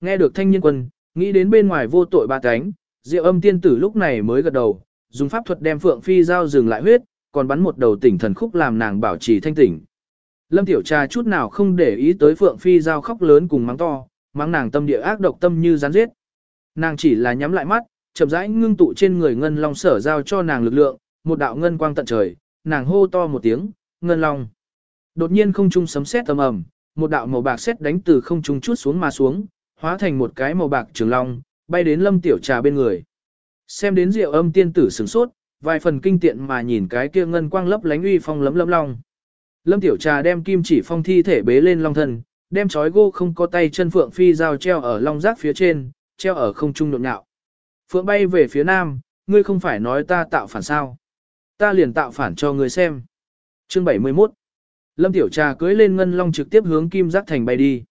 Nghe được thanh niên quân, nghĩ đến bên ngoài vô tội ba cánh, Diệu âm tiên tử lúc này mới gật đầu, dùng pháp thuật đem Phượng Phi giao dừng lại huyết, còn bắn một đầu tỉnh thần khúc làm nàng bảo trì thanh tỉnh. Lâm Tiểu Trà chút nào không để ý tới Phượng Phi giao khóc lớn cùng mắng to, mắng nàng tâm địa ác độc tâm như rắn giết. Nàng chỉ là nhắm lại mắt, chậm rãi ngưng tụ trên người ngân long sở giao cho nàng lực lượng, một đạo ngân quang tận trời, nàng hô to một tiếng, ngân long. Đột nhiên không trung sấm sét ầm ầm, một đạo màu bạc sét đánh từ không trung chút xuống mà xuống, hóa thành một cái màu bạc trường long, bay đến Lâm Tiểu Trà bên người. Xem đến Diệu Âm tiên tử sửng sốt, vài phần kinh tiện mà nhìn cái kia ngân quang lấp lánh uy phong lấm lấm long. Lâm Tiểu Trà đem kim chỉ phong thi thể bế lên long thân, đem chói gô không có tay chân phượng phi dao treo ở long giác phía trên, treo ở không trung nhộn nhạo. Phượng bay về phía nam, ngươi không phải nói ta tạo phản sao. Ta liền tạo phản cho ngươi xem. Chương 71 Lâm Tiểu Trà cưới lên ngân long trực tiếp hướng Kim Giác Thành bay đi.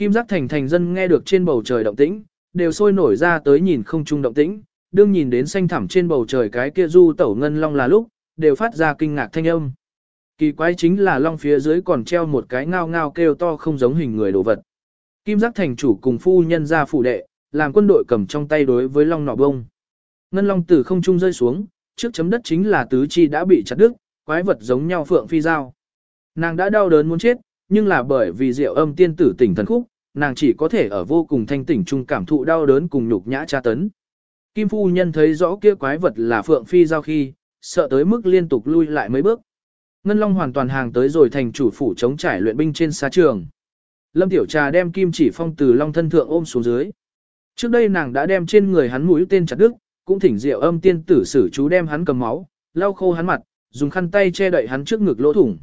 Kim Giác Thành thành dân nghe được trên bầu trời động tĩnh, đều sôi nổi ra tới nhìn không trung động tĩnh, đương nhìn đến xanh thẳm trên bầu trời cái kia du tẩu ngân long là lúc, đều phát ra kinh ngạc thanh âm. Kỳ quái chính là long phía dưới còn treo một cái ngao ngao kêu to không giống hình người đồ vật. Kim giác thành chủ cùng phu nhân ra phủ đệ, làm quân đội cầm trong tay đối với long nọ bông. Ngân long từ không trung rơi xuống, trước chấm đất chính là tứ chi đã bị chặt đứt, quái vật giống nhau phượng phi dao. Nàng đã đau đớn muốn chết, nhưng là bởi vì rượu âm tiên tử tỉnh thần khúc, nàng chỉ có thể ở vô cùng thanh tỉnh trung cảm thụ đau đớn cùng nhục nhã tra tấn. Kim phu nhân thấy rõ kia quái vật là phượng phi giao khi, sợ tới mức liên tục lui lại mấy bước. Ngân Long hoàn toàn hàng tới rồi thành chủ phủ chống trải luyện binh trên xa trường. Lâm Tiểu Trà đem kim chỉ phong từ Long thân thượng ôm xuống dưới. Trước đây nàng đã đem trên người hắn mũi tên chặt đứt, cũng thỉnh diệu âm tiên tử sử chú đem hắn cầm máu, lau khô hắn mặt, dùng khăn tay che đậy hắn trước ngực lỗ thủng.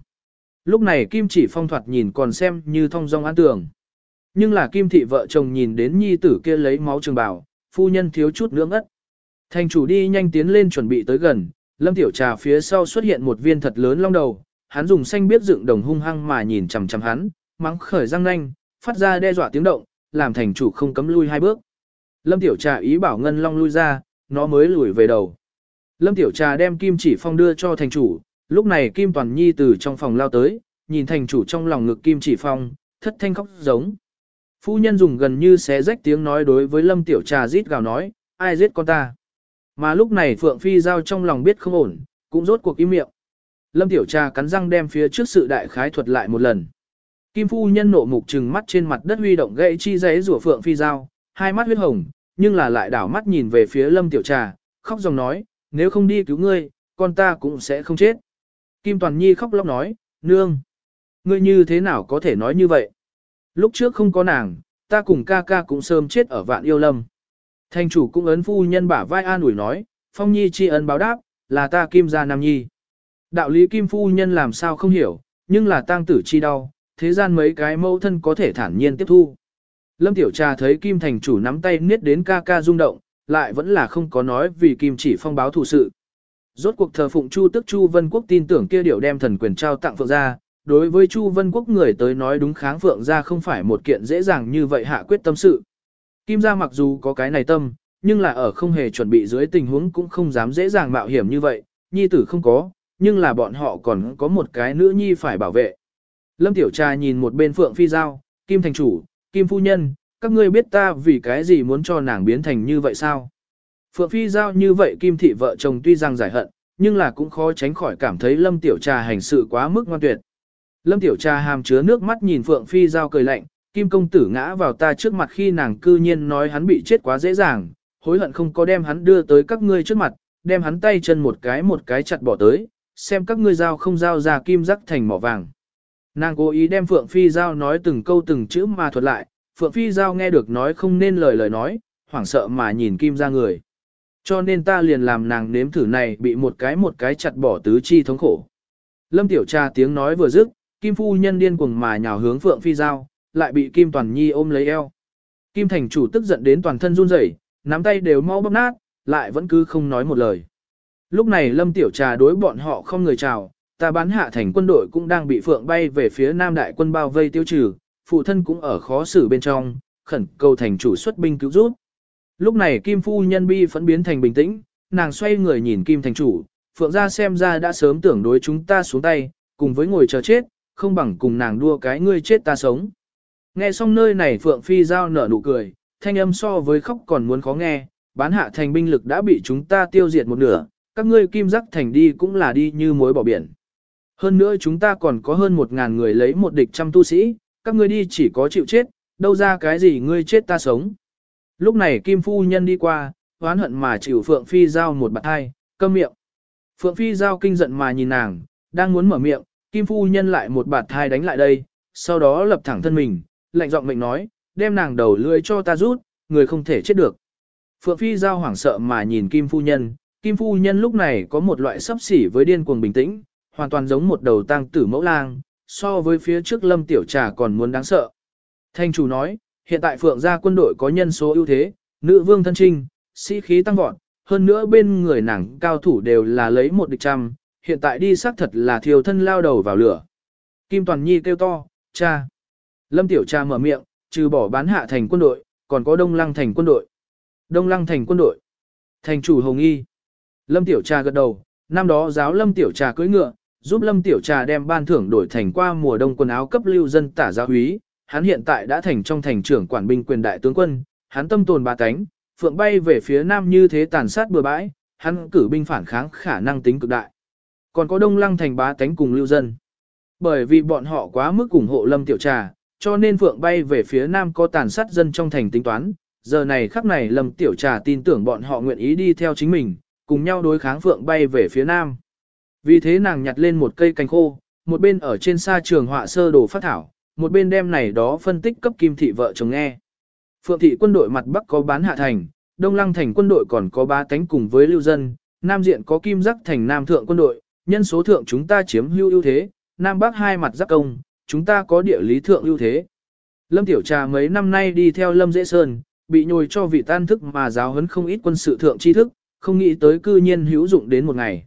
Lúc này kim chỉ phong thoạt nhìn còn xem như thông dong an tường. Nhưng là kim thị vợ chồng nhìn đến nhi tử kia lấy máu trường bào, phu nhân thiếu chút nữa ngất. Thành chủ đi nhanh tiến lên chuẩn bị tới gần, lâm tiểu trà phía sau xuất hiện một viên thật lớn long đầu, hắn dùng xanh biết dựng đồng hung hăng mà nhìn chằm chằm hắn, mắng khởi răng nanh, phát ra đe dọa tiếng động, làm thành chủ không cấm lui hai bước. Lâm tiểu trà ý bảo ngân long lui ra, nó mới lùi về đầu. Lâm tiểu trà đem kim chỉ phong đưa cho thành chủ, lúc này kim toàn nhi từ trong phòng lao tới, nhìn thành chủ trong lòng ngực kim chỉ phong, thất thanh khóc giống. Phu nhân dùng gần như xé rách tiếng nói đối với Lâm Tiểu Trà rít gào nói, ai giết con ta. Mà lúc này Phượng Phi Giao trong lòng biết không ổn, cũng rốt cuộc im miệng. Lâm Tiểu Trà cắn răng đem phía trước sự đại khái thuật lại một lần. Kim Phu nhân nộ mục trừng mắt trên mặt đất huy động gậy chi giấy rủa Phượng Phi Giao, hai mắt huyết hồng, nhưng là lại đảo mắt nhìn về phía Lâm Tiểu Trà, khóc dòng nói, nếu không đi cứu ngươi, con ta cũng sẽ không chết. Kim Toàn Nhi khóc lóc nói, nương, ngươi như thế nào có thể nói như vậy? Lúc trước không có nàng, ta cùng ca ca cũng sớm chết ở vạn yêu lâm. Thành chủ cũng ấn phu nhân bả vai an ủi nói, phong nhi tri ân báo đáp, là ta kim gia nam nhi. Đạo lý kim phu nhân làm sao không hiểu, nhưng là tang tử chi đau, thế gian mấy cái mẫu thân có thể thản nhiên tiếp thu. Lâm tiểu trà thấy kim thành chủ nắm tay niết đến ca ca rung động, lại vẫn là không có nói vì kim chỉ phong báo thủ sự. Rốt cuộc thờ phụng chu tức chu vân quốc tin tưởng kia điều đem thần quyền trao tặng phượng ra, đối với Chu Vân Quốc người tới nói đúng kháng phượng ra không phải một kiện dễ dàng như vậy hạ quyết tâm sự. Kim gia mặc dù có cái này tâm, nhưng là ở không hề chuẩn bị dưới tình huống cũng không dám dễ dàng mạo hiểm như vậy, nhi tử không có, nhưng là bọn họ còn có một cái nữ nhi phải bảo vệ. Lâm Tiểu Trà nhìn một bên Phượng Phi Giao, Kim Thành Chủ, Kim Phu Nhân, các ngươi biết ta vì cái gì muốn cho nàng biến thành như vậy sao? Phượng Phi Giao như vậy Kim Thị vợ chồng tuy rằng giải hận, nhưng là cũng khó tránh khỏi cảm thấy Lâm Tiểu Trà hành sự quá mức ngoan tuyệt. Lâm Tiểu Trà hàm chứa nước mắt nhìn Phượng Phi Giao cười lạnh, Kim công tử ngã vào ta trước mặt khi nàng cư nhiên nói hắn bị chết quá dễ dàng, hối hận không có đem hắn đưa tới các ngươi trước mặt, đem hắn tay chân một cái một cái chặt bỏ tới, xem các ngươi giao không giao ra kim rắc thành mỏ vàng. Nàng cố ý đem Phượng Phi Giao nói từng câu từng chữ mà thuật lại, Phượng Phi Giao nghe được nói không nên lời lời nói, hoảng sợ mà nhìn kim ra người. Cho nên ta liền làm nàng nếm thử này bị một cái một cái chặt bỏ tứ chi thống khổ. Lâm Tiểu Trà tiếng nói vừa dứt, Kim phu nhân điên cuồng mà nhào hướng Phượng Phi Giao, lại bị Kim Toàn Nhi ôm lấy eo. Kim thành chủ tức giận đến toàn thân run rẩy, nắm tay đều mau bóp nát, lại vẫn cứ không nói một lời. Lúc này Lâm Tiểu Trà đối bọn họ không người chào, ta bán hạ thành quân đội cũng đang bị Phượng bay về phía Nam Đại quân bao vây tiêu trừ, phụ thân cũng ở khó xử bên trong, khẩn cầu thành chủ xuất binh cứu giúp. Lúc này Kim phu nhân bi phẫn biến thành bình tĩnh, nàng xoay người nhìn Kim thành chủ, Phượng ra xem ra đã sớm tưởng đối chúng ta xuống tay, cùng với ngồi chờ chết, không bằng cùng nàng đua cái ngươi chết ta sống. Nghe xong nơi này Phượng Phi Giao nở nụ cười, thanh âm so với khóc còn muốn khó nghe, bán hạ thành binh lực đã bị chúng ta tiêu diệt một nửa, các ngươi kim giác thành đi cũng là đi như mối bỏ biển. Hơn nữa chúng ta còn có hơn một ngàn người lấy một địch trăm tu sĩ, các ngươi đi chỉ có chịu chết, đâu ra cái gì ngươi chết ta sống. Lúc này Kim Phu Nhân đi qua, oán hận mà chịu Phượng Phi Giao một bạt hai, câm miệng. Phượng Phi Giao kinh giận mà nhìn nàng, đang muốn mở miệng, Kim Phu Nhân lại một bạt hai đánh lại đây, sau đó lập thẳng thân mình, lạnh giọng mệnh nói, đem nàng đầu lưỡi cho ta rút, người không thể chết được. Phượng Phi Giao hoảng sợ mà nhìn Kim Phu Nhân, Kim Phu Nhân lúc này có một loại sấp xỉ với điên cuồng bình tĩnh, hoàn toàn giống một đầu tang tử mẫu lang, so với phía trước lâm tiểu trà còn muốn đáng sợ. Thanh chủ nói, hiện tại Phượng gia quân đội có nhân số ưu thế, nữ vương thân trinh, sĩ khí tăng vọt, hơn nữa bên người nàng cao thủ đều là lấy một địch trăm, hiện tại đi xác thật là thiêu thân lao đầu vào lửa. Kim Toàn Nhi kêu to, cha. Lâm Tiểu Cha mở miệng, trừ bỏ bán hạ thành quân đội, còn có Đông Lăng thành quân đội. Đông Lăng thành quân đội. Thành chủ Hồng Y. Lâm Tiểu Cha gật đầu, năm đó giáo Lâm Tiểu Cha cưỡi ngựa, giúp Lâm Tiểu Cha đem ban thưởng đổi thành qua mùa đông quần áo cấp lưu dân tả giáo úy, hắn hiện tại đã thành trong thành trưởng quản binh quyền đại tướng quân, hắn tâm tồn ba cánh, phượng bay về phía nam như thế tàn sát bừa bãi, hắn cử binh phản kháng khả năng tính cực đại. Còn có Đông Lăng thành bá tánh cùng lưu dân. Bởi vì bọn họ quá mức ủng hộ Lâm Tiểu Trà, cho nên Phượng bay về phía nam có tàn sát dân trong thành tính toán. Giờ này khắc này Lâm Tiểu Trà tin tưởng bọn họ nguyện ý đi theo chính mình, cùng nhau đối kháng Phượng bay về phía nam. Vì thế nàng nhặt lên một cây cành khô, một bên ở trên xa trường họa sơ đồ phát thảo, một bên đem này đó phân tích cấp kim thị vợ chồng nghe. Phượng thị quân đội mặt Bắc có bán hạ thành, Đông Lăng thành quân đội còn có ba tánh cùng với lưu dân, Nam diện có kim giác thành Nam thượng quân đội, nhân số thượng chúng ta chiếm hữu ưu thế, Nam Bắc hai mặt giáp công, chúng ta có địa lý thượng ưu thế. Lâm Tiểu Trà mấy năm nay đi theo Lâm Dễ Sơn, bị nhồi cho vị tan thức mà giáo huấn không ít quân sự thượng tri thức, không nghĩ tới cư nhiên hữu dụng đến một ngày.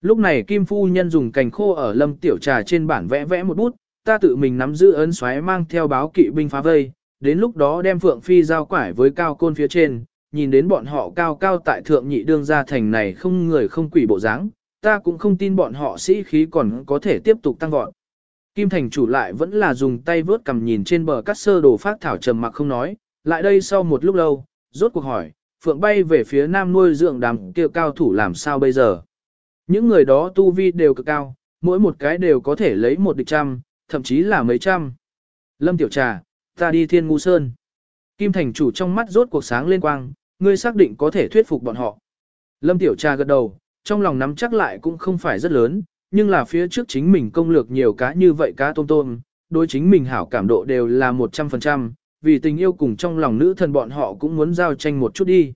Lúc này Kim Phu Nhân dùng cành khô ở Lâm Tiểu Trà trên bản vẽ vẽ một bút, ta tự mình nắm giữ ấn xoáy mang theo báo kỵ binh phá vây, đến lúc đó đem Phượng Phi giao quải với cao côn phía trên, nhìn đến bọn họ cao cao tại thượng nhị đương gia thành này không người không quỷ bộ dáng, ta cũng không tin bọn họ sĩ khí còn có thể tiếp tục tăng vọt. Kim Thành chủ lại vẫn là dùng tay vớt cầm nhìn trên bờ cắt sơ đồ phát thảo trầm mặc không nói, lại đây sau một lúc lâu, rốt cuộc hỏi, Phượng bay về phía nam nuôi dưỡng đám kia cao thủ làm sao bây giờ. Những người đó tu vi đều cực cao, mỗi một cái đều có thể lấy một địch trăm, thậm chí là mấy trăm. Lâm Tiểu Trà, ta đi thiên ngu sơn. Kim thành chủ trong mắt rốt cuộc sáng lên quang, ngươi xác định có thể thuyết phục bọn họ. Lâm Tiểu Trà gật đầu, trong lòng nắm chắc lại cũng không phải rất lớn, nhưng là phía trước chính mình công lược nhiều cá như vậy cá tôm tôm, đối chính mình hảo cảm độ đều là 100%, vì tình yêu cùng trong lòng nữ thần bọn họ cũng muốn giao tranh một chút đi.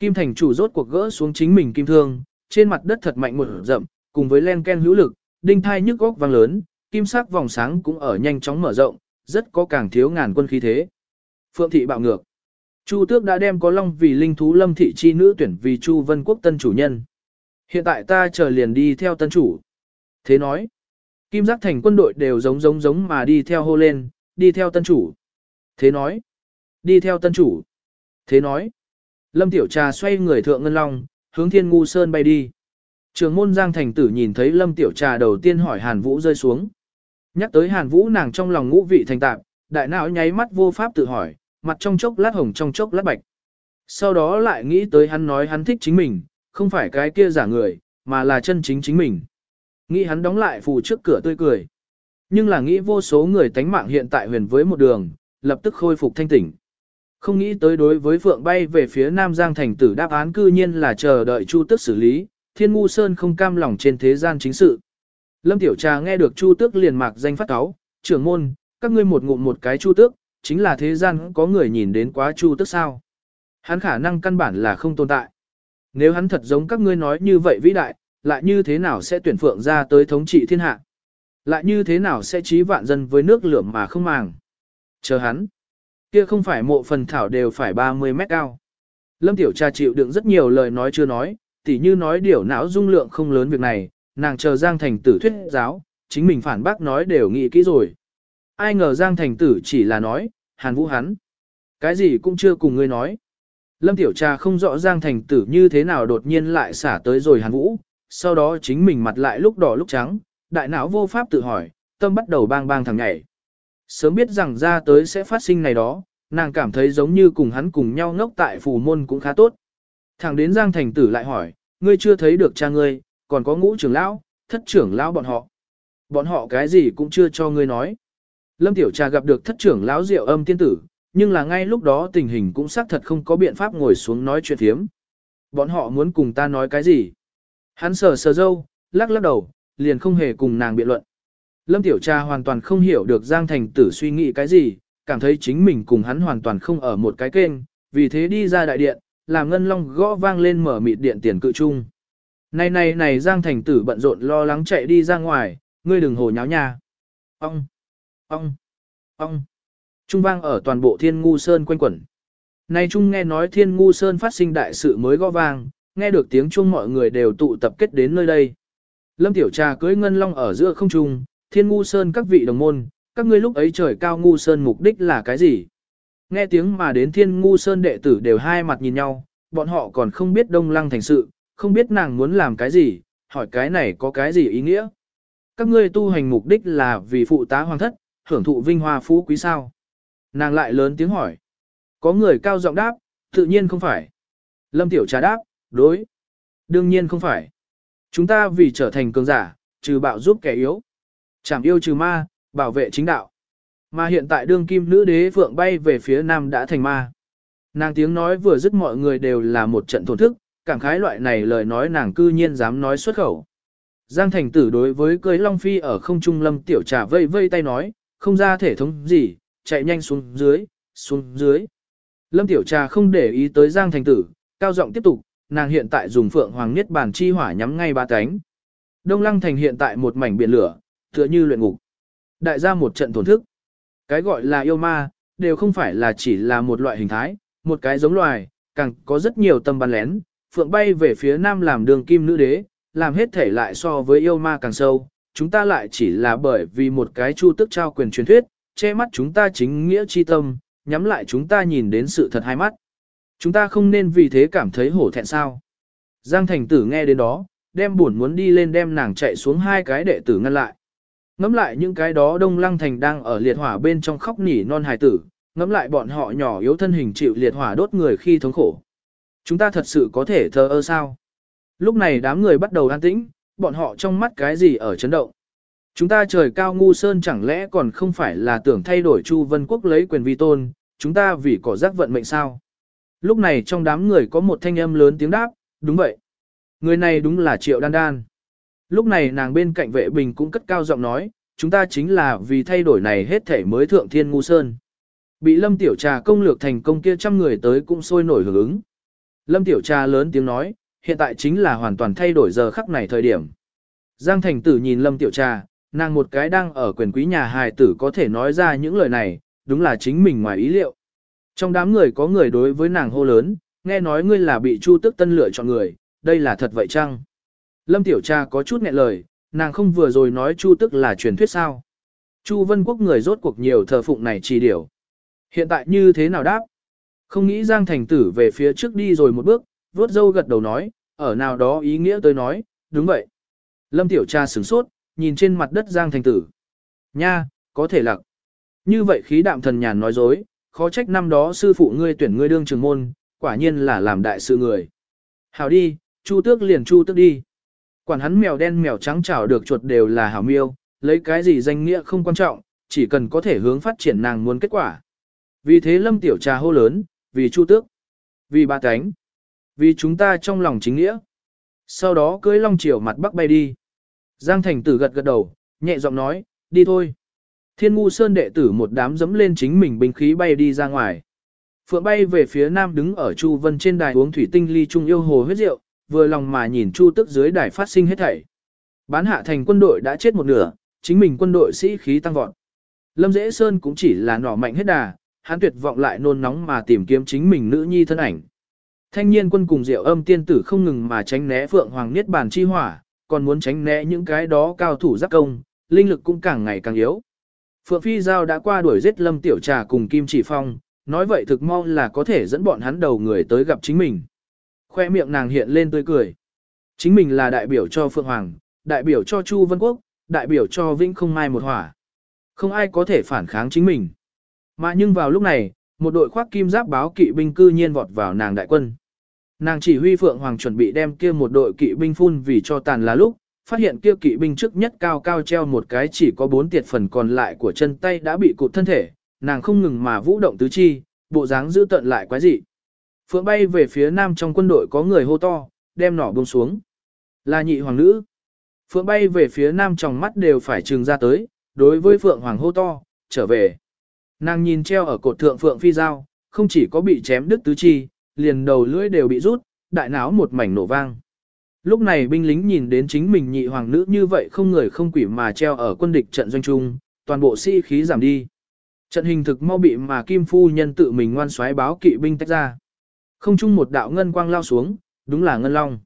Kim thành chủ rốt cuộc gỡ xuống chính mình kim thương, trên mặt đất thật mạnh một rậm, cùng với len ken hữu lực, đinh thai nhức góc vang lớn, kim sắc vòng sáng cũng ở nhanh chóng mở rộng, rất có càng thiếu ngàn quân khí thế. Phượng thị bạo ngược. Chu tước đã đem có long vì linh thú lâm thị chi nữ tuyển vì Chu Vân Quốc tân chủ nhân. Hiện tại ta chờ liền đi theo tân chủ. Thế nói, kim giác thành quân đội đều giống giống giống mà đi theo hô lên, đi theo tân chủ. Thế nói, đi theo tân chủ. Thế nói, lâm tiểu trà xoay người thượng ngân long, hướng thiên ngu sơn bay đi. Trường môn giang thành tử nhìn thấy lâm tiểu trà đầu tiên hỏi hàn vũ rơi xuống. Nhắc tới Hàn Vũ nàng trong lòng ngũ vị thành tạp, đại não nháy mắt vô pháp tự hỏi, mặt trong chốc lát hồng trong chốc lát bạch. Sau đó lại nghĩ tới hắn nói hắn thích chính mình, không phải cái kia giả người, mà là chân chính chính mình. Nghĩ hắn đóng lại phù trước cửa tươi cười. Nhưng là nghĩ vô số người tánh mạng hiện tại huyền với một đường, lập tức khôi phục thanh tỉnh. Không nghĩ tới đối với Phượng bay về phía Nam Giang thành tử đáp án cư nhiên là chờ đợi Chu Tức xử lý, Thiên Ngu Sơn không cam lòng trên thế gian chính sự. Lâm Tiểu Trà nghe được Chu Tước liền mạc danh phát cáo, trưởng môn, các ngươi một ngụm một cái Chu Tước, chính là thế gian có người nhìn đến quá Chu Tước sao. Hắn khả năng căn bản là không tồn tại. Nếu hắn thật giống các ngươi nói như vậy vĩ đại, lại như thế nào sẽ tuyển phượng ra tới thống trị thiên hạ? Lại như thế nào sẽ trí vạn dân với nước lửa mà không màng? Chờ hắn. Kia không phải mộ phần thảo đều phải 30 mét cao. Lâm Tiểu Trà chịu đựng rất nhiều lời nói chưa nói, tỉ như nói điều não dung lượng không lớn việc này, nàng chờ Giang Thành Tử thuyết giáo, chính mình phản bác nói đều nghĩ kỹ rồi. Ai ngờ Giang Thành Tử chỉ là nói, Hàn Vũ hắn. Cái gì cũng chưa cùng ngươi nói. Lâm Tiểu Trà không rõ Giang Thành Tử như thế nào đột nhiên lại xả tới rồi Hàn Vũ, sau đó chính mình mặt lại lúc đỏ lúc trắng, đại não vô pháp tự hỏi, tâm bắt đầu bang bang thằng nhảy. Sớm biết rằng ra tới sẽ phát sinh này đó, nàng cảm thấy giống như cùng hắn cùng nhau ngốc tại phù môn cũng khá tốt. Thẳng đến Giang Thành Tử lại hỏi, ngươi chưa thấy được cha ngươi, còn có ngũ trưởng lão, thất trưởng lão bọn họ. Bọn họ cái gì cũng chưa cho ngươi nói. Lâm Tiểu Trà gặp được thất trưởng lão Diệu Âm tiên tử, nhưng là ngay lúc đó tình hình cũng xác thật không có biện pháp ngồi xuống nói chuyện thiếm. Bọn họ muốn cùng ta nói cái gì? Hắn sờ sờ dâu, lắc lắc đầu, liền không hề cùng nàng biện luận. Lâm Tiểu Trà hoàn toàn không hiểu được Giang Thành Tử suy nghĩ cái gì, cảm thấy chính mình cùng hắn hoàn toàn không ở một cái kênh, vì thế đi ra đại điện, làm ngân long gõ vang lên mở mịt điện tiền cự trung Này này này Giang Thành Tử bận rộn lo lắng chạy đi ra ngoài, ngươi đừng hồ nháo nha. Ông, ông, ông. Trung vang ở toàn bộ thiên ngu sơn quanh quẩn. Nay Trung nghe nói thiên ngu sơn phát sinh đại sự mới gõ vang, nghe được tiếng chuông mọi người đều tụ tập kết đến nơi đây. Lâm Tiểu Trà cưới ngân long ở giữa không trung, thiên ngu sơn các vị đồng môn, các ngươi lúc ấy trời cao ngu sơn mục đích là cái gì? Nghe tiếng mà đến thiên ngu sơn đệ tử đều hai mặt nhìn nhau, bọn họ còn không biết đông lăng thành sự, không biết nàng muốn làm cái gì, hỏi cái này có cái gì ý nghĩa? Các ngươi tu hành mục đích là vì phụ tá hoàng thất, hưởng thụ vinh hoa phú quý sao? Nàng lại lớn tiếng hỏi. Có người cao giọng đáp, tự nhiên không phải. Lâm Tiểu Trà đáp, đối. Đương nhiên không phải. Chúng ta vì trở thành cường giả, trừ bạo giúp kẻ yếu. Chẳng yêu trừ ma, bảo vệ chính đạo. Mà hiện tại đương kim nữ đế vượng bay về phía nam đã thành ma. Nàng tiếng nói vừa dứt mọi người đều là một trận thổn thức, cảm khái loại này lời nói nàng cư nhiên dám nói xuất khẩu. Giang thành tử đối với cưới Long Phi ở không trung lâm tiểu trà vây vây tay nói, không ra thể thống gì, chạy nhanh xuống dưới, xuống dưới. Lâm tiểu trà không để ý tới Giang thành tử, cao giọng tiếp tục, nàng hiện tại dùng phượng hoàng niết bàn chi hỏa nhắm ngay ba cánh. Đông lăng thành hiện tại một mảnh biển lửa, tựa như luyện ngục. Đại gia một trận thổn thức. Cái gọi là yêu ma, đều không phải là chỉ là một loại hình thái, một cái giống loài, càng có rất nhiều tâm bắn lén, phượng bay về phía nam làm đường kim nữ đế, làm hết thể lại so với yêu ma càng sâu, chúng ta lại chỉ là bởi vì một cái chu tức trao quyền truyền thuyết, che mắt chúng ta chính nghĩa chi tâm, nhắm lại chúng ta nhìn đến sự thật hai mắt. Chúng ta không nên vì thế cảm thấy hổ thẹn sao. Giang thành tử nghe đến đó, đem buồn muốn đi lên đem nàng chạy xuống hai cái đệ tử ngăn lại. Ngắm lại những cái đó đông lăng thành đang ở liệt hỏa bên trong khóc nỉ non hài tử, ngắm lại bọn họ nhỏ yếu thân hình chịu liệt hỏa đốt người khi thống khổ. Chúng ta thật sự có thể thờ ơ sao? Lúc này đám người bắt đầu an tĩnh, bọn họ trong mắt cái gì ở chấn động. Chúng ta trời cao ngu sơn chẳng lẽ còn không phải là tưởng thay đổi Chu Vân Quốc lấy quyền vi tôn, chúng ta vì cỏ rác vận mệnh sao? Lúc này trong đám người có một thanh âm lớn tiếng đáp, đúng vậy. Người này đúng là Triệu Đan Đan. Lúc này nàng bên cạnh vệ bình cũng cất cao giọng nói, chúng ta chính là vì thay đổi này hết thể mới thượng thiên ngu sơn. Bị lâm tiểu trà công lược thành công kia trăm người tới cũng sôi nổi hưởng ứng. Lâm tiểu trà lớn tiếng nói, hiện tại chính là hoàn toàn thay đổi giờ khắc này thời điểm. Giang thành tử nhìn lâm tiểu trà, nàng một cái đang ở quyền quý nhà hài tử có thể nói ra những lời này, đúng là chính mình ngoài ý liệu. Trong đám người có người đối với nàng hô lớn, nghe nói ngươi là bị Chu Tức Tân lựa chọn người, đây là thật vậy chăng? Lâm Tiểu Trà có chút nghẹn lời, nàng không vừa rồi nói Chu Tức là truyền thuyết sao? Chu Vân Quốc người rốt cuộc nhiều thờ phụng này chỉ điều. Hiện tại như thế nào đáp? Không nghĩ Giang Thành Tử về phía trước đi rồi một bước, vuốt dâu gật đầu nói, ở nào đó ý nghĩa tôi nói, đúng vậy. Lâm Tiểu Trà sửng sốt, nhìn trên mặt đất Giang Thành Tử. Nha, có thể lặc. Như vậy khí đạm thần nhàn nói dối, khó trách năm đó sư phụ ngươi tuyển ngươi đương trường môn, quả nhiên là làm đại sự người. Hảo đi, chu tước liền chu tước đi. Quản hắn mèo đen mèo trắng chảo được chuột đều là hảo miêu, lấy cái gì danh nghĩa không quan trọng, chỉ cần có thể hướng phát triển nàng muốn kết quả. Vì thế lâm tiểu trà hô lớn, vì chu tước, vì ba cánh, vì chúng ta trong lòng chính nghĩa. Sau đó cưới long chiều mặt bắc bay đi. Giang thành tử gật gật đầu, nhẹ giọng nói, đi thôi. Thiên ngu sơn đệ tử một đám dẫm lên chính mình binh khí bay đi ra ngoài. Phượng bay về phía nam đứng ở Chu Vân trên đài uống thủy tinh ly trung yêu hồ huyết rượu, vừa lòng mà nhìn Chu tức dưới đài phát sinh hết thảy. Bán hạ thành quân đội đã chết một nửa, chính mình quân đội sĩ khí tăng vọt. Lâm Dễ Sơn cũng chỉ là nỏ mạnh hết đà, hắn tuyệt vọng lại nôn nóng mà tìm kiếm chính mình nữ nhi thân ảnh. Thanh niên quân cùng Diệu Âm tiên tử không ngừng mà tránh né Phượng Hoàng Niết Bàn chi hỏa, còn muốn tránh né những cái đó cao thủ giáp công, linh lực cũng càng ngày càng yếu. Phượng Phi Giao đã qua đuổi giết Lâm Tiểu Trà cùng Kim Chỉ Phong, nói vậy thực mau là có thể dẫn bọn hắn đầu người tới gặp chính mình. Khoe miệng nàng hiện lên tươi cười. Chính mình là đại biểu cho Phượng Hoàng, đại biểu cho Chu Vân Quốc, đại biểu cho Vĩnh Không Mai một hỏa. Không ai có thể phản kháng chính mình. Mà nhưng vào lúc này, một đội khoác kim giáp báo kỵ binh cư nhiên vọt vào nàng đại quân. Nàng chỉ huy Phượng Hoàng chuẩn bị đem kia một đội kỵ binh phun vì cho tàn là lúc, phát hiện kia kỵ binh trước nhất cao cao treo một cái chỉ có bốn tiệt phần còn lại của chân tay đã bị cụt thân thể, nàng không ngừng mà vũ động tứ chi, bộ dáng giữ tận lại quái dị. Phượng bay về phía nam trong quân đội có người hô to, đem nỏ buông xuống. Là nhị hoàng nữ. Phượng bay về phía nam trong mắt đều phải trừng ra tới, đối với Phượng hoàng hô to, trở về. Nàng nhìn treo ở cột thượng Phượng phi dao, không chỉ có bị chém đứt tứ chi, liền đầu lưỡi đều bị rút, đại não một mảnh nổ vang. Lúc này binh lính nhìn đến chính mình nhị hoàng nữ như vậy không người không quỷ mà treo ở quân địch trận doanh trung, toàn bộ sĩ si khí giảm đi. Trận hình thực mau bị mà Kim Phu nhân tự mình ngoan xoáy báo kỵ binh tách ra. Không chung một đạo ngân quang lao xuống, đúng là ngân long.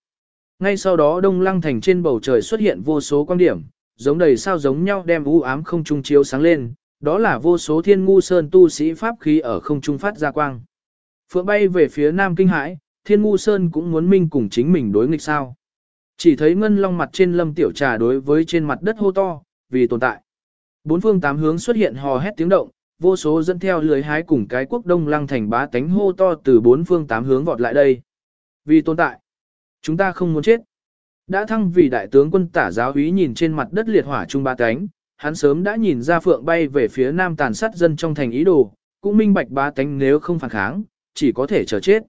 Ngay sau đó đông lăng thành trên bầu trời xuất hiện vô số quang điểm, giống đầy sao giống nhau đem u ám không trung chiếu sáng lên, đó là vô số thiên ngu sơn tu sĩ pháp khí ở không trung phát ra quang. Phượng bay về phía nam kinh hải, thiên ngu sơn cũng muốn minh cùng chính mình đối nghịch sao. Chỉ thấy ngân long mặt trên lâm tiểu trà đối với trên mặt đất hô to, vì tồn tại. Bốn phương tám hướng xuất hiện hò hét tiếng động, vô số dẫn theo lưới hái cùng cái quốc đông lăng thành bá tánh hô to từ bốn phương tám hướng vọt lại đây. Vì tồn tại, chúng ta không muốn chết. Đã thăng vì đại tướng quân tả giáo úy nhìn trên mặt đất liệt hỏa trung ba tánh, hắn sớm đã nhìn ra phượng bay về phía nam tàn sát dân trong thành ý đồ, cũng minh bạch ba tánh nếu không phản kháng, chỉ có thể chờ chết.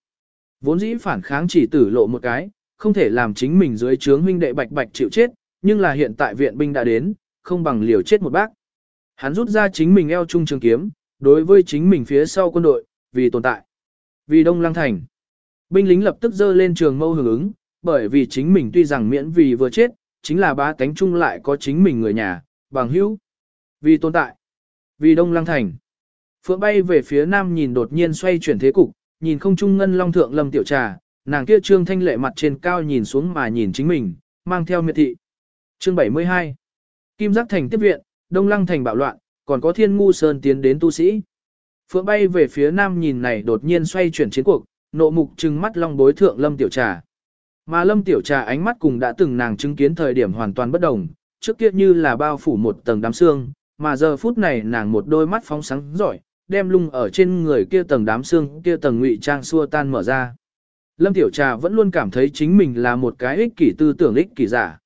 Vốn dĩ phản kháng chỉ tử lộ một cái, không thể làm chính mình dưới trướng huynh đệ bạch bạch chịu chết, nhưng là hiện tại viện binh đã đến, không bằng liều chết một bác. Hắn rút ra chính mình eo trung trường kiếm, đối với chính mình phía sau quân đội, vì tồn tại. Vì Đông Lăng Thành. Binh lính lập tức dơ lên trường mâu hưởng ứng, bởi vì chính mình tuy rằng miễn vì vừa chết, chính là ba tánh chung lại có chính mình người nhà, bằng hữu. Vì tồn tại. Vì Đông Lăng Thành. Phượng bay về phía nam nhìn đột nhiên xoay chuyển thế cục, nhìn không trung ngân long thượng lâm tiểu trà, nàng kia trương thanh lệ mặt trên cao nhìn xuống mà nhìn chính mình, mang theo miệt thị. Chương 72 Kim Giác Thành tiếp viện, Đông Lăng Thành bạo loạn, còn có Thiên Ngu Sơn tiến đến tu sĩ. Phượng bay về phía nam nhìn này đột nhiên xoay chuyển chiến cuộc, nộ mục trừng mắt long bối thượng Lâm Tiểu Trà. Mà Lâm Tiểu Trà ánh mắt cùng đã từng nàng chứng kiến thời điểm hoàn toàn bất đồng, trước kia như là bao phủ một tầng đám xương, mà giờ phút này nàng một đôi mắt phóng sáng giỏi, đem lung ở trên người kia tầng đám xương, kia tầng ngụy trang xua tan mở ra. Lâm Tiểu Trà vẫn luôn cảm thấy chính mình là một cái ích kỷ tư tưởng ích kỷ giả.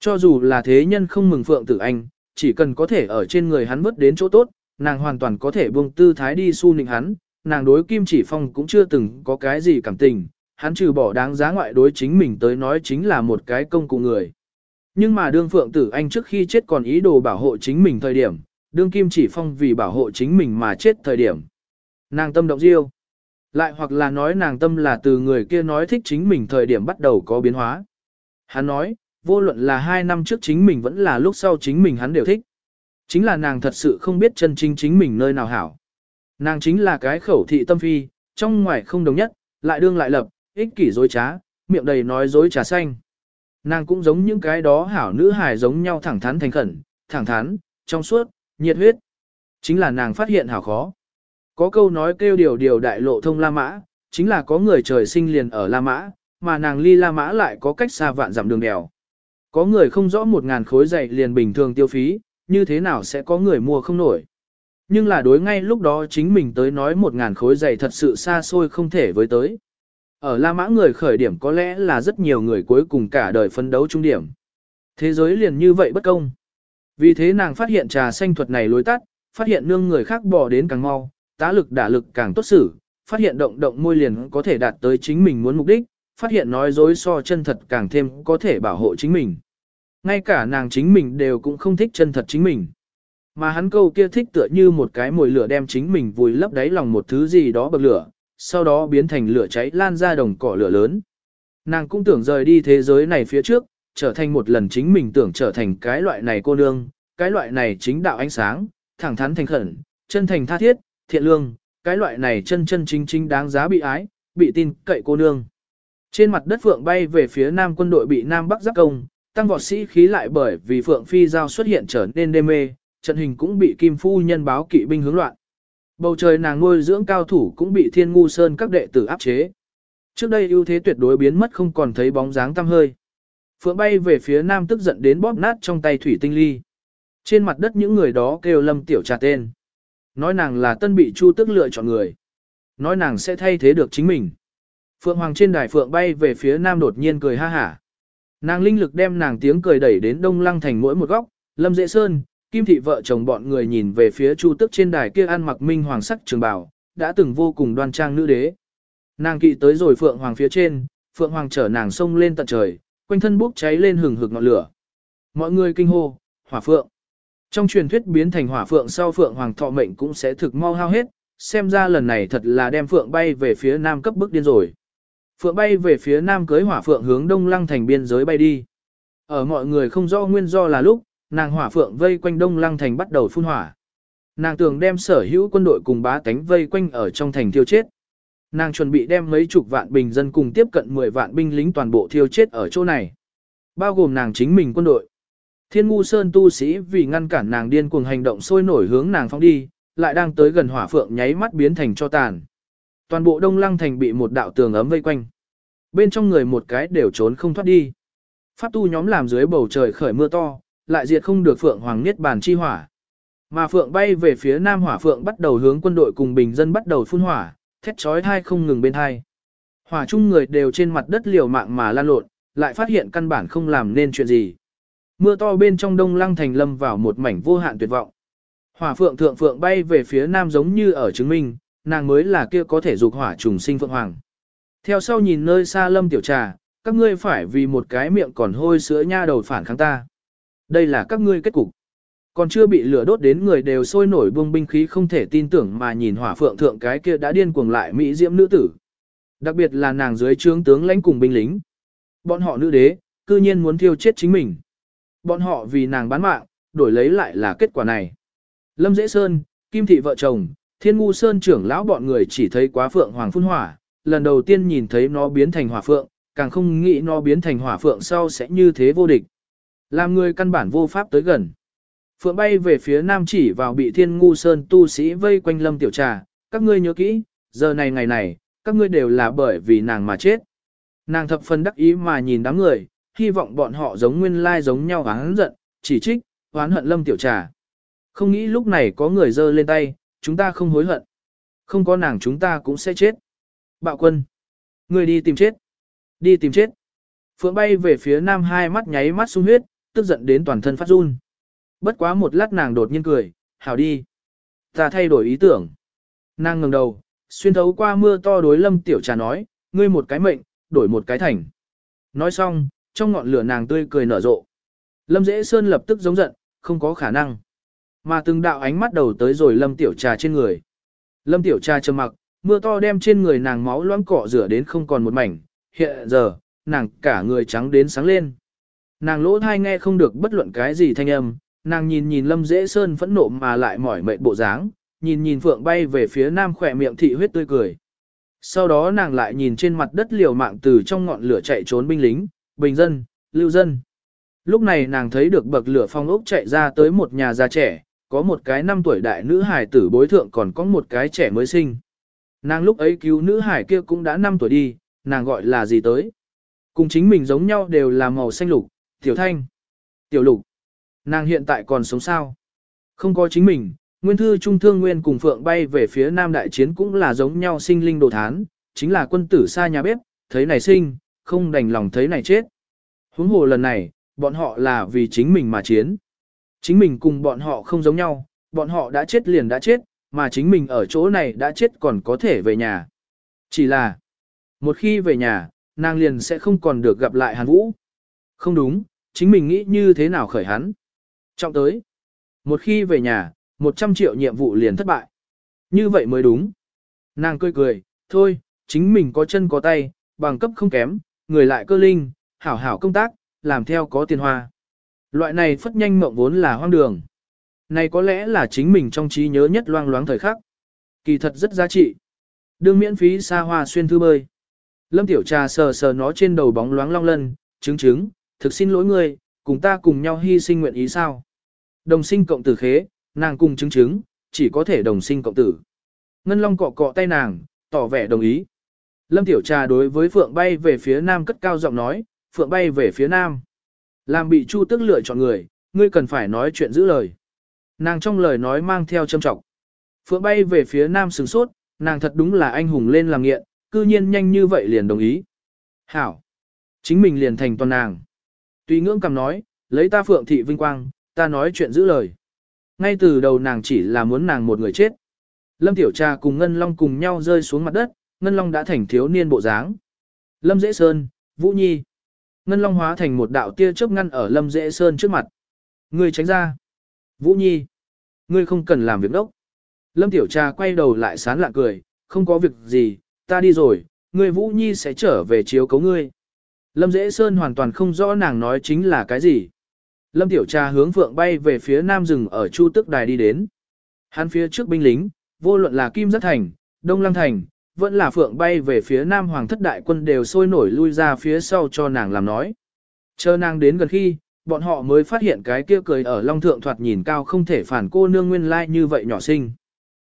Cho dù là thế nhân không mừng Phượng Tử Anh, chỉ cần có thể ở trên người hắn vớt đến chỗ tốt, nàng hoàn toàn có thể buông tư thái đi su nịnh hắn, nàng đối Kim Chỉ Phong cũng chưa từng có cái gì cảm tình, hắn trừ bỏ đáng giá ngoại đối chính mình tới nói chính là một cái công cụ người. Nhưng mà đương Phượng Tử Anh trước khi chết còn ý đồ bảo hộ chính mình thời điểm, đương Kim Chỉ Phong vì bảo hộ chính mình mà chết thời điểm. Nàng tâm động diêu. Lại hoặc là nói nàng tâm là từ người kia nói thích chính mình thời điểm bắt đầu có biến hóa. Hắn nói, vô luận là hai năm trước chính mình vẫn là lúc sau chính mình hắn đều thích. Chính là nàng thật sự không biết chân chính chính mình nơi nào hảo. Nàng chính là cái khẩu thị tâm phi, trong ngoài không đồng nhất, lại đương lại lập, ích kỷ dối trá, miệng đầy nói dối trà xanh. Nàng cũng giống những cái đó hảo nữ hài giống nhau thẳng thắn thành khẩn, thẳng thắn, trong suốt, nhiệt huyết. Chính là nàng phát hiện hảo khó. Có câu nói kêu điều điều đại lộ thông La Mã, chính là có người trời sinh liền ở La Mã, mà nàng ly La Mã lại có cách xa vạn dặm đường đèo. Có người không rõ một ngàn khối dày liền bình thường tiêu phí, như thế nào sẽ có người mua không nổi. Nhưng là đối ngay lúc đó chính mình tới nói một ngàn khối dày thật sự xa xôi không thể với tới. Ở La Mã người khởi điểm có lẽ là rất nhiều người cuối cùng cả đời phấn đấu trung điểm. Thế giới liền như vậy bất công. Vì thế nàng phát hiện trà xanh thuật này lối tắt, phát hiện nương người khác bỏ đến càng mau, tá lực đả lực càng tốt xử, phát hiện động động môi liền có thể đạt tới chính mình muốn mục đích, phát hiện nói dối so chân thật càng thêm có thể bảo hộ chính mình. Ngay cả nàng chính mình đều cũng không thích chân thật chính mình. Mà hắn câu kia thích tựa như một cái mồi lửa đem chính mình vùi lấp đáy lòng một thứ gì đó bậc lửa, sau đó biến thành lửa cháy lan ra đồng cỏ lửa lớn. Nàng cũng tưởng rời đi thế giới này phía trước, trở thành một lần chính mình tưởng trở thành cái loại này cô nương, cái loại này chính đạo ánh sáng, thẳng thắn thành khẩn, chân thành tha thiết, thiện lương, cái loại này chân chân chính chính đáng giá bị ái, bị tin cậy cô nương. Trên mặt đất phượng bay về phía nam quân đội bị nam bắc giáp công, tăng vọt sĩ khí lại bởi vì phượng phi giao xuất hiện trở nên đê mê, trận hình cũng bị kim phu nhân báo kỵ binh hướng loạn. Bầu trời nàng nuôi dưỡng cao thủ cũng bị thiên ngu sơn các đệ tử áp chế. Trước đây ưu thế tuyệt đối biến mất không còn thấy bóng dáng tăm hơi. Phượng bay về phía nam tức giận đến bóp nát trong tay thủy tinh ly. Trên mặt đất những người đó kêu lâm tiểu trà tên. Nói nàng là tân bị chu tức lựa chọn người. Nói nàng sẽ thay thế được chính mình. Phượng Hoàng trên đài Phượng bay về phía nam đột nhiên cười ha hả. Nàng linh lực đem nàng tiếng cười đẩy đến đông lăng thành mỗi một góc, lâm dễ sơn, kim thị vợ chồng bọn người nhìn về phía chu tức trên đài kia ăn mặc minh hoàng sắc trường bào, đã từng vô cùng đoan trang nữ đế. Nàng kỵ tới rồi Phượng Hoàng phía trên, Phượng Hoàng chở nàng sông lên tận trời, quanh thân bốc cháy lên hừng hực ngọn lửa. Mọi người kinh hô, hỏa phượng. Trong truyền thuyết biến thành hỏa phượng sau Phượng Hoàng thọ mệnh cũng sẽ thực mau hao hết, xem ra lần này thật là đem Phượng bay về phía nam cấp bức điên rồi. Phượng bay về phía nam cưới hỏa Phượng hướng đông lăng thành biên giới bay đi. Ở mọi người không rõ nguyên do là lúc, nàng hỏa Phượng vây quanh đông lăng thành bắt đầu phun hỏa. Nàng tưởng đem sở hữu quân đội cùng bá tánh vây quanh ở trong thành tiêu chết. Nàng chuẩn bị đem mấy chục vạn bình dân cùng tiếp cận 10 vạn binh lính toàn bộ thiêu chết ở chỗ này. Bao gồm nàng chính mình quân đội. Thiên ngu sơn tu sĩ vì ngăn cản nàng điên cuồng hành động sôi nổi hướng nàng phóng đi, lại đang tới gần hỏa phượng nháy mắt biến thành cho tàn. Toàn bộ đông lăng thành bị một đạo tường ấm vây quanh. Bên trong người một cái đều trốn không thoát đi. Pháp tu nhóm làm dưới bầu trời khởi mưa to, lại diệt không được phượng hoàng niết bàn chi hỏa. Mà phượng bay về phía nam hỏa phượng bắt đầu hướng quân đội cùng bình dân bắt đầu phun hỏa, thét chói thai không ngừng bên thai. Hỏa chung người đều trên mặt đất liều mạng mà lan lộn, lại phát hiện căn bản không làm nên chuyện gì. Mưa to bên trong đông lăng thành lâm vào một mảnh vô hạn tuyệt vọng. Hỏa phượng thượng phượng bay về phía nam giống như ở chứng minh, nàng mới là kia có thể dục hỏa trùng sinh phượng hoàng. Theo sau nhìn nơi xa lâm tiểu trà, các ngươi phải vì một cái miệng còn hôi sữa nha đầu phản kháng ta. Đây là các ngươi kết cục. Còn chưa bị lửa đốt đến người đều sôi nổi buông binh khí không thể tin tưởng mà nhìn hỏa phượng thượng cái kia đã điên cuồng lại mỹ diễm nữ tử. Đặc biệt là nàng dưới trướng tướng lãnh cùng binh lính. Bọn họ nữ đế, cư nhiên muốn thiêu chết chính mình. Bọn họ vì nàng bán mạng, đổi lấy lại là kết quả này. Lâm Dễ Sơn, Kim Thị vợ chồng, Thiên Ngu Sơn trưởng lão bọn người chỉ thấy quá phượng hoàng phun hỏa, lần đầu tiên nhìn thấy nó biến thành hỏa phượng, càng không nghĩ nó biến thành hỏa phượng sau sẽ như thế vô địch. Làm người căn bản vô pháp tới gần. Phượng bay về phía nam chỉ vào bị thiên ngu sơn tu sĩ vây quanh lâm tiểu trà, các ngươi nhớ kỹ, giờ này ngày này, các ngươi đều là bởi vì nàng mà chết. Nàng thập phần đắc ý mà nhìn đám người, hy vọng bọn họ giống nguyên lai giống nhau oán giận, chỉ trích, oán hận lâm tiểu trà. Không nghĩ lúc này có người giơ lên tay, chúng ta không hối hận. Không có nàng chúng ta cũng sẽ chết. Bạo quân. Người đi tìm chết. Đi tìm chết. Phượng bay về phía nam hai mắt nháy mắt sung huyết, tức giận đến toàn thân phát run. Bất quá một lát nàng đột nhiên cười, hảo đi. Ta thay đổi ý tưởng. Nàng ngẩng đầu, xuyên thấu qua mưa to đối lâm tiểu trà nói, ngươi một cái mệnh, đổi một cái thành. Nói xong, trong ngọn lửa nàng tươi cười nở rộ. Lâm dễ sơn lập tức giống giận, không có khả năng. Mà từng đạo ánh mắt đầu tới rồi lâm tiểu trà trên người. Lâm tiểu trà trầm mặc, mưa to đem trên người nàng máu loãng cọ rửa đến không còn một mảnh. Hiện giờ, nàng cả người trắng đến sáng lên. Nàng lỗ thai nghe không được bất luận cái gì thanh âm, Nàng nhìn nhìn Lâm Dễ Sơn phẫn nộ mà lại mỏi mệt bộ dáng, nhìn nhìn Phượng bay về phía nam khỏe miệng thị huyết tươi cười. Sau đó nàng lại nhìn trên mặt đất liều mạng từ trong ngọn lửa chạy trốn binh lính, bình dân, lưu dân. Lúc này nàng thấy được bậc lửa phong ốc chạy ra tới một nhà già trẻ, có một cái năm tuổi đại nữ hải tử bối thượng còn có một cái trẻ mới sinh. Nàng lúc ấy cứu nữ hải kia cũng đã 5 tuổi đi, nàng gọi là gì tới. Cùng chính mình giống nhau đều là màu xanh lục, tiểu thanh, tiểu lục. Nàng hiện tại còn sống sao? Không có chính mình, nguyên thư trung thương nguyên cùng phượng bay về phía nam đại chiến cũng là giống nhau sinh linh đồ thán, chính là quân tử xa nhà bếp, thấy này sinh, không đành lòng thấy này chết. Huống hồ lần này, bọn họ là vì chính mình mà chiến. Chính mình cùng bọn họ không giống nhau, bọn họ đã chết liền đã chết, mà chính mình ở chỗ này đã chết còn có thể về nhà. Chỉ là, một khi về nhà, nàng liền sẽ không còn được gặp lại Hàn Vũ. Không đúng, chính mình nghĩ như thế nào khởi hắn. Trọng tới, một khi về nhà, 100 triệu nhiệm vụ liền thất bại. Như vậy mới đúng. Nàng cười cười, thôi, chính mình có chân có tay, bằng cấp không kém, người lại cơ linh, hảo hảo công tác, làm theo có tiền hoa. Loại này phất nhanh mộng vốn là hoang đường. Này có lẽ là chính mình trong trí nhớ nhất loang loáng thời khắc. Kỳ thật rất giá trị. Đương miễn phí xa hoa xuyên thư bơi. Lâm Tiểu Trà sờ sờ nó trên đầu bóng loáng long lân, chứng chứng, thực xin lỗi ngươi, cùng ta cùng nhau hy sinh nguyện ý sao. Đồng sinh cộng tử khế, nàng cùng chứng chứng, chỉ có thể đồng sinh cộng tử. Ngân Long cọ cọ tay nàng, tỏ vẻ đồng ý. Lâm Tiểu Trà đối với Phượng bay về phía nam cất cao giọng nói, Phượng bay về phía nam. Làm bị Chu tức lựa chọn người, ngươi cần phải nói chuyện giữ lời. Nàng trong lời nói mang theo châm trọng. Phượng bay về phía nam sừng sốt, nàng thật đúng là anh hùng lên làm nghiện, cư nhiên nhanh như vậy liền đồng ý. Hảo! Chính mình liền thành toàn nàng. Tùy ngưỡng cầm nói, lấy ta Phượng thị vinh quang, ta nói chuyện giữ lời. Ngay từ đầu nàng chỉ là muốn nàng một người chết. Lâm Tiểu Trà cùng Ngân Long cùng nhau rơi xuống mặt đất, Ngân Long đã thành thiếu niên bộ dáng. Lâm Dễ Sơn, Vũ Nhi. Ngân Long hóa thành một đạo tia chớp ngăn ở Lâm Dễ Sơn trước mặt. Ngươi tránh ra. Vũ Nhi. Ngươi không cần làm việc đốc. Lâm Tiểu Trà quay đầu lại sán lạ cười, không có việc gì, ta đi rồi, ngươi Vũ Nhi sẽ trở về chiếu cấu ngươi. Lâm Dễ Sơn hoàn toàn không rõ nàng nói chính là cái gì. Lâm Tiểu Trà hướng phượng bay về phía nam rừng ở Chu Tức Đài đi đến. Hắn phía trước binh lính, vô luận là Kim Giác Thành, Đông Lăng Thành, vẫn là phượng bay về phía nam hoàng thất đại quân đều sôi nổi lui ra phía sau cho nàng làm nói. Chờ nàng đến gần khi, bọn họ mới phát hiện cái kia cười ở long thượng thoạt nhìn cao không thể phản cô nương nguyên lai như vậy nhỏ sinh.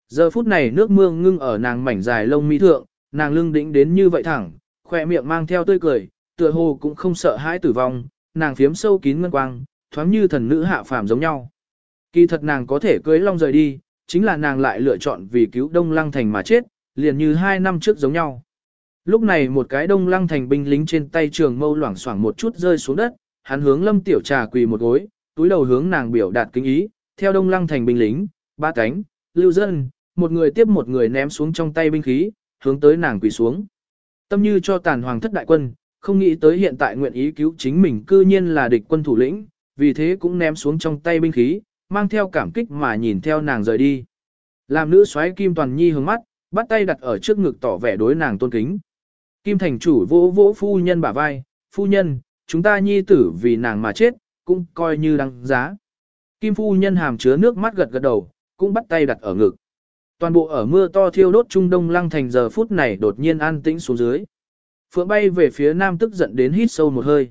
Giờ phút này nước mưa ngưng ở nàng mảnh dài lông mi thượng, nàng lưng đĩnh đến như vậy thẳng, khỏe miệng mang theo tươi cười, tựa hồ cũng không sợ hãi tử vong, nàng phiếm sâu kín ngân quang, thoáng như thần nữ hạ phàm giống nhau. Kỳ thật nàng có thể cưới long rời đi, chính là nàng lại lựa chọn vì cứu Đông Lăng Thành mà chết, liền như hai năm trước giống nhau. Lúc này một cái Đông Lăng Thành binh lính trên tay trường mâu loảng xoảng một chút rơi xuống đất, hắn hướng Lâm Tiểu Trà quỳ một gối, túi đầu hướng nàng biểu đạt kính ý, theo Đông Lăng Thành binh lính, ba cánh, lưu dân, một người tiếp một người ném xuống trong tay binh khí, hướng tới nàng quỳ xuống. Tâm như cho tàn hoàng thất đại quân, không nghĩ tới hiện tại nguyện ý cứu chính mình cư nhiên là địch quân thủ lĩnh, vì thế cũng ném xuống trong tay binh khí, mang theo cảm kích mà nhìn theo nàng rời đi. Làm nữ soái Kim Toàn Nhi hướng mắt, bắt tay đặt ở trước ngực tỏ vẻ đối nàng tôn kính. Kim thành chủ vỗ vỗ phu nhân bả vai, phu nhân, chúng ta nhi tử vì nàng mà chết, cũng coi như đăng giá. Kim phu nhân hàm chứa nước mắt gật gật đầu, cũng bắt tay đặt ở ngực. Toàn bộ ở mưa to thiêu đốt trung đông lăng thành giờ phút này đột nhiên an tĩnh xuống dưới. Phượng bay về phía nam tức giận đến hít sâu một hơi.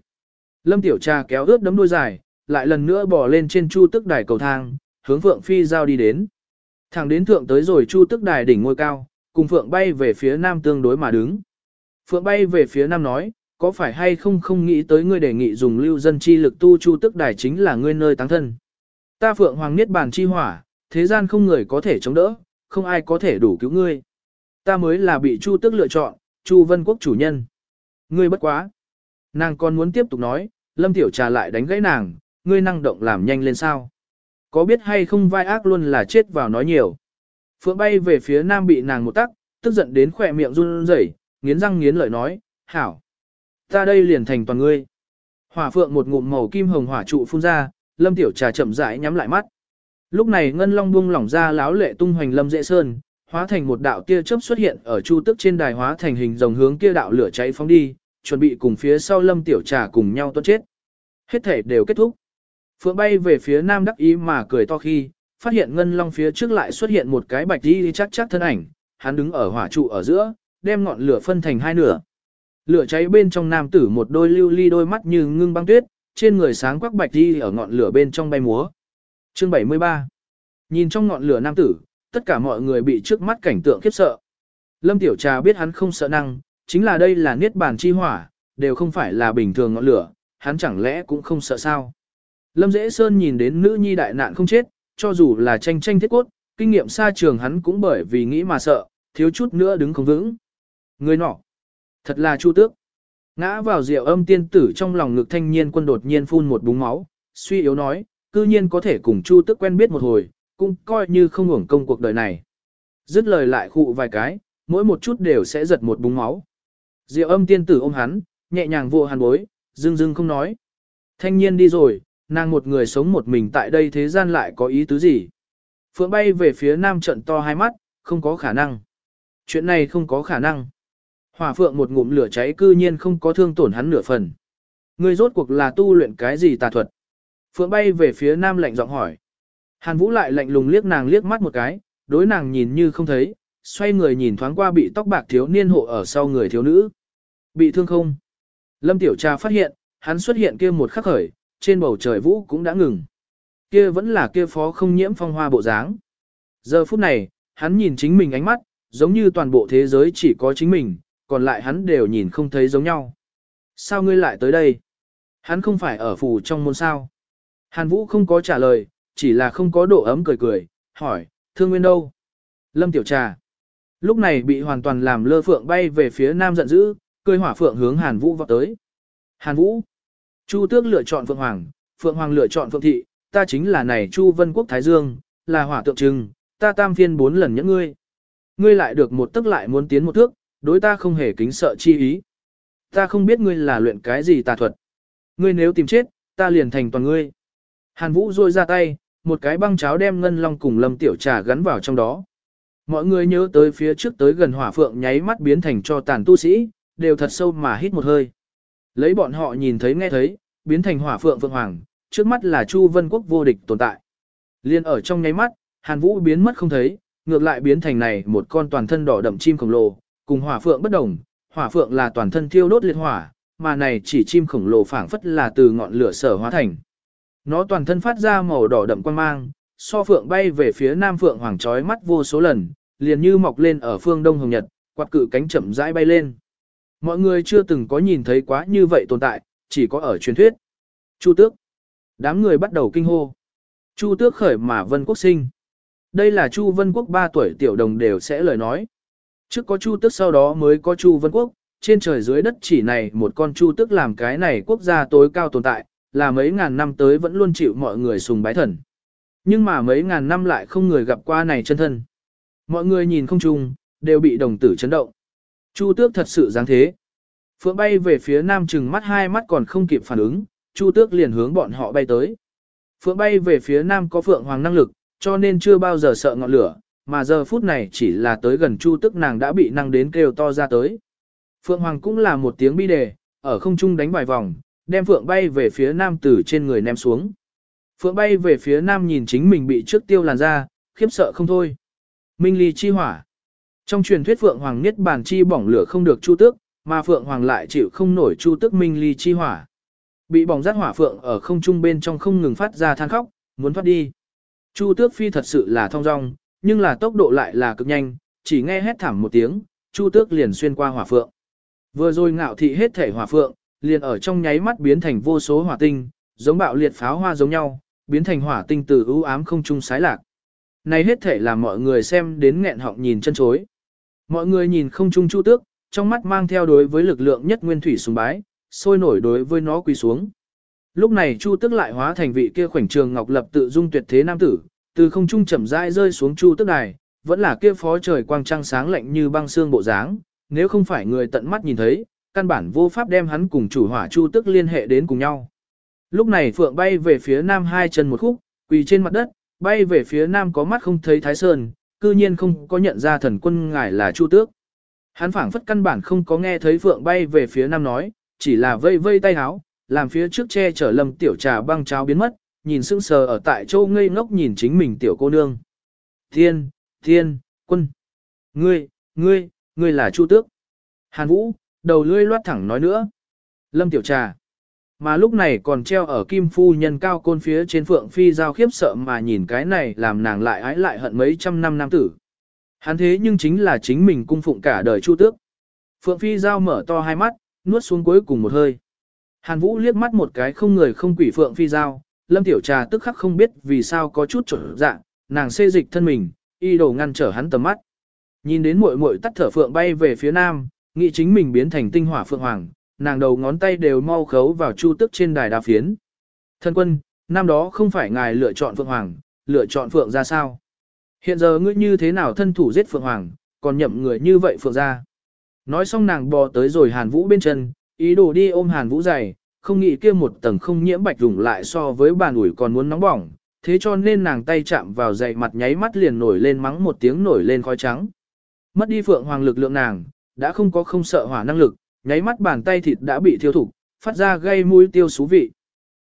Lâm tiểu trà kéo ướt đấm đuôi dài, lại lần nữa bỏ lên trên chu tức đài cầu thang, hướng Phượng phi giao đi đến. Thẳng đến thượng tới rồi chu tức đài đỉnh ngôi cao, cùng Phượng bay về phía nam tương đối mà đứng. Phượng bay về phía nam nói, có phải hay không không nghĩ tới ngươi đề nghị dùng lưu dân chi lực tu chu tức đài chính là ngươi nơi táng thân. Ta Phượng Hoàng Niết Bàn chi hỏa, thế gian không người có thể chống đỡ, không ai có thể đủ cứu ngươi. Ta mới là bị chu tức lựa chọn, chu vân quốc chủ nhân. Ngươi bất quá. Nàng còn muốn tiếp tục nói, Lâm Tiểu Trà lại đánh gãy nàng, ngươi năng động làm nhanh lên sao. Có biết hay không vai ác luôn là chết vào nói nhiều. Phượng bay về phía nam bị nàng một tắc, tức giận đến khỏe miệng run rẩy, nghiến răng nghiến lợi nói, hảo. Ta đây liền thành toàn ngươi. Hỏa phượng một ngụm màu kim hồng hỏa trụ phun ra, lâm tiểu trà chậm rãi nhắm lại mắt. Lúc này ngân long buông lỏng ra láo lệ tung hoành lâm dễ sơn, hóa thành một đạo tia chớp xuất hiện ở chu tức trên đài hóa thành hình rồng hướng kia đạo lửa cháy phóng đi, chuẩn bị cùng phía sau lâm tiểu trà cùng nhau tuôn chết. Hết thể đều kết thúc. Phượng bay về phía nam đắc ý mà cười to khi, phát hiện ngân long phía trước lại xuất hiện một cái bạch đi chắc chắc thân ảnh, hắn đứng ở hỏa trụ ở giữa, đem ngọn lửa phân thành hai nửa. Lửa cháy bên trong nam tử một đôi lưu ly đôi mắt như ngưng băng tuyết, trên người sáng quắc bạch đi ở ngọn lửa bên trong bay múa. Chương 73 Nhìn trong ngọn lửa nam tử, tất cả mọi người bị trước mắt cảnh tượng khiếp sợ. Lâm Tiểu Trà biết hắn không sợ năng, chính là đây là niết bàn chi hỏa, đều không phải là bình thường ngọn lửa, hắn chẳng lẽ cũng không sợ sao. Lâm Dễ Sơn nhìn đến nữ nhi đại nạn không chết, cho dù là tranh tranh thiết cốt, kinh nghiệm xa trường hắn cũng bởi vì nghĩ mà sợ, thiếu chút nữa đứng không vững. Người nọ, thật là chu tước. Ngã vào rượu âm tiên tử trong lòng ngực thanh niên quân đột nhiên phun một búng máu, suy yếu nói, cư nhiên có thể cùng chu tước quen biết một hồi, cũng coi như không hưởng công cuộc đời này. Dứt lời lại khụ vài cái, mỗi một chút đều sẽ giật một búng máu. Diệu âm tiên tử ôm hắn, nhẹ nhàng vô hàn bối, dưng dưng không nói. Thanh niên đi rồi, nàng một người sống một mình tại đây thế gian lại có ý tứ gì. Phượng bay về phía nam trận to hai mắt, không có khả năng. Chuyện này không có khả năng. Hỏa phượng một ngụm lửa cháy cư nhiên không có thương tổn hắn nửa phần. Người rốt cuộc là tu luyện cái gì tà thuật? Phượng bay về phía nam lạnh giọng hỏi. Hàn Vũ lại lạnh lùng liếc nàng liếc mắt một cái, đối nàng nhìn như không thấy, xoay người nhìn thoáng qua bị tóc bạc thiếu niên hộ ở sau người thiếu nữ. Bị thương không? Lâm Tiểu Trà phát hiện, hắn xuất hiện kia một khắc khởi, trên bầu trời vũ cũng đã ngừng. Kia vẫn là kia phó không nhiễm phong hoa bộ dáng. Giờ phút này, hắn nhìn chính mình ánh mắt, giống như toàn bộ thế giới chỉ có chính mình, còn lại hắn đều nhìn không thấy giống nhau. Sao ngươi lại tới đây? Hắn không phải ở phủ trong môn sao? Hàn Vũ không có trả lời, chỉ là không có độ ấm cười cười, hỏi, thương nguyên đâu? Lâm Tiểu Trà. Lúc này bị hoàn toàn làm lơ phượng bay về phía nam giận dữ, cười hỏa phượng hướng Hàn Vũ vọt tới. Hàn Vũ. Chu tước lựa chọn phượng hoàng, phượng hoàng lựa chọn phượng thị, ta chính là này Chu Vân Quốc Thái Dương, là hỏa tượng trưng, ta tam phiên bốn lần nhẫn ngươi. Ngươi lại được một tức lại muốn tiến một thước, đối ta không hề kính sợ chi ý. Ta không biết ngươi là luyện cái gì tà thuật. Ngươi nếu tìm chết, ta liền thành toàn ngươi. Hàn Vũ rôi ra tay, một cái băng cháo đem ngân long cùng lâm tiểu trà gắn vào trong đó. Mọi người nhớ tới phía trước tới gần hỏa phượng nháy mắt biến thành cho tàn tu sĩ, đều thật sâu mà hít một hơi. Lấy bọn họ nhìn thấy nghe thấy, biến thành hỏa phượng phượng hoàng, trước mắt là Chu Vân Quốc vô địch tồn tại. Liên ở trong nháy mắt, Hàn Vũ biến mất không thấy, ngược lại biến thành này một con toàn thân đỏ đậm chim khổng lồ, cùng hỏa phượng bất đồng, hỏa phượng là toàn thân thiêu đốt liệt hỏa, mà này chỉ chim khổng lồ phảng phất là từ ngọn lửa sở hóa thành. Nó toàn thân phát ra màu đỏ đậm quang mang, so phượng bay về phía nam phượng hoàng chói mắt vô số lần, liền như mọc lên ở phương đông hồng nhật, quạt cự cánh chậm rãi bay lên. Mọi người chưa từng có nhìn thấy quá như vậy tồn tại, chỉ có ở truyền thuyết. Chu tước. Đám người bắt đầu kinh hô. Chu tước khởi mà vân quốc sinh. Đây là Chu Vân Quốc 3 tuổi tiểu đồng đều sẽ lời nói. Trước có Chu tước sau đó mới có Chu Vân Quốc, trên trời dưới đất chỉ này một con Chu tước làm cái này quốc gia tối cao tồn tại, là mấy ngàn năm tới vẫn luôn chịu mọi người sùng bái thần. Nhưng mà mấy ngàn năm lại không người gặp qua này chân thân. Mọi người nhìn không chung, đều bị đồng tử chấn động. Chu tước thật sự dáng thế. Phượng bay về phía nam chừng mắt hai mắt còn không kịp phản ứng, Chu tước liền hướng bọn họ bay tới. Phượng bay về phía nam có phượng hoàng năng lực, cho nên chưa bao giờ sợ ngọn lửa, mà giờ phút này chỉ là tới gần Chu Tước nàng đã bị năng đến kêu to ra tới. Phượng hoàng cũng là một tiếng bi đề, ở không trung đánh vài vòng, đem Phượng bay về phía nam từ trên người ném xuống. Phượng bay về phía nam nhìn chính mình bị trước tiêu làn ra, khiếp sợ không thôi. Minh ly chi hỏa. Trong truyền thuyết Phượng Hoàng Niết Bàn chi bỏng lửa không được chu tước, mà Phượng Hoàng lại chịu không nổi chu tước minh ly chi hỏa. Bị bỏng rát hỏa Phượng ở không trung bên trong không ngừng phát ra than khóc, muốn thoát đi. Chu tước phi thật sự là thong dong, nhưng là tốc độ lại là cực nhanh, chỉ nghe hét thảm một tiếng, chu tước liền xuyên qua hỏa Phượng. Vừa rồi ngạo thị hết thể hỏa Phượng, liền ở trong nháy mắt biến thành vô số hỏa tinh, giống bạo liệt pháo hoa giống nhau, biến thành hỏa tinh từ ưu ám không trung sái lạc. Này hết thể là mọi người xem đến nghẹn họng nhìn chân chối. Mọi người nhìn không trung chu tước, trong mắt mang theo đối với lực lượng nhất nguyên thủy sùng bái, sôi nổi đối với nó quỳ xuống. Lúc này chu tước lại hóa thành vị kia khoảnh trường ngọc lập tự dung tuyệt thế nam tử, từ không trung chậm rãi rơi xuống chu tước đài, vẫn là kia phó trời quang trăng sáng lạnh như băng xương bộ dáng, nếu không phải người tận mắt nhìn thấy, căn bản vô pháp đem hắn cùng chủ hỏa chu tước liên hệ đến cùng nhau. Lúc này phượng bay về phía nam hai chân một khúc, quỳ trên mặt đất, bay về phía nam có mắt không thấy Thái Sơn, cư nhiên không có nhận ra thần quân ngài là Chu Tước. Hắn phảng phất căn bản không có nghe thấy Phượng bay về phía nam nói, chỉ là vây vây tay háo, làm phía trước che chở lầm tiểu trà băng cháo biến mất, nhìn sững sờ ở tại châu ngây ngốc nhìn chính mình tiểu cô nương. Thiên, thiên, quân, ngươi, ngươi, ngươi là Chu Tước. Hàn Vũ, đầu lưỡi loát thẳng nói nữa. Lâm tiểu trà. Mà lúc này còn treo ở kim phu nhân cao côn phía trên phượng phi giao khiếp sợ mà nhìn cái này làm nàng lại ái lại hận mấy trăm năm nam tử. Hắn thế nhưng chính là chính mình cung phụng cả đời chu tước. Phượng phi giao mở to hai mắt, nuốt xuống cuối cùng một hơi. Hàn Vũ liếc mắt một cái không người không quỷ Phượng phi giao, lâm tiểu trà tức khắc không biết vì sao có chút trở dạng, nàng xê dịch thân mình, y đồ ngăn trở hắn tầm mắt. Nhìn đến muội muội tắt thở Phượng bay về phía nam, nghĩ chính mình biến thành tinh hỏa Phượng Hoàng, nàng đầu ngón tay đều mau khấu vào chu tức trên đài đa phiến. Thân quân, năm đó không phải ngài lựa chọn Phượng Hoàng, lựa chọn Phượng ra sao? Hiện giờ ngươi như thế nào thân thủ giết Phượng Hoàng, còn nhậm người như vậy Phượng ra? Nói xong nàng bò tới rồi Hàn Vũ bên chân, ý đồ đi ôm Hàn Vũ dày, không nghĩ kia một tầng không nhiễm bạch rủng lại so với bàn ủi còn muốn nóng bỏng, thế cho nên nàng tay chạm vào dày mặt nháy mắt liền nổi lên mắng một tiếng nổi lên khói trắng. Mất đi Phượng Hoàng lực lượng nàng, đã không có không sợ hỏa năng lực, nháy mắt bàn tay thịt đã bị thiêu thục, phát ra gây mũi tiêu xú vị.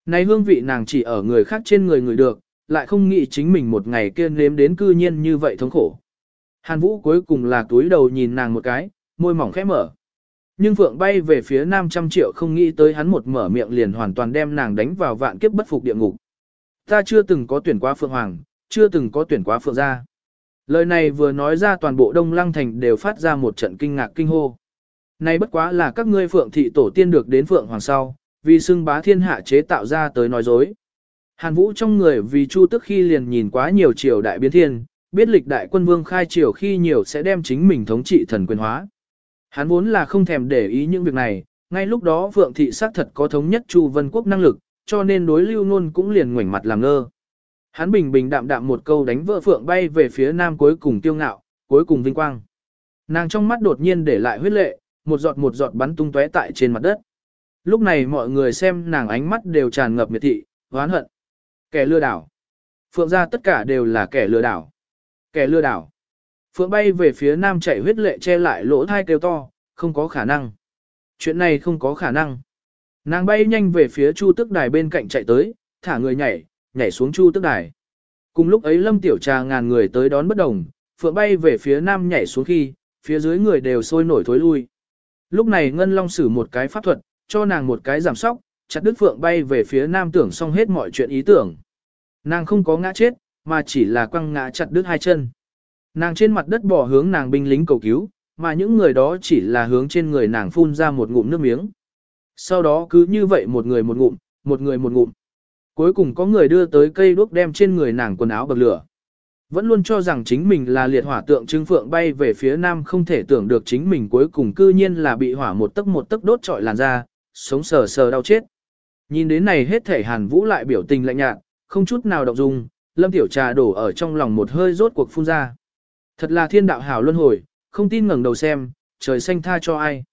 Này hương vị nàng chỉ ở người khác trên người người được, lại không nghĩ chính mình một ngày kia nếm đến cư nhiên như vậy thống khổ. Hàn Vũ cuối cùng là túi đầu nhìn nàng một cái, môi mỏng khẽ mở. Nhưng Phượng bay về phía nam trăm triệu không nghĩ tới hắn một mở miệng liền hoàn toàn đem nàng đánh vào vạn kiếp bất phục địa ngục. Ta chưa từng có tuyển qua Phượng Hoàng, chưa từng có tuyển qua Phượng gia. Lời này vừa nói ra toàn bộ Đông Lăng Thành đều phát ra một trận kinh ngạc kinh hô. Này bất quá là các ngươi phượng thị tổ tiên được đến phượng hoàng sau, vì xưng bá thiên hạ chế tạo ra tới nói dối. Hàn Vũ trong người vì Chu Tức khi liền nhìn quá nhiều triều đại biến thiên, biết lịch đại quân vương khai triều khi nhiều sẽ đem chính mình thống trị thần quyền hóa. Hắn vốn là không thèm để ý những việc này, ngay lúc đó Phượng thị xác thật có thống nhất Chu Vân Quốc năng lực, cho nên đối lưu nôn cũng liền ngoảnh mặt làm ngơ. Hắn bình bình đạm đạm một câu đánh vỡ Phượng bay về phía nam cuối cùng tiêu ngạo, cuối cùng vinh quang. Nàng trong mắt đột nhiên để lại huyết lệ, một giọt một giọt bắn tung tóe tại trên mặt đất. Lúc này mọi người xem nàng ánh mắt đều tràn ngập miệt thị, oán hận. Kẻ lừa đảo. Phượng ra tất cả đều là kẻ lừa đảo. Kẻ lừa đảo. Phượng bay về phía nam chạy huyết lệ che lại lỗ thai kêu to, không có khả năng. Chuyện này không có khả năng. Nàng bay nhanh về phía chu tức đài bên cạnh chạy tới, thả người nhảy, nhảy xuống chu tức đài. Cùng lúc ấy lâm tiểu trà ngàn người tới đón bất đồng, Phượng bay về phía nam nhảy xuống khi, phía dưới người đều sôi nổi thối lui. Lúc này Ngân Long sử một cái pháp thuật, cho nàng một cái giảm sóc, chặt đứt Phượng bay về phía nam tưởng xong hết mọi chuyện ý tưởng. Nàng không có ngã chết, mà chỉ là quăng ngã chặt đứt hai chân. Nàng trên mặt đất bỏ hướng nàng binh lính cầu cứu, mà những người đó chỉ là hướng trên người nàng phun ra một ngụm nước miếng. Sau đó cứ như vậy một người một ngụm, một người một ngụm. Cuối cùng có người đưa tới cây đuốc đem trên người nàng quần áo bậc lửa. Vẫn luôn cho rằng chính mình là liệt hỏa tượng trưng phượng bay về phía nam không thể tưởng được chính mình cuối cùng cư nhiên là bị hỏa một tấc một tấc đốt trọi làn da, sống sờ sờ đau chết. Nhìn đến này hết thể hàn vũ lại biểu tình lạnh nhạt, không chút nào động dung, lâm tiểu trà đổ ở trong lòng một hơi rốt cuộc phun ra. Thật là thiên đạo hảo luân hồi, không tin ngẩng đầu xem, trời xanh tha cho ai.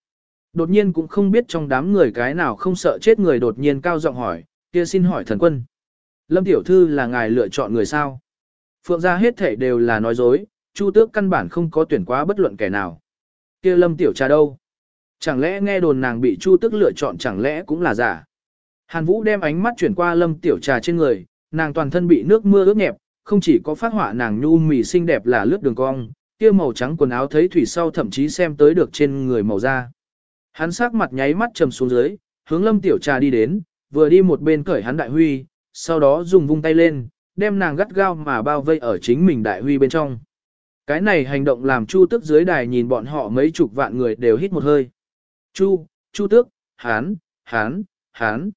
Đột nhiên cũng không biết trong đám người cái nào không sợ chết người đột nhiên cao giọng hỏi, kia xin hỏi thần quân. Lâm tiểu thư là ngài lựa chọn người sao? Phượng gia hết thể đều là nói dối, Chu tước căn bản không có tuyển quá bất luận kẻ nào. kia lâm tiểu trà đâu? Chẳng lẽ nghe đồn nàng bị Chu tước lựa chọn chẳng lẽ cũng là giả? Hàn Vũ đem ánh mắt chuyển qua lâm tiểu trà trên người, nàng toàn thân bị nước mưa ướt nhẹp, không chỉ có phát họa nàng nhu mì xinh đẹp là lướt đường cong, kia màu trắng quần áo thấy thủy sau thậm chí xem tới được trên người màu da. Hắn sắc mặt nháy mắt trầm xuống dưới, hướng lâm tiểu trà đi đến, vừa đi một bên cởi hắn đại huy, sau đó dùng vung tay lên, đem nàng gắt gao mà bao vây ở chính mình đại huy bên trong. Cái này hành động làm Chu Tước dưới đài nhìn bọn họ mấy chục vạn người đều hít một hơi. Chu, Chu Tước, hán, hán, hán.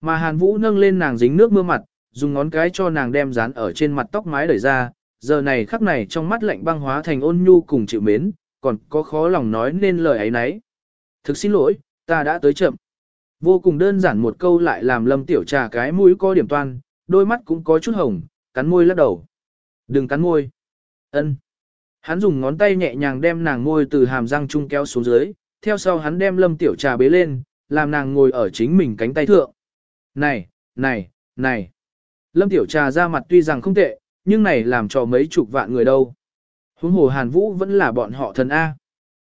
Mà Hàn Vũ nâng lên nàng dính nước mưa mặt, dùng ngón cái cho nàng đem dán ở trên mặt tóc mái đẩy ra, giờ này khắc này trong mắt lạnh băng hóa thành ôn nhu cùng chịu mến, còn có khó lòng nói nên lời ấy nấy. Thực xin lỗi, ta đã tới chậm. Vô cùng đơn giản một câu lại làm lâm tiểu trà cái mũi có điểm toan, đôi mắt cũng có chút hồng, cắn môi lắc đầu. Đừng cắn môi. Ân. Hắn dùng ngón tay nhẹ nhàng đem nàng môi từ hàm răng chung kéo xuống dưới, theo sau hắn đem lâm tiểu trà bế lên, làm nàng ngồi ở chính mình cánh tay thượng. Này, này, này. Lâm tiểu trà ra mặt tuy rằng không tệ, nhưng này làm cho mấy chục vạn người đâu. Huống hồ Hàn Vũ vẫn là bọn họ thần A.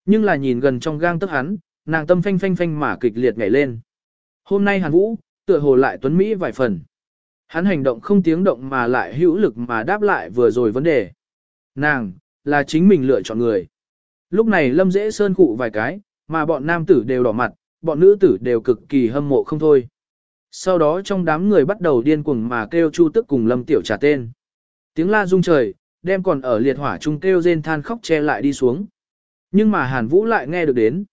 Nhưng là nhìn gần trong gang tức hắn, nàng tâm phanh phanh phanh mà kịch liệt nhảy lên. Hôm nay Hàn Vũ, tựa hồ lại tuấn Mỹ vài phần. Hắn hành động không tiếng động mà lại hữu lực mà đáp lại vừa rồi vấn đề. Nàng, là chính mình lựa chọn người. Lúc này Lâm Dễ Sơn cụ vài cái, mà bọn nam tử đều đỏ mặt, bọn nữ tử đều cực kỳ hâm mộ không thôi. Sau đó trong đám người bắt đầu điên cuồng mà kêu Chu Tức cùng Lâm Tiểu trả tên. Tiếng la rung trời, đem còn ở liệt hỏa trung kêu rên than khóc che lại đi xuống. Nhưng mà Hàn Vũ lại nghe được đến.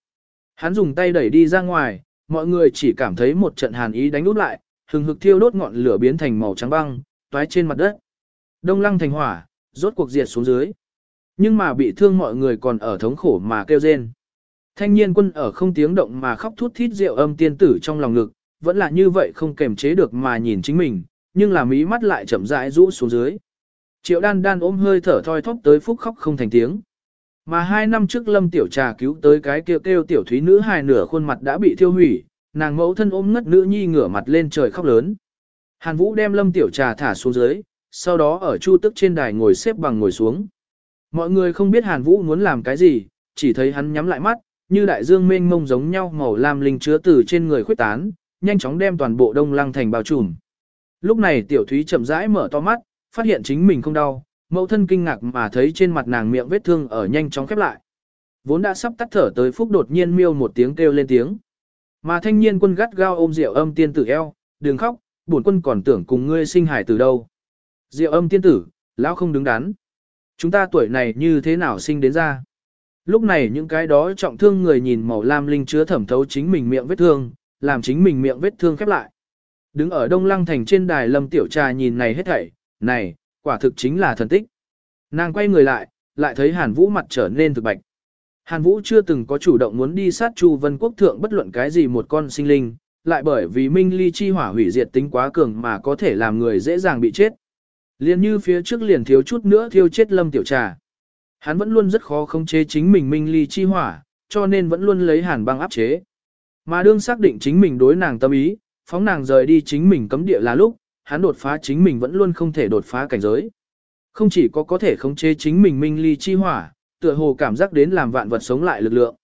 Hắn dùng tay đẩy đi ra ngoài, mọi người chỉ cảm thấy một trận hàn ý đánh út lại, hừng hực thiêu đốt ngọn lửa biến thành màu trắng băng, toái trên mặt đất. Đông lăng thành hỏa, rốt cuộc diệt xuống dưới. Nhưng mà bị thương mọi người còn ở thống khổ mà kêu rên. Thanh niên quân ở không tiếng động mà khóc thút thít rượu âm tiên tử trong lòng ngực, vẫn là như vậy không kềm chế được mà nhìn chính mình, nhưng là mí mắt lại chậm rãi rũ xuống dưới. Triệu đan đan ôm hơi thở thoi thóp tới phúc khóc không thành tiếng. Mà hai năm trước lâm tiểu trà cứu tới cái kêu kêu tiểu thúy nữ hài nửa khuôn mặt đã bị thiêu hủy, nàng mẫu thân ôm ngất nữ nhi ngửa mặt lên trời khóc lớn. Hàn Vũ đem lâm tiểu trà thả xuống dưới, sau đó ở chu tức trên đài ngồi xếp bằng ngồi xuống. Mọi người không biết Hàn Vũ muốn làm cái gì, chỉ thấy hắn nhắm lại mắt, như đại dương mênh mông giống nhau màu lam linh chứa từ trên người khuyết tán, nhanh chóng đem toàn bộ đông lăng thành bao trùm. Lúc này tiểu thúy chậm rãi mở to mắt, phát hiện chính mình không đau, mẫu thân kinh ngạc mà thấy trên mặt nàng miệng vết thương ở nhanh chóng khép lại. Vốn đã sắp tắt thở tới phúc đột nhiên miêu một tiếng kêu lên tiếng. Mà thanh niên quân gắt gao ôm Diệu âm tiên tử eo, đừng khóc, bổn quân còn tưởng cùng ngươi sinh hải từ đâu. Diệu âm tiên tử, lão không đứng đắn. Chúng ta tuổi này như thế nào sinh đến ra. Lúc này những cái đó trọng thương người nhìn màu lam linh chứa thẩm thấu chính mình miệng vết thương, làm chính mình miệng vết thương khép lại. Đứng ở Đông Lăng Thành trên đài Lâm Tiểu Trà nhìn này hết thảy, này, quả thực chính là thần tích. Nàng quay người lại, lại thấy Hàn Vũ mặt trở nên thực bạch. Hàn Vũ chưa từng có chủ động muốn đi sát Chu Vân Quốc thượng bất luận cái gì một con sinh linh, lại bởi vì Minh Ly chi hỏa hủy diệt tính quá cường mà có thể làm người dễ dàng bị chết. Liên như phía trước liền thiếu chút nữa thiêu chết Lâm Tiểu Trà. Hắn vẫn luôn rất khó khống chế chính mình Minh Ly chi hỏa, cho nên vẫn luôn lấy Hàn băng áp chế. Mà đương xác định chính mình đối nàng tâm ý, phóng nàng rời đi chính mình cấm địa là lúc, hắn đột phá chính mình vẫn luôn không thể đột phá cảnh giới. Không chỉ có có thể khống chế chính mình Minh Ly chi hỏa, tựa hồ cảm giác đến làm vạn vật sống lại lực lượng.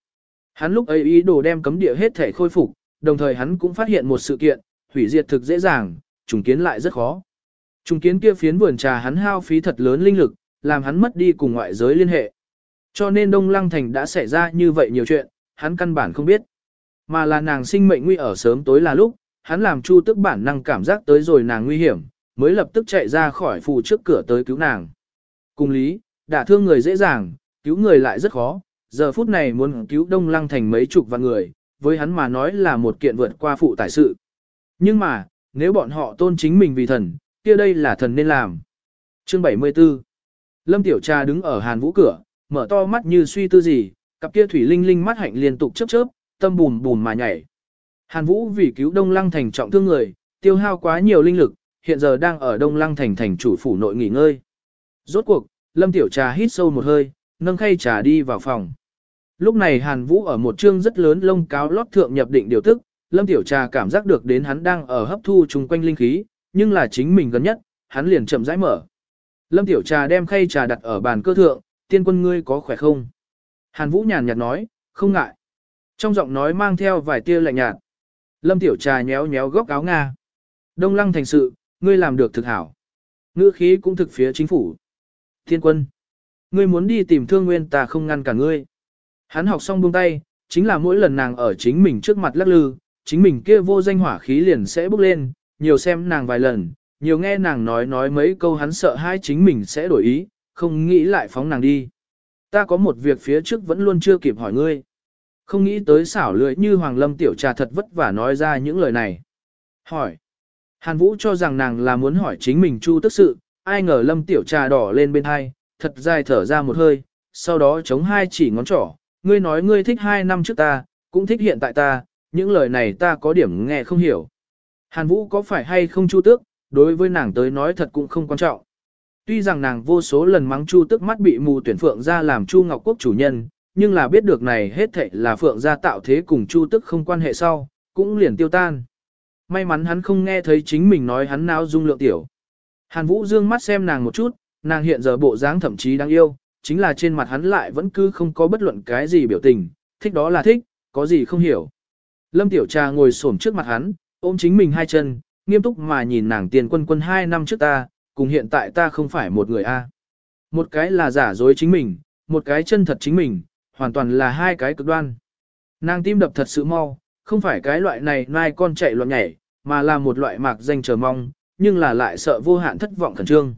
Hắn lúc ấy ý đồ đem cấm địa hết thể khôi phục, đồng thời hắn cũng phát hiện một sự kiện, hủy diệt thực dễ dàng, trùng kiến lại rất khó. Trùng kiến kia phiến vườn trà hắn hao phí thật lớn linh lực, làm hắn mất đi cùng ngoại giới liên hệ. Cho nên Đông Lăng Thành đã xảy ra như vậy nhiều chuyện, hắn căn bản không biết. Mà là nàng sinh mệnh nguy ở sớm tối là lúc, hắn làm chu tức bản năng cảm giác tới rồi nàng nguy hiểm, mới lập tức chạy ra khỏi phù trước cửa tới cứu nàng. Cùng lý, đả thương người dễ dàng, cứu người lại rất khó, giờ phút này muốn cứu Đông Lăng thành mấy chục vạn người, với hắn mà nói là một kiện vượt qua phụ tải sự. Nhưng mà, nếu bọn họ tôn chính mình vì thần, kia đây là thần nên làm. Chương 74 Lâm Tiểu Trà đứng ở hàn vũ cửa, mở to mắt như suy tư gì, cặp kia thủy linh linh mắt hạnh liên tục chớp chớp, tâm bùn bùn mà nhảy. Hàn Vũ vì cứu Đông Lăng thành trọng thương người, tiêu hao quá nhiều linh lực, hiện giờ đang ở Đông Lăng thành thành chủ phủ nội nghỉ ngơi. Rốt cuộc, Lâm Tiểu Trà hít sâu một hơi, nâng khay trà đi vào phòng. Lúc này Hàn Vũ ở một chương rất lớn lông cáo lót thượng nhập định điều tức, Lâm Tiểu Trà cảm giác được đến hắn đang ở hấp thu chung quanh linh khí, nhưng là chính mình gần nhất, hắn liền chậm rãi mở. Lâm Tiểu Trà đem khay trà đặt ở bàn cơ thượng, tiên quân ngươi có khỏe không? Hàn Vũ nhàn nhạt nói, không ngại. Trong giọng nói mang theo vài tia lạnh nhạt. Lâm Tiểu Trà nhéo nhéo góc áo Nga. Đông lăng thành sự, ngươi làm được thực hảo. Ngữ khí cũng thực phía chính phủ. Thiên quân. Ngươi muốn đi tìm thương nguyên ta không ngăn cả ngươi. Hắn học xong buông tay, chính là mỗi lần nàng ở chính mình trước mặt lắc lư, chính mình kia vô danh hỏa khí liền sẽ bốc lên, nhiều xem nàng vài lần, nhiều nghe nàng nói nói mấy câu hắn sợ hai chính mình sẽ đổi ý, không nghĩ lại phóng nàng đi. Ta có một việc phía trước vẫn luôn chưa kịp hỏi ngươi. Không nghĩ tới xảo lưỡi như Hoàng Lâm tiểu trà thật vất vả nói ra những lời này. Hỏi. Hàn Vũ cho rằng nàng là muốn hỏi chính mình chu tức sự, ai ngờ Lâm tiểu trà đỏ lên bên hai, thật dài thở ra một hơi, sau đó chống hai chỉ ngón trỏ. Ngươi nói ngươi thích hai năm trước ta, cũng thích hiện tại ta, những lời này ta có điểm nghe không hiểu. Hàn Vũ có phải hay không chu tước, đối với nàng tới nói thật cũng không quan trọng. Tuy rằng nàng vô số lần mắng chu tước mắt bị mù tuyển phượng ra làm chu ngọc quốc chủ nhân, nhưng là biết được này hết thệ là phượng gia tạo thế cùng chu tức không quan hệ sau, cũng liền tiêu tan. May mắn hắn không nghe thấy chính mình nói hắn nào dung lượng tiểu. Hàn Vũ dương mắt xem nàng một chút, nàng hiện giờ bộ dáng thậm chí đáng yêu, chính là trên mặt hắn lại vẫn cứ không có bất luận cái gì biểu tình, thích đó là thích, có gì không hiểu. Lâm Tiểu Trà ngồi xổm trước mặt hắn, ôm chính mình hai chân, nghiêm túc mà nhìn nàng tiền quân quân hai năm trước ta, cùng hiện tại ta không phải một người a. Một cái là giả dối chính mình, một cái chân thật chính mình, hoàn toàn là hai cái cực đoan. Nàng tim đập thật sự mau, không phải cái loại này nai con chạy loạn nhảy, mà là một loại mạc danh chờ mong, nhưng là lại sợ vô hạn thất vọng khẩn trương.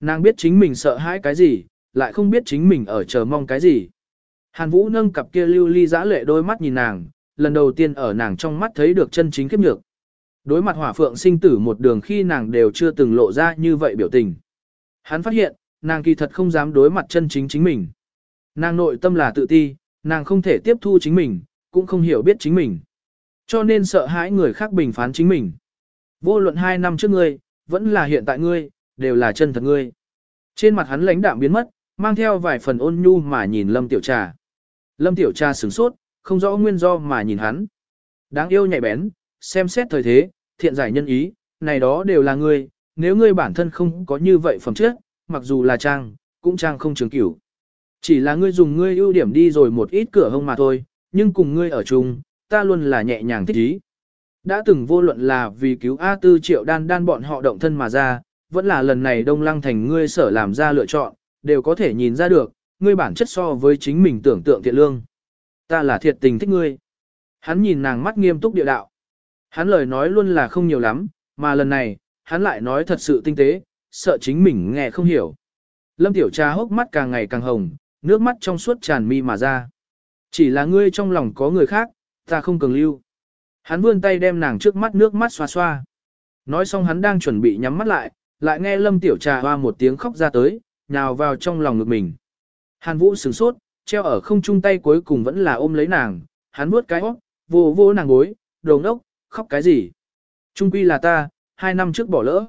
Nàng biết chính mình sợ hãi cái gì, lại không biết chính mình ở chờ mong cái gì. Hàn Vũ nâng cặp kia lưu ly dã lệ đôi mắt nhìn nàng, lần đầu tiên ở nàng trong mắt thấy được chân chính kiếp nhược. Đối mặt hỏa phượng sinh tử một đường khi nàng đều chưa từng lộ ra như vậy biểu tình. Hắn phát hiện, nàng kỳ thật không dám đối mặt chân chính chính mình. Nàng nội tâm là tự ti, nàng không thể tiếp thu chính mình, cũng không hiểu biết chính mình. Cho nên sợ hãi người khác bình phán chính mình. Vô luận hai năm trước ngươi, vẫn là hiện tại ngươi, đều là chân thật ngươi. Trên mặt hắn lãnh đạm biến mất, mang theo vài phần ôn nhu mà nhìn Lâm Tiểu Trà. Lâm Tiểu Trà sửng sốt, không rõ nguyên do mà nhìn hắn. Đáng yêu nhạy bén, xem xét thời thế, thiện giải nhân ý, này đó đều là ngươi, nếu ngươi bản thân không có như vậy phẩm chất, mặc dù là trang, cũng trang không trường cửu. Chỉ là ngươi dùng ngươi ưu điểm đi rồi một ít cửa hông mà thôi, nhưng cùng ngươi ở chung, ta luôn là nhẹ nhàng thích ý. Đã từng vô luận là vì cứu A tư triệu đan đan bọn họ động thân mà ra, vẫn là lần này đông lăng thành ngươi sở làm ra lựa chọn, đều có thể nhìn ra được, ngươi bản chất so với chính mình tưởng tượng thiện lương. Ta là thiệt tình thích ngươi. Hắn nhìn nàng mắt nghiêm túc địa đạo. Hắn lời nói luôn là không nhiều lắm, mà lần này, hắn lại nói thật sự tinh tế, sợ chính mình nghe không hiểu. Lâm Tiểu Trà hốc mắt càng ngày càng hồng, nước mắt trong suốt tràn mi mà ra. Chỉ là ngươi trong lòng có người khác, ta không cần lưu. Hắn vươn tay đem nàng trước mắt nước mắt xoa xoa. Nói xong hắn đang chuẩn bị nhắm mắt lại, lại nghe lâm tiểu trà hoa một tiếng khóc ra tới, nhào vào trong lòng ngực mình. Hàn Vũ sửng sốt, treo ở không trung tay cuối cùng vẫn là ôm lấy nàng, hắn vuốt cái óc, vô vô nàng gối, đồ ngốc, khóc cái gì? Trung quy là ta, hai năm trước bỏ lỡ.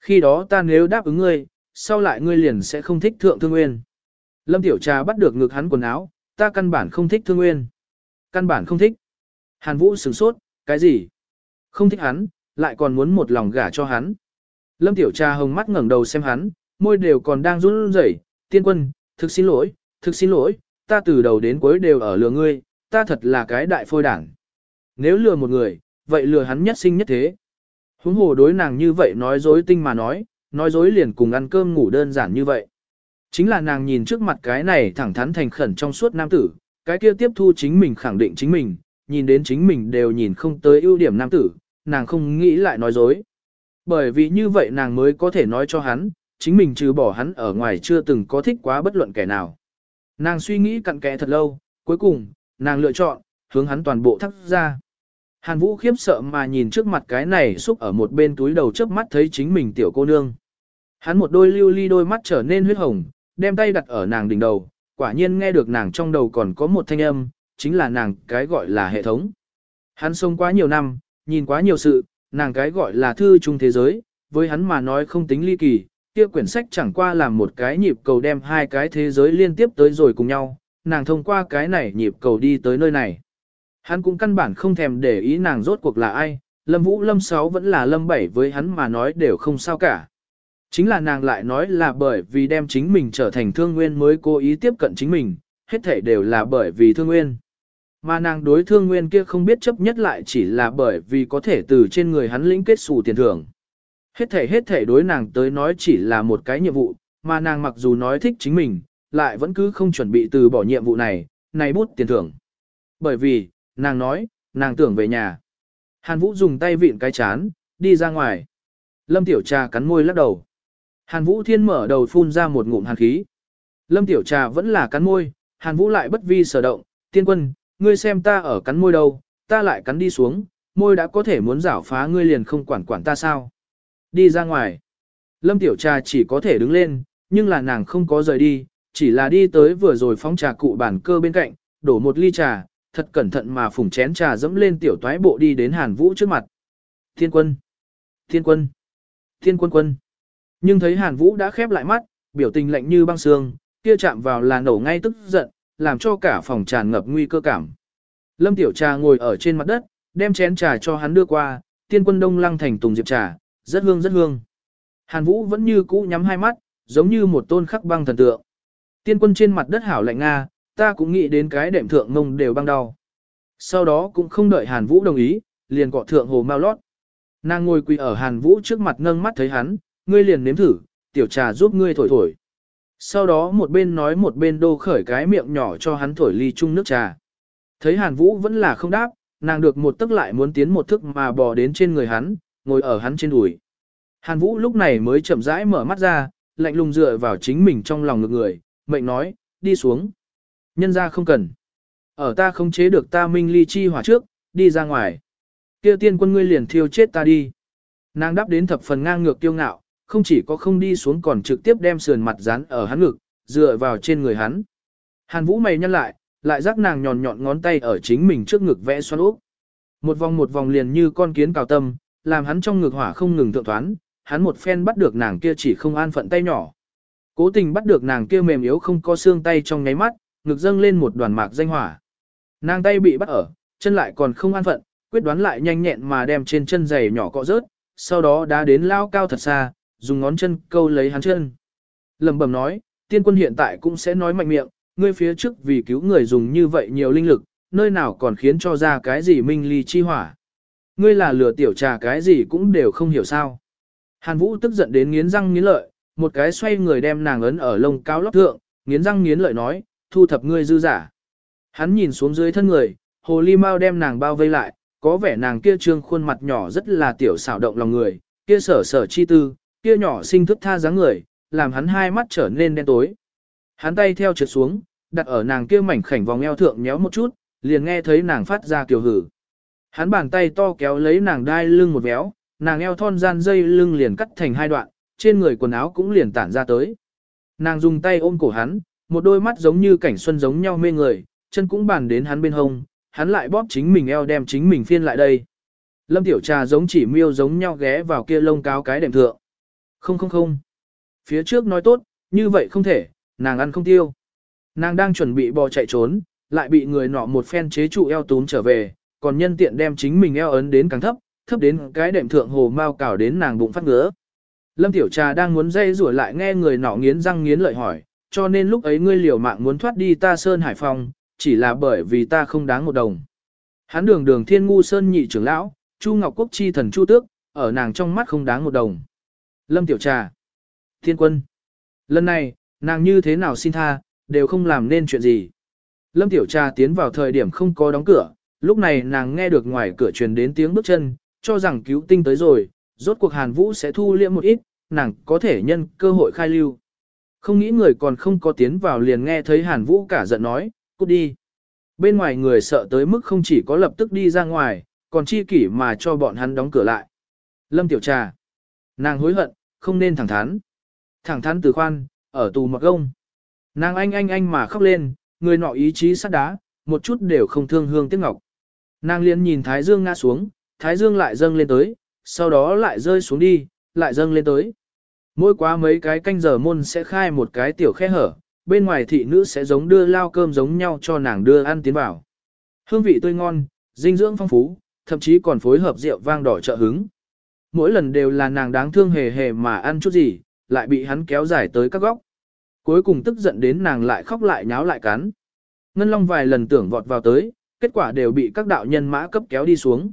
Khi đó ta nếu đáp ứng ngươi, sau lại ngươi liền sẽ không thích thượng thương nguyên. Lâm Tiểu Trà bắt được ngực hắn quần áo, ta căn bản không thích thương nguyên. Căn bản không thích. Hàn Vũ sửng sốt, cái gì? Không thích hắn, lại còn muốn một lòng gả cho hắn. Lâm Tiểu Trà hồng mắt ngẩng đầu xem hắn, môi đều còn đang run rẩy. tiên quân, thực xin lỗi, thực xin lỗi, ta từ đầu đến cuối đều ở lừa ngươi, ta thật là cái đại phôi đảng. Nếu lừa một người, vậy lừa hắn nhất sinh nhất thế. Huống hồ đối nàng như vậy nói dối tinh mà nói, nói dối liền cùng ăn cơm ngủ đơn giản như vậy. Chính là nàng nhìn trước mặt cái này thẳng thắn thành khẩn trong suốt nam tử, cái kia tiếp thu chính mình khẳng định chính mình, nhìn đến chính mình đều nhìn không tới ưu điểm nam tử, nàng không nghĩ lại nói dối. Bởi vì như vậy nàng mới có thể nói cho hắn, chính mình trừ bỏ hắn ở ngoài chưa từng có thích quá bất luận kẻ nào. Nàng suy nghĩ cặn kẽ thật lâu, cuối cùng, nàng lựa chọn, hướng hắn toàn bộ thắt ra. Hàn Vũ khiếp sợ mà nhìn trước mặt cái này xúc ở một bên túi đầu chớp mắt thấy chính mình tiểu cô nương. Hắn một đôi lưu ly đôi mắt trở nên huyết hồng, đem tay đặt ở nàng đỉnh đầu, quả nhiên nghe được nàng trong đầu còn có một thanh âm, chính là nàng cái gọi là hệ thống. Hắn sống quá nhiều năm, nhìn quá nhiều sự, nàng cái gọi là thư trung thế giới, với hắn mà nói không tính ly kỳ, kia quyển sách chẳng qua là một cái nhịp cầu đem hai cái thế giới liên tiếp tới rồi cùng nhau, nàng thông qua cái này nhịp cầu đi tới nơi này. Hắn cũng căn bản không thèm để ý nàng rốt cuộc là ai, Lâm Vũ Lâm Sáu vẫn là Lâm Bảy với hắn mà nói đều không sao cả. Chính là nàng lại nói là bởi vì đem chính mình trở thành thương nguyên mới cố ý tiếp cận chính mình, hết thể đều là bởi vì thương nguyên. Mà nàng đối thương nguyên kia không biết chấp nhất lại chỉ là bởi vì có thể từ trên người hắn lĩnh kết xù tiền thưởng. Hết thể hết thể đối nàng tới nói chỉ là một cái nhiệm vụ, mà nàng mặc dù nói thích chính mình, lại vẫn cứ không chuẩn bị từ bỏ nhiệm vụ này, này bút tiền thưởng. Bởi vì, nàng nói, nàng tưởng về nhà. Hàn Vũ dùng tay vịn cái chán, đi ra ngoài. Lâm Tiểu Trà cắn môi lắc đầu. Hàn Vũ Thiên mở đầu phun ra một ngụm hàn khí. Lâm Tiểu Trà vẫn là cắn môi, Hàn Vũ lại bất vi sở động, tiên quân, ngươi xem ta ở cắn môi đâu, ta lại cắn đi xuống, môi đã có thể muốn rảo phá ngươi liền không quản quản ta sao. Đi ra ngoài. Lâm Tiểu Trà chỉ có thể đứng lên, nhưng là nàng không có rời đi, chỉ là đi tới vừa rồi phóng trà cụ bản cơ bên cạnh, đổ một ly trà, thật cẩn thận mà phủng chén trà dẫm lên tiểu toái bộ đi đến Hàn Vũ trước mặt. Thiên quân! Thiên quân! Thiên quân quân! Nhưng thấy Hàn Vũ đã khép lại mắt, biểu tình lạnh như băng xương, kia chạm vào là nổ ngay tức giận, làm cho cả phòng tràn ngập nguy cơ cảm. Lâm Tiểu Trà ngồi ở trên mặt đất, đem chén trà cho hắn đưa qua, tiên quân đông lăng thành tùng diệp trà, rất hương rất hương. Hàn Vũ vẫn như cũ nhắm hai mắt, giống như một tôn khắc băng thần tượng. Tiên quân trên mặt đất hảo lạnh Nga, ta cũng nghĩ đến cái đệm thượng mông đều băng đau. Sau đó cũng không đợi Hàn Vũ đồng ý, liền gọi thượng hồ mau lót. Nàng ngồi quỳ ở Hàn Vũ trước mặt ngâng mắt thấy hắn, ngươi liền nếm thử, tiểu trà giúp ngươi thổi thổi. Sau đó một bên nói một bên đô khởi cái miệng nhỏ cho hắn thổi ly chung nước trà. Thấy Hàn Vũ vẫn là không đáp, nàng được một tức lại muốn tiến một thức mà bò đến trên người hắn, ngồi ở hắn trên đùi. Hàn Vũ lúc này mới chậm rãi mở mắt ra, lạnh lùng dựa vào chính mình trong lòng ngực người, mệnh nói, đi xuống. Nhân ra không cần. Ở ta không chế được ta minh ly chi hỏa trước, đi ra ngoài. kia tiên quân ngươi liền thiêu chết ta đi. Nàng đáp đến thập phần ngang ngược kiêu ngạo, không chỉ có không đi xuống còn trực tiếp đem sườn mặt dán ở hắn ngực, dựa vào trên người hắn. Hàn Vũ mày nhăn lại, lại rắc nàng nhọn nhọn ngón tay ở chính mình trước ngực vẽ xoắn úp. Một vòng một vòng liền như con kiến cào tâm, làm hắn trong ngực hỏa không ngừng thượng thoán, hắn một phen bắt được nàng kia chỉ không an phận tay nhỏ. Cố tình bắt được nàng kia mềm yếu không có xương tay trong nháy mắt, ngực dâng lên một đoàn mạc danh hỏa. Nàng tay bị bắt ở, chân lại còn không an phận, quyết đoán lại nhanh nhẹn mà đem trên chân giày nhỏ cọ rớt, sau đó đá đến lao cao thật xa, dùng ngón chân câu lấy hắn chân. Lầm bầm nói, tiên quân hiện tại cũng sẽ nói mạnh miệng, ngươi phía trước vì cứu người dùng như vậy nhiều linh lực, nơi nào còn khiến cho ra cái gì minh ly chi hỏa. Ngươi là lừa tiểu trà cái gì cũng đều không hiểu sao. Hàn Vũ tức giận đến nghiến răng nghiến lợi, một cái xoay người đem nàng ấn ở lông cao lóc thượng, nghiến răng nghiến lợi nói, thu thập ngươi dư giả. Hắn nhìn xuống dưới thân người, hồ ly mau đem nàng bao vây lại, có vẻ nàng kia trương khuôn mặt nhỏ rất là tiểu xảo động lòng người, kia sở sở chi tư, kia nhỏ sinh thức tha dáng người, làm hắn hai mắt trở nên đen tối. Hắn tay theo trượt xuống, đặt ở nàng kia mảnh khảnh vòng eo thượng nhéo một chút, liền nghe thấy nàng phát ra kiều hử. Hắn bàn tay to kéo lấy nàng đai lưng một véo, nàng eo thon gian dây lưng liền cắt thành hai đoạn, trên người quần áo cũng liền tản ra tới. Nàng dùng tay ôm cổ hắn, một đôi mắt giống như cảnh xuân giống nhau mê người, chân cũng bàn đến hắn bên hông, hắn lại bóp chính mình eo đem chính mình phiên lại đây. Lâm Tiểu Trà giống chỉ miêu giống nhau ghé vào kia lông cáo cái đệm thượng. Không không không. Phía trước nói tốt, như vậy không thể, nàng ăn không tiêu. Nàng đang chuẩn bị bò chạy trốn, lại bị người nọ một phen chế trụ eo túm trở về, còn nhân tiện đem chính mình eo ấn đến càng thấp, thấp đến cái đệm thượng hồ mau cào đến nàng bụng phát ngứa. Lâm Tiểu Trà đang muốn dây rủa lại nghe người nọ nghiến răng nghiến lợi hỏi, cho nên lúc ấy ngươi liều mạng muốn thoát đi ta Sơn Hải Phong, chỉ là bởi vì ta không đáng một đồng. Hắn đường đường thiên ngu Sơn nhị trưởng lão, Chu Ngọc Quốc chi thần Chu Tước, ở nàng trong mắt không đáng một đồng. Lâm Tiểu Trà, Thiên Quân, lần này, nàng như thế nào xin tha, đều không làm nên chuyện gì. Lâm Tiểu Trà tiến vào thời điểm không có đóng cửa, lúc này nàng nghe được ngoài cửa truyền đến tiếng bước chân, cho rằng cứu tinh tới rồi, rốt cuộc Hàn Vũ sẽ thu liễm một ít, nàng có thể nhân cơ hội khai lưu. Không nghĩ người còn không có tiến vào liền nghe thấy Hàn Vũ cả giận nói, cút đi. Bên ngoài người sợ tới mức không chỉ có lập tức đi ra ngoài, còn chi kỷ mà cho bọn hắn đóng cửa lại. Lâm Tiểu Trà. Nàng hối hận, không nên thẳng thắn. Thẳng thắn từ khoan, ở tù mặc gông. Nàng anh anh anh mà khóc lên, người nọ ý chí sắt đá, một chút đều không thương hương tiếc ngọc. Nàng liền nhìn Thái Dương ngã xuống, Thái Dương lại dâng lên tới, sau đó lại rơi xuống đi, lại dâng lên tới. Mỗi quá mấy cái canh giờ môn sẽ khai một cái tiểu khe hở, bên ngoài thị nữ sẽ giống đưa lao cơm giống nhau cho nàng đưa ăn tiến vào. Hương vị tươi ngon, dinh dưỡng phong phú, thậm chí còn phối hợp rượu vang đỏ trợ hứng. Mỗi lần đều là nàng đáng thương hề hề mà ăn chút gì, lại bị hắn kéo dài tới các góc. Cuối cùng tức giận đến nàng lại khóc lại nháo lại cắn. Ngân Long vài lần tưởng vọt vào tới, kết quả đều bị các đạo nhân mã cấp kéo đi xuống.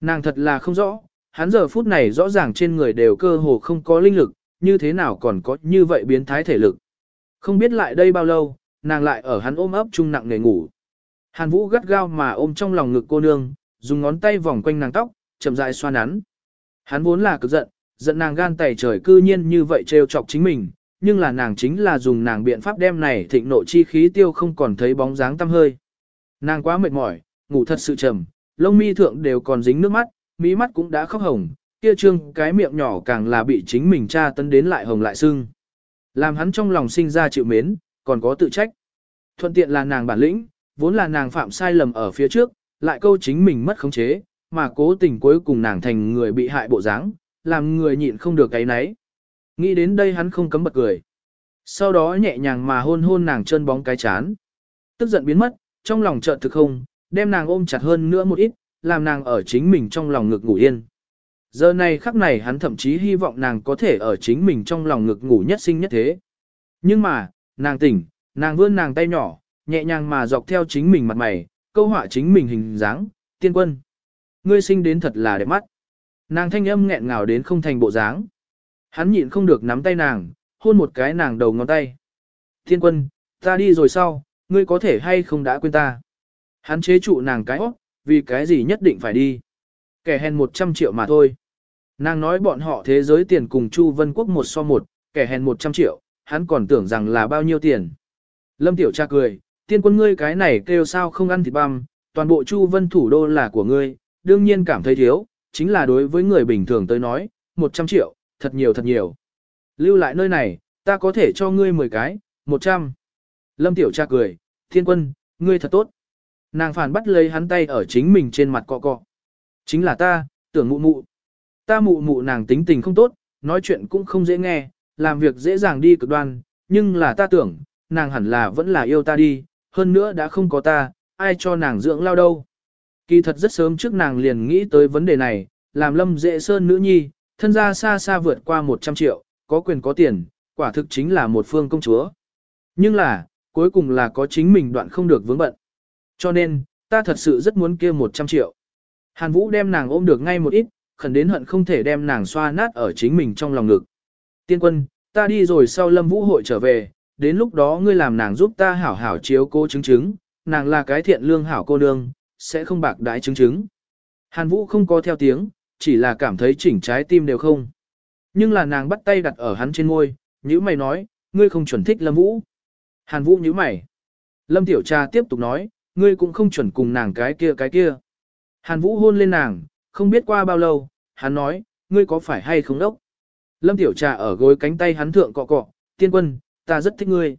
Nàng thật là không rõ, hắn giờ phút này rõ ràng trên người đều cơ hồ không có linh lực, như thế nào còn có như vậy biến thái thể lực. Không biết lại đây bao lâu, nàng lại ở hắn ôm ấp chung nặng nề ngủ. Hàn Vũ gắt gao mà ôm trong lòng ngực cô nương, dùng ngón tay vòng quanh nàng tóc, chậm rãi xoa nắn. Hắn vốn là cực giận, giận nàng gan tẩy trời cư nhiên như vậy trêu chọc chính mình, nhưng là nàng chính là dùng nàng biện pháp đem này thịnh nộ chi khí tiêu không còn thấy bóng dáng tăm hơi. Nàng quá mệt mỏi, ngủ thật sự trầm, lông mi thượng đều còn dính nước mắt, mí mắt cũng đã khóc hồng, kia trương cái miệng nhỏ càng là bị chính mình tra tấn đến lại hồng lại sưng. Làm hắn trong lòng sinh ra chịu mến, còn có tự trách. Thuận tiện là nàng bản lĩnh, vốn là nàng phạm sai lầm ở phía trước, lại câu chính mình mất khống chế, mà cố tình cuối cùng nàng thành người bị hại bộ dáng, làm người nhịn không được cái nấy. Nghĩ đến đây hắn không cấm bật cười. Sau đó nhẹ nhàng mà hôn hôn nàng chân bóng cái chán. Tức giận biến mất, trong lòng chợt thực không, đem nàng ôm chặt hơn nữa một ít, làm nàng ở chính mình trong lòng ngực ngủ yên. Giờ này khắc này hắn thậm chí hy vọng nàng có thể ở chính mình trong lòng ngực ngủ nhất sinh nhất thế. Nhưng mà, nàng tỉnh, nàng vươn nàng tay nhỏ, nhẹ nhàng mà dọc theo chính mình mặt mày, câu họa chính mình hình dáng, tiên quân. Ngươi sinh đến thật là đẹp mắt. Nàng thanh âm nghẹn ngào đến không thành bộ dáng. Hắn nhịn không được nắm tay nàng, hôn một cái nàng đầu ngón tay. Thiên quân, ta đi rồi sau, ngươi có thể hay không đã quên ta. Hắn chế trụ nàng cái óc, vì cái gì nhất định phải đi. Kẻ hèn 100 triệu mà thôi. Nàng nói bọn họ thế giới tiền cùng Chu Vân Quốc một so một, kẻ hèn 100 triệu, hắn còn tưởng rằng là bao nhiêu tiền. Lâm Tiểu Cha cười, tiên quân ngươi cái này kêu sao không ăn thịt băm, toàn bộ Chu Vân thủ đô là của ngươi, đương nhiên cảm thấy thiếu, chính là đối với người bình thường tới nói, 100 triệu, thật nhiều thật nhiều. Lưu lại nơi này, ta có thể cho ngươi 10 cái, 100. Lâm Tiểu Cha cười, thiên quân, ngươi thật tốt. Nàng phản bắt lấy hắn tay ở chính mình trên mặt cọ cọ. Chính là ta, tưởng mụ mụ. Ta mụ mụ nàng tính tình không tốt, nói chuyện cũng không dễ nghe, làm việc dễ dàng đi cực đoan, nhưng là ta tưởng, nàng hẳn là vẫn là yêu ta đi, hơn nữa đã không có ta, ai cho nàng dưỡng lao đâu. Kỳ thật rất sớm trước nàng liền nghĩ tới vấn đề này, làm lâm dễ sơn nữ nhi, thân gia xa xa vượt qua 100 triệu, có quyền có tiền, quả thực chính là một phương công chúa. Nhưng là, cuối cùng là có chính mình đoạn không được vướng bận. Cho nên, ta thật sự rất muốn kia 100 triệu. Hàn Vũ đem nàng ôm được ngay một ít, khẩn đến hận không thể đem nàng xoa nát ở chính mình trong lòng ngực. Tiên quân, ta đi rồi sau lâm vũ hội trở về, đến lúc đó ngươi làm nàng giúp ta hảo hảo chiếu cố chứng chứng, nàng là cái thiện lương hảo cô nương, sẽ không bạc đái chứng chứng. Hàn Vũ không có theo tiếng, chỉ là cảm thấy chỉnh trái tim đều không. Nhưng là nàng bắt tay đặt ở hắn trên môi, nhữ mày nói, ngươi không chuẩn thích Lâm Vũ. Hàn Vũ như mày. Lâm Tiểu Trà tiếp tục nói, ngươi cũng không chuẩn cùng nàng cái kia cái kia. Hàn Vũ hôn lên nàng, không biết qua bao lâu, hắn nói, ngươi có phải hay không đốc? Lâm Tiểu Trà ở gối cánh tay hắn thượng cọ cọ, tiên quân, ta rất thích ngươi.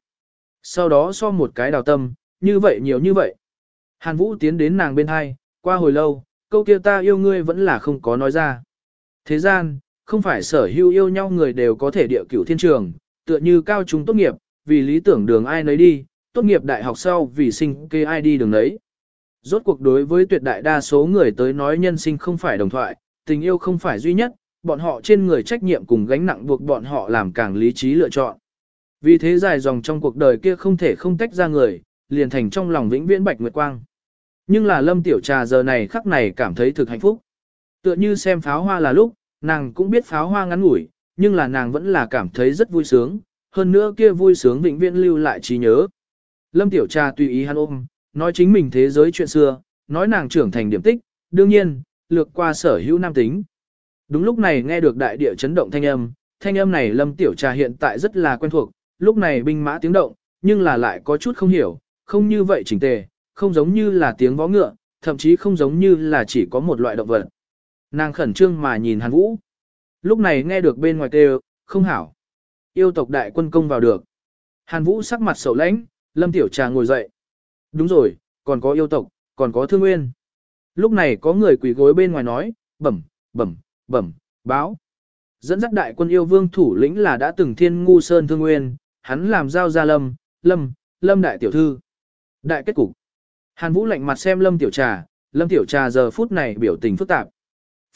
Sau đó so một cái đào tâm, như vậy nhiều như vậy. Hàn Vũ tiến đến nàng bên hai, qua hồi lâu, câu kia ta yêu ngươi vẫn là không có nói ra. Thế gian, không phải sở hữu yêu nhau người đều có thể địa cửu thiên trường, tựa như cao trung tốt nghiệp, vì lý tưởng đường ai nấy đi, tốt nghiệp đại học sau vì sinh kê ai đi đường nấy. Rốt cuộc đối với tuyệt đại đa số người tới nói nhân sinh không phải đồng thoại, tình yêu không phải duy nhất, bọn họ trên người trách nhiệm cùng gánh nặng buộc bọn họ làm càng lý trí lựa chọn. Vì thế dài dòng trong cuộc đời kia không thể không tách ra người, liền thành trong lòng vĩnh viễn bạch nguyệt quang. Nhưng là lâm tiểu trà giờ này khắc này cảm thấy thực hạnh phúc. Tựa như xem pháo hoa là lúc, nàng cũng biết pháo hoa ngắn ngủi, nhưng là nàng vẫn là cảm thấy rất vui sướng, hơn nữa kia vui sướng vĩnh viễn lưu lại trí nhớ. Lâm tiểu trà tùy ý hắn ôm, nói chính mình thế giới chuyện xưa, nói nàng trưởng thành điểm tích, đương nhiên, lược qua sở hữu nam tính. Đúng lúc này nghe được đại địa chấn động thanh âm, thanh âm này Lâm Tiểu Trà hiện tại rất là quen thuộc, lúc này binh mã tiếng động, nhưng là lại có chút không hiểu, không như vậy chỉnh tề, không giống như là tiếng vó ngựa, thậm chí không giống như là chỉ có một loại động vật. Nàng khẩn trương mà nhìn Hàn Vũ. Lúc này nghe được bên ngoài kêu, không hảo. Yêu tộc đại quân công vào được. Hàn Vũ sắc mặt sầu lãnh, Lâm Tiểu Trà ngồi dậy. Đúng rồi, còn có yêu tộc, còn có thương nguyên. Lúc này có người quỳ gối bên ngoài nói, bẩm, bẩm, bẩm, báo. Dẫn dắt đại quân yêu vương thủ lĩnh là đã từng thiên ngu sơn thương nguyên, hắn làm giao gia lâm, lâm, lâm đại tiểu thư. Đại kết cục. Hàn Vũ lạnh mặt xem lâm tiểu trà, lâm tiểu trà giờ phút này biểu tình phức tạp.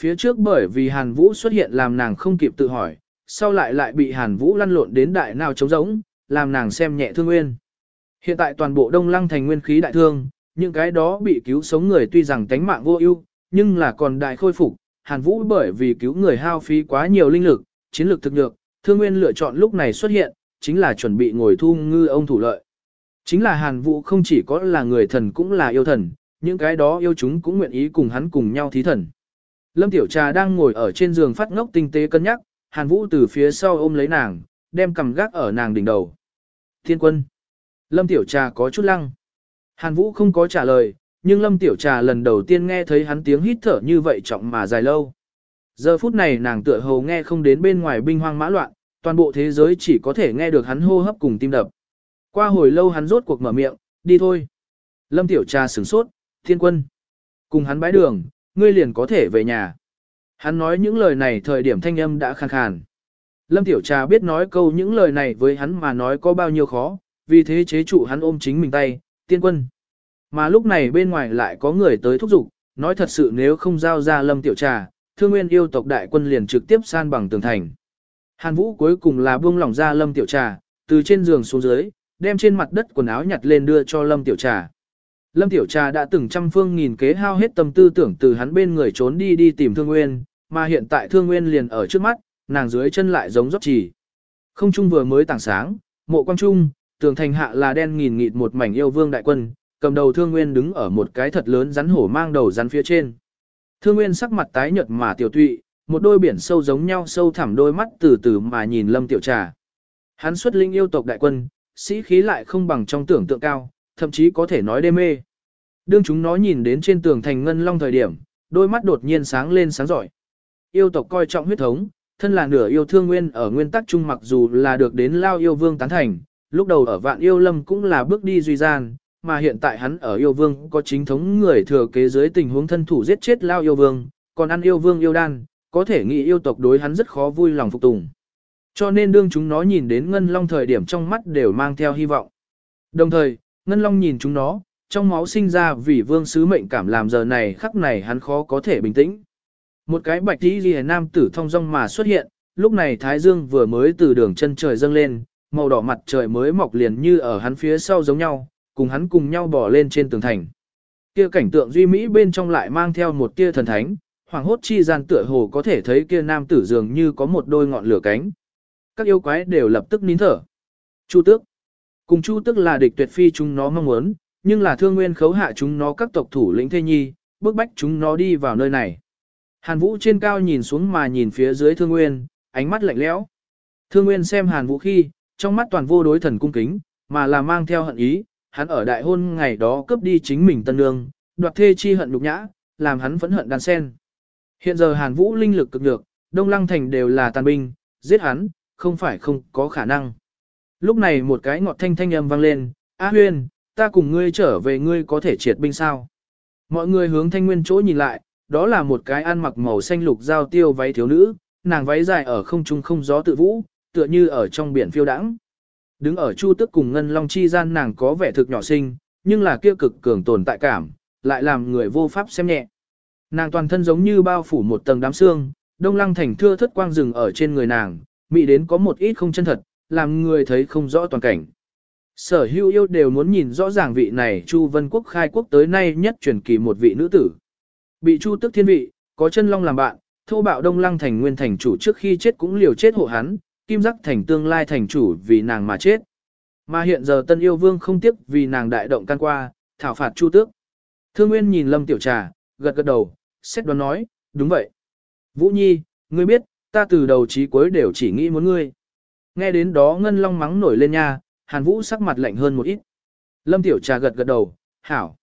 Phía trước bởi vì Hàn Vũ xuất hiện làm nàng không kịp tự hỏi, sau lại lại bị Hàn Vũ lăn lộn đến đại nào trống rỗng, làm nàng xem nhẹ thương nguyên. Hiện tại toàn bộ Đông Lăng thành nguyên khí đại thương, những cái đó bị cứu sống người tuy rằng tánh mạng vô ưu, nhưng là còn đại khôi phục, Hàn Vũ bởi vì cứu người hao phí quá nhiều linh lực, chiến lược thực lực, Thương Nguyên lựa chọn lúc này xuất hiện, chính là chuẩn bị ngồi thu ngư ông thủ lợi. Chính là Hàn Vũ không chỉ có là người thần cũng là yêu thần, những cái đó yêu chúng cũng nguyện ý cùng hắn cùng nhau thí thần. Lâm Tiểu Trà đang ngồi ở trên giường phát ngốc tinh tế cân nhắc, Hàn Vũ từ phía sau ôm lấy nàng, đem cầm gác ở nàng đỉnh đầu. Thiên quân. Lâm Tiểu Trà có chút lăng. Hàn Vũ không có trả lời, nhưng Lâm Tiểu Trà lần đầu tiên nghe thấy hắn tiếng hít thở như vậy trọng mà dài lâu. Giờ phút này nàng tựa hồ nghe không đến bên ngoài binh hoang mã loạn, toàn bộ thế giới chỉ có thể nghe được hắn hô hấp cùng tim đập. Qua hồi lâu hắn rốt cuộc mở miệng, đi thôi. Lâm Tiểu Trà sửng sốt, thiên quân. Cùng hắn bái đường, ngươi liền có thể về nhà. Hắn nói những lời này thời điểm thanh âm đã khàn khàn. Lâm Tiểu Trà biết nói câu những lời này với hắn mà nói có bao nhiêu khó, vì thế chế trụ hắn ôm chính mình tay, tiên quân. Mà lúc này bên ngoài lại có người tới thúc giục, nói thật sự nếu không giao ra lâm tiểu trà, thương nguyên yêu tộc đại quân liền trực tiếp san bằng tường thành. Hàn Vũ cuối cùng là buông lỏng ra lâm tiểu trà, từ trên giường xuống dưới, đem trên mặt đất quần áo nhặt lên đưa cho lâm tiểu trà. Lâm tiểu trà đã từng trăm phương nghìn kế hao hết tâm tư tưởng từ hắn bên người trốn đi đi tìm thương nguyên, mà hiện tại thương nguyên liền ở trước mắt, nàng dưới chân lại giống dốc chỉ. Không trung vừa mới tảng sáng, mộ quang trung, tường thành hạ là đen nghìn nghịt một mảnh yêu vương đại quân, cầm đầu thương nguyên đứng ở một cái thật lớn rắn hổ mang đầu rắn phía trên. Thương nguyên sắc mặt tái nhợt mà tiểu tụy, một đôi biển sâu giống nhau sâu thẳm đôi mắt từ từ mà nhìn lâm tiểu trà. Hắn xuất linh yêu tộc đại quân, sĩ khí lại không bằng trong tưởng tượng cao, thậm chí có thể nói đê mê. Đương chúng nó nhìn đến trên tường thành ngân long thời điểm, đôi mắt đột nhiên sáng lên sáng giỏi. Yêu tộc coi trọng huyết thống, thân là nửa yêu thương nguyên ở nguyên tắc chung mặc dù là được đến lao yêu vương tán thành, lúc đầu ở vạn yêu lâm cũng là bước đi duy gian, mà hiện tại hắn ở yêu vương có chính thống người thừa kế dưới tình huống thân thủ giết chết lao yêu vương, còn ăn yêu vương yêu đan, có thể nghĩ yêu tộc đối hắn rất khó vui lòng phục tùng. Cho nên đương chúng nó nhìn đến Ngân Long thời điểm trong mắt đều mang theo hy vọng. Đồng thời, Ngân Long nhìn chúng nó, trong máu sinh ra vì vương sứ mệnh cảm làm giờ này khắc này hắn khó có thể bình tĩnh. Một cái bạch tí ghi nam tử thông dong mà xuất hiện, lúc này Thái Dương vừa mới từ đường chân trời dâng lên, màu đỏ mặt trời mới mọc liền như ở hắn phía sau giống nhau, cùng hắn cùng nhau bỏ lên trên tường thành. Kia cảnh tượng duy mỹ bên trong lại mang theo một tia thần thánh, hoàng hốt chi gian tựa hồ có thể thấy kia nam tử dường như có một đôi ngọn lửa cánh. Các yêu quái đều lập tức nín thở. Chu tước. Cùng chu tước là địch tuyệt phi chúng nó mong muốn, nhưng là thương nguyên khấu hạ chúng nó các tộc thủ lĩnh thê nhi, bước bách chúng nó đi vào nơi này. Hàn Vũ trên cao nhìn xuống mà nhìn phía dưới thương nguyên, ánh mắt lạnh lẽo. Thương nguyên xem Hàn Vũ khi, trong mắt toàn vô đối thần cung kính, mà là mang theo hận ý, hắn ở đại hôn ngày đó cướp đi chính mình tân nương, đoạt thê chi hận nhục nhã, làm hắn phẫn hận đàn sen. Hiện giờ Hàn Vũ linh lực cực nhược, Đông Lăng Thành đều là tàn binh, giết hắn, không phải không có khả năng. Lúc này một cái ngọt thanh thanh âm vang lên, A Huyên, ta cùng ngươi trở về ngươi có thể triệt binh sao? Mọi người hướng thanh nguyên chỗ nhìn lại, đó là một cái ăn mặc màu xanh lục giao tiêu váy thiếu nữ, nàng váy dài ở không trung không gió tự vũ, tựa như ở trong biển phiêu đãng. Đứng ở chu tức cùng ngân long chi gian nàng có vẻ thực nhỏ xinh, nhưng là kia cực cường tồn tại cảm, lại làm người vô pháp xem nhẹ. Nàng toàn thân giống như bao phủ một tầng đám xương, đông lăng thành thưa thất quang rừng ở trên người nàng, mỹ đến có một ít không chân thật, làm người thấy không rõ toàn cảnh. Sở hữu yêu đều muốn nhìn rõ ràng vị này Chu Vân Quốc khai quốc tới nay nhất truyền kỳ một vị nữ tử. Bị Chu tức thiên vị, có chân long làm bạn, thô bạo đông lăng thành nguyên thành chủ trước khi chết cũng liều chết hộ hắn, kim giác thành tương lai thành chủ vì nàng mà chết. Mà hiện giờ tân yêu vương không tiếc vì nàng đại động can qua, thảo phạt Chu tước. Thương Nguyên nhìn Lâm Tiểu Trà, gật gật đầu, xét đoán nói, đúng vậy. Vũ Nhi, ngươi biết, ta từ đầu chí cuối đều chỉ nghĩ muốn ngươi. Nghe đến đó ngân long mắng nổi lên nha, Hàn Vũ sắc mặt lạnh hơn một ít. Lâm Tiểu Trà gật gật đầu, hảo.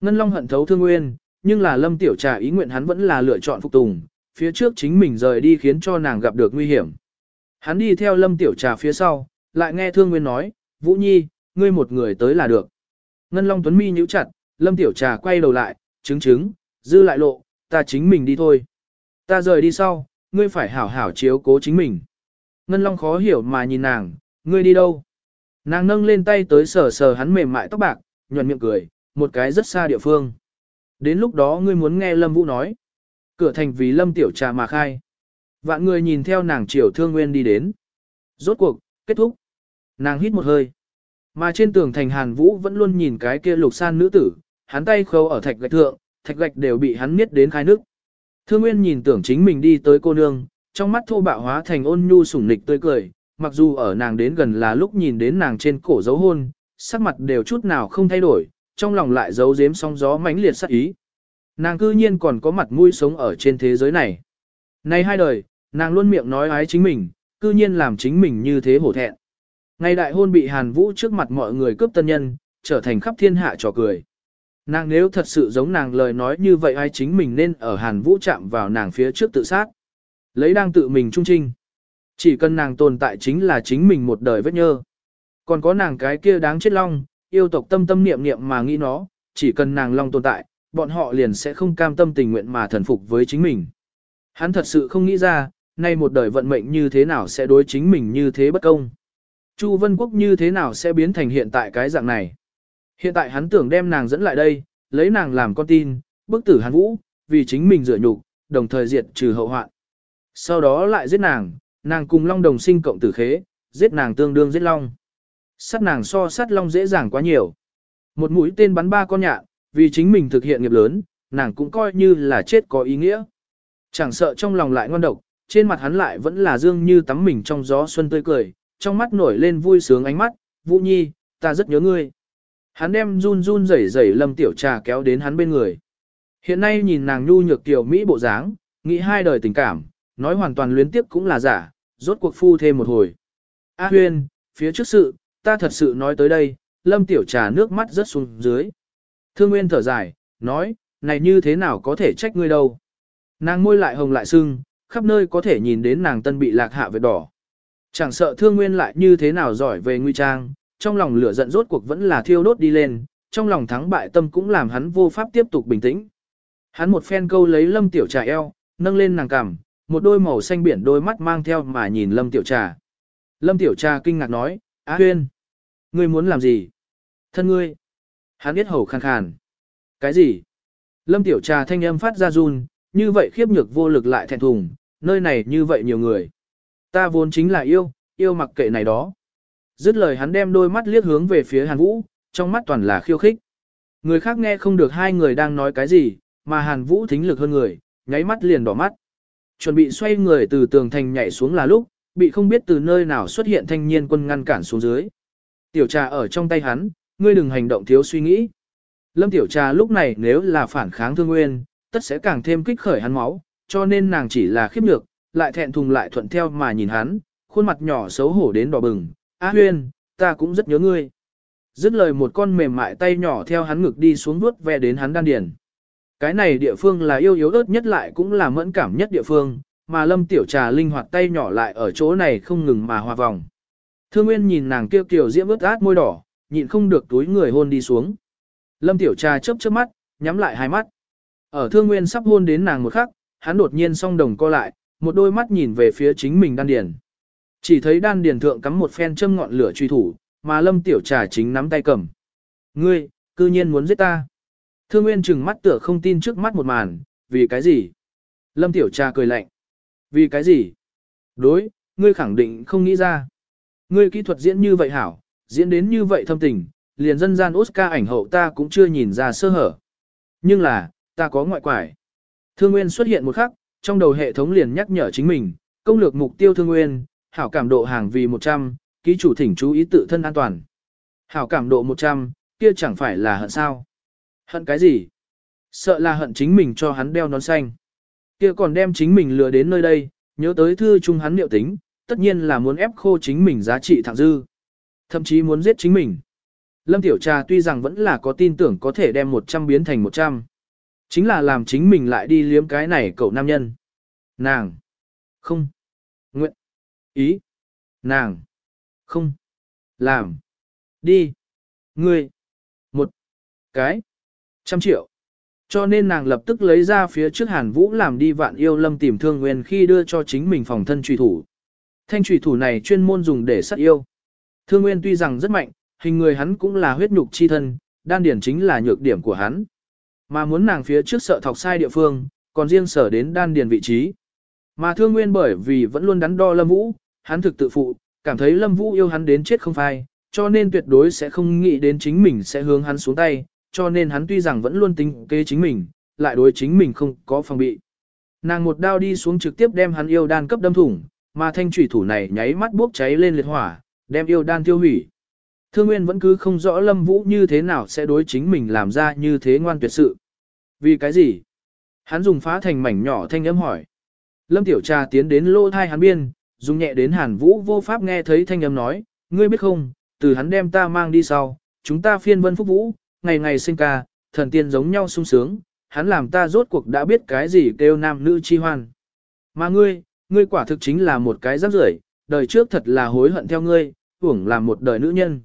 Ngân long hận thấu thương nguyên, nhưng là Lâm Tiểu Trà ý nguyện hắn vẫn là lựa chọn phục tùng, phía trước chính mình rời đi khiến cho nàng gặp được nguy hiểm. Hắn đi theo Lâm Tiểu Trà phía sau, lại nghe Thương Nguyên nói, Vũ Nhi, ngươi một người tới là được. Ngân Long Tuấn Mi nhíu chặt, Lâm Tiểu Trà quay đầu lại, chứng chứng, dư lại lộ, ta chính mình đi thôi. Ta rời đi sau, ngươi phải hảo hảo chiếu cố chính mình. Ngân Long khó hiểu mà nhìn nàng, ngươi đi đâu? Nàng nâng lên tay tới sờ sờ hắn mềm mại tóc bạc, nhuận miệng cười, một cái rất xa địa phương. Đến lúc đó ngươi muốn nghe Lâm Vũ nói. Cửa thành vì Lâm Tiểu Trà mà khai. Vạn người nhìn theo nàng chiều thương nguyên đi đến. Rốt cuộc, kết thúc. Nàng hít một hơi. Mà trên tường thành Hàn Vũ vẫn luôn nhìn cái kia lục san nữ tử, hắn tay khâu ở thạch gạch thượng, thạch gạch đều bị hắn miết đến khai nước. Thương Nguyên nhìn tưởng chính mình đi tới cô nương, trong mắt thô bạo hóa thành ôn nhu sủng nịch tươi cười, mặc dù ở nàng đến gần là lúc nhìn đến nàng trên cổ dấu hôn, sắc mặt đều chút nào không thay đổi, trong lòng lại giấu giếm sóng gió mãnh liệt sắc ý. Nàng cư nhiên còn có mặt mũi sống ở trên thế giới này. Nay hai đời, nàng luôn miệng nói ái chính mình, cư nhiên làm chính mình như thế hổ thẹn. Ngày đại hôn bị Hàn Vũ trước mặt mọi người cướp tân nhân, trở thành khắp thiên hạ trò cười. Nàng nếu thật sự giống nàng lời nói như vậy ai chính mình nên ở Hàn Vũ chạm vào nàng phía trước tự sát. Lấy đang tự mình trung trinh. Chỉ cần nàng tồn tại chính là chính mình một đời vết nhơ. Còn có nàng cái kia đáng chết long, yêu tộc tâm tâm niệm niệm mà nghĩ nó, chỉ cần nàng long tồn tại, bọn họ liền sẽ không cam tâm tình nguyện mà thần phục với chính mình. Hắn thật sự không nghĩ ra, nay một đời vận mệnh như thế nào sẽ đối chính mình như thế bất công. Chu Vân Quốc như thế nào sẽ biến thành hiện tại cái dạng này. Hiện tại hắn tưởng đem nàng dẫn lại đây, lấy nàng làm con tin, bức tử hắn vũ, vì chính mình rửa nhục, đồng thời diệt trừ hậu hoạn. Sau đó lại giết nàng, nàng cùng long đồng sinh cộng tử khế, giết nàng tương đương giết long. Sát nàng so sát long dễ dàng quá nhiều. Một mũi tên bắn ba con nhạn, vì chính mình thực hiện nghiệp lớn, nàng cũng coi như là chết có ý nghĩa. Chẳng sợ trong lòng lại ngon độc, trên mặt hắn lại vẫn là dương như tắm mình trong gió xuân tươi cười, trong mắt nổi lên vui sướng ánh mắt, Vũ Nhi, ta rất nhớ ngươi. Hắn đem run run rẩy rẩy lâm tiểu trà kéo đến hắn bên người. Hiện nay nhìn nàng nhu nhược tiểu Mỹ bộ dáng, nghĩ hai đời tình cảm, nói hoàn toàn luyến tiếp cũng là giả, rốt cuộc phu thêm một hồi. A huyên, phía trước sự, ta thật sự nói tới đây, lâm tiểu trà nước mắt rớt xuống dưới. Thương Nguyên thở dài, nói, này như thế nào có thể trách ngươi đâu. Nàng môi lại hồng lại sưng, khắp nơi có thể nhìn đến nàng tân bị lạc hạ vệt đỏ. Chẳng sợ Thương Nguyên lại như thế nào giỏi về nguy trang, trong lòng lửa giận rốt cuộc vẫn là thiêu đốt đi lên, trong lòng thắng bại tâm cũng làm hắn vô pháp tiếp tục bình tĩnh. Hắn một phen câu lấy lâm tiểu trà eo, nâng lên nàng cằm, một đôi màu xanh biển đôi mắt mang theo mà nhìn lâm tiểu trà. Lâm tiểu trà kinh ngạc nói, Á huyên, ngươi muốn làm gì? Thân ngươi. Hắn biết hầu khàn khàn. Cái gì? Lâm tiểu trà thanh âm phát ra run, như vậy khiếp nhược vô lực lại thẹn thùng, nơi này như vậy nhiều người. Ta vốn chính là yêu, yêu mặc kệ này đó. Dứt lời hắn đem đôi mắt liếc hướng về phía Hàn Vũ, trong mắt toàn là khiêu khích. Người khác nghe không được hai người đang nói cái gì, mà Hàn Vũ thính lực hơn người, nháy mắt liền đỏ mắt. Chuẩn bị xoay người từ tường thành nhảy xuống là lúc, bị không biết từ nơi nào xuất hiện thanh niên quân ngăn cản xuống dưới. Tiểu trà ở trong tay hắn, ngươi đừng hành động thiếu suy nghĩ. Lâm tiểu trà lúc này nếu là phản kháng thương nguyên, tất sẽ càng thêm kích khởi hắn máu, cho nên nàng chỉ là khiếp nhược, lại thẹn thùng lại thuận theo mà nhìn hắn, khuôn mặt nhỏ xấu hổ đến đỏ bừng, Á huyên, ta cũng rất nhớ ngươi. Dứt lời một con mềm mại tay nhỏ theo hắn ngực đi xuống vuốt ve đến hắn đan điền. Cái này địa phương là yêu yếu ớt nhất lại cũng là mẫn cảm nhất địa phương, mà lâm tiểu trà linh hoạt tay nhỏ lại ở chỗ này không ngừng mà hòa vòng. Thương Nguyên nhìn nàng kêu kiểu diễm ướt át môi đỏ, nhịn không được túi người hôn đi xuống. Lâm tiểu trà chớp chớp mắt, nhắm lại hai mắt. Ở Thương Nguyên sắp hôn đến nàng một khắc, hắn đột nhiên song đồng co lại, một đôi mắt nhìn về phía chính mình đan điền. Chỉ thấy đan điền thượng cắm một phen châm ngọn lửa truy thủ, mà Lâm Tiểu Trà chính nắm tay cầm. Ngươi, cư nhiên muốn giết ta. Thương Nguyên trừng mắt tựa không tin trước mắt một màn, vì cái gì? Lâm Tiểu Trà cười lạnh. Vì cái gì? Đối, ngươi khẳng định không nghĩ ra. Ngươi kỹ thuật diễn như vậy hảo, diễn đến như vậy thâm tình, liền dân gian Oscar ảnh hậu ta cũng chưa nhìn ra sơ hở. Nhưng là, ta có ngoại quải. Thương Nguyên xuất hiện một khắc, trong đầu hệ thống liền nhắc nhở chính mình, công lược mục tiêu Thương Nguyên, hảo cảm độ hàng vì 100, ký chủ thỉnh chú ý tự thân an toàn. Hảo cảm độ 100, kia chẳng phải là hận sao. Hận cái gì? Sợ là hận chính mình cho hắn đeo nón xanh. Kia còn đem chính mình lừa đến nơi đây, nhớ tới thư chung hắn liệu tính, tất nhiên là muốn ép khô chính mình giá trị thẳng dư. Thậm chí muốn giết chính mình. Lâm Tiểu Trà tuy rằng vẫn là có tin tưởng có thể đem 100 biến thành 100. Chính là làm chính mình lại đi liếm cái này cậu nam nhân. Nàng. Không. Ý. Nàng. Không. Làm. Đi. Ngươi. Một. Cái. Trăm triệu. Cho nên nàng lập tức lấy ra phía trước Hàn Vũ làm đi vạn yêu lâm tìm thương nguyên khi đưa cho chính mình phòng thân trùy thủ. Thanh trùy thủ này chuyên môn dùng để sát yêu. Thương nguyên tuy rằng rất mạnh, hình người hắn cũng là huyết nhục chi thân, đan điển chính là nhược điểm của hắn. Mà muốn nàng phía trước sợ thọc sai địa phương, còn riêng sở đến đan điền vị trí. Mà thương nguyên bởi vì vẫn luôn đắn đo Lâm Vũ, hắn thực tự phụ, cảm thấy Lâm Vũ yêu hắn đến chết không phai, cho nên tuyệt đối sẽ không nghĩ đến chính mình sẽ hướng hắn xuống tay, cho nên hắn tuy rằng vẫn luôn tính kế chính mình, lại đối chính mình không có phòng bị. Nàng một đao đi xuống trực tiếp đem hắn yêu đan cấp đâm thủng, mà thanh thủy thủ này nháy mắt bốc cháy lên liệt hỏa, đem yêu đan tiêu hủy. Thương Nguyên vẫn cứ không rõ Lâm Vũ như thế nào sẽ đối chính mình làm ra như thế ngoan tuyệt sự. Vì cái gì? Hắn dùng phá thành mảnh nhỏ thanh âm hỏi. Lâm Tiểu Trà tiến đến lô thai hắn biên, dùng nhẹ đến Hàn Vũ vô pháp nghe thấy thanh âm nói, ngươi biết không, từ hắn đem ta mang đi sau, chúng ta phiên vân phúc vũ, ngày ngày sinh ca, thần tiên giống nhau sung sướng, hắn làm ta rốt cuộc đã biết cái gì kêu nam nữ chi hoan. Mà ngươi, ngươi quả thực chính là một cái rắc rưởi, đời trước thật là hối hận theo ngươi, hưởng làm một đời nữ nhân.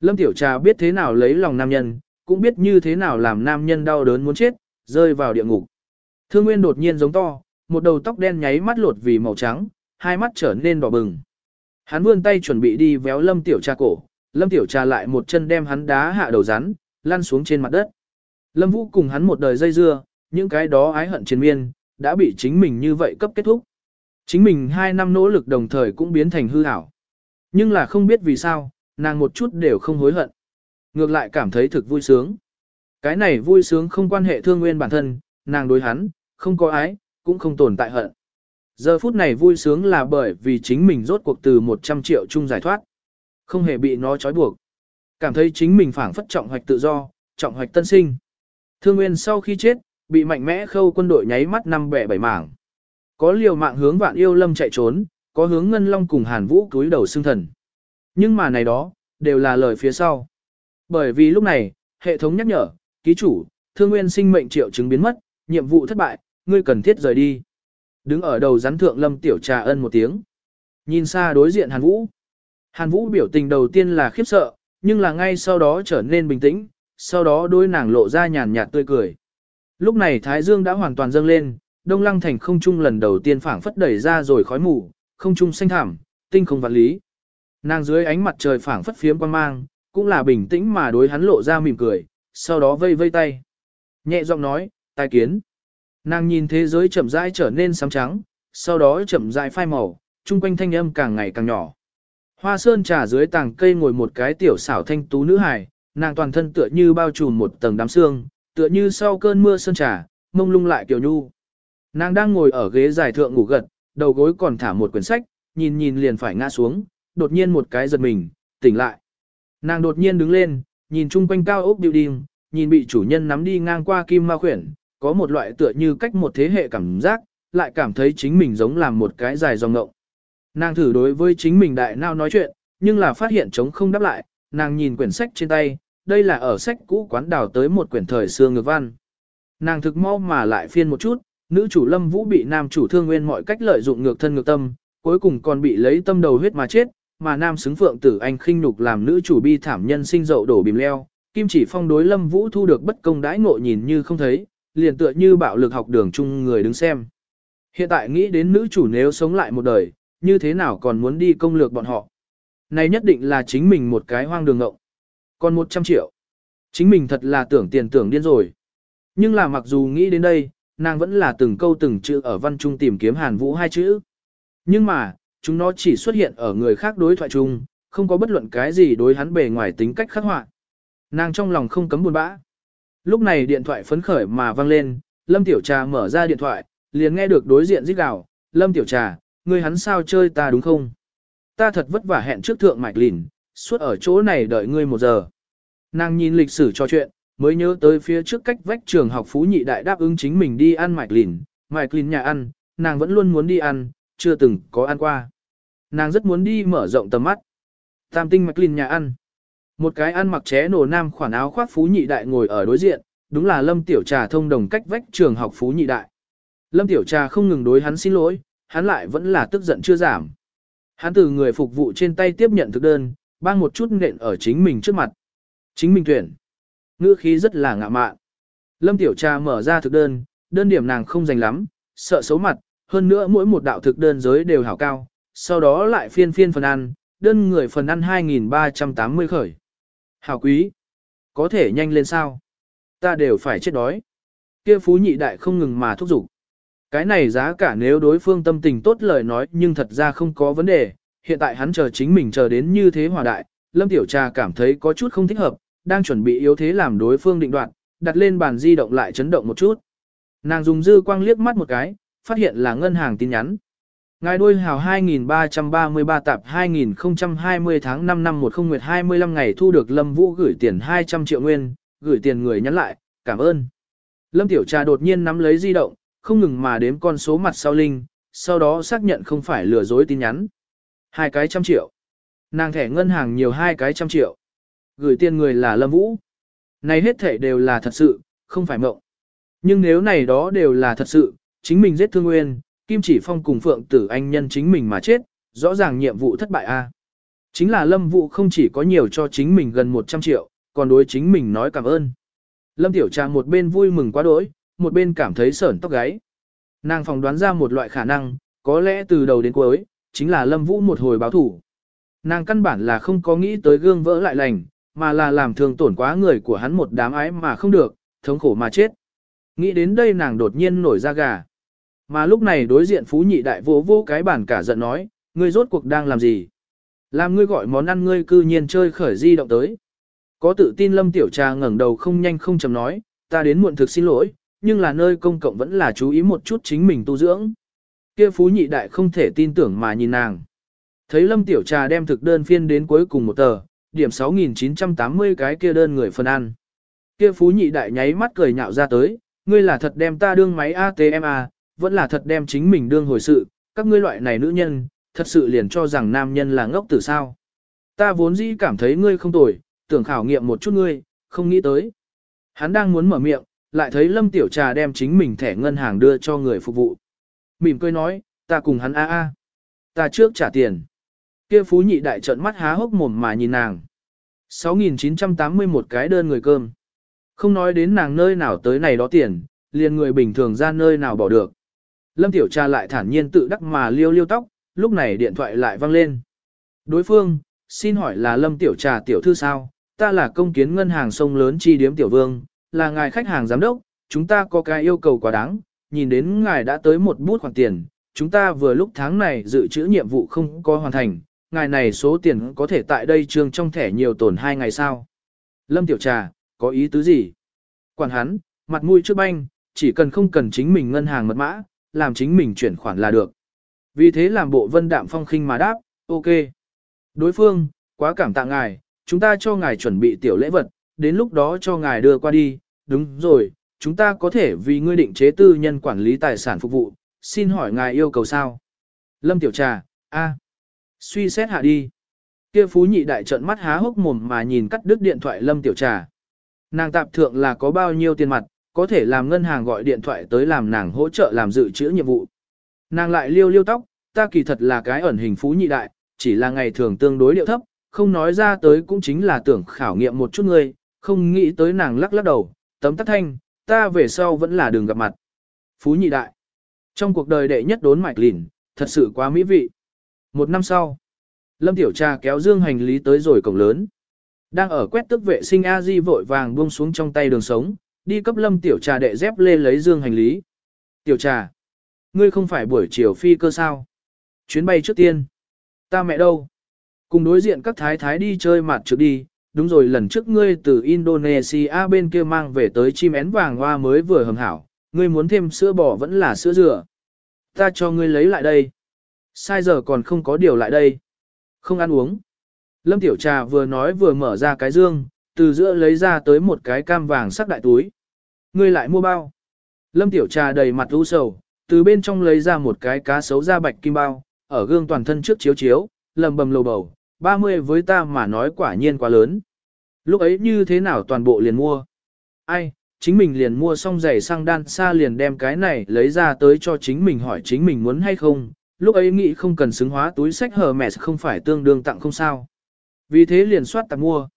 Lâm Tiểu Trà biết thế nào lấy lòng nam nhân, cũng biết như thế nào làm nam nhân đau đớn muốn chết, rơi vào địa ngục. Thương Nguyên đột nhiên giống to, một đầu tóc đen nháy mắt lột vì màu trắng, hai mắt trở nên đỏ bừng. Hắn vươn tay chuẩn bị đi véo Lâm Tiểu Trà cổ, Lâm Tiểu Trà lại một chân đem hắn đá hạ đầu rắn, lăn xuống trên mặt đất. Lâm Vũ cùng hắn một đời dây dưa, những cái đó ái hận chiến miên, đã bị chính mình như vậy cấp kết thúc. Chính mình hai năm nỗ lực đồng thời cũng biến thành hư ảo. Nhưng là không biết vì sao, nàng một chút đều không hối hận. Ngược lại cảm thấy thực vui sướng. Cái này vui sướng không quan hệ thương nguyên bản thân, nàng đối hắn, không có ái, cũng không tồn tại hận. Giờ phút này vui sướng là bởi vì chính mình rốt cuộc từ 100 triệu chung giải thoát. Không hề bị nó trói buộc. Cảm thấy chính mình phản phất trọng hoạch tự do, trọng hoạch tân sinh. Thương Nguyên sau khi chết, bị mạnh mẽ khâu quân đội nháy mắt năm bẻ bảy mảng. Có liều mạng hướng vạn yêu lâm chạy trốn, có hướng ngân long cùng hàn vũ cúi đầu xương thần. Nhưng mà này đó, đều là lời phía sau. Bởi vì lúc này, hệ thống nhắc nhở, ký chủ, thương nguyên sinh mệnh triệu chứng biến mất, nhiệm vụ thất bại, ngươi cần thiết rời đi. Đứng ở đầu rắn thượng lâm tiểu trà ân một tiếng. Nhìn xa đối diện Hàn Vũ. Hàn Vũ biểu tình đầu tiên là khiếp sợ, nhưng là ngay sau đó trở nên bình tĩnh, sau đó đôi nàng lộ ra nhàn nhạt tươi cười. Lúc này Thái Dương đã hoàn toàn dâng lên, Đông Lăng thành không trung lần đầu tiên phảng phất đẩy ra rồi khói mù, không trung xanh thảm, tinh không vạn lý. Nàng dưới ánh mặt trời phảng phất phiếm quan mang, cũng là bình tĩnh mà đối hắn lộ ra mỉm cười, sau đó vây vây tay. Nhẹ giọng nói, tai kiến. Nàng nhìn thế giới chậm rãi trở nên sáng trắng, sau đó chậm rãi phai màu, chung quanh thanh âm càng ngày càng nhỏ. Hoa sơn trà dưới tàng cây ngồi một cái tiểu xảo thanh tú nữ hài, nàng toàn thân tựa như bao trùm một tầng đám xương, tựa như sau cơn mưa sơn trà, mông lung lại kiểu nhu. Nàng đang ngồi ở ghế dài thượng ngủ gật, đầu gối còn thả một quyển sách, nhìn nhìn liền phải ngã xuống, đột nhiên một cái giật mình, tỉnh lại. Nàng đột nhiên đứng lên, nhìn chung quanh cao ốc building, nhìn bị chủ nhân nắm đi ngang qua kim ma khuyển, có một loại tựa như cách một thế hệ cảm giác, lại cảm thấy chính mình giống làm một cái dài dòng ngộng. Nàng thử đối với chính mình đại nào nói chuyện, nhưng là phát hiện chống không đáp lại, nàng nhìn quyển sách trên tay, đây là ở sách cũ quán đào tới một quyển thời xưa ngược văn. Nàng thực mau mà lại phiên một chút, nữ chủ Lâm Vũ bị nam chủ Thương Nguyên mọi cách lợi dụng ngược thân ngược tâm, cuối cùng còn bị lấy tâm đầu huyết mà chết, mà nam xứng phượng tử anh khinh nhục làm nữ chủ bi thảm nhân sinh dậu đổ bìm leo. Kim chỉ phong đối Lâm Vũ thu được bất công đãi ngộ nhìn như không thấy, liền tựa như bạo lực học đường chung người đứng xem. Hiện tại nghĩ đến nữ chủ nếu sống lại một đời, như thế nào còn muốn đi công lược bọn họ. Này nhất định là chính mình một cái hoang đường ngộng. Còn 100 triệu. Chính mình thật là tưởng tiền tưởng điên rồi. Nhưng là mặc dù nghĩ đến đây, nàng vẫn là từng câu từng chữ ở văn trung tìm kiếm hàn vũ hai chữ. Nhưng mà, chúng nó chỉ xuất hiện ở người khác đối thoại chung, không có bất luận cái gì đối hắn bề ngoài tính cách khắc họa. Nàng trong lòng không cấm buồn bã. Lúc này điện thoại phấn khởi mà vang lên, Lâm Tiểu Trà mở ra điện thoại, liền nghe được đối diện rít gào, Lâm Tiểu Trà, ngươi hắn sao chơi ta đúng không? Ta thật vất vả hẹn trước thượng mạch lìn, suốt ở chỗ này đợi ngươi một giờ. Nàng nhìn lịch sử cho chuyện, mới nhớ tới phía trước cách vách trường học Phú Nhị Đại đáp ứng chính mình đi ăn mạch lìn, mạch lìn nhà ăn, nàng vẫn luôn muốn đi ăn, chưa từng có ăn qua. Nàng rất muốn đi mở rộng tầm mắt. Tam tinh mạch lìn nhà ăn. Một cái ăn mặc ché nổ nam khoản áo khoác Phú Nhị Đại ngồi ở đối diện, đúng là Lâm Tiểu Trà thông đồng cách vách trường học Phú Nhị Đại. Lâm Tiểu Trà không ngừng đối hắn xin lỗi, hắn lại vẫn là tức giận chưa giảm. Hắn từ người phục vụ trên tay tiếp nhận thực đơn, bang một chút nện ở chính mình trước mặt. Chính mình tuyển. Ngữ khí rất là ngạ mạn. Lâm Tiểu Trà mở ra thực đơn, đơn điểm nàng không dành lắm, sợ xấu mặt, hơn nữa mỗi một đạo thực đơn giới đều hảo cao, sau đó lại phiên phiên phần ăn, đơn người phần ăn 2.380 khởi. Hảo quý, có thể nhanh lên sao? Ta đều phải chết đói. Kia phú nhị đại không ngừng mà thúc giục. Cái này giá cả nếu đối phương tâm tình tốt lời nói nhưng thật ra không có vấn đề, hiện tại hắn chờ chính mình chờ đến như thế hòa đại, Lâm Tiểu Trà cảm thấy có chút không thích hợp, đang chuẩn bị yếu thế làm đối phương định đoạn, đặt lên bàn di động lại chấn động một chút. Nàng dùng dư quang liếc mắt một cái, phát hiện là ngân hàng tin nhắn. Ngài đôi hào 2333 tạp 2020 tháng 5 năm 10 nguyệt 25 ngày thu được Lâm Vũ gửi tiền 200 triệu nguyên, gửi tiền người nhắn lại, cảm ơn. Lâm Tiểu Trà đột nhiên nắm lấy di động, không ngừng mà đếm con số mặt sau linh, sau đó xác nhận không phải lừa dối tin nhắn. Hai cái trăm triệu. Nàng thẻ ngân hàng nhiều hai cái trăm triệu. Gửi tiền người là Lâm Vũ. Này hết thể đều là thật sự, không phải mộng. Nhưng nếu này đó đều là thật sự, chính mình giết thương nguyên, Kim Chỉ Phong cùng Phượng Tử Anh nhân chính mình mà chết, rõ ràng nhiệm vụ thất bại a. Chính là Lâm Vũ không chỉ có nhiều cho chính mình gần 100 triệu, còn đối chính mình nói cảm ơn. Lâm Tiểu Trà một bên vui mừng quá đỗi, một bên cảm thấy sởn tóc gáy. Nàng phỏng đoán ra một loại khả năng, có lẽ từ đầu đến cuối, chính là Lâm Vũ một hồi báo thủ. Nàng căn bản là không có nghĩ tới gương vỡ lại lành, mà là làm thương tổn quá người của hắn một đám ái mà không được, thống khổ mà chết. Nghĩ đến đây nàng đột nhiên nổi ra gà. Mà lúc này đối diện phú nhị đại vô vô cái bản cả giận nói, ngươi rốt cuộc đang làm gì? Làm ngươi gọi món ăn ngươi cư nhiên chơi khởi di động tới. Có tự tin lâm tiểu trà ngẩng đầu không nhanh không chầm nói, ta đến muộn thực xin lỗi, nhưng là nơi công cộng vẫn là chú ý một chút chính mình tu dưỡng. Kia phú nhị đại không thể tin tưởng mà nhìn nàng. Thấy lâm tiểu trà đem thực đơn phiên đến cuối cùng một tờ, điểm 6.980 cái kia đơn người phân ăn. Kia phú nhị đại nháy mắt cười nhạo ra tới, ngươi là thật đem ta đương máy ATM à, vẫn là thật đem chính mình đương hồi sự, các ngươi loại này nữ nhân, thật sự liền cho rằng nam nhân là ngốc từ sao. Ta vốn dĩ cảm thấy ngươi không tồi, tưởng khảo nghiệm một chút ngươi, không nghĩ tới. Hắn đang muốn mở miệng, lại thấy Lâm Tiểu Trà đem chính mình thẻ ngân hàng đưa cho người phục vụ. Mỉm cười nói, ta cùng hắn a a. Ta trước trả tiền. Kia phú nhị đại trợn mắt há hốc mồm mà nhìn nàng. 6.981 cái đơn người cơm. Không nói đến nàng nơi nào tới này đó tiền, liền người bình thường ra nơi nào bỏ được. Lâm Tiểu Trà lại thản nhiên tự đắc mà liêu liêu tóc, lúc này điện thoại lại vang lên. Đối phương, xin hỏi là Lâm Tiểu Trà tiểu thư sao? Ta là công kiến ngân hàng sông lớn chi điếm tiểu vương, là ngài khách hàng giám đốc, chúng ta có cái yêu cầu quá đáng, nhìn đến ngài đã tới một bút khoản tiền, chúng ta vừa lúc tháng này dự trữ nhiệm vụ không có hoàn thành, ngài này số tiền có thể tại đây trương trong thẻ nhiều tổn hai ngày sao. Lâm Tiểu Trà, có ý tứ gì? Quản hắn, mặt mũi trước banh, chỉ cần không cần chính mình ngân hàng mật mã, làm chính mình chuyển khoản là được. Vì thế làm bộ vân đạm phong khinh mà đáp, ok. Đối phương, quá cảm tạ ngài, chúng ta cho ngài chuẩn bị tiểu lễ vật, đến lúc đó cho ngài đưa qua đi, đúng rồi, chúng ta có thể vì ngươi định chế tư nhân quản lý tài sản phục vụ, xin hỏi ngài yêu cầu sao? Lâm Tiểu Trà, a, suy xét hạ đi. Kia phú nhị đại trận mắt há hốc mồm mà nhìn cắt đứt điện thoại Lâm Tiểu Trà. Nàng tạp thượng là có bao nhiêu tiền mặt, có thể làm ngân hàng gọi điện thoại tới làm nàng hỗ trợ làm dự trữ nhiệm vụ. Nàng lại liêu liêu tóc, ta kỳ thật là cái ẩn hình phú nhị đại, chỉ là ngày thường tương đối liệu thấp, không nói ra tới cũng chính là tưởng khảo nghiệm một chút ngươi, không nghĩ tới nàng lắc lắc đầu, tấm tắt thanh, ta về sau vẫn là đường gặp mặt. Phú nhị đại. Trong cuộc đời đệ nhất đốn mạch lìn, thật sự quá mỹ vị. Một năm sau, Lâm Tiểu Trà kéo dương hành lý tới rồi cổng lớn. Đang ở quét tức vệ sinh a di vội vàng buông xuống trong tay đường sống, đi cấp Lâm Tiểu Trà đệ dép lên lấy dương hành lý. Tiểu Trà, ngươi không phải buổi chiều phi cơ sao? Chuyến bay trước tiên. Ta mẹ đâu? Cùng đối diện các thái thái đi chơi mặt trước đi, đúng rồi lần trước ngươi từ Indonesia bên kia mang về tới chim én vàng hoa mới vừa hầm hảo, ngươi muốn thêm sữa bò vẫn là sữa dừa. Ta cho ngươi lấy lại đây. Sai giờ còn không có điều lại đây. Không ăn uống. Lâm Tiểu Trà vừa nói vừa mở ra cái dương, từ giữa lấy ra tới một cái cam vàng sắc đại túi. Ngươi lại mua bao. Lâm Tiểu Trà đầy mặt u sầu, từ bên trong lấy ra một cái cá sấu da bạch kim bao, ở gương toàn thân trước chiếu chiếu, lầm bầm lầu bầu, 30 với ta mà nói quả nhiên quá lớn. Lúc ấy như thế nào toàn bộ liền mua? Ai, chính mình liền mua xong giày sang đan xa liền đem cái này lấy ra tới cho chính mình hỏi chính mình muốn hay không, lúc ấy nghĩ không cần xứng hóa túi sách hờ mẹ không phải tương đương tặng không sao. Vì thế liền soát tặng mua.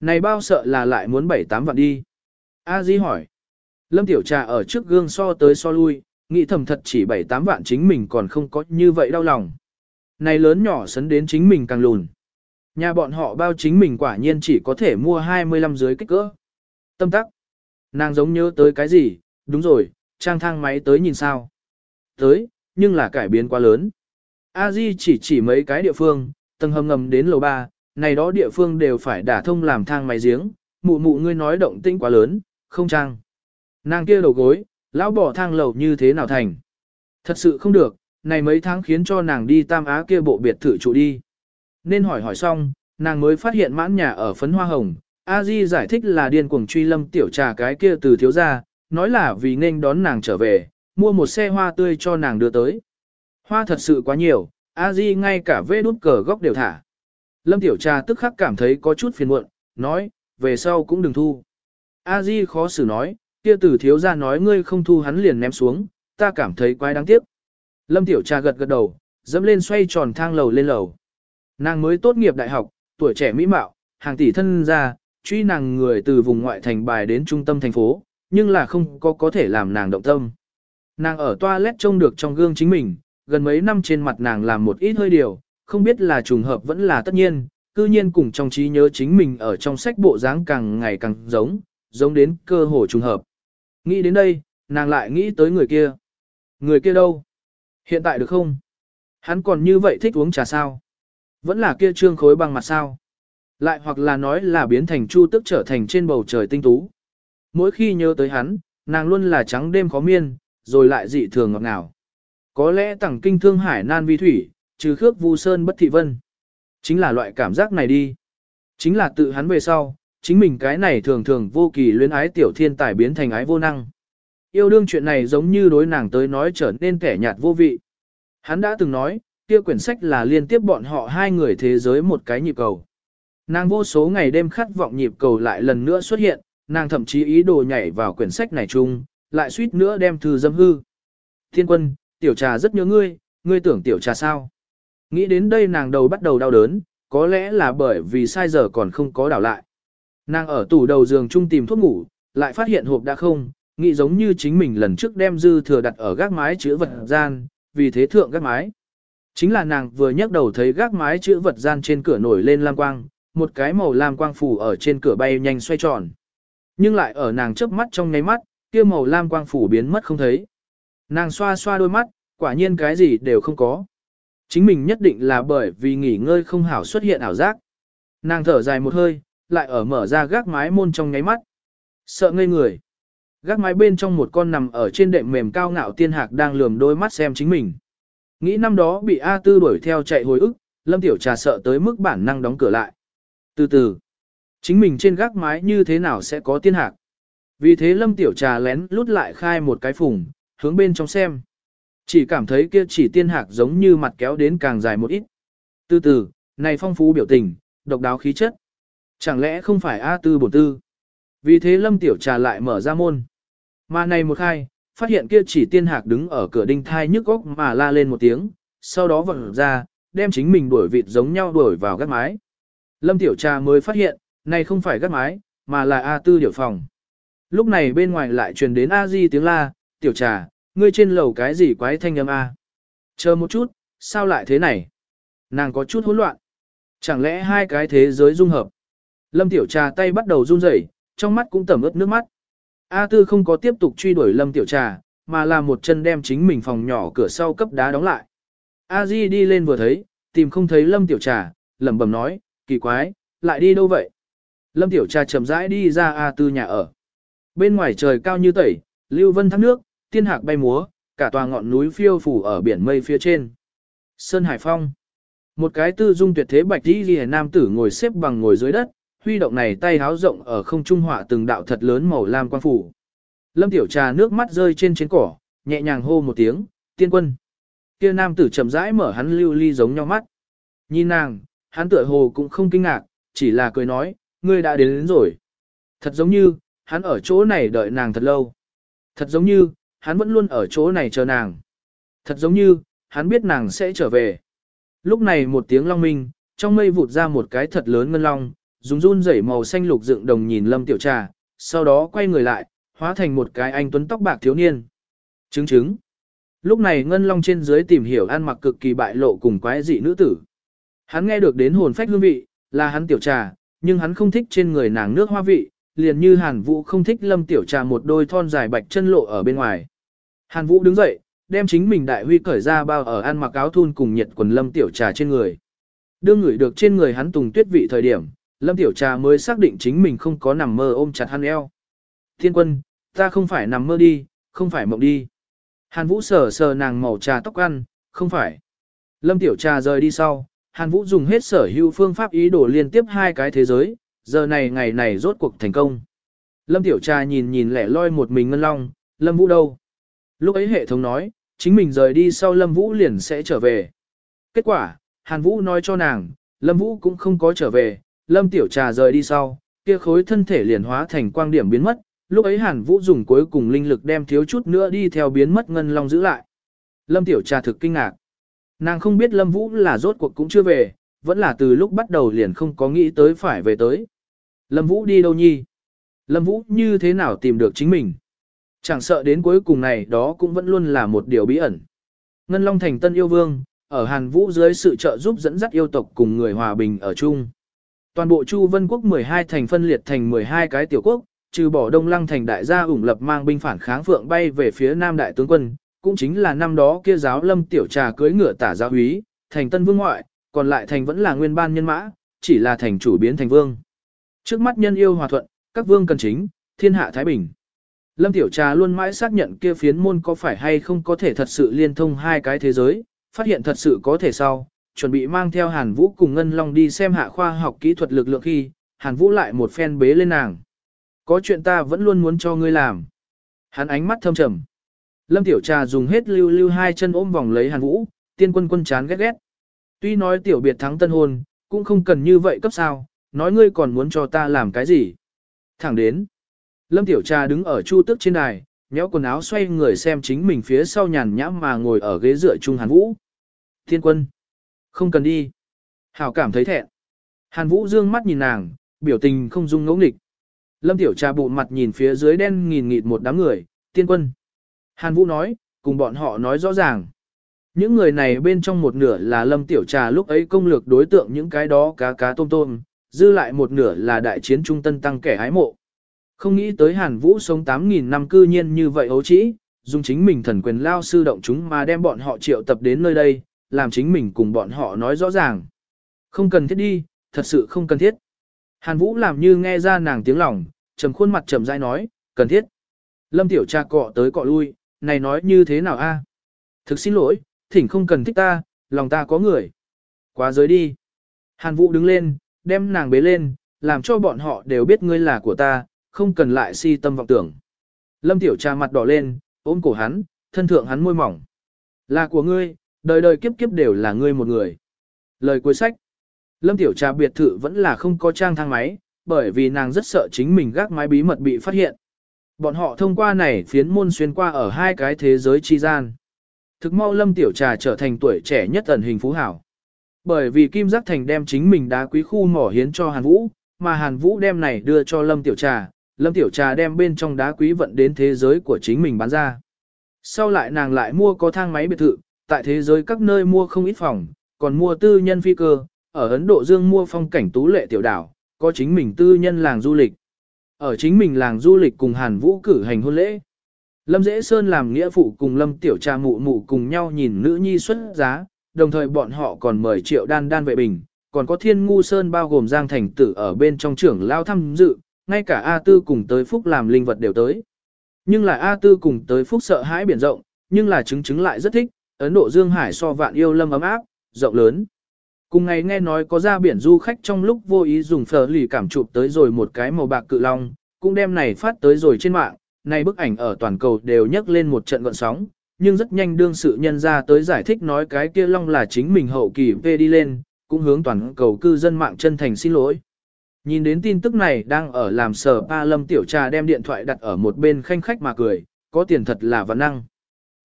Này bao sợ là lại muốn 7-8 vạn đi. A Di hỏi. Lâm Tiểu Trà ở trước gương so tới so lui, nghĩ thầm thật chỉ 7-8 vạn chính mình còn không có như vậy đau lòng. Này lớn nhỏ sấn đến chính mình càng lùn. Nhà bọn họ bao chính mình quả nhiên chỉ có thể mua 25 dưới kích cỡ. Tâm tắc. Nàng giống nhớ tới cái gì, đúng rồi, trang thang máy tới nhìn sao. Tới, nhưng là cải biến quá lớn. A Di chỉ chỉ mấy cái địa phương, tầng hầm ngầm đến lầu 3, này đó địa phương đều phải đả thông làm thang máy giếng, mụ mụ ngươi nói động tĩnh quá lớn, không trang. Nàng kia đầu gối, lão bỏ thang lầu như thế nào thành. Thật sự không được, này mấy tháng khiến cho nàng đi Tam Á kia bộ biệt thự trụ đi. Nên hỏi hỏi xong, nàng mới phát hiện mãn nhà ở phấn hoa hồng. A Di giải thích là điên cuồng truy lâm tiểu trà cái kia từ thiếu gia, nói là vì nên đón nàng trở về, mua một xe hoa tươi cho nàng đưa tới. Hoa thật sự quá nhiều, A Di ngay cả vê đút cờ góc đều thả. Lâm tiểu trà tức khắc cảm thấy có chút phiền muộn, nói, về sau cũng đừng thu. A Di khó xử nói, kia tử thiếu gia nói ngươi không thu hắn liền ném xuống, ta cảm thấy quái đáng tiếc. Lâm tiểu trà gật gật đầu, dẫm lên xoay tròn thang lầu lên lầu. Nàng mới tốt nghiệp đại học, tuổi trẻ mỹ mạo, hàng tỷ thân ra, truy nàng người từ vùng ngoại thành bài đến trung tâm thành phố, nhưng là không có có thể làm nàng động tâm. Nàng ở toilet trông được trong gương chính mình, gần mấy năm trên mặt nàng làm một ít hơi điều, không biết là trùng hợp vẫn là tất nhiên, cư nhiên cùng trong trí nhớ chính mình ở trong sách bộ dáng càng ngày càng giống, giống đến cơ hồ trùng hợp. Nghĩ đến đây, nàng lại nghĩ tới người kia. Người kia đâu? Hiện tại được không? Hắn còn như vậy thích uống trà sao? Vẫn là kia trương khối bằng mặt sao. Lại hoặc là nói là biến thành chu tức trở thành trên bầu trời tinh tú. Mỗi khi nhớ tới hắn, nàng luôn là trắng đêm khó miên, rồi lại dị thường ngọt ngào. Có lẽ tẳng kinh thương hải nan vi thủy, trừ khước vu sơn bất thị vân. Chính là loại cảm giác này đi. Chính là tự hắn về sau, chính mình cái này thường thường vô kỳ luyến ái tiểu thiên tài biến thành ái vô năng. Yêu đương chuyện này giống như đối nàng tới nói trở nên kẻ nhạt vô vị. Hắn đã từng nói, kia quyển sách là liên tiếp bọn họ hai người thế giới một cái nhịp cầu. Nàng vô số ngày đêm khát vọng nhịp cầu lại lần nữa xuất hiện, nàng thậm chí ý đồ nhảy vào quyển sách này chung, lại suýt nữa đem thư dâm hư. Thiên quân, tiểu trà rất nhớ ngươi, ngươi tưởng tiểu trà sao? Nghĩ đến đây nàng đầu bắt đầu đau đớn, có lẽ là bởi vì sai giờ còn không có đảo lại. Nàng ở tủ đầu giường chung tìm thuốc ngủ, lại phát hiện hộp đã không, nghĩ giống như chính mình lần trước đem dư thừa đặt ở gác mái chứa vật gian, vì thế thượng gác mái. Chính là nàng vừa nhấc đầu thấy gác mái chữ vật gian trên cửa nổi lên lam quang, một cái màu lam quang phủ ở trên cửa bay nhanh xoay tròn. Nhưng lại ở nàng chớp mắt trong nháy mắt, kia màu lam quang phủ biến mất không thấy. Nàng xoa xoa đôi mắt, quả nhiên cái gì đều không có. Chính mình nhất định là bởi vì nghỉ ngơi không hảo xuất hiện ảo giác. Nàng thở dài một hơi, lại ở mở ra gác mái môn trong nháy mắt. Sợ ngây người. Gác mái bên trong một con nằm ở trên đệm mềm cao ngạo tiên hạc đang lườm đôi mắt xem chính mình. Nghĩ năm đó bị A Tư đuổi theo chạy hồi ức, Lâm Tiểu Trà sợ tới mức bản năng đóng cửa lại. Từ từ, chính mình trên gác mái như thế nào sẽ có tiên hạc. Vì thế Lâm Tiểu Trà lén lút lại khai một cái phùng, hướng bên trong xem. Chỉ cảm thấy kia chỉ tiên hạc giống như mặt kéo đến càng dài một ít. Từ từ, này phong phú biểu tình, độc đáo khí chất. Chẳng lẽ không phải A Tư bổn tư? Vì thế Lâm Tiểu Trà lại mở ra môn. Mà này một khai, phát hiện kia chỉ tiên hạc đứng ở cửa đinh thai nhức góc mà la lên một tiếng, sau đó vọt ra, đem chính mình đuổi vịt giống nhau đuổi vào gác mái. Lâm Tiểu Trà mới phát hiện, này không phải gác mái, mà là A tư điểu phòng. Lúc này bên ngoài lại truyền đến A Di tiếng la, Tiểu Trà, ngươi trên lầu cái gì quái thanh âm A. Chờ một chút, sao lại thế này? Nàng có chút hỗn loạn. Chẳng lẽ hai cái thế giới dung hợp? Lâm Tiểu Trà tay bắt đầu run rẩy, trong mắt cũng tẩm ướt nước mắt. A Tư không có tiếp tục truy đuổi Lâm Tiểu Trà, mà là một chân đem chính mình phòng nhỏ cửa sau cấp đá đóng lại. A Di đi lên vừa thấy, tìm không thấy Lâm Tiểu Trà, lẩm bẩm nói, kỳ quái, lại đi đâu vậy? Lâm Tiểu Trà chậm rãi đi ra A Tư nhà ở. Bên ngoài trời cao như tẩy, lưu vân thác nước, tiên hạc bay múa, cả tòa ngọn núi phiêu phủ ở biển mây phía trên. Sơn Hải Phong. Một cái tư dung tuyệt thế bạch đi ghi nam tử ngồi xếp bằng ngồi dưới đất, huy động này tay háo rộng ở không trung họa từng đạo thật lớn màu lam quang phủ. Lâm Tiểu Trà nước mắt rơi trên trên cỏ, nhẹ nhàng hô một tiếng, tiên quân. Kia nam tử chậm rãi mở hắn lưu ly giống nhau mắt. Nhìn nàng, hắn tựa hồ cũng không kinh ngạc, chỉ là cười nói, ngươi đã đến, đến rồi. Thật giống như, hắn ở chỗ này đợi nàng thật lâu. Thật giống như, hắn vẫn luôn ở chỗ này chờ nàng. Thật giống như, hắn biết nàng sẽ trở về. Lúc này một tiếng long minh, trong mây vụt ra một cái thật lớn ngân long, dùng run rẩy màu xanh lục dựng đồng nhìn Lâm Tiểu Trà, sau đó quay người lại, hóa thành một cái anh tuấn tóc bạc thiếu niên. Chứng chứng. Lúc này ngân long trên dưới tìm hiểu ăn mặc cực kỳ bại lộ cùng quái dị nữ tử. Hắn nghe được đến hồn phách hương vị, là hắn tiểu trà, nhưng hắn không thích trên người nàng nước hoa vị, liền như Hàn Vũ không thích Lâm Tiểu Trà một đôi thon dài bạch chân lộ ở bên ngoài. Hàn Vũ đứng dậy, đem chính mình đại huy cởi ra bao ở ăn mặc áo thun cùng nhiệt quần Lâm Tiểu Trà trên người. Đương người được trên người hắn tùng tuyết vị thời điểm, Lâm Tiểu Trà mới xác định chính mình không có nằm mơ ôm chặt hắn eo. Thiên quân, ta không phải nằm mơ đi, không phải mộng đi. Hàn Vũ sờ sờ nàng màu trà tóc ăn, không phải. Lâm Tiểu Trà rời đi sau, Hàn Vũ dùng hết sở hữu phương pháp ý đồ liên tiếp hai cái thế giới, giờ này ngày này rốt cuộc thành công. Lâm Tiểu Trà nhìn nhìn lẻ loi một mình ngân long, Lâm Vũ đâu? Lúc ấy hệ thống nói, chính mình rời đi sau Lâm Vũ liền sẽ trở về. Kết quả, Hàn Vũ nói cho nàng, Lâm Vũ cũng không có trở về, Lâm Tiểu Trà rời đi sau, kia khối thân thể liền hóa thành quang điểm biến mất, lúc ấy Hàn Vũ dùng cuối cùng linh lực đem thiếu chút nữa đi theo biến mất ngân long giữ lại. Lâm Tiểu Trà thực kinh ngạc. Nàng không biết Lâm Vũ là rốt cuộc cũng chưa về, vẫn là từ lúc bắt đầu liền không có nghĩ tới phải về tới. Lâm Vũ đi đâu nhi? Lâm Vũ như thế nào tìm được chính mình? Chẳng sợ đến cuối cùng này đó cũng vẫn luôn là một điều bí ẩn. Ngân Long thành tân yêu vương, ở Hàn Vũ dưới sự trợ giúp dẫn dắt yêu tộc cùng người hòa bình ở chung. Toàn bộ Chu Vân quốc 12 thành phân liệt thành 12 cái tiểu quốc, trừ bỏ Đông Lăng thành đại gia ủng lập mang binh phản kháng phượng bay về phía Nam đại tướng quân, cũng chính là năm đó kia giáo lâm tiểu trà cưới ngựa tả giáo úy, thành tân vương ngoại, còn lại thành vẫn là nguyên ban nhân mã, chỉ là thành chủ biến thành vương. Trước mắt nhân yêu hòa thuận, các vương cần chính, thiên hạ thái bình. Lâm Tiểu Trà luôn mãi xác nhận kia phiến môn có phải hay không có thể thật sự liên thông hai cái thế giới, phát hiện thật sự có thể sau, chuẩn bị mang theo Hàn Vũ cùng Ngân Long đi xem hạ khoa học kỹ thuật lực lượng khi, Hàn Vũ lại một phen bế lên nàng. Có chuyện ta vẫn luôn muốn cho ngươi làm. Hắn ánh mắt thâm trầm. Lâm Tiểu Trà dùng hết lưu lưu hai chân ôm vòng lấy Hàn Vũ, tiên quân quân chán ghét ghét. Tuy nói tiểu biệt thắng tân hôn, cũng không cần như vậy cấp sao, nói ngươi còn muốn cho ta làm cái gì. Thẳng đến. Lâm Tiểu Trà đứng ở chu tước trên đài, nhéo quần áo xoay người xem chính mình phía sau nhàn nhãm mà ngồi ở ghế dựa chung Hàn Vũ. Thiên quân. Không cần đi. Hảo cảm thấy thẹn. Hàn Vũ dương mắt nhìn nàng, biểu tình không dung ngẫu nghịch. Lâm Tiểu Trà bụ mặt nhìn phía dưới đen nghìn nghịt một đám người, tiên quân. Hàn Vũ nói, cùng bọn họ nói rõ ràng. Những người này bên trong một nửa là Lâm Tiểu Trà lúc ấy công lược đối tượng những cái đó cá cá tôm tôm, dư lại một nửa là đại chiến trung tân tăng kẻ hái mộ. Không nghĩ tới Hàn Vũ sống 8.000 năm cư nhiên như vậy ấu trĩ, dùng chính mình thần quyền lao sư động chúng mà đem bọn họ triệu tập đến nơi đây, làm chính mình cùng bọn họ nói rõ ràng. Không cần thiết đi, thật sự không cần thiết. Hàn Vũ làm như nghe ra nàng tiếng lòng, trầm khuôn mặt trầm dai nói, cần thiết. Lâm Tiểu Trà cọ tới cọ lui, này nói như thế nào a? Thực xin lỗi, thỉnh không cần thích ta, lòng ta có người. Quá giới đi. Hàn Vũ đứng lên, đem nàng bế lên, làm cho bọn họ đều biết ngươi là của ta, không cần lại si tâm vọng tưởng. Lâm Tiểu Trà mặt đỏ lên, ôm cổ hắn, thân thượng hắn môi mỏng. Là của ngươi, đời đời kiếp kiếp đều là ngươi một người. Lời cuối sách. Lâm Tiểu Trà biệt thự vẫn là không có trang thang máy, bởi vì nàng rất sợ chính mình gác mái bí mật bị phát hiện. Bọn họ thông qua này phiến môn xuyên qua ở hai cái thế giới chi gian. Thực mau Lâm Tiểu Trà trở thành tuổi trẻ nhất ẩn hình phú hảo. Bởi vì Kim Giác Thành đem chính mình đá quý khu mỏ hiến cho Hàn Vũ, mà Hàn Vũ đem này đưa cho Lâm Tiểu Trà, Lâm Tiểu Trà đem bên trong đá quý vận đến thế giới của chính mình bán ra. Sau lại nàng lại mua có thang máy biệt thự, tại thế giới các nơi mua không ít phòng, còn mua tư nhân phi cơ, ở Ấn Độ Dương mua phong cảnh tú lệ tiểu đảo, có chính mình tư nhân làng du lịch. Ở chính mình làng du lịch cùng Hàn Vũ cử hành hôn lễ. Lâm Dễ Sơn làm nghĩa phụ cùng Lâm Tiểu Trà mụ mụ cùng nhau nhìn nữ nhi xuất giá, đồng thời bọn họ còn mời triệu đan đan vệ bình, còn có thiên ngu sơn bao gồm giang thành tử ở bên trong trưởng lao tham dự, ngay cả A Tư cùng tới Phúc làm linh vật đều tới. Nhưng là A Tư cùng tới Phúc sợ hãi biển rộng, nhưng là chứng chứng lại rất thích, Ấn Độ Dương Hải so vạn yêu lâm ấm áp, rộng lớn. Cùng ngày nghe nói có ra biển du khách trong lúc vô ý dùng phở lì cảm chụp tới rồi một cái màu bạc cự long, cũng đem này phát tới rồi trên mạng, này bức ảnh ở toàn cầu đều nhấc lên một trận gọn sóng, nhưng rất nhanh đương sự nhân ra tới giải thích nói cái kia long là chính mình hậu kỳ về đi lên, cũng hướng toàn cầu cư dân mạng chân thành xin lỗi. Nhìn đến tin tức này đang ở làm sở ba lâm tiểu trà đem điện thoại đặt ở một bên khanh khách mà cười, có tiền thật là văn năng.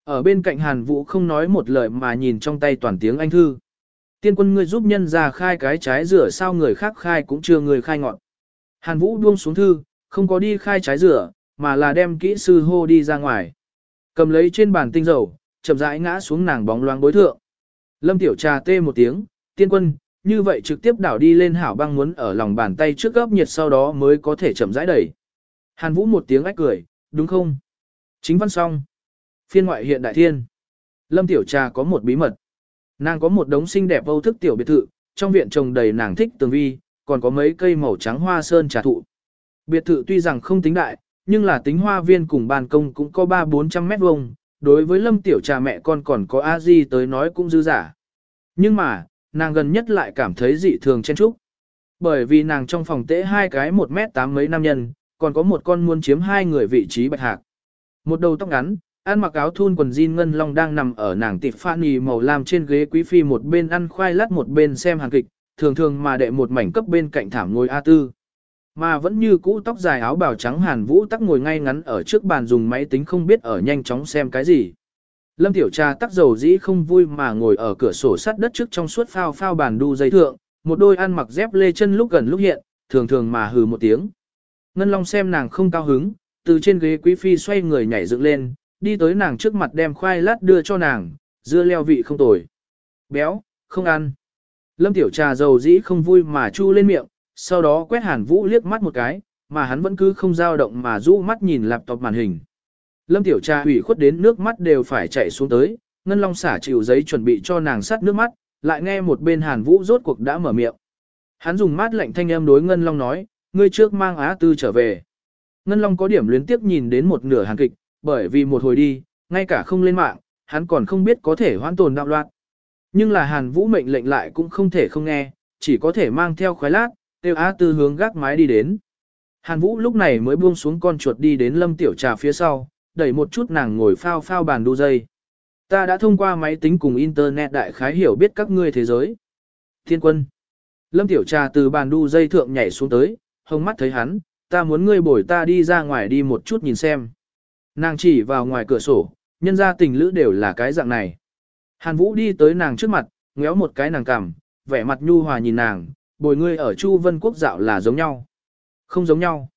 Ở bên cạnh Hàn Vũ không nói một lời mà nhìn trong tay toàn tiếng Anh thư. Tiên quân ngươi giúp nhân ra khai cái trái rửa sao người khác khai cũng chưa người khai ngọn. Hàn Vũ buông xuống thư, không có đi khai trái rửa, mà là đem kỹ sư hô đi ra ngoài. Cầm lấy trên bàn tinh dầu, chậm rãi ngã xuống nàng bóng loáng bối thượng. Lâm Tiểu Trà tê một tiếng, tiên quân, như vậy trực tiếp đảo đi lên hảo băng muốn ở lòng bàn tay trước gấp nhiệt sau đó mới có thể chậm rãi đẩy. Hàn Vũ một tiếng ách cười, đúng không? Chính văn xong. Phiên ngoại hiện đại thiên. Lâm Tiểu Trà có một bí mật. Nàng có một đống xinh đẹp vô thức tiểu biệt thự, trong viện trồng đầy nàng thích tường vi, còn có mấy cây màu trắng hoa sơn trà thụ. Biệt thự tuy rằng không tính đại, nhưng là tính hoa viên cùng ban công cũng có 3-400 mét vuông. đối với lâm tiểu trà mẹ con còn có a di tới nói cũng dư giả. Nhưng mà, nàng gần nhất lại cảm thấy dị thường chen trúc. Bởi vì nàng trong phòng tễ hai cái 1 mét 8 mấy nam nhân, còn có một con muốn chiếm hai người vị trí bạch hạc. Một đầu tóc ngắn, ăn mặc áo thun quần jean ngân long đang nằm ở nàng tịp Fanny màu lam trên ghế quý phi một bên ăn khoai lát một bên xem hàng kịch, thường thường mà đệ một mảnh cấp bên cạnh thảm ngồi A tư. Mà vẫn như cũ tóc dài áo bào trắng Hàn Vũ tắc ngồi ngay ngắn ở trước bàn dùng máy tính không biết ở nhanh chóng xem cái gì. Lâm Tiểu Trà tắc dầu dĩ không vui mà ngồi ở cửa sổ sắt đất trước trong suốt phao phao bàn đu dây thượng, một đôi ăn mặc dép lê chân lúc gần lúc hiện, thường thường mà hừ một tiếng. Ngân Long xem nàng không cao hứng, từ trên ghế quý phi xoay người nhảy dựng lên, đi tới nàng trước mặt đem khoai lát đưa cho nàng, dưa leo vị không tồi. Béo, không ăn. Lâm Tiểu Trà dầu dĩ không vui mà chu lên miệng, sau đó quét Hàn Vũ liếc mắt một cái, mà hắn vẫn cứ không dao động mà rũ mắt nhìn laptop màn hình. Lâm Tiểu Trà hủy khuất đến nước mắt đều phải chạy xuống tới, Ngân Long xả chịu giấy chuẩn bị cho nàng sắt nước mắt, lại nghe một bên Hàn Vũ rốt cuộc đã mở miệng. Hắn dùng mát lạnh thanh âm đối Ngân Long nói, ngươi trước mang Á Tư trở về. Ngân Long có điểm luyến tiếp nhìn đến một nửa hàn kịch, bởi vì một hồi đi, ngay cả không lên mạng, hắn còn không biết có thể hoãn tồn đạo loạn. Nhưng là Hàn Vũ mệnh lệnh lại cũng không thể không nghe, chỉ có thể mang theo khoái lát, tiêu Á Tư hướng gác mái đi đến. Hàn Vũ lúc này mới buông xuống con chuột đi đến Lâm Tiểu Trà phía sau, đẩy một chút nàng ngồi phao phao bàn đu dây. Ta đã thông qua máy tính cùng Internet đại khái hiểu biết các ngươi thế giới. Thiên quân. Lâm Tiểu Trà từ bàn đu dây thượng nhảy xuống tới, hông mắt thấy hắn, ta muốn ngươi bồi ta đi ra ngoài đi một chút nhìn xem. Nàng chỉ vào ngoài cửa sổ, nhân ra tình lữ đều là cái dạng này. Hàn Vũ đi tới nàng trước mặt, ngéo một cái nàng cằm, vẻ mặt nhu hòa nhìn nàng, bồi ngươi ở Chu Vân Quốc dạo là giống nhau. Không giống nhau.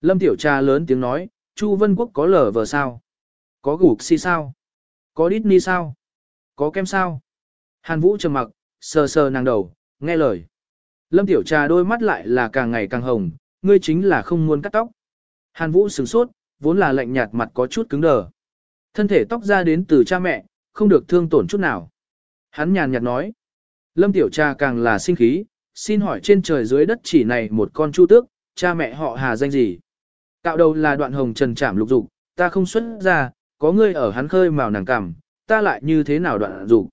Lâm Tiểu Trà lớn tiếng nói, Chu Vân Quốc có lở vờ sao? Có gục si sao? Có đít ni sao? Có kem sao? Hàn Vũ trầm mặc, sờ sờ nàng đầu, nghe lời. Lâm Tiểu Trà đôi mắt lại là càng ngày càng hồng, ngươi chính là không muốn cắt tóc. Hàn Vũ sửng sốt, vốn là lạnh nhạt mặt có chút cứng đờ. Thân thể tóc ra đến từ cha mẹ, không được thương tổn chút nào. Hắn nhàn nhạt nói. Lâm Tiểu Trà càng là sinh khí, xin hỏi trên trời dưới đất chỉ này một con chu tước, cha mẹ họ hà danh gì? Cạo đầu là đoạn hồng trần chạm lục dục, ta không xuất ra, có ngươi ở hắn khơi màu nàng cảm, ta lại như thế nào đoạn dục.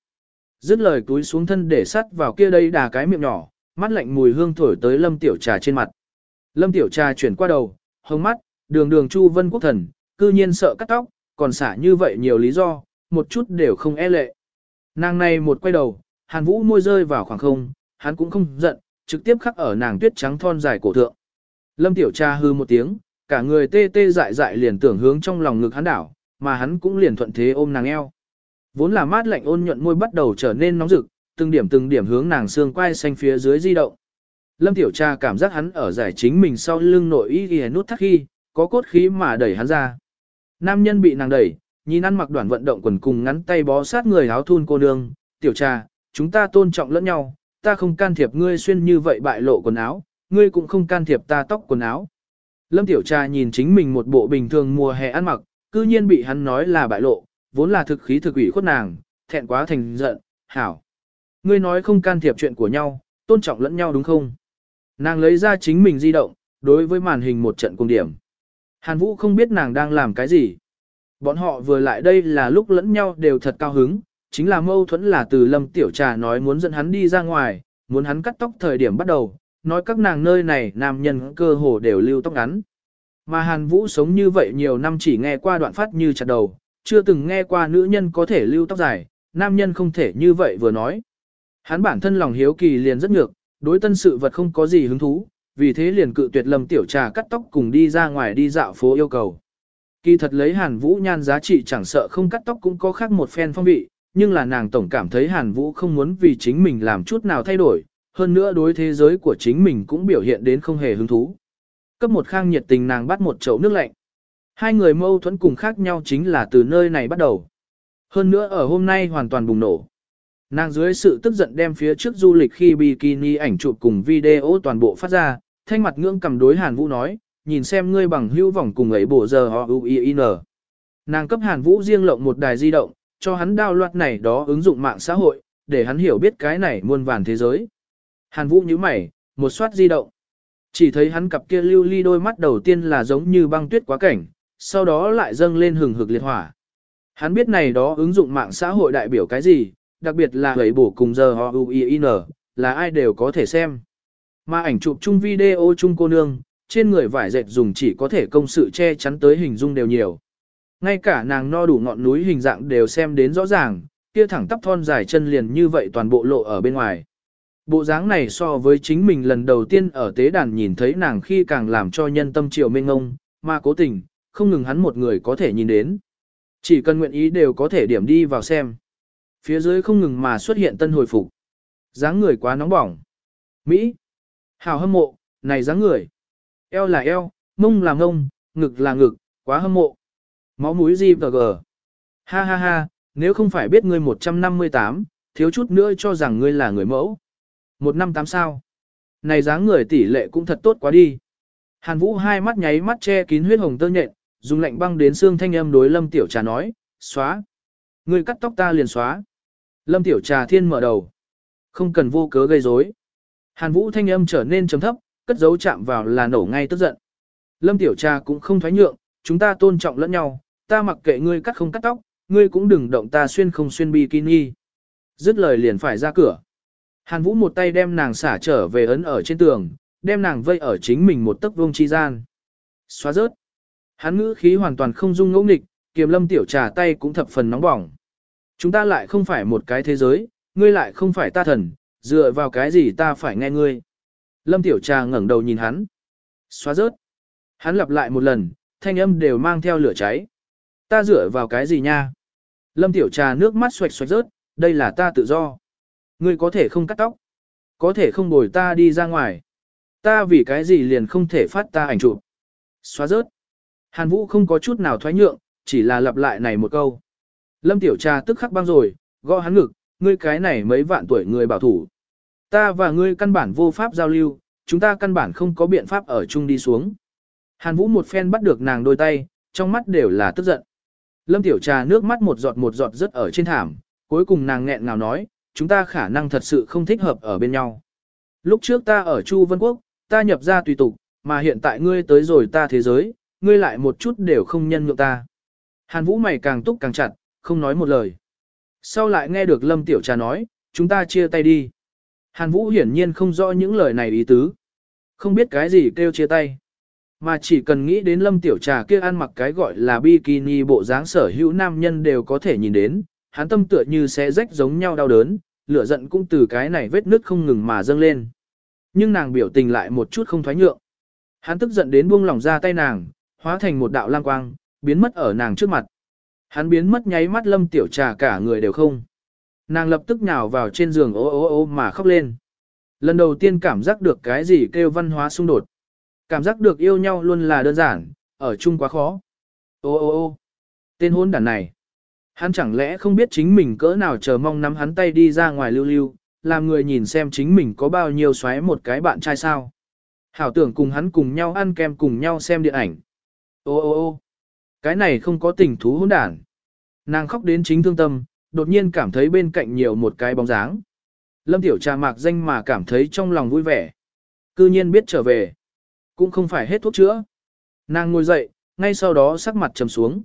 Dứt lời túi xuống thân để sắt vào kia đây đà cái miệng nhỏ, mắt lạnh mùi hương thổi tới lâm tiểu trà trên mặt. Lâm tiểu trà chuyển qua đầu, hồng mắt, đường đường chu vân quốc thần, cư nhiên sợ cắt tóc, còn xả như vậy nhiều lý do, một chút đều không e lệ. Nàng này một quay đầu, hàn vũ môi rơi vào khoảng không, hắn cũng không giận, trực tiếp khắc ở nàng tuyết trắng thon dài cổ thượng. Lâm tiểu trà hư một tiếng, cả người tê tê dại dại liền tưởng hướng trong lòng ngực hắn đảo, mà hắn cũng liền thuận thế ôm nàng eo. Vốn là mát lạnh ôn nhuận môi bắt đầu trở nên nóng rực, từng điểm từng điểm hướng nàng xương quai xanh phía dưới di động. Lâm Tiểu Cha cảm giác hắn ở giải chính mình sau lưng nội y ghi nút thắt khi, có cốt khí mà đẩy hắn ra. Nam nhân bị nàng đẩy, nhìn ăn mặc đoạn vận động quần cùng ngắn tay bó sát người áo thun cô nương, "Tiểu Cha, chúng ta tôn trọng lẫn nhau, ta không can thiệp ngươi xuyên như vậy bại lộ quần áo, ngươi cũng không can thiệp ta tóc quần áo." Lâm Tiểu Trà nhìn chính mình một bộ bình thường mùa hè ăn mặc, cư nhiên bị hắn nói là bại lộ, vốn là thực khí thực ủy khuất nàng, thẹn quá thành giận, "Hảo, ngươi nói không can thiệp chuyện của nhau, tôn trọng lẫn nhau đúng không?" Nàng lấy ra chính mình di động, đối với màn hình một trận cùng điểm. Hàn Vũ không biết nàng đang làm cái gì. Bọn họ vừa lại đây là lúc lẫn nhau đều thật cao hứng, chính là mâu thuẫn là từ Lâm Tiểu Trà nói muốn dẫn hắn đi ra ngoài, muốn hắn cắt tóc thời điểm bắt đầu, nói các nàng nơi này nam nhân cơ hồ đều lưu tóc ngắn. Mà Hàn Vũ sống như vậy nhiều năm chỉ nghe qua đoạn phát như chặt đầu, chưa từng nghe qua nữ nhân có thể lưu tóc dài, nam nhân không thể như vậy vừa nói. Hắn bản thân lòng hiếu kỳ liền rất nhược, đối tân sự vật không có gì hứng thú, vì thế liền cự tuyệt Lâm Tiểu Trà cắt tóc cùng đi ra ngoài đi dạo phố yêu cầu. Kỳ thật lấy Hàn Vũ nhan giá trị chẳng sợ không cắt tóc cũng có khác một phen phong vị, nhưng là nàng tổng cảm thấy Hàn Vũ không muốn vì chính mình làm chút nào thay đổi, hơn nữa đối thế giới của chính mình cũng biểu hiện đến không hề hứng thú. Cấp một khang nhiệt tình nàng bắt một chậu nước lạnh. Hai người mâu thuẫn cùng khác nhau chính là từ nơi này bắt đầu. Hơn nữa ở hôm nay hoàn toàn bùng nổ. Nàng dưới sự tức giận đem phía trước du lịch khi bikini ảnh chụp cùng video toàn bộ phát ra, thanh mặt ngưỡng cầm đối Hàn Vũ nói, nhìn xem ngươi bằng hữu vòng cùng ấy bộ giờ họ UIN. Nàng cấp Hàn Vũ riêng lộng một đài di động, cho hắn đao loạt này đó ứng dụng mạng xã hội, để hắn hiểu biết cái này muôn vàn thế giới. Hàn Vũ nhíu mày, một soát di động. Chỉ thấy hắn cặp kia lưu ly đôi mắt đầu tiên là giống như băng tuyết quá cảnh, sau đó lại dâng lên hừng hực liệt hỏa. Hắn biết này đó ứng dụng mạng xã hội đại biểu cái gì, đặc biệt là hủy bổ cùng giờ họ UIN, là ai đều có thể xem. Mà ảnh chụp chung video chung cô nương, trên người vải dệt dùng chỉ có thể công sự che chắn tới hình dung đều nhiều. Ngay cả nàng no đủ ngọn núi hình dạng đều xem đến rõ ràng, kia thẳng tắp thon dài chân liền như vậy toàn bộ lộ ở bên ngoài. Bộ dáng này so với chính mình lần đầu tiên ở tế đàn nhìn thấy nàng khi càng làm cho nhân tâm triều mênh ngông, mà cố tình, không ngừng hắn một người có thể nhìn đến. Chỉ cần nguyện ý đều có thể điểm đi vào xem. Phía dưới không ngừng mà xuất hiện tân hồi phục. dáng người quá nóng bỏng. Mỹ. Hào hâm mộ, này dáng người. Eo là eo, mông là mông, ngực là ngực, quá hâm mộ. Máu mũi gì và gờ. Ha ha ha, nếu không phải biết ngươi 158, thiếu chút nữa cho rằng ngươi là người mẫu. Một năm tám sao. Này dáng người tỷ lệ cũng thật tốt quá đi. Hàn Vũ hai mắt nháy mắt che kín huyết hồng tơ nhện, dùng lạnh băng đến xương thanh âm đối Lâm Tiểu Trà nói, xóa. Ngươi cắt tóc ta liền xóa. Lâm Tiểu Trà thiên mở đầu. Không cần vô cớ gây rối. Hàn Vũ thanh âm trở nên trầm thấp, cất dấu chạm vào là nổ ngay tức giận. Lâm Tiểu Trà cũng không thoái nhượng, chúng ta tôn trọng lẫn nhau, ta mặc kệ ngươi cắt không cắt tóc, ngươi cũng đừng động ta xuyên không xuyên bikini. Dứt lời liền phải ra cửa. Hàn Vũ một tay đem nàng xả trở về ấn ở trên tường, đem nàng vây ở chính mình một tấc vuông chi gian. Xóa rớt. Hắn ngữ khí hoàn toàn không dung ngẫu nghịch, kiềm lâm tiểu trà tay cũng thập phần nóng bỏng. Chúng ta lại không phải một cái thế giới, ngươi lại không phải ta thần, dựa vào cái gì ta phải nghe ngươi. Lâm tiểu trà ngẩng đầu nhìn hắn. Xóa rớt. Hắn lặp lại một lần, thanh âm đều mang theo lửa cháy. Ta dựa vào cái gì nha? Lâm tiểu trà nước mắt xoạch xoạch rớt, đây là ta tự do. Ngươi có thể không cắt tóc. Có thể không bồi ta đi ra ngoài. Ta vì cái gì liền không thể phát ta ảnh chụp. Xóa rớt. Hàn Vũ không có chút nào thoái nhượng, chỉ là lặp lại này một câu. Lâm Tiểu Trà tức khắc băng rồi, gõ hắn ngực, ngươi cái này mấy vạn tuổi người bảo thủ. Ta và ngươi căn bản vô pháp giao lưu, chúng ta căn bản không có biện pháp ở chung đi xuống. Hàn Vũ một phen bắt được nàng đôi tay, trong mắt đều là tức giận. Lâm Tiểu Trà nước mắt một giọt một giọt rớt ở trên thảm, cuối cùng nàng nghẹn ngào nói, chúng ta khả năng thật sự không thích hợp ở bên nhau. Lúc trước ta ở Chu Vân Quốc, ta nhập ra tùy tục, mà hiện tại ngươi tới rồi ta thế giới, ngươi lại một chút đều không nhân nhượng ta. Hàn Vũ mày càng túc càng chặt, không nói một lời. Sau lại nghe được Lâm Tiểu Trà nói, chúng ta chia tay đi. Hàn Vũ hiển nhiên không rõ những lời này ý tứ. Không biết cái gì kêu chia tay. Mà chỉ cần nghĩ đến Lâm Tiểu Trà kia ăn mặc cái gọi là bikini bộ dáng sở hữu nam nhân đều có thể nhìn đến, hắn tâm tựa như sẽ rách giống nhau đau đớn, lửa giận cũng từ cái này vết nứt không ngừng mà dâng lên. Nhưng nàng biểu tình lại một chút không thoái nhượng. Hắn tức giận đến buông lỏng ra tay nàng, hóa thành một đạo lang quang, biến mất ở nàng trước mặt. Hắn biến mất nháy mắt lâm tiểu trà cả người đều không. Nàng lập tức nhào vào trên giường ô ô ô mà khóc lên. Lần đầu tiên cảm giác được cái gì kêu văn hóa xung đột. Cảm giác được yêu nhau luôn là đơn giản, ở chung quá khó. Ô ô ô tên hôn đàn này. Hắn chẳng lẽ không biết chính mình cỡ nào chờ mong nắm hắn tay đi ra ngoài lưu lưu, làm người nhìn xem chính mình có bao nhiêu xoáy một cái bạn trai sao. Hảo tưởng cùng hắn cùng nhau ăn kem cùng nhau xem điện ảnh. Ô ô ô cái này không có tình thú hỗn đản. Nàng khóc đến chính thương tâm, đột nhiên cảm thấy bên cạnh nhiều một cái bóng dáng. Lâm Tiểu Trà mạc danh mà cảm thấy trong lòng vui vẻ. Cư nhiên biết trở về. Cũng không phải hết thuốc chữa. Nàng ngồi dậy, ngay sau đó sắc mặt trầm xuống.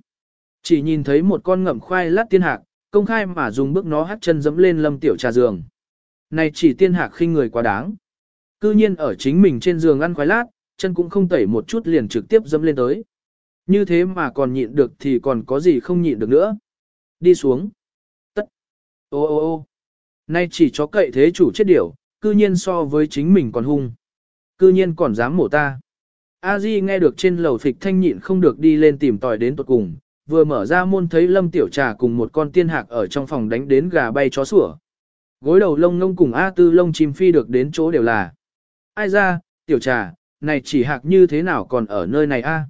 Chỉ nhìn thấy một con ngậm khoai lát tiên hạc, công khai mà dùng bước nó hắt chân dẫm lên Lâm Tiểu Trà giường. Này chỉ tiên hạc khinh người quá đáng. Cư nhiên ở chính mình trên giường ăn khoai lát, chân cũng không tẩy một chút liền trực tiếp dẫm lên tới. Như thế mà còn nhịn được thì còn có gì không nhịn được nữa. Đi xuống. Tất. Ô ô ô Nay chỉ chó cậy thế chủ chết điểu, cư nhiên so với chính mình còn hung. Cư nhiên còn dám mổ ta. A Di nghe được trên lầu phịch thanh nhịn không được đi lên tìm tòi đến tuột cùng, vừa mở ra môn thấy Lâm Tiểu Trà cùng một con tiên hạc ở trong phòng đánh đến gà bay chó sủa. Gối đầu lông ngông cùng A Tư lông chim phi được đến chỗ đều là. Ai ra, Tiểu Trà, này chỉ hạc như thế nào còn ở nơi này a?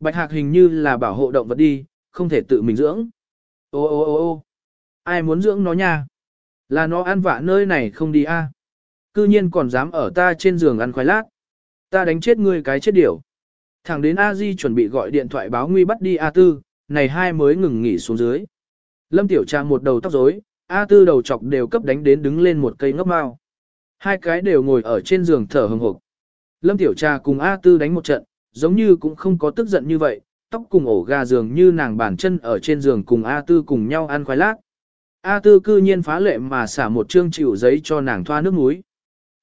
Bạch hạc hình như là bảo hộ động vật đi, không thể tự mình dưỡng. Ô ô ô ô ai muốn dưỡng nó nha? Là nó ăn vạ nơi này không đi a? Cư nhiên còn dám ở ta trên giường ăn khoai lát. Ta đánh chết ngươi cái chết điểu. Thẳng đến A Di chuẩn bị gọi điện thoại báo nguy bắt đi A Tư, này hai mới ngừng nghỉ xuống dưới. Lâm Tiểu Trà một đầu tóc rối, A Tư đầu chọc đều cấp đánh đến đứng lên một cây ngốc mao. Hai cái đều ngồi ở trên giường thở hừng hực. Lâm Tiểu Trà cùng A Tư đánh một trận, giống như cũng không có tức giận như vậy, tóc cùng ổ gà giường như nàng bàn chân ở trên giường cùng A Tư cùng nhau ăn khoai lát. A Tư cư nhiên phá lệ mà xả một trương chịu giấy cho nàng thoa nước muối.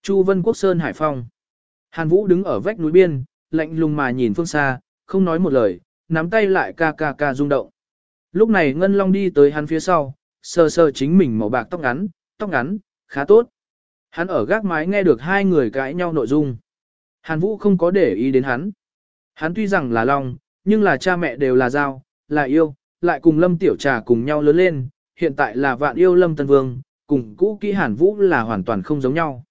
Chu Vân Quốc Sơn Hải Phong. Hàn Vũ đứng ở vách núi biên, lạnh lùng mà nhìn phương xa, không nói một lời, nắm tay lại ca ca ca rung động. Lúc này Ngân Long đi tới hắn phía sau, sờ sờ chính mình màu bạc tóc ngắn, tóc ngắn, khá tốt. Hắn ở gác mái nghe được hai người cãi nhau nội dung. Hàn Vũ không có để ý đến hắn. Hắn tuy rằng là Long, nhưng là cha mẹ đều là Giao, là yêu, lại cùng Lâm Tiểu Trà cùng nhau lớn lên, hiện tại là vạn yêu Lâm Tân Vương, cùng cũ kỹ Hàn Vũ là hoàn toàn không giống nhau.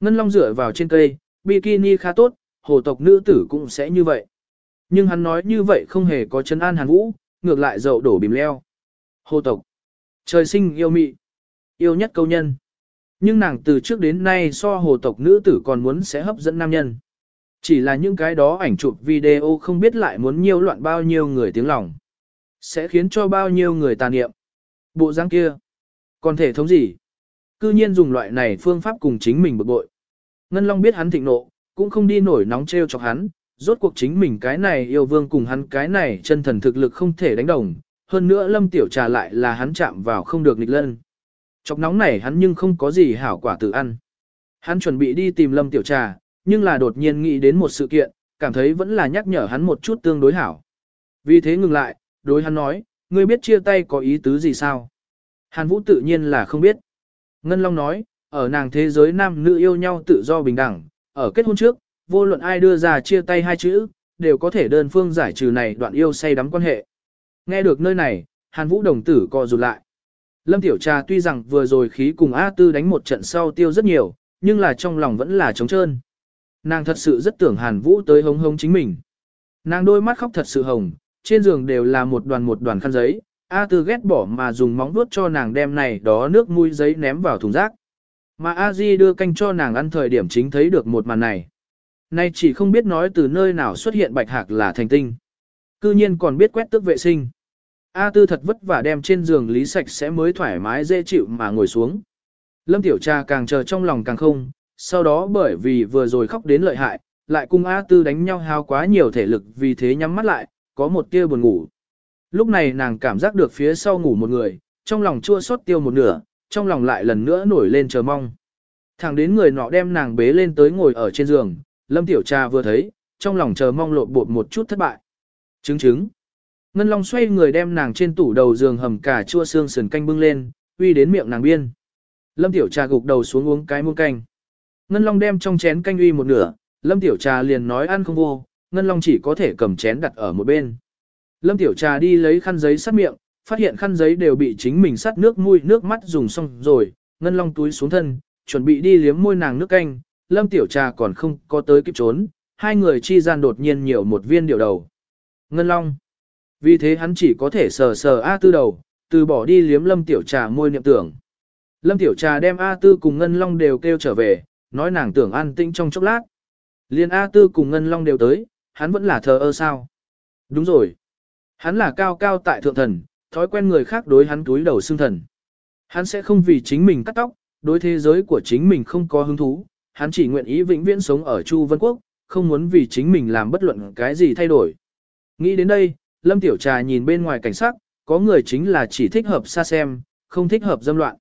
Ngân Long dựa vào trên cây, bikini khá tốt, hồ tộc nữ tử cũng sẽ như vậy. Nhưng hắn nói như vậy không hề có chân an Hàn Vũ, ngược lại dậu đổ bìm leo. Hồ tộc. Trời sinh yêu mị. Yêu nhất câu nhân. Nhưng nàng từ trước đến nay so hồ tộc nữ tử còn muốn sẽ hấp dẫn nam nhân. Chỉ là những cái đó ảnh chụp video không biết lại muốn nhiêu loạn bao nhiêu người tiếng lòng. Sẽ khiến cho bao nhiêu người tàn niệm. Bộ dáng kia. Còn thể thống gì? Cư nhiên dùng loại này phương pháp cùng chính mình bực bội. Ngân Long biết hắn thịnh nộ, cũng không đi nổi nóng treo chọc hắn, rốt cuộc chính mình cái này yêu vương cùng hắn cái này chân thần thực lực không thể đánh đồng, hơn nữa lâm tiểu trà lại là hắn chạm vào không được nghịch lân. Chọc nóng này hắn nhưng không có gì hảo quả tự ăn. Hắn chuẩn bị đi tìm lâm tiểu trà, nhưng là đột nhiên nghĩ đến một sự kiện, cảm thấy vẫn là nhắc nhở hắn một chút tương đối hảo. Vì thế ngừng lại, đối hắn nói, ngươi biết chia tay có ý tứ gì sao? Hàn Vũ tự nhiên là không biết. Ngân Long nói, ở nàng thế giới nam nữ yêu nhau tự do bình đẳng, ở kết hôn trước, vô luận ai đưa ra chia tay hai chữ, đều có thể đơn phương giải trừ này đoạn yêu say đắm quan hệ. Nghe được nơi này, Hàn Vũ đồng tử co rụt lại. Lâm Tiểu Trà tuy rằng vừa rồi khí cùng A Tư đánh một trận sau tiêu rất nhiều, nhưng là trong lòng vẫn là trống trơn. Nàng thật sự rất tưởng Hàn Vũ tới hống hống chính mình. Nàng đôi mắt khóc thật sự hồng, trên giường đều là một đoàn một đoàn khăn giấy, A Tư ghét bỏ mà dùng móng vuốt cho nàng đem này đó nước mũi giấy ném vào thùng rác. Mà A Di đưa canh cho nàng ăn thời điểm chính thấy được một màn này. Nay chỉ không biết nói từ nơi nào xuất hiện bạch hạc là thành tinh. Cư nhiên còn biết quét tước vệ sinh. A Tư thật vất vả đem trên giường lý sạch sẽ mới thoải mái dễ chịu mà ngồi xuống. Lâm Tiểu Trà càng chờ trong lòng càng không, sau đó bởi vì vừa rồi khóc đến lợi hại, lại cùng A Tư đánh nhau hao quá nhiều thể lực vì thế nhắm mắt lại, có một tia buồn ngủ. Lúc này nàng cảm giác được phía sau ngủ một người, trong lòng chua xót tiêu một nửa, trong lòng lại lần nữa nổi lên chờ mong. Thẳng đến người nọ đem nàng bế lên tới ngồi ở trên giường, Lâm Tiểu Trà vừa thấy, trong lòng chờ mong lộn bột một chút thất bại. Chứng chứng. Ngân Long xoay người đem nàng trên tủ đầu giường hầm cả chua xương sườn canh bưng lên, uy đến miệng nàng biên. Lâm Tiểu Trà gục đầu xuống uống cái muỗng canh. Ngân Long đem trong chén canh uy một nửa, Lâm Tiểu Trà liền nói ăn không vô, Ngân Long chỉ có thể cầm chén đặt ở một bên. Lâm Tiểu Trà đi lấy khăn giấy sát miệng, phát hiện khăn giấy đều bị chính mình sát nước mũi nước mắt dùng xong rồi, Ngân Long túi xuống thân, chuẩn bị đi liếm môi nàng nước canh, Lâm Tiểu Trà còn không có tới kịp trốn, hai người chi gian đột nhiên nhiều một viên điều đầu. Ngân Long. Vì thế hắn chỉ có thể sờ sờ A Tư đầu, từ bỏ đi liếm Lâm Tiểu Trà môi niệm tưởng. Lâm Tiểu Trà đem A Tư cùng Ngân Long đều kêu trở về, nói nàng tưởng an tĩnh trong chốc lát. Liên A Tư cùng Ngân Long đều tới, hắn vẫn là thờ ơ sao. Đúng rồi. Hắn là cao cao tại thượng thần, thói quen người khác đối hắn túi đầu xương thần. Hắn sẽ không vì chính mình cắt tóc, đối thế giới của chính mình không có hứng thú, hắn chỉ nguyện ý vĩnh viễn sống ở Chu Vân Quốc, không muốn vì chính mình làm bất luận cái gì thay đổi. Nghĩ đến đây, Lâm Tiểu Trà nhìn bên ngoài cảnh sắc, có người chính là chỉ thích hợp xa xem, không thích hợp dâm loạn.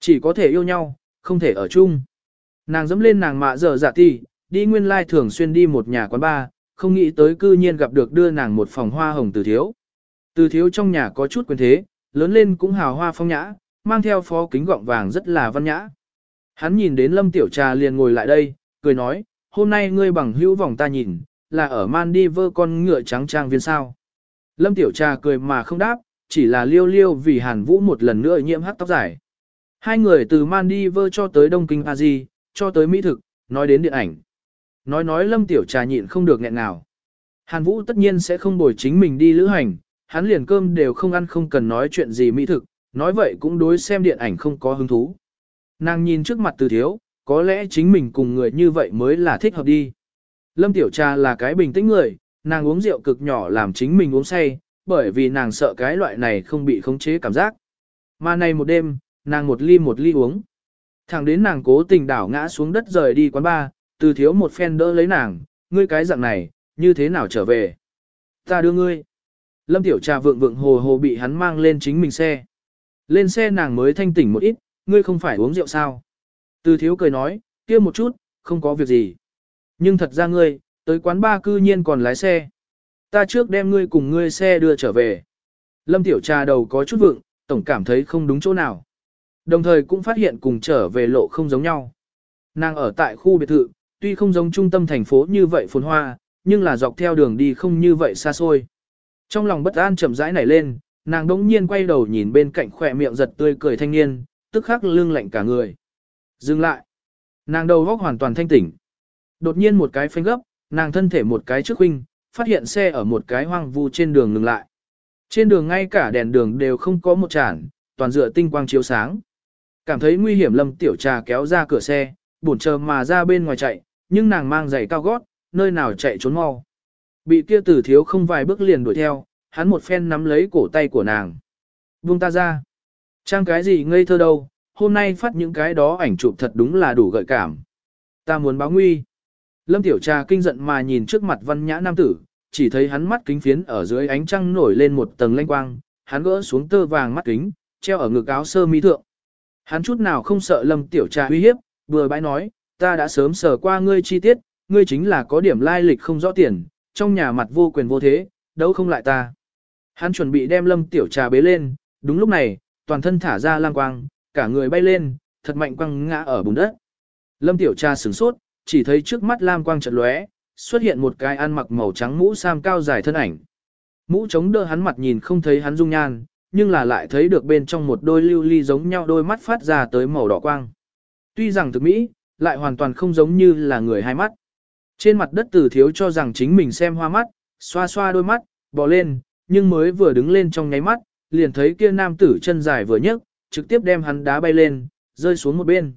Chỉ có thể yêu nhau, không thể ở chung. Nàng dẫm lên nàng mạ giờ giả ti, đi nguyên lai thường xuyên đi một nhà quán bar, không nghĩ tới cư nhiên gặp được đưa nàng một phòng hoa hồng từ thiếu. Từ thiếu trong nhà có chút quyền thế, lớn lên cũng hào hoa phong nhã, mang theo phó kính gọng vàng rất là văn nhã. Hắn nhìn đến Lâm Tiểu Trà liền ngồi lại đây, cười nói, hôm nay ngươi bằng hữu vòng ta nhìn, là ở man đi vơ con ngựa trắng trang viên sao. Lâm Tiểu Trà cười mà không đáp, chỉ là liêu liêu vì Hàn Vũ một lần nữa nhiễm hắc tóc dài. Hai người từ man đi vơ cho tới Đông Kinh A cho tới Mỹ thực, nói đến điện ảnh. Nói nói Lâm Tiểu Trà nhịn không được nghẹn nào. Hàn Vũ tất nhiên sẽ không bồi chính mình đi lữ hành, hắn liền cơm đều không ăn không cần nói chuyện gì mỹ thực, nói vậy cũng đối xem điện ảnh không có hứng thú. Nàng nhìn trước mặt từ thiếu, có lẽ chính mình cùng người như vậy mới là thích hợp đi. Lâm Tiểu Trà là cái bình tĩnh người, nàng uống rượu cực nhỏ làm chính mình uống say, bởi vì nàng sợ cái loại này không bị khống chế cảm giác. Mà này một đêm, nàng một ly một ly uống. Thẳng đến nàng cố tình đảo ngã xuống đất rời đi quán bar, từ thiếu một phen đỡ lấy nàng, ngươi cái dạng này, như thế nào trở về? Ta đưa ngươi. Lâm Tiểu Trà vượng vượng hồ hồ bị hắn mang lên chính mình xe. Lên xe nàng mới thanh tỉnh một ít, ngươi không phải uống rượu sao? Từ thiếu cười nói, kia một chút, không có việc gì. Nhưng thật ra ngươi, tới quán ba cư nhiên còn lái xe. Ta trước đem ngươi cùng ngươi xe đưa trở về. Lâm Tiểu Trà đầu có chút vượng, tổng cảm thấy không đúng chỗ nào. Đồng thời cũng phát hiện cùng trở về lộ không giống nhau. Nàng ở tại khu biệt thự, tuy không giống trung tâm thành phố như vậy phồn hoa, nhưng là dọc theo đường đi không như vậy xa xôi. Trong lòng bất an chậm rãi nảy lên, nàng đống nhiên quay đầu nhìn bên cạnh khỏe miệng giật tươi cười thanh niên, tức khắc lưng lạnh cả người. Dừng lại. Nàng đầu góc hoàn toàn thanh tỉnh. Đột nhiên một cái phanh gấp, nàng thân thể một cái trước huynh, phát hiện xe ở một cái hoang vu trên đường ngừng lại. Trên đường ngay cả đèn đường đều không có một chản, toàn dựa tinh quang chiếu sáng. Cảm thấy nguy hiểm lâm tiểu trà kéo ra cửa xe, buồn chờ mà ra bên ngoài chạy, nhưng nàng mang giày cao gót, nơi nào chạy trốn mau. Bị kia tử thiếu không vài bước liền đuổi theo, hắn một phen nắm lấy cổ tay của nàng. Buông ta ra. Trang cái gì ngây thơ đâu, hôm nay phát những cái đó ảnh chụp thật đúng là đủ gợi cảm. Ta muốn báo nguy. Lâm Tiểu Trà kinh giận mà nhìn trước mặt văn nhã nam tử, chỉ thấy hắn mắt kính phiến ở dưới ánh trăng nổi lên một tầng lanh quang, hắn gỡ xuống tơ vàng mắt kính, treo ở ngực áo sơ mi thượng. Hắn chút nào không sợ Lâm Tiểu Trà uy hiếp, vừa bãi nói, ta đã sớm sờ qua ngươi chi tiết, ngươi chính là có điểm lai lịch không rõ tiền, trong nhà mặt vô quyền vô thế, đâu không lại ta. Hắn chuẩn bị đem Lâm Tiểu Trà bế lên, đúng lúc này, toàn thân thả ra lang quang, cả người bay lên, thật mạnh quăng ngã ở bùn đất. Lâm Tiểu Trà sửng sốt, chỉ thấy trước mắt lam quang chợt lóe, xuất hiện một cái ăn mặc màu trắng mũ sam cao dài thân ảnh. Mũ chống đỡ hắn mặt nhìn không thấy hắn dung nhan, nhưng là lại thấy được bên trong một đôi lưu ly giống nhau đôi mắt phát ra tới màu đỏ quang. Tuy rằng thực mỹ, lại hoàn toàn không giống như là người hai mắt. Trên mặt đất tử thiếu cho rằng chính mình xem hoa mắt, xoa xoa đôi mắt, bò lên, nhưng mới vừa đứng lên trong nháy mắt, liền thấy kia nam tử chân dài vừa nhấc, trực tiếp đem hắn đá bay lên, rơi xuống một bên.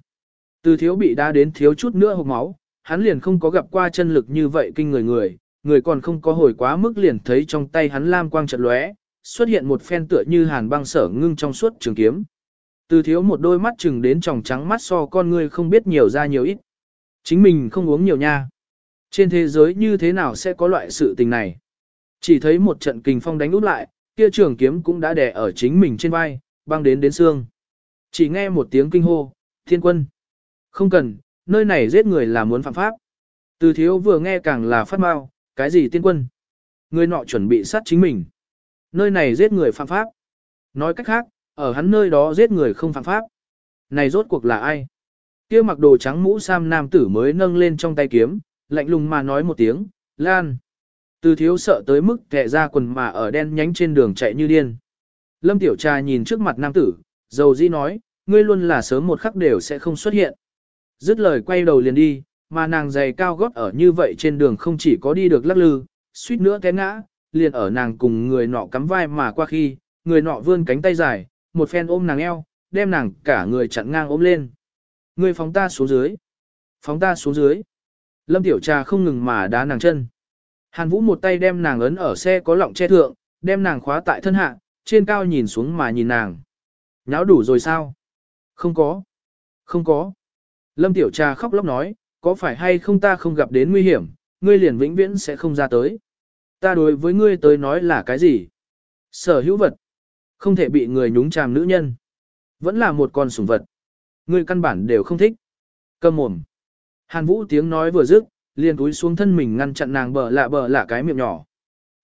Từ thiếu bị đá đến thiếu chút nữa hộc máu, hắn liền không có gặp qua chân lực như vậy kinh người người, người còn không có hồi quá mức liền thấy trong tay hắn lam quang chợt lóe, xuất hiện một phen tựa như hàn băng sở ngưng trong suốt trường kiếm. Từ thiếu một đôi mắt chừng đến tròng trắng mắt so con người không biết nhiều ra nhiều ít. Chính mình không uống nhiều nha. Trên thế giới như thế nào sẽ có loại sự tình này? Chỉ thấy một trận kình phong đánh út lại, kia trường kiếm cũng đã đè ở chính mình trên vai, băng đến đến xương. Chỉ nghe một tiếng kinh hô, thiên quân. Không cần, nơi này giết người là muốn phạm pháp. Từ thiếu vừa nghe càng là phát mau, cái gì tiên quân? Người nọ chuẩn bị sát chính mình. Nơi này giết người phạm pháp. Nói cách khác, ở hắn nơi đó giết người không phạm pháp. Này rốt cuộc là ai? Kia mặc đồ trắng mũ sam nam tử mới nâng lên trong tay kiếm, lạnh lùng mà nói một tiếng, Lan. Từ thiếu sợ tới mức kẹ ra quần mà ở đen nhánh trên đường chạy như điên. Lâm Tiểu Trà nhìn trước mặt nam tử, dầu dĩ nói, ngươi luôn là sớm một khắc đều sẽ không xuất hiện. Dứt lời quay đầu liền đi, mà nàng giày cao gót ở như vậy trên đường không chỉ có đi được lắc lư, suýt nữa té ngã, liền ở nàng cùng người nọ cắm vai mà qua khi, người nọ vươn cánh tay dài, một phen ôm nàng eo, đem nàng cả người chặn ngang ôm lên. Ngươi phóng ta xuống dưới. Phóng ta xuống dưới. Lâm Tiểu Trà không ngừng mà đá nàng chân. Hàn Vũ một tay đem nàng ấn ở xe có lọng che thượng, đem nàng khóa tại thân hạ, trên cao nhìn xuống mà nhìn nàng. Nháo đủ rồi sao? Không có. Không có. Lâm Tiểu Trà khóc lóc nói, có phải hay không ta không gặp đến nguy hiểm, ngươi liền vĩnh viễn sẽ không ra tới. Ta đối với ngươi tới nói là cái gì? Sở hữu vật. Không thể bị người nhúng chàm nữ nhân. Vẫn là một con sủng vật. Ngươi căn bản đều không thích. Cầm mồm. Hàn Vũ tiếng nói vừa dứt, liền túi xuống thân mình ngăn chặn nàng bờ lạ bờ lạ cái miệng nhỏ.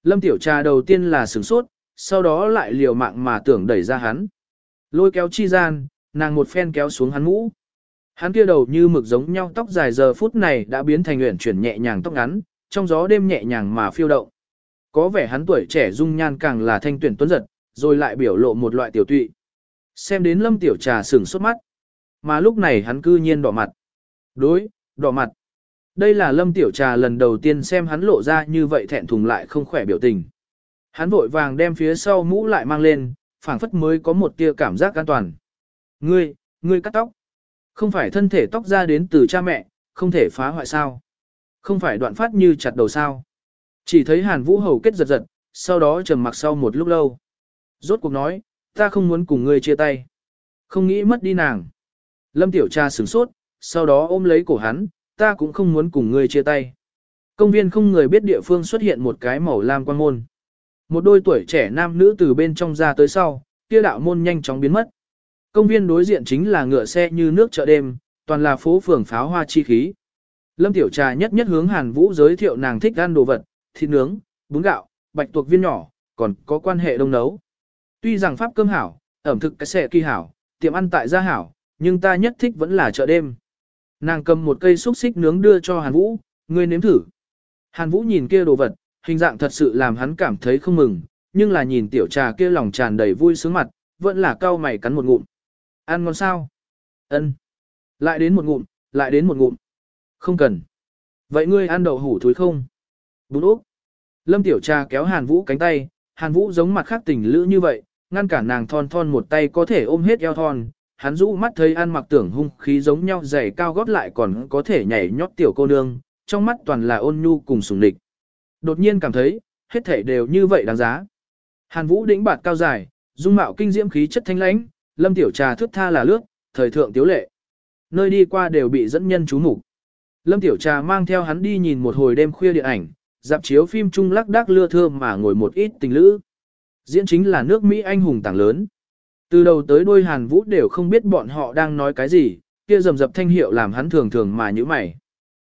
Lâm Tiểu Trà đầu tiên là sửng sốt, sau đó lại liều mạng mà tưởng đẩy ra hắn. Lôi kéo chi gian, nàng một phen kéo xuống hắn mũ. Hắn kia đầu như mực giống nhau tóc dài giờ phút này đã biến thành uyển chuyển nhẹ nhàng tóc ngắn, trong gió đêm nhẹ nhàng mà phiêu động. Có vẻ hắn tuổi trẻ dung nhan càng là thanh tuyển tuấn giật, rồi lại biểu lộ một loại tiểu tụy. Xem đến lâm tiểu trà sửng sốt mắt. Mà lúc này hắn cư nhiên đỏ mặt. Đối, đỏ mặt. Đây là lâm tiểu trà lần đầu tiên xem hắn lộ ra như vậy thẹn thùng lại không khỏe biểu tình. Hắn vội vàng đem phía sau mũ lại mang lên, phảng phất mới có một tia cảm giác an toàn. Ngươi, ngươi cắt tóc. Không phải thân thể tóc ra đến từ cha mẹ, không thể phá hoại sao. Không phải đoạn phát như chặt đầu sao. Chỉ thấy hàn vũ hầu kết giật giật, sau đó trầm mặc sau một lúc lâu. Rốt cuộc nói, ta không muốn cùng ngươi chia tay. Không nghĩ mất đi nàng. Lâm tiểu Trà sửng sốt, sau đó ôm lấy cổ hắn, ta cũng không muốn cùng ngươi chia tay. Công viên không người biết địa phương xuất hiện một cái màu lam quan môn. Một đôi tuổi trẻ nam nữ từ bên trong ra tới sau, kia đạo môn nhanh chóng biến mất. Công viên đối diện chính là ngựa xe như nước chợ đêm, toàn là phố phường pháo hoa chi khí. Lâm Tiểu Trà nhất nhất hướng Hàn Vũ giới thiệu nàng thích ăn đồ vật, thịt nướng, bún gạo, bạch tuộc viên nhỏ, còn có quan hệ đông nấu. Tuy rằng pháp cơm hảo, ẩm thực cái xe kỳ hảo, tiệm ăn tại gia hảo, nhưng ta nhất thích vẫn là chợ đêm. Nàng cầm một cây xúc xích nướng đưa cho Hàn Vũ, ngươi nếm thử. Hàn Vũ nhìn kia đồ vật, hình dạng thật sự làm hắn cảm thấy không mừng, nhưng là nhìn tiểu trà kia lòng tràn đầy vui sướng mặt, vẫn là cau mày cắn một ngụm. Ăn ngon sao? Ân. Lại đến một ngụm, lại đến một ngụm. Không cần. Vậy ngươi ăn đậu hủ thối không? Bún úp. Lâm tiểu trà kéo Hàn Vũ cánh tay, Hàn Vũ giống mặt khác tình lữ như vậy, ngăn cản nàng thon thon một tay có thể ôm hết eo thon. Hắn rũ mắt thấy ăn mặc tưởng hung khí giống nhau dày cao gót lại còn có thể nhảy nhót tiểu cô nương, trong mắt toàn là ôn nhu cùng sùng địch. Đột nhiên cảm thấy, hết thể đều như vậy đáng giá. Hàn Vũ đĩnh bạt cao dài, dung mạo kinh diễm khí chất thanh lãnh, lâm tiểu trà thước tha là lướt, thời thượng tiếu lệ. Nơi đi qua đều bị dẫn nhân chú mục. Lâm tiểu trà mang theo hắn đi nhìn một hồi đêm khuya điện ảnh, dạp chiếu phim trung lắc đác lưa thưa mà ngồi một ít tình lữ. Diễn chính là nước Mỹ anh hùng tảng lớn. Từ đầu tới đôi Hàn Vũ đều không biết bọn họ đang nói cái gì, kia rầm rập thanh hiệu làm hắn thường thường mà như mày.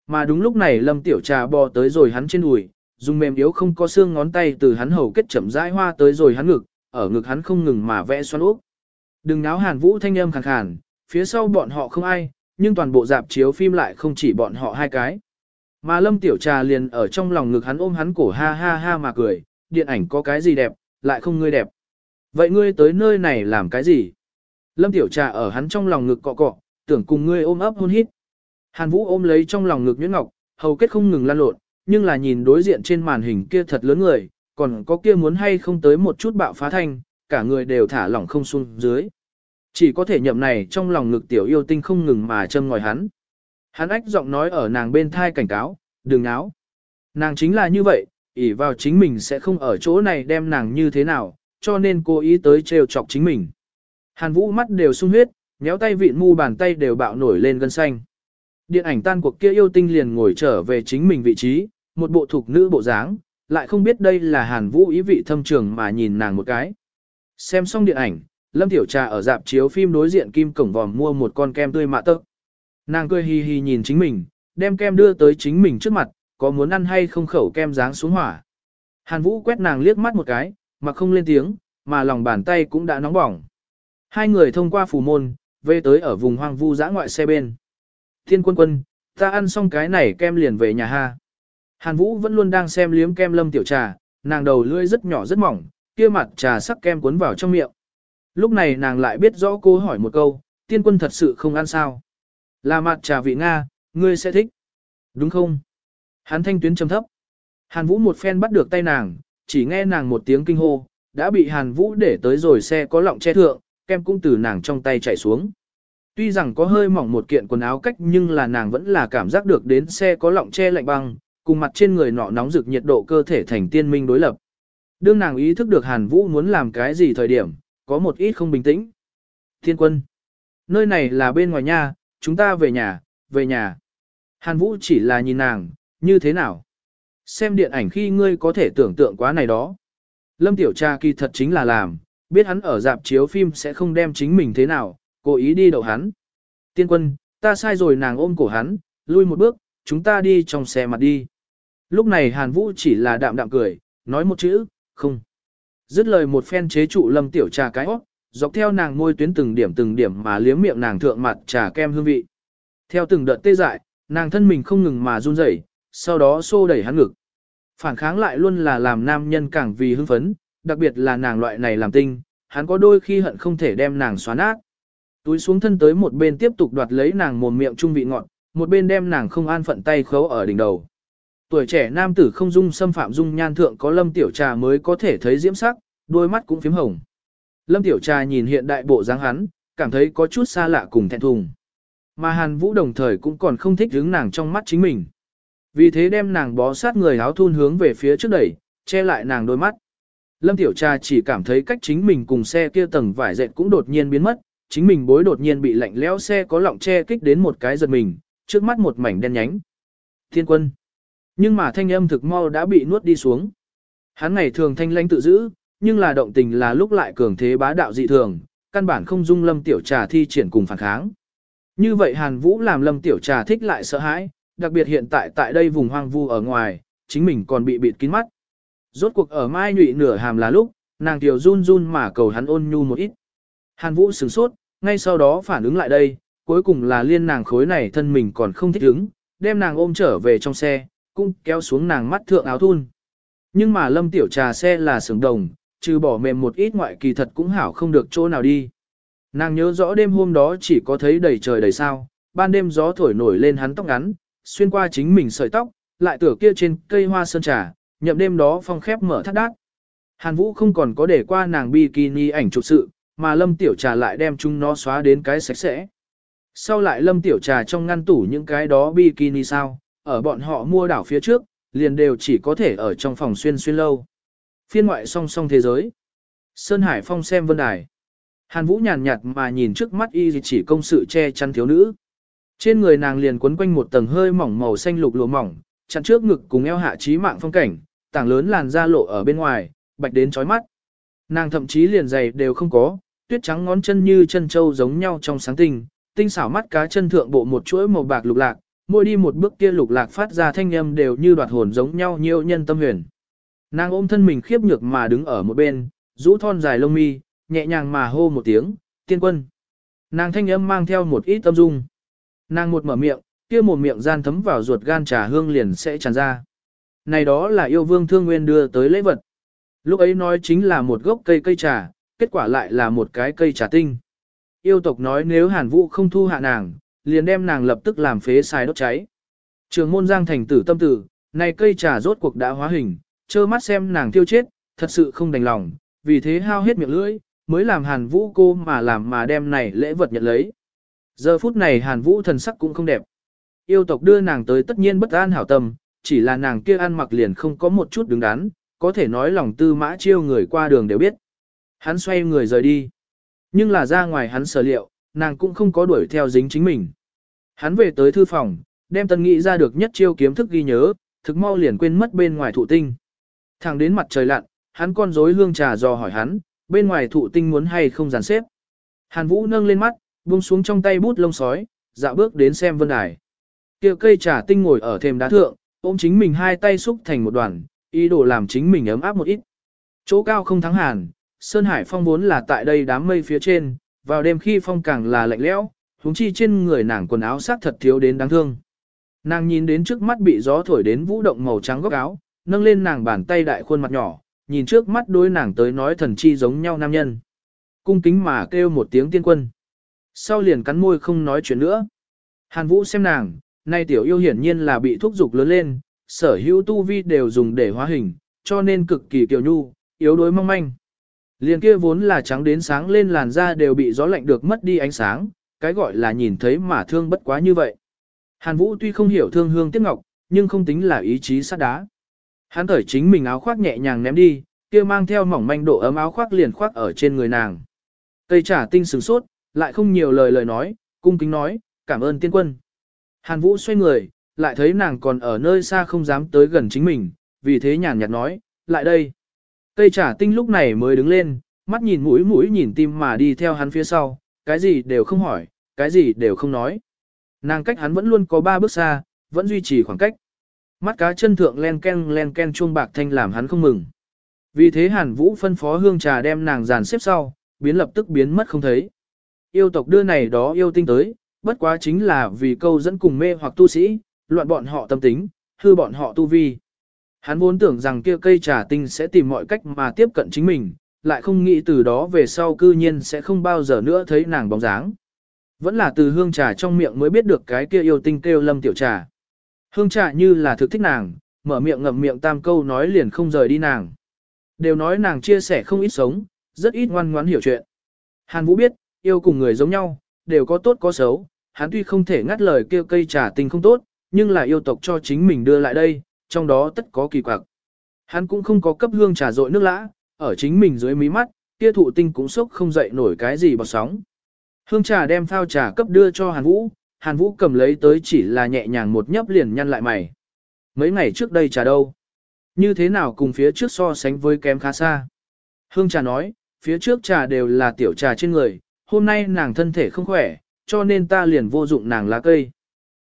Mà đúng lúc này Lâm Tiểu Trà bò tới rồi hắn trên đùi, dùng mềm yếu không có xương ngón tay từ hắn hầu kết chậm rãi hoa tới rồi hắn ngực, ở ngực hắn không ngừng mà vẽ xoắn ốc. Đừng náo Hàn Vũ thanh âm khàn khàn, phía sau bọn họ không ai, nhưng toàn bộ dạp chiếu phim lại không chỉ bọn họ hai cái. Mà Lâm Tiểu Trà liền ở trong lòng ngực hắn ôm hắn cổ ha ha ha mà cười, điện ảnh có cái gì đẹp, lại không ngươi đẹp. Vậy ngươi tới nơi này làm cái gì? Lâm Tiểu Trà ở hắn trong lòng ngực cọ cọ, tưởng cùng ngươi ôm ấp hôn hít. Hàn Vũ ôm lấy trong lòng ngực Nhuyễn Ngọc, hầu kết không ngừng lan lộn, nhưng là nhìn đối diện trên màn hình kia thật lớn người, còn có kia muốn hay không tới một chút bạo phá thanh, cả người đều thả lỏng không xuống dưới. Chỉ có thể nhậm này trong lòng ngực tiểu yêu tinh không ngừng mà châm ngòi hắn. Hắn ách giọng nói ở nàng bên thai cảnh cáo, đừng náo. Nàng chính là như vậy, ỷ vào chính mình sẽ không ở chỗ này đem nàng như thế nào, cho nên cố ý tới trêu chọc chính mình. Hàn Vũ mắt đều sung huyết, nhéo tay vịn mu bàn tay đều bạo nổi lên gân xanh. Điện ảnh tan cuộc kia yêu tinh liền ngồi trở về chính mình vị trí, một bộ thuộc nữ bộ dáng, lại không biết đây là Hàn Vũ ý vị thâm trường mà nhìn nàng một cái. Xem xong điện ảnh, Lâm Tiểu Trà ở dạp chiếu phim đối diện Kim Cổng Vòm mua một con kem tươi mạ tơ. Nàng cười hi hi nhìn chính mình, đem kem đưa tới chính mình trước mặt, có muốn ăn hay không khẩu kem dáng xuống hỏa. Hàn Vũ quét nàng liếc mắt một cái, mà không lên tiếng, mà lòng bàn tay cũng đã nóng bỏng. Hai người thông qua phủ môn, về tới ở vùng hoang vu dã ngoại xe bên. Thiên quân quân, ta ăn xong cái này kem liền về nhà ha. Hàn Vũ vẫn luôn đang xem liếm kem lâm tiểu trà, nàng đầu lưỡi rất nhỏ rất mỏng, kia mặt trà sắc kem cuốn vào trong miệng. Lúc này nàng lại biết rõ cô hỏi một câu, tiên quân thật sự không ăn sao. Là mặt trà vị Nga, ngươi sẽ thích. Đúng không? Hắn thanh tuyến trầm thấp. Hàn Vũ một phen bắt được tay nàng, chỉ nghe nàng một tiếng kinh hô, đã bị Hàn Vũ để tới rồi xe có lọng che thượng, kem cũng từ nàng trong tay chảy xuống. Tuy rằng có hơi mỏng một kiện quần áo cách nhưng là nàng vẫn là cảm giác được đến xe có lọng che lạnh băng, cùng mặt trên người nọ nóng rực nhiệt độ cơ thể thành tiên minh đối lập. Đương nàng ý thức được Hàn Vũ muốn làm cái gì thời điểm, có một ít không bình tĩnh. Thiên quân, nơi này là bên ngoài nha, chúng ta về nhà, về nhà. Hàn Vũ chỉ là nhìn nàng, như thế nào? Xem điện ảnh khi ngươi có thể tưởng tượng quá này đó. Lâm Tiểu Cha kỳ thật chính là làm, biết hắn ở dạp chiếu phim sẽ không đem chính mình thế nào, cố ý đi đậu hắn. Tiên quân, ta sai rồi nàng ôm cổ hắn, lui một bước, chúng ta đi trong xe mặt đi. Lúc này Hàn Vũ chỉ là đạm đạm cười, nói một chữ, không. Dứt lời một phen chế trụ lâm tiểu trà cái hót, dọc theo nàng môi tuyến từng điểm từng điểm mà liếm miệng nàng thượng mặt trà kem hương vị. Theo từng đợt tê dại, nàng thân mình không ngừng mà run rẩy, sau đó xô đẩy hắn ngực. Phản kháng lại luôn là làm nam nhân càng vì hưng phấn, đặc biệt là nàng loại này làm tinh, hắn có đôi khi hận không thể đem nàng xóa nát. Túi xuống thân tới một bên tiếp tục đoạt lấy nàng mồm miệng trung vị ngọn, một bên đem nàng không an phận tay khấu ở đỉnh đầu. Tuổi trẻ nam tử không dung xâm phạm dung nhan thượng có lâm tiểu trà mới có thể thấy diễm sắc, đôi mắt cũng phím hồng. Lâm tiểu trà nhìn hiện đại bộ dáng hắn, cảm thấy có chút xa lạ cùng thẹn thùng. Mà Hàn Vũ đồng thời cũng còn không thích hướng nàng trong mắt chính mình. Vì thế đem nàng bó sát người áo thun hướng về phía trước đẩy, che lại nàng đôi mắt. Lâm Tiểu Trà chỉ cảm thấy cách chính mình cùng xe kia tầng vải dệt cũng đột nhiên biến mất, chính mình bối đột nhiên bị lạnh lẽo xe có lọng che kích đến một cái giật mình, trước mắt một mảnh đen nhánh. Thiên quân. Nhưng mà thanh âm thực mau đã bị nuốt đi xuống. Hắn ngày thường thanh lãnh tự giữ, nhưng là động tình là lúc lại cường thế bá đạo dị thường, căn bản không dung lâm tiểu trà thi triển cùng phản kháng. Như vậy Hàn Vũ làm lâm tiểu trà thích lại sợ hãi, đặc biệt hiện tại tại đây vùng hoang vu ở ngoài, chính mình còn bị bịt kín mắt. Rốt cuộc ở mai nhụy nửa hàm là lúc, nàng tiểu run run mà cầu hắn ôn nhu một ít. Hàn Vũ sửng sốt, ngay sau đó phản ứng lại đây, cuối cùng là liên nàng khối này thân mình còn không thích ứng, đem nàng ôm trở về trong xe, cũng kéo xuống nàng mắt thượng áo thun. Nhưng mà lâm tiểu trà xe là sướng đồng, trừ bỏ mềm một ít ngoại kỳ thật cũng hảo không được chỗ nào đi. Nàng nhớ rõ đêm hôm đó chỉ có thấy đầy trời đầy sao, ban đêm gió thổi nổi lên hắn tóc ngắn, xuyên qua chính mình sợi tóc, lại tựa kia trên cây hoa sơn trà, nhậm đêm đó phong khép mở thắt đát. Hàn Vũ không còn có để qua nàng bikini ảnh chụp sự, mà Lâm Tiểu Trà lại đem chúng nó xóa đến cái sạch sẽ. Sau lại Lâm Tiểu Trà trong ngăn tủ những cái đó bikini sao, ở bọn họ mua đảo phía trước, liền đều chỉ có thể ở trong phòng xuyên xuyên lâu. Phiên ngoại song song thế giới. Sơn Hải Phong xem vân đài. Hàn Vũ nhàn nhạt mà nhìn trước mắt y chỉ công sự che chắn thiếu nữ. Trên người nàng liền quấn quanh một tầng hơi mỏng màu xanh lục lụa mỏng, chặn trước ngực cùng eo hạ trí mạng phong cảnh, tảng lớn làn da lộ ở bên ngoài, bạch đến chói mắt. Nàng thậm chí liền giày đều không có, tuyết trắng ngón chân như chân châu giống nhau trong sáng tinh, tinh xảo mắt cá chân thượng bộ một chuỗi màu bạc lục lạc, mỗi đi một bước kia lục lạc phát ra thanh âm đều như đoạt hồn giống nhau nhiều nhân tâm huyền. Nàng ôm thân mình khiếp nhược mà đứng ở một bên, rũ thon dài lông mi, nhẹ nhàng mà hô một tiếng, tiên quân. Nàng thanh âm mang theo một ít tâm dung. Nàng một mở miệng, kia một miệng gian thấm vào ruột gan trà hương liền sẽ tràn ra. Này đó là yêu vương thương nguyên đưa tới lễ vật. Lúc ấy nói chính là một gốc cây cây trà, kết quả lại là một cái cây trà tinh. Yêu tộc nói nếu hàn vũ không thu hạ nàng, liền đem nàng lập tức làm phế xài đốt cháy. Trường môn giang thành tử tâm tử, này cây trà rốt cuộc đã hóa hình, trơ mắt xem nàng tiêu chết, thật sự không đành lòng, vì thế hao hết miệng lưỡi, mới làm hàn vũ cô mà làm mà đem này lễ vật nhận lấy. Giờ phút này hàn vũ thần sắc cũng không đẹp. Yêu tộc đưa nàng tới tất nhiên bất an hảo tâm, chỉ là nàng kia ăn mặc liền không có một chút đứng đắn, có thể nói lòng tư mã chiêu người qua đường đều biết. Hắn xoay người rời đi. Nhưng là ra ngoài hắn sở liệu, nàng cũng không có đuổi theo dính chính mình. Hắn về tới thư phòng, đem tân nghĩ ra được nhất chiêu kiếm thức ghi nhớ, thực mau liền quên mất bên ngoài thụ tinh. Thẳng đến mặt trời lặn, hắn con rối hương trà dò hỏi hắn, bên ngoài thụ tinh muốn hay không dàn xếp. Hàn Vũ nâng lên mắt, buông xuống trong tay bút lông sói, dạo bước đến xem vân đài. Kia cây trà tinh ngồi ở thềm đá thượng, ôm chính mình hai tay xúc thành một đoàn, ý đồ làm chính mình ấm áp một ít. Chỗ cao không thắng hàn, Sơn Hải phong vốn là tại đây đám mây phía trên, vào đêm khi phong càng là lạnh lẽo, huống chi trên người nàng quần áo sắc thật thiếu đến đáng thương. Nàng nhìn đến trước mắt bị gió thổi đến vũ động màu trắng góc áo, nâng lên nàng bàn tay đại khuôn mặt nhỏ, nhìn trước mắt đôi nàng tới nói thần chi giống nhau nam nhân. Cung kính mà kêu một tiếng tiên quân. Sau liền cắn môi không nói chuyện nữa. Hàn Vũ xem nàng, nay tiểu yêu hiển nhiên là bị thúc dục lớn lên, sở hữu tu vi đều dùng để hóa hình, cho nên cực kỳ kiều nhu, yếu đuối mong manh. Liền kia vốn là trắng đến sáng lên làn da đều bị gió lạnh được mất đi ánh sáng, cái gọi là nhìn thấy mà thương bất quá như vậy. Hàn Vũ tuy không hiểu thương hương tiếc ngọc, nhưng không tính là ý chí sắt đá. Hắn cởi chính mình áo khoác nhẹ nhàng ném đi, kia mang theo mỏng manh độ ấm áo khoác liền khoác ở trên người nàng. Cây trả tinh sừng sốt, lại không nhiều lời lời nói, cung kính nói, cảm ơn tiên quân. Hàn Vũ xoay người, lại thấy nàng còn ở nơi xa không dám tới gần chính mình, vì thế nhàn nhạt nói, lại đây. Cây trả tinh lúc này mới đứng lên, mắt nhìn mũi mũi nhìn tim mà đi theo hắn phía sau, cái gì đều không hỏi, cái gì đều không nói. Nàng cách hắn vẫn luôn có ba bước xa, vẫn duy trì khoảng cách. Mắt cá chân thượng len ken len ken chuông bạc thanh làm hắn không mừng. Vì thế Hàn Vũ phân phó hương trà đem nàng dàn xếp sau, biến lập tức biến mất không thấy. Yêu tộc đưa này đó yêu tinh tới, bất quá chính là vì câu dẫn cùng mê hoặc tu sĩ, loạn bọn họ tâm tính, hư bọn họ tu vi. Hắn vốn tưởng rằng kia cây trà tinh sẽ tìm mọi cách mà tiếp cận chính mình, lại không nghĩ từ đó về sau cư nhiên sẽ không bao giờ nữa thấy nàng bóng dáng. Vẫn là từ hương trà trong miệng mới biết được cái kia yêu tinh kêu lâm tiểu trà. Hương trà như là thực thích nàng, mở miệng ngậm miệng tam câu nói liền không rời đi nàng. Đều nói nàng chia sẻ không ít sống, rất ít ngoan ngoãn hiểu chuyện. Hàn Vũ biết, yêu cùng người giống nhau, đều có tốt có xấu, hắn tuy không thể ngắt lời kêu cây trà tình không tốt, nhưng là yêu tộc cho chính mình đưa lại đây, trong đó tất có kỳ quặc. Hắn cũng không có cấp hương trà dội nước lã, ở chính mình dưới mí mắt, kia thụ tinh cũng sốc không dậy nổi cái gì bọt sóng. Hương trà đem phao trà cấp đưa cho Hàn Vũ, Hàn Vũ cầm lấy tới chỉ là nhẹ nhàng một nhấp liền nhăn lại mày. Mấy ngày trước đây trà đâu? Như thế nào cùng phía trước so sánh với kém khá xa? Hương trà nói, phía trước trà đều là tiểu trà trên người, hôm nay nàng thân thể không khỏe, cho nên ta liền vô dụng nàng lá cây.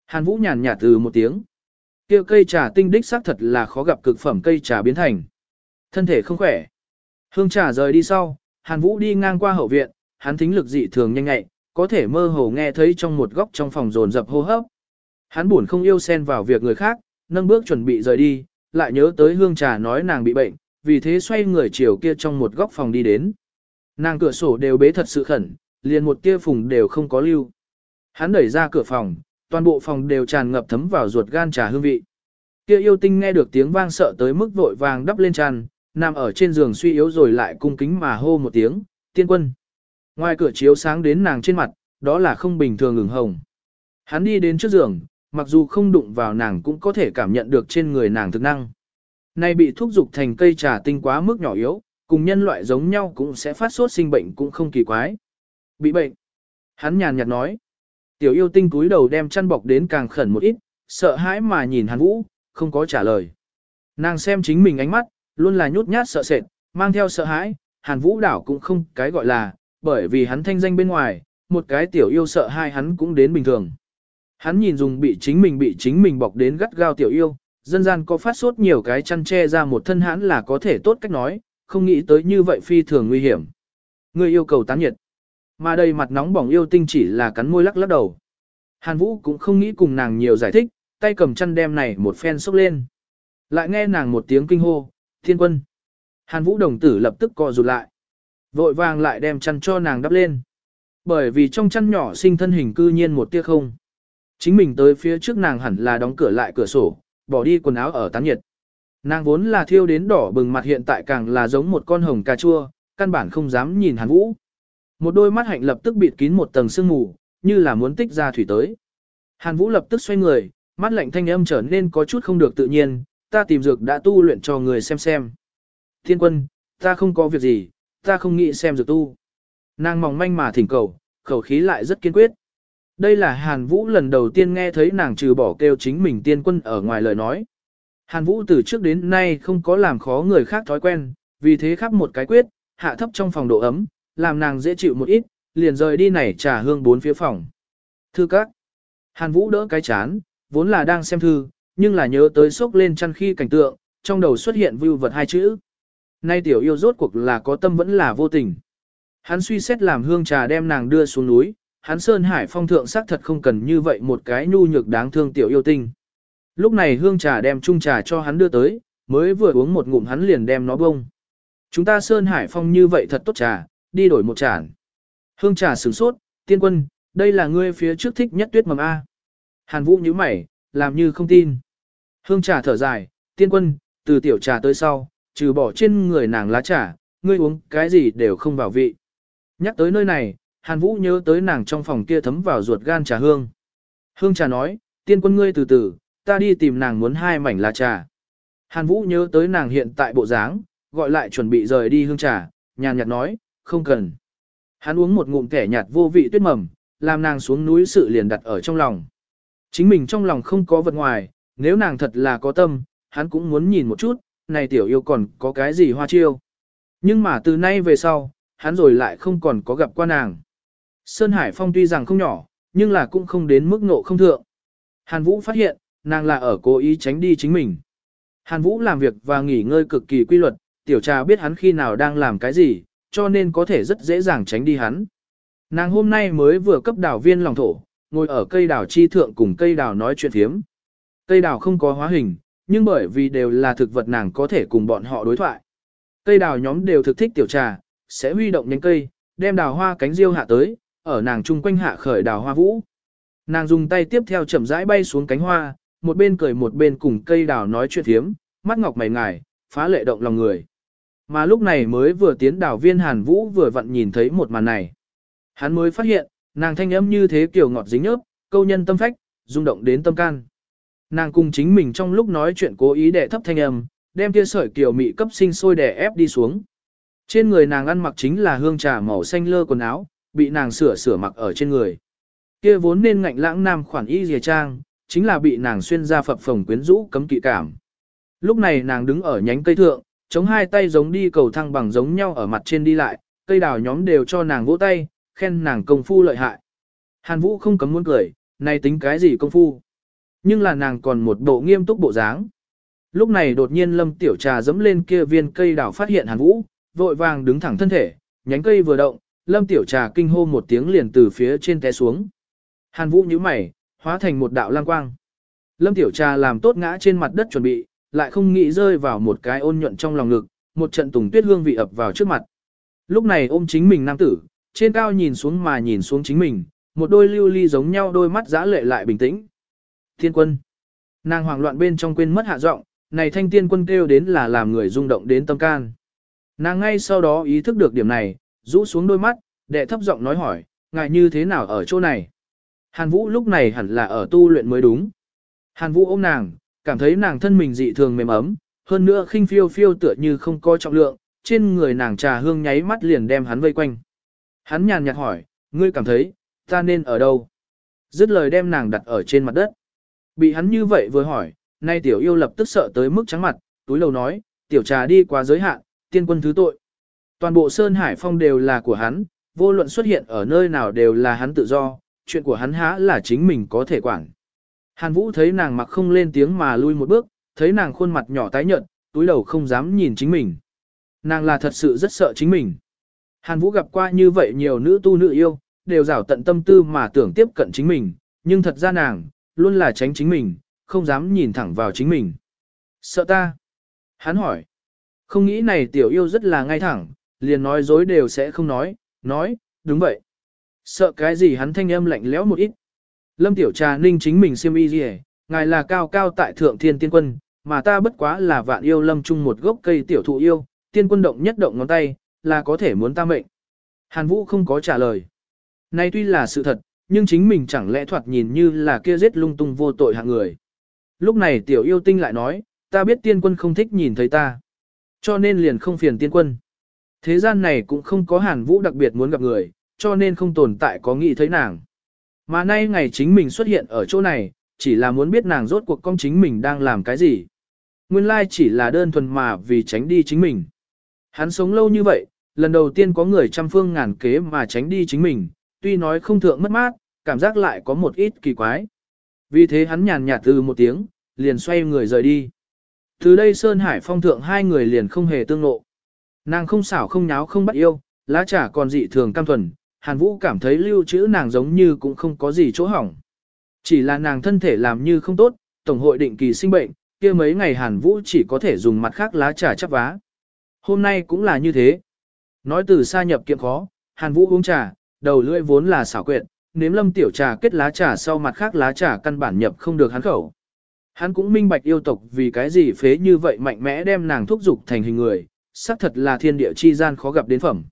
Hàn Vũ nhàn nhạt từ một tiếng. Kia cây trà tinh đích xác thật là khó gặp cực phẩm cây trà biến thành. Thân thể không khỏe. Hương trà rời đi sau, Hàn Vũ đi ngang qua hậu viện, hắn thính lực dị thường nhanh nhạy, có thể mơ hồ nghe thấy trong một góc trong phòng rồn dập hô hấp. Hắn buồn không yêu xen vào việc người khác, nâng bước chuẩn bị rời đi, lại nhớ tới hương trà nói nàng bị bệnh, vì thế xoay người chiều kia trong một góc phòng đi đến. Nàng cửa sổ đều bế thật sự khẩn, liền một tia phùng đều không có lưu. Hắn đẩy ra cửa phòng, toàn bộ phòng đều tràn ngập thấm vào ruột gan trà hương vị. Kia yêu tinh nghe được tiếng vang sợ tới mức vội vàng đắp lên tràn, nằm ở trên giường suy yếu rồi lại cung kính mà hô một tiếng, tiên quân. Ngoài cửa chiếu sáng đến nàng trên mặt, đó là không bình thường ửng hồng. Hắn đi đến trước giường, mặc dù không đụng vào nàng cũng có thể cảm nhận được trên người nàng thực năng. Nay bị thúc dục thành cây trà tinh quá mức nhỏ yếu, cùng nhân loại giống nhau cũng sẽ phát sốt sinh bệnh cũng không kỳ quái. Bị bệnh. Hắn nhàn nhạt nói. Tiểu yêu tinh cúi đầu đem chăn bọc đến càng khẩn một ít, sợ hãi mà nhìn hắn vũ, không có trả lời. Nàng xem chính mình ánh mắt, luôn là nhút nhát sợ sệt, mang theo sợ hãi, hàn vũ đảo cũng không cái gọi là, bởi vì hắn thanh danh bên ngoài, một cái tiểu yêu sợ hai hắn cũng đến bình thường. Hắn nhìn dùng bị chính mình bị chính mình bọc đến gắt gao tiểu yêu, dân gian có phát sốt nhiều cái chăn che ra một thân hắn là có thể tốt cách nói, không nghĩ tới như vậy phi thường nguy hiểm. Người yêu cầu tán nhiệt. Mà đây mặt nóng bỏng yêu tinh chỉ là cắn môi lắc lắc đầu. Hàn Vũ cũng không nghĩ cùng nàng nhiều giải thích, tay cầm chăn đem này một phen xốc lên. Lại nghe nàng một tiếng kinh hô, thiên quân. Hàn Vũ đồng tử lập tức co rụt lại. Vội vàng lại đem chăn cho nàng đắp lên. Bởi vì trong chăn nhỏ sinh thân hình cư nhiên một tia không. Chính mình tới phía trước nàng hẳn là đóng cửa lại cửa sổ, bỏ đi quần áo ở tán nhiệt. Nàng vốn là thiêu đến đỏ bừng mặt hiện tại càng là giống một con hồng cà chua, căn bản không dám nhìn Hàn Vũ. Một đôi mắt hạnh lập tức bịt kín một tầng sương mù, như là muốn tích ra thủy tới. Hàn Vũ lập tức xoay người, mắt lạnh thanh âm trở nên có chút không được tự nhiên, ta tìm dược đã tu luyện cho người xem xem. Thiên quân, ta không có việc gì, ta không nghĩ xem dược tu. Nàng mỏng manh mà thỉnh cầu, khẩu khí lại rất kiên quyết. Đây là Hàn Vũ lần đầu tiên nghe thấy nàng trừ bỏ kêu chính mình tiên quân ở ngoài lời nói. Hàn Vũ từ trước đến nay không có làm khó người khác thói quen, vì thế khắp một cái quyết, hạ thấp trong phòng độ ấm, làm nàng dễ chịu một ít, liền rời đi này trà hương bốn phía phòng. Thư các. Hàn Vũ đỡ cái chán, vốn là đang xem thư, nhưng là nhớ tới sốc lên chăn khi cảnh tượng, trong đầu xuất hiện view vật hai chữ. Nay tiểu yêu rốt cuộc là có tâm vẫn là vô tình. Hắn suy xét làm hương trà đem nàng đưa xuống núi, hắn Sơn Hải phong thượng xác thật không cần như vậy một cái nhu nhược đáng thương tiểu yêu tinh. Lúc này hương trà đem chung trà cho hắn đưa tới, mới vừa uống một ngụm hắn liền đem nó bông. Chúng ta Sơn Hải Phong như vậy thật tốt trà, đi đổi một chản. Hương trà sửng sốt, tiên quân, đây là ngươi phía trước thích nhất tuyết mầm A. Hàn Vũ nhíu mày, làm như không tin. Hương trà thở dài, tiên quân, từ tiểu trà tới sau, trừ bỏ trên người nàng lá trà, ngươi uống cái gì đều không vào vị. Nhắc tới nơi này, Hàn Vũ nhớ tới nàng trong phòng kia thấm vào ruột gan trà hương. Hương trà nói, tiên quân ngươi từ từ, ta đi tìm nàng muốn hai mảnh lá trà. Hàn Vũ nhớ tới nàng hiện tại bộ dáng, gọi lại chuẩn bị rời đi hương trà, nhàn nhạt nói, không cần. Hắn uống một ngụm kẻ nhạt vô vị tuyết mầm, làm nàng xuống núi sự liền đặt ở trong lòng. Chính mình trong lòng không có vật ngoài, nếu nàng thật là có tâm, hắn cũng muốn nhìn một chút, này tiểu yêu còn có cái gì hoa chiêu. Nhưng mà từ nay về sau, hắn rồi lại không còn có gặp qua nàng. Sơn Hải Phong tuy rằng không nhỏ, nhưng là cũng không đến mức nộ không thượng. Hàn Vũ phát hiện, nàng là ở cố ý tránh đi chính mình. Hàn Vũ làm việc và nghỉ ngơi cực kỳ quy luật, tiểu trà biết hắn khi nào đang làm cái gì, cho nên có thể rất dễ dàng tránh đi hắn. Nàng hôm nay mới vừa cấp đảo viên lòng thổ, ngồi ở cây đảo chi thượng cùng cây đảo nói chuyện thiếm. Cây đảo không có hóa hình, nhưng bởi vì đều là thực vật nàng có thể cùng bọn họ đối thoại. Cây đào nhóm đều thực thích tiểu trà, sẽ huy động nhánh cây, đem đào hoa cánh diêu hạ tới, ở nàng chung quanh hạ khởi đào hoa vũ. Nàng dùng tay tiếp theo chậm rãi bay xuống cánh hoa, một bên cười một bên cùng cây đào nói chuyện thiếm, mắt ngọc mày ngài, phá lệ động lòng người. Mà lúc này mới vừa tiến đảo viên Hàn Vũ vừa vặn nhìn thấy một màn này. Hắn mới phát hiện, nàng thanh âm như thế kiểu ngọt dính nhớp, câu nhân tâm phách, rung động đến tâm can. Nàng cùng chính mình trong lúc nói chuyện cố ý để thấp thanh âm, đem kia sợi kiểu mị cấp sinh sôi đè ép đi xuống. Trên người nàng ăn mặc chính là hương trà màu xanh lơ quần áo, bị nàng sửa sửa mặc ở trên người. Kia vốn nên ngạnh lãng nam khoản y dìa trang, chính là bị nàng xuyên ra phập phồng quyến rũ cấm kỵ cảm. Lúc này nàng đứng ở nhánh cây thượng, chống hai tay giống đi cầu thăng bằng giống nhau ở mặt trên đi lại, cây đào nhóm đều cho nàng vỗ tay, khen nàng công phu lợi hại. Hàn Vũ không cấm muốn cười, này tính cái gì công phu. Nhưng là nàng còn một bộ nghiêm túc bộ dáng. Lúc này đột nhiên lâm tiểu trà dẫm lên kia viên cây đào phát hiện Hàn Vũ, vội vàng đứng thẳng thân thể, nhánh cây vừa động, lâm tiểu trà kinh hô một tiếng liền từ phía trên té xuống. Hàn Vũ nhíu mày, hóa thành một đạo lang quang. Lâm tiểu trà làm tốt ngã trên mặt đất chuẩn bị, lại không nghĩ rơi vào một cái ôn nhuận trong lòng ngực, một trận tùng tuyết hương vị ập vào trước mặt. Lúc này ôm chính mình nam tử, trên cao nhìn xuống mà nhìn xuống chính mình, một đôi lưu ly giống nhau đôi mắt giã lệ lại bình tĩnh. Thiên quân. Nàng hoảng loạn bên trong quên mất hạ giọng, này thanh tiên quân kêu đến là làm người rung động đến tâm can. Nàng ngay sau đó ý thức được điểm này, rũ xuống đôi mắt, đệ thấp giọng nói hỏi, ngài như thế nào ở chỗ này? Hàn Vũ lúc này hẳn là ở tu luyện mới đúng. Hàn Vũ ôm nàng, cảm thấy nàng thân mình dị thường mềm ấm, hơn nữa khinh phiêu phiêu tựa như không có trọng lượng, trên người nàng trà hương nháy mắt liền đem hắn vây quanh. Hắn nhàn nhạt hỏi, ngươi cảm thấy, ta nên ở đâu? Dứt lời đem nàng đặt ở trên mặt đất. Bị hắn như vậy vừa hỏi, nay tiểu yêu lập tức sợ tới mức trắng mặt, túi lầu nói, tiểu trà đi quá giới hạn, tiên quân thứ tội. Toàn bộ Sơn Hải Phong đều là của hắn, vô luận xuất hiện ở nơi nào đều là hắn tự do, chuyện của hắn há là chính mình có thể quản. Hàn Vũ thấy nàng mặc không lên tiếng mà lui một bước, thấy nàng khuôn mặt nhỏ tái nhợt, túi đầu không dám nhìn chính mình. Nàng là thật sự rất sợ chính mình. Hàn Vũ gặp qua như vậy nhiều nữ tu nữ yêu, đều rảo tận tâm tư mà tưởng tiếp cận chính mình, nhưng thật ra nàng, luôn là tránh chính mình, không dám nhìn thẳng vào chính mình. Sợ ta? Hắn hỏi. Không nghĩ này tiểu yêu rất là ngay thẳng, liền nói dối đều sẽ không nói, nói, đúng vậy. Sợ cái gì hắn thanh âm lạnh lẽo một ít. Lâm tiểu trà ninh chính mình siêm y gì ngài là cao cao tại thượng thiên tiên quân, mà ta bất quá là vạn yêu lâm chung một gốc cây tiểu thụ yêu, tiên quân động nhất động ngón tay, là có thể muốn ta mệnh. Hàn Vũ không có trả lời. Nay tuy là sự thật, nhưng chính mình chẳng lẽ thoạt nhìn như là kia giết lung tung vô tội hạng người. Lúc này tiểu yêu tinh lại nói, ta biết tiên quân không thích nhìn thấy ta. Cho nên liền không phiền tiên quân. Thế gian này cũng không có hàn vũ đặc biệt muốn gặp người, cho nên không tồn tại có nghĩ thấy nàng. Mà nay ngày chính mình xuất hiện ở chỗ này, chỉ là muốn biết nàng rốt cuộc con chính mình đang làm cái gì. Nguyên lai chỉ là đơn thuần mà vì tránh đi chính mình. Hắn sống lâu như vậy, lần đầu tiên có người trăm phương ngàn kế mà tránh đi chính mình, tuy nói không thượng mất mát, cảm giác lại có một ít kỳ quái. Vì thế hắn nhàn nhạt từ một tiếng, liền xoay người rời đi. Từ đây Sơn Hải phong thượng hai người liền không hề tương lộ, Nàng không xảo không nháo không bắt yêu, lá trà còn dị thường cam thuần, Hàn Vũ cảm thấy lưu trữ nàng giống như cũng không có gì chỗ hỏng. Chỉ là nàng thân thể làm như không tốt, tổng hội định kỳ sinh bệnh, kia mấy ngày Hàn Vũ chỉ có thể dùng mặt khác lá trà chắp vá. Hôm nay cũng là như thế. Nói từ xa nhập kiệm khó, Hàn Vũ uống trà, đầu lưỡi vốn là xảo quyệt, nếm lâm tiểu trà kết lá trà sau mặt khác lá trà căn bản nhập không được hắn khẩu. Hắn cũng minh bạch yêu tộc vì cái gì phế như vậy mạnh mẽ đem nàng thúc dục thành hình người, xác thật là thiên địa chi gian khó gặp đến phẩm.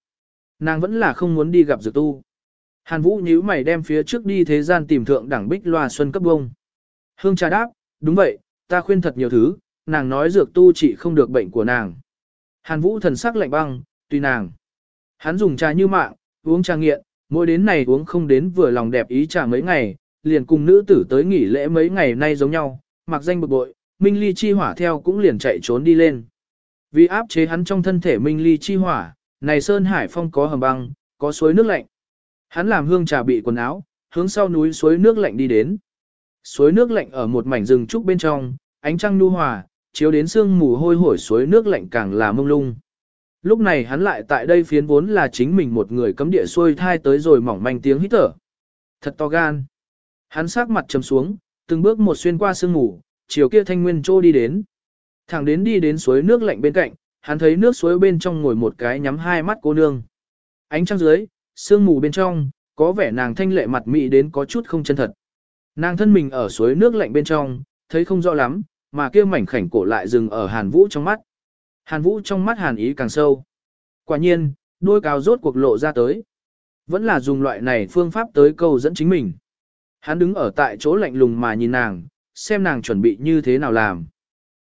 Nàng vẫn là không muốn đi gặp dược tu. Hàn Vũ nhíu mày đem phía trước đi thế gian tìm thượng đẳng bích loa xuân cấp bông. Hương trà đáp, đúng vậy, ta khuyên thật nhiều thứ, nàng nói dược tu trị không được bệnh của nàng. Hàn Vũ thần sắc lạnh băng, tùy nàng. Hắn dùng trà như mạng, uống trà nghiện, mỗi đến này uống không đến vừa lòng đẹp ý trà mấy ngày, liền cùng nữ tử tới nghỉ lễ mấy ngày nay giống nhau, mặc danh bực bội, Minh Ly chi hỏa theo cũng liền chạy trốn đi lên. Vì áp chế hắn trong thân thể Minh Ly chi hỏa, này Sơn Hải Phong có hầm băng, có suối nước lạnh. Hắn làm hương trà bị quần áo, hướng sau núi suối nước lạnh đi đến. Suối nước lạnh ở một mảnh rừng trúc bên trong, ánh trăng nhu hòa, chiếu đến sương mù hôi hổi suối nước lạnh càng là mông lung. Lúc này hắn lại tại đây phiến vốn là chính mình một người cấm địa xuôi thai tới rồi mỏng manh tiếng hít thở. Thật to gan. Hắn sát mặt trầm xuống, từng bước một xuyên qua sương mù, chiều kia thanh nguyên trô đi đến. Thẳng đến đi đến suối nước lạnh bên cạnh, hắn thấy nước suối bên trong ngồi một cái nhắm hai mắt cô nương. Ánh trăng dưới, sương mù bên trong, có vẻ nàng thanh lệ mặt mị đến có chút không chân thật. Nàng thân mình ở suối nước lạnh bên trong, thấy không rõ lắm, mà kia mảnh khảnh cổ lại dừng ở Hàn Vũ trong mắt. Hàn Vũ trong mắt Hàn ý càng sâu. Quả nhiên, đôi cao rốt cuộc lộ ra tới. Vẫn là dùng loại này phương pháp tới câu dẫn chính mình. Hắn đứng ở tại chỗ lạnh lùng mà nhìn nàng, xem nàng chuẩn bị như thế nào làm.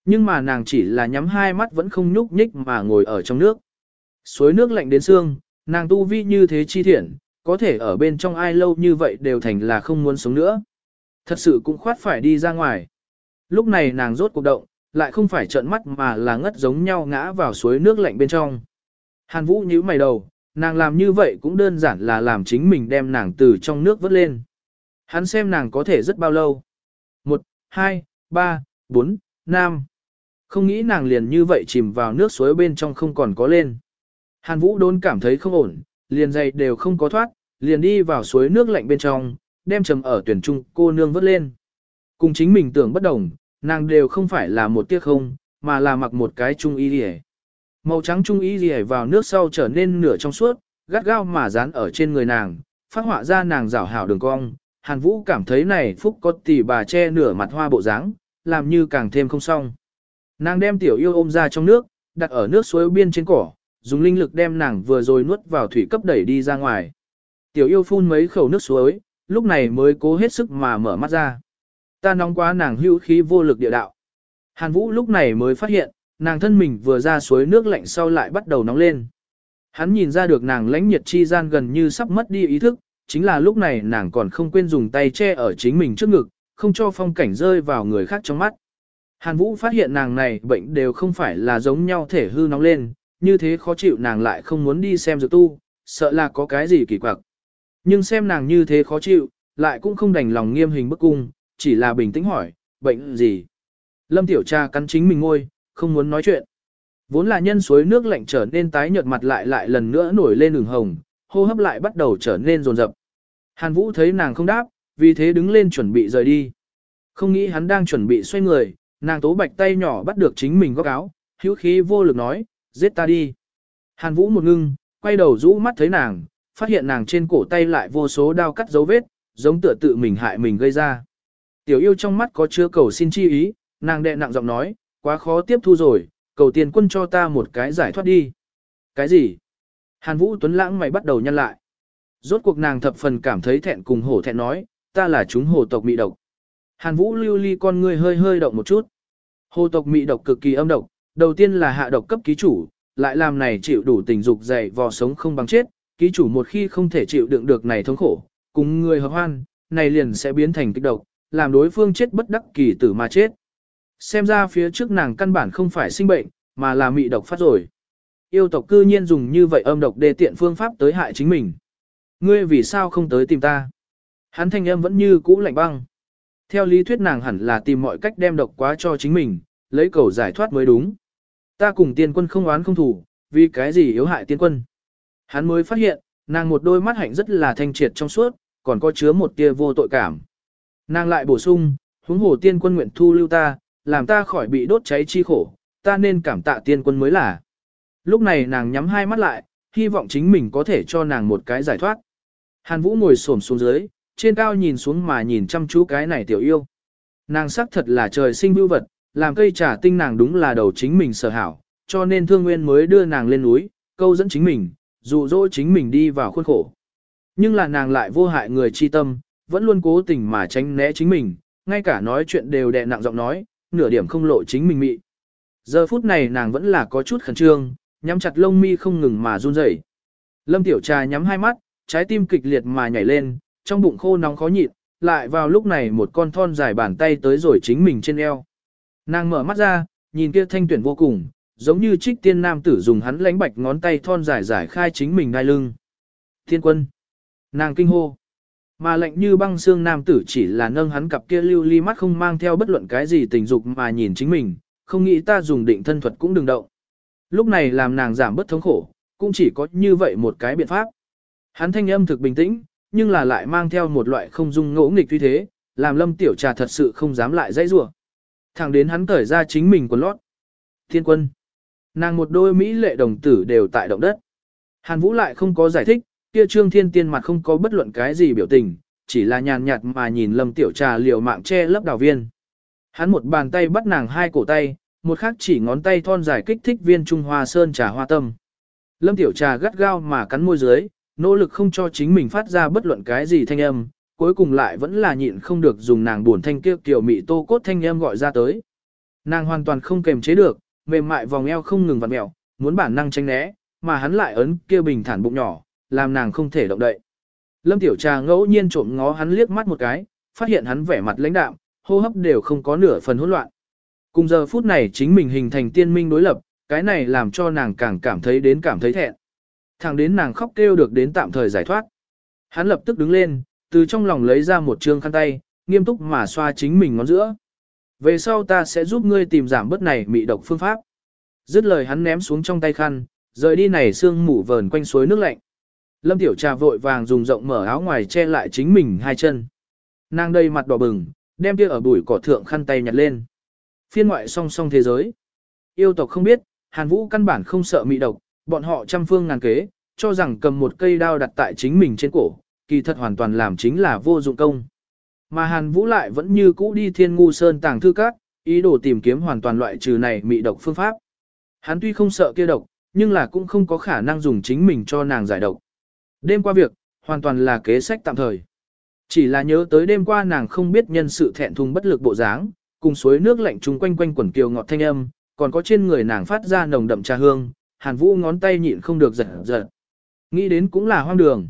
Nhưng mà nàng chỉ là nhắm hai mắt vẫn không nhúc nhích mà ngồi ở trong nước. Suối nước lạnh đến xương, nàng tu vi như thế chi thiện, có thể ở bên trong ai lâu như vậy đều thành là không muốn sống nữa. Thật sự cũng khoát phải đi ra ngoài. Lúc này nàng rốt cuộc động, lại không phải trợn mắt mà là ngất giống nhau ngã vào suối nước lạnh bên trong. Hàn Vũ nhíu mày đầu, nàng làm như vậy cũng đơn giản là làm chính mình đem nàng từ trong nước vớt lên. Hắn xem nàng có thể rất bao lâu. Một, hai, ba, bốn, năm. Không nghĩ nàng liền như vậy chìm vào nước suối bên trong không còn có lên. Hàn Vũ đốn cảm thấy không ổn, liền dày đều không có thoát, liền đi vào suối nước lạnh bên trong, đem trầm ở tuyển trung cô nương vớt lên. Cùng chính mình tưởng bất đồng, nàng đều không phải là một tiếc không, mà là mặc một cái trung y rìa. Màu trắng trung y rìa vào nước sau trở nên nửa trong suốt, gắt gao mà dán ở trên người nàng, phát họa ra nàng rảo hảo đường cong. Hàn Vũ cảm thấy này phúc có tỷ bà che nửa mặt hoa bộ dáng, làm như càng thêm không xong. Nàng đem tiểu yêu ôm ra trong nước, đặt ở nước suối biên trên cỏ, dùng linh lực đem nàng vừa rồi nuốt vào thủy cấp đẩy đi ra ngoài. Tiểu yêu phun mấy khẩu nước suối, lúc này mới cố hết sức mà mở mắt ra. Ta nóng quá nàng hữu khí vô lực địa đạo. Hàn Vũ lúc này mới phát hiện, nàng thân mình vừa ra suối nước lạnh sau lại bắt đầu nóng lên. Hắn nhìn ra được nàng lãnh nhiệt chi gian gần như sắp mất đi ý thức, chính là lúc này nàng còn không quên dùng tay che ở chính mình trước ngực, không cho phong cảnh rơi vào người khác trong mắt. Hàn Vũ phát hiện nàng này bệnh đều không phải là giống nhau thể hư nóng lên, như thế khó chịu nàng lại không muốn đi xem dược tu, sợ là có cái gì kỳ quặc. Nhưng xem nàng như thế khó chịu, lại cũng không đành lòng nghiêm hình bức cung, chỉ là bình tĩnh hỏi, bệnh gì? Lâm Tiểu Tra cắn chính mình ngôi, không muốn nói chuyện. Vốn là nhân suối nước lạnh trở nên tái nhợt mặt lại lại lần nữa nổi lên ửng hồng, hô hấp lại bắt đầu trở nên rồn rập. Hàn Vũ thấy nàng không đáp, vì thế đứng lên chuẩn bị rời đi. Không nghĩ hắn đang chuẩn bị xoay người, nàng tố bạch tay nhỏ bắt được chính mình góc áo, hữu khí vô lực nói, giết ta đi. Hàn Vũ một ngưng, quay đầu rũ mắt thấy nàng, phát hiện nàng trên cổ tay lại vô số đao cắt dấu vết, giống tựa tự mình hại mình gây ra. Tiểu yêu trong mắt có chứa cầu xin chi ý, nàng đệ nặng giọng nói, quá khó tiếp thu rồi, cầu tiền quân cho ta một cái giải thoát đi. Cái gì? Hàn Vũ Tuấn Lãng mày bắt đầu nhăn lại. Rốt cuộc nàng thập phần cảm thấy thẹn cùng hổ thẹn nói, ta là chúng hồ tộc bị độc. Hàn Vũ lưu ly con người hơi hơi động một chút. Hồ tộc mị độc cực kỳ âm độc, đầu tiên là hạ độc cấp ký chủ, lại làm này chịu đủ tình dục dày vò sống không bằng chết, ký chủ một khi không thể chịu đựng được này thống khổ, cùng người hợp hoan, này liền sẽ biến thành kích độc, làm đối phương chết bất đắc kỳ tử mà chết. Xem ra phía trước nàng căn bản không phải sinh bệnh, mà là mị độc phát rồi. Yêu tộc cư nhiên dùng như vậy âm độc để tiện phương pháp tới hại chính mình. Ngươi vì sao không tới tìm ta? Hắn thanh âm vẫn như cũ lạnh băng. Theo lý thuyết nàng hẳn là tìm mọi cách đem độc quá cho chính mình, lấy cầu giải thoát mới đúng. Ta cùng tiên quân không oán không thủ, vì cái gì yếu hại tiên quân. Hắn mới phát hiện, nàng một đôi mắt hạnh rất là thanh triệt trong suốt, còn có chứa một tia vô tội cảm. Nàng lại bổ sung, Huống hồ tiên quân nguyện thu lưu ta, làm ta khỏi bị đốt cháy chi khổ, ta nên cảm tạ tiên quân mới là. Lúc này nàng nhắm hai mắt lại, hy vọng chính mình có thể cho nàng một cái giải thoát. Hàn Vũ ngồi xổm xuống dưới, trên cao nhìn xuống mà nhìn chăm chú cái này tiểu yêu. Nàng sắc thật là trời sinh bưu vật, làm cây trà tinh nàng đúng là đầu chính mình sở hảo, cho nên thương nguyên mới đưa nàng lên núi, câu dẫn chính mình, dụ dỗ chính mình đi vào khuôn khổ. Nhưng là nàng lại vô hại người chi tâm, vẫn luôn cố tình mà tránh né chính mình, ngay cả nói chuyện đều đè nặng giọng nói, nửa điểm không lộ chính mình mị. Giờ phút này nàng vẫn là có chút khẩn trương, nhắm chặt lông mi không ngừng mà run rẩy. Lâm Tiểu Trà nhắm hai mắt, trái tim kịch liệt mà nhảy lên, trong bụng khô nóng khó nhịn, lại vào lúc này một con thon dài bàn tay tới rồi chính mình trên eo. Nàng mở mắt ra, nhìn kia thanh tuyển vô cùng, giống như trích tiên nam tử dùng hắn lánh bạch ngón tay thon dài giải khai chính mình đai lưng. Thiên quân. Nàng kinh hô. Mà lạnh như băng xương nam tử chỉ là nâng hắn cặp kia lưu ly mắt không mang theo bất luận cái gì tình dục mà nhìn chính mình, không nghĩ ta dùng định thân thuật cũng đừng động. Lúc này làm nàng giảm bất thống khổ, cũng chỉ có như vậy một cái biện pháp. Hắn thanh âm thực bình tĩnh, nhưng là lại mang theo một loại không dung ngỗ nghịch tuy thế, làm lâm tiểu trà thật sự không dám lại dãy rủa. Thẳng đến hắn cởi ra chính mình quần lót. Thiên quân. Nàng một đôi Mỹ lệ đồng tử đều tại động đất. Hàn Vũ lại không có giải thích, kia trương thiên tiên mặt không có bất luận cái gì biểu tình, chỉ là nhàn nhạt mà nhìn lâm tiểu trà liều mạng che lấp đào viên. Hắn một bàn tay bắt nàng hai cổ tay, một khác chỉ ngón tay thon dài kích thích viên Trung Hoa Sơn trà hoa tâm. Lâm tiểu trà gắt gao mà cắn môi dưới, nỗ lực không cho chính mình phát ra bất luận cái gì thanh âm, cuối cùng lại vẫn là nhịn không được dùng nàng buồn thanh kia tiểu mị tô cốt thanh âm gọi ra tới. Nàng hoàn toàn không kềm chế được, mềm mại vòng eo không ngừng vặn mẹo, muốn bản năng tránh né, mà hắn lại ấn kia bình thản bụng nhỏ, làm nàng không thể động đậy. Lâm Tiểu Trà ngẫu nhiên trộm ngó hắn liếc mắt một cái, phát hiện hắn vẻ mặt lãnh đạm, hô hấp đều không có nửa phần hỗn loạn. Cùng giờ phút này chính mình hình thành tiên minh đối lập, cái này làm cho nàng càng cảm thấy đến cảm thấy thẹn. Thẳng đến nàng khóc kêu được đến tạm thời giải thoát. Hắn lập tức đứng lên, từ trong lòng lấy ra một trương khăn tay, nghiêm túc mà xoa chính mình ngón giữa. Về sau ta sẽ giúp ngươi tìm giảm bớt này mị độc phương pháp. Dứt lời hắn ném xuống trong tay khăn, rời đi này sương mù vờn quanh suối nước lạnh. Lâm Tiểu Trà vội vàng dùng rộng mở áo ngoài che lại chính mình hai chân. Nàng đây mặt đỏ bừng, đem kia ở bụi cỏ thượng khăn tay nhặt lên. Phiên ngoại song song thế giới. Yêu tộc không biết, Hàn Vũ căn bản không sợ mị độc, bọn họ trăm phương ngàn kế, cho rằng cầm một cây đao đặt tại chính mình trên cổ, kỳ thật hoàn toàn làm chính là vô dụng công. Mà Hàn Vũ lại vẫn như cũ đi thiên ngu sơn tàng thư các, ý đồ tìm kiếm hoàn toàn loại trừ này mị độc phương pháp. Hắn tuy không sợ kia độc, nhưng là cũng không có khả năng dùng chính mình cho nàng giải độc. Đêm qua việc, hoàn toàn là kế sách tạm thời. Chỉ là nhớ tới đêm qua nàng không biết nhân sự thẹn thùng bất lực bộ dáng, cùng suối nước lạnh chung quanh quanh quẩn kiều ngọt thanh âm, còn có trên người nàng phát ra nồng đậm trà hương, Hàn Vũ ngón tay nhịn không được giật giật. Nghĩ đến cũng là hoang đường.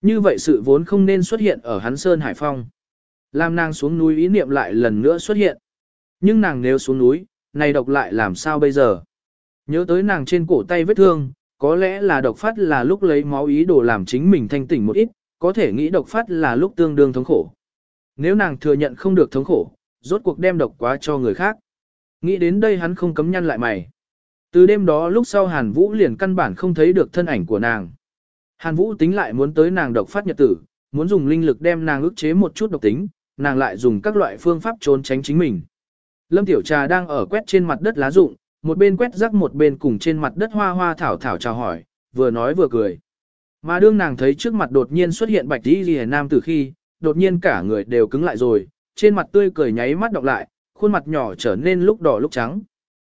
Như vậy sự vốn không nên xuất hiện ở hắn Sơn Hải Phong. Làm nàng xuống núi ý niệm lại lần nữa xuất hiện. Nhưng nàng nếu xuống núi, này độc lại làm sao bây giờ? Nhớ tới nàng trên cổ tay vết thương, có lẽ là độc phát là lúc lấy máu ý đồ làm chính mình thanh tỉnh một ít, có thể nghĩ độc phát là lúc tương đương thống khổ. Nếu nàng thừa nhận không được thống khổ, rốt cuộc đem độc quá cho người khác. Nghĩ đến đây hắn không cấm nhăn lại mày. Từ đêm đó lúc sau Hàn Vũ liền căn bản không thấy được thân ảnh của nàng. Hàn Vũ tính lại muốn tới nàng độc phát nhật tử, muốn dùng linh lực đem nàng ức chế một chút độc tính, nàng lại dùng các loại phương pháp trốn tránh chính mình. Lâm Tiểu Trà đang ở quét trên mặt đất lá rụng, một bên quét rắc một bên cùng trên mặt đất hoa hoa thảo thảo chào hỏi, vừa nói vừa cười. Mà đương nàng thấy trước mặt đột nhiên xuất hiện bạch đi ghi nam từ khi, đột nhiên cả người đều cứng lại rồi, trên mặt tươi cười nháy mắt đọc lại, khuôn mặt nhỏ trở nên lúc đỏ lúc trắng.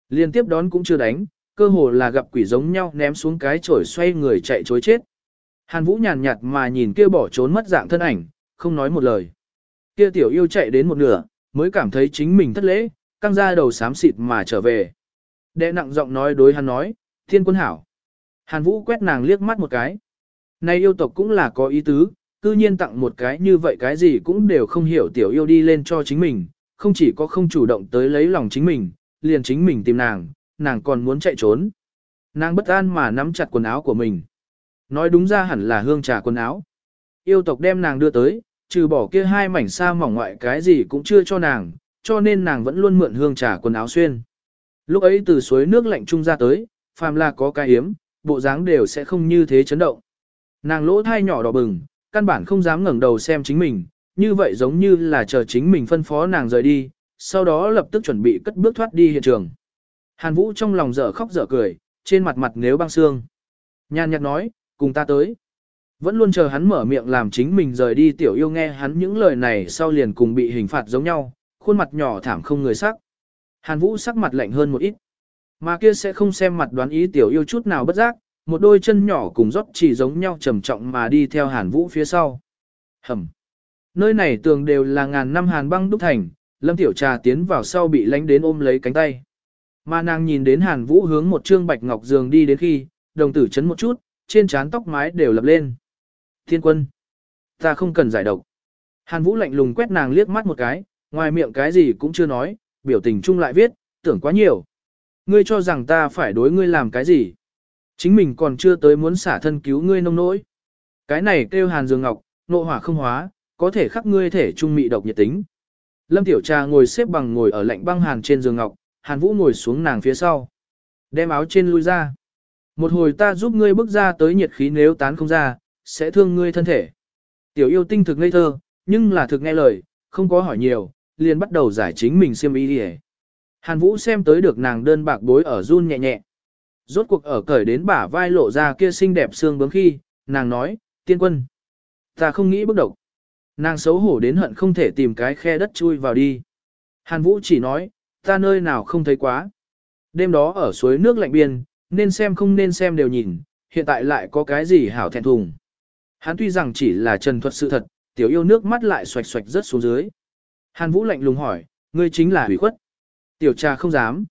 Liên tiếp đón cũng chưa đánh, cơ hồ là gặp quỷ giống nhau ném xuống cái chổi xoay người chạy chối chết. Hàn Vũ nhàn nhạt mà nhìn kia bỏ trốn mất dạng thân ảnh, không nói một lời. Kia tiểu yêu chạy đến một nửa, mới cảm thấy chính mình thất lễ, căng ra đầu xám xịt mà trở về. Đệ nặng giọng nói đối hắn nói, thiên quân hảo. Hàn Vũ quét nàng liếc mắt một cái. Này yêu tộc cũng là có ý tứ, cư nhiên tặng một cái như vậy cái gì cũng đều không hiểu tiểu yêu đi lên cho chính mình, không chỉ có không chủ động tới lấy lòng chính mình, liền chính mình tìm nàng, nàng còn muốn chạy trốn. Nàng bất an mà nắm chặt quần áo của mình. Nói đúng ra hẳn là hương trà quần áo. Yêu tộc đem nàng đưa tới, trừ bỏ kia hai mảnh sa mỏng ngoại cái gì cũng chưa cho nàng, cho nên nàng vẫn luôn mượn hương trà quần áo xuyên. Lúc ấy từ suối nước lạnh trung ra tới, phàm là có cái hiếm, bộ dáng đều sẽ không như thế chấn động. Nàng lỗ thai nhỏ đỏ bừng, căn bản không dám ngẩng đầu xem chính mình, như vậy giống như là chờ chính mình phân phó nàng rời đi, sau đó lập tức chuẩn bị cất bước thoát đi hiện trường. Hàn Vũ trong lòng dở khóc dở cười, trên mặt mặt nếu băng xương. Nhan nhạt nói, cùng ta tới. Vẫn luôn chờ hắn mở miệng làm chính mình rời đi tiểu yêu nghe hắn những lời này sau liền cùng bị hình phạt giống nhau, khuôn mặt nhỏ thảm không người sắc. Hàn Vũ sắc mặt lạnh hơn một ít. Mà kia sẽ không xem mặt đoán ý tiểu yêu chút nào bất giác, một đôi chân nhỏ cùng rót chỉ giống nhau trầm trọng mà đi theo Hàn Vũ phía sau. Hầm. Nơi này tường đều là ngàn năm hàn băng đúc thành, Lâm Tiểu Trà tiến vào sau bị lánh đến ôm lấy cánh tay. Mà nàng nhìn đến Hàn Vũ hướng một trương bạch ngọc giường đi đến khi, đồng tử chấn một chút, trên trán tóc mái đều lập lên. Thiên quân. Ta không cần giải độc. Hàn Vũ lạnh lùng quét nàng liếc mắt một cái, ngoài miệng cái gì cũng chưa nói, biểu tình chung lại viết, tưởng quá nhiều. Ngươi cho rằng ta phải đối ngươi làm cái gì? Chính mình còn chưa tới muốn xả thân cứu ngươi nông nỗi. Cái này kêu Hàn Dương Ngọc, nộ hỏa không hóa, có thể khắc ngươi thể trung mị độc nhiệt tính. Lâm Tiểu Trà ngồi xếp bằng ngồi ở lạnh băng hàn trên giường ngọc, Hàn Vũ ngồi xuống nàng phía sau. Đem áo trên lui ra. Một hồi ta giúp ngươi bước ra tới nhiệt khí nếu tán không ra, sẽ thương ngươi thân thể. Tiểu yêu tinh thực ngây thơ, nhưng là thực nghe lời, không có hỏi nhiều, liền bắt đầu giải chính mình xiêm y đi Hàn Vũ xem tới được nàng đơn bạc bối ở run nhẹ nhẹ. Rốt cuộc ở cởi đến bả vai lộ ra kia xinh đẹp xương bướm khi, nàng nói, tiên quân. Ta không nghĩ bước độc. Nàng xấu hổ đến hận không thể tìm cái khe đất chui vào đi. Hàn Vũ chỉ nói, ta nơi nào không thấy quá. Đêm đó ở suối nước lạnh biên, nên xem không nên xem đều nhìn, hiện tại lại có cái gì hảo thẹn thùng. Hắn tuy rằng chỉ là trần thuật sự thật, tiểu yêu nước mắt lại xoạch xoạch rất xuống dưới. Hàn Vũ lạnh lùng hỏi, ngươi chính là hủy khuất. Tiểu trà không dám.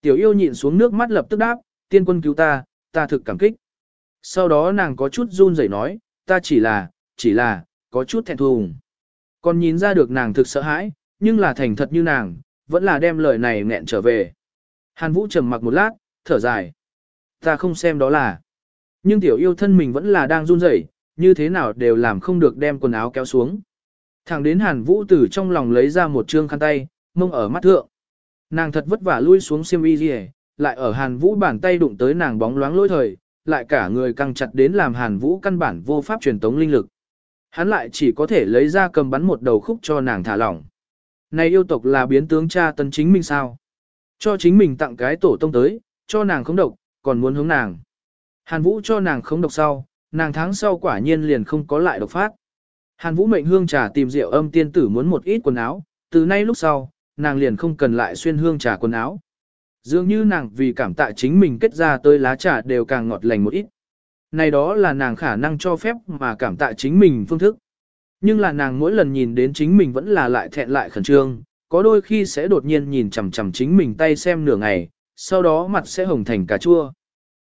Tiểu yêu nhịn xuống nước mắt lập tức đáp, tiên quân cứu ta, ta thực cảm kích. Sau đó nàng có chút run rẩy nói, ta chỉ là, chỉ là, có chút thẹn thùng. Còn nhìn ra được nàng thực sợ hãi, nhưng là thành thật như nàng, vẫn là đem lời này nghẹn trở về. Hàn Vũ trầm mặc một lát, thở dài. Ta không xem đó là. Nhưng tiểu yêu thân mình vẫn là đang run rẩy, như thế nào đều làm không được đem quần áo kéo xuống. Thẳng đến Hàn Vũ từ trong lòng lấy ra một trương khăn tay, mông ở mắt thượng. Nàng thật vất vả lui xuống xiêm y gì lại ở Hàn Vũ bàn tay đụng tới nàng bóng loáng lôi thời, lại cả người căng chặt đến làm Hàn Vũ căn bản vô pháp truyền tống linh lực. Hắn lại chỉ có thể lấy ra cầm bắn một đầu khúc cho nàng thả lỏng. Này yêu tộc là biến tướng cha tân chính mình sao? Cho chính mình tặng cái tổ tông tới, cho nàng không độc, còn muốn hướng nàng. Hàn Vũ cho nàng không độc sau, nàng tháng sau quả nhiên liền không có lại độc phát. Hàn Vũ mệnh hương trà tìm rượu âm tiên tử muốn một ít quần áo, từ nay lúc sau, nàng liền không cần lại xuyên hương trà quần áo. Dường như nàng vì cảm tạ chính mình kết ra tới lá trà đều càng ngọt lành một ít. Này đó là nàng khả năng cho phép mà cảm tạ chính mình phương thức. Nhưng là nàng mỗi lần nhìn đến chính mình vẫn là lại thẹn lại khẩn trương, có đôi khi sẽ đột nhiên nhìn chằm chằm chính mình tay xem nửa ngày, sau đó mặt sẽ hồng thành cà chua.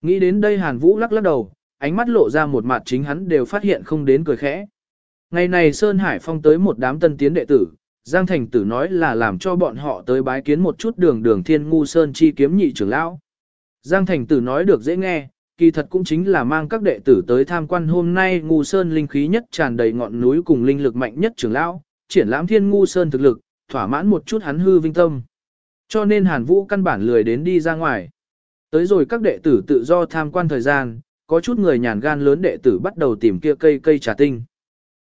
Nghĩ đến đây Hàn Vũ lắc lắc đầu, ánh mắt lộ ra một mặt chính hắn đều phát hiện không đến cười khẽ. Ngày này Sơn Hải Phong tới một đám tân tiến đệ tử, Giang Thành Tử nói là làm cho bọn họ tới bái kiến một chút đường đường thiên ngu Sơn chi kiếm nhị trưởng lão. Giang Thành Tử nói được dễ nghe, kỳ thật cũng chính là mang các đệ tử tới tham quan hôm nay ngu Sơn linh khí nhất tràn đầy ngọn núi cùng linh lực mạnh nhất trưởng lão, triển lãm thiên ngu Sơn thực lực, thỏa mãn một chút hắn hư vinh tâm. Cho nên Hàn Vũ căn bản lười đến đi ra ngoài. Tới rồi các đệ tử tự do tham quan thời gian, có chút người nhàn gan lớn đệ tử bắt đầu tìm kia cây cây trà tinh.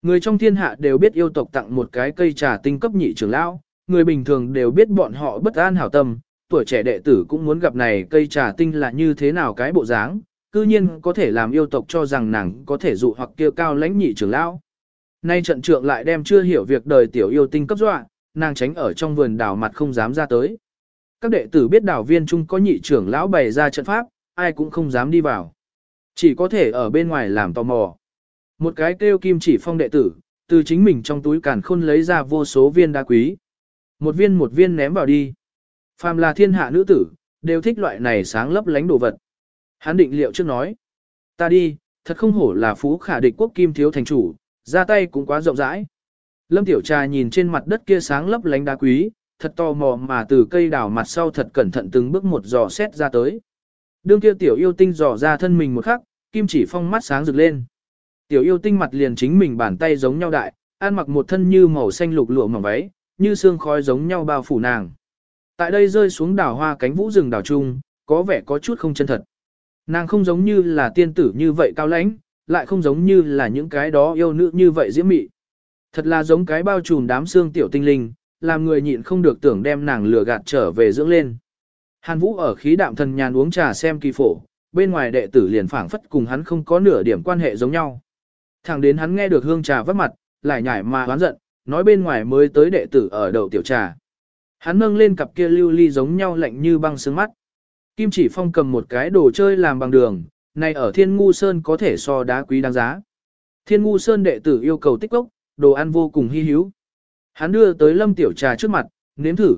Người trong thiên hạ đều biết yêu tộc tặng một cái cây trà tinh cấp nhị trưởng lão, người bình thường đều biết bọn họ bất an hảo tâm, tuổi trẻ đệ tử cũng muốn gặp này cây trà tinh là như thế nào cái bộ dáng, cư nhiên có thể làm yêu tộc cho rằng nàng có thể dụ hoặc kia cao lãnh nhị trưởng lão. Nay trận trượng lại đem chưa hiểu việc đời tiểu yêu tinh cấp dọa, nàng tránh ở trong vườn đảo mặt không dám ra tới. Các đệ tử biết đảo viên trung có nhị trưởng lão bày ra trận pháp, ai cũng không dám đi vào. Chỉ có thể ở bên ngoài làm tò mò. Một cái kêu kim chỉ phong đệ tử, từ chính mình trong túi càn khôn lấy ra vô số viên đá quý. Một viên một viên ném vào đi. Phàm là thiên hạ nữ tử, đều thích loại này sáng lấp lánh đồ vật. Hắn định liệu trước nói. Ta đi, thật không hổ là phú khả địch quốc kim thiếu thành chủ, ra tay cũng quá rộng rãi. Lâm Tiểu Trà nhìn trên mặt đất kia sáng lấp lánh đá quý, thật to mò mà từ cây đào mặt sau thật cẩn thận từng bước một dò xét ra tới. Đương kia tiểu yêu tinh dò ra thân mình một khắc, kim chỉ phong mắt sáng rực lên. Tiểu yêu tinh mặt liền chính mình bàn tay giống nhau đại, ăn mặc một thân như màu xanh lục lụa mỏng váy, như xương khói giống nhau bao phủ nàng. Tại đây rơi xuống đảo hoa cánh vũ rừng đảo trung, có vẻ có chút không chân thật. Nàng không giống như là tiên tử như vậy cao lãnh, lại không giống như là những cái đó yêu nữ như vậy diễm mị. Thật là giống cái bao trùm đám xương tiểu tinh linh, làm người nhịn không được tưởng đem nàng lừa gạt trở về dưỡng lên. Hàn Vũ ở khí đạm thần nhàn uống trà xem kỳ phổ, bên ngoài đệ tử liền phảng phất cùng hắn không có nửa điểm quan hệ giống nhau. Thẳng đến hắn nghe được hương trà vắt mặt, lại nhảy mà oán giận, nói bên ngoài mới tới đệ tử ở đầu tiểu trà. Hắn nâng lên cặp kia lưu ly giống nhau lạnh như băng sương mắt. Kim chỉ phong cầm một cái đồ chơi làm bằng đường, này ở thiên ngu sơn có thể so đá quý đáng giá. Thiên ngu sơn đệ tử yêu cầu tích lốc, đồ ăn vô cùng hy hữu. Hắn đưa tới lâm tiểu trà trước mặt, nếm thử.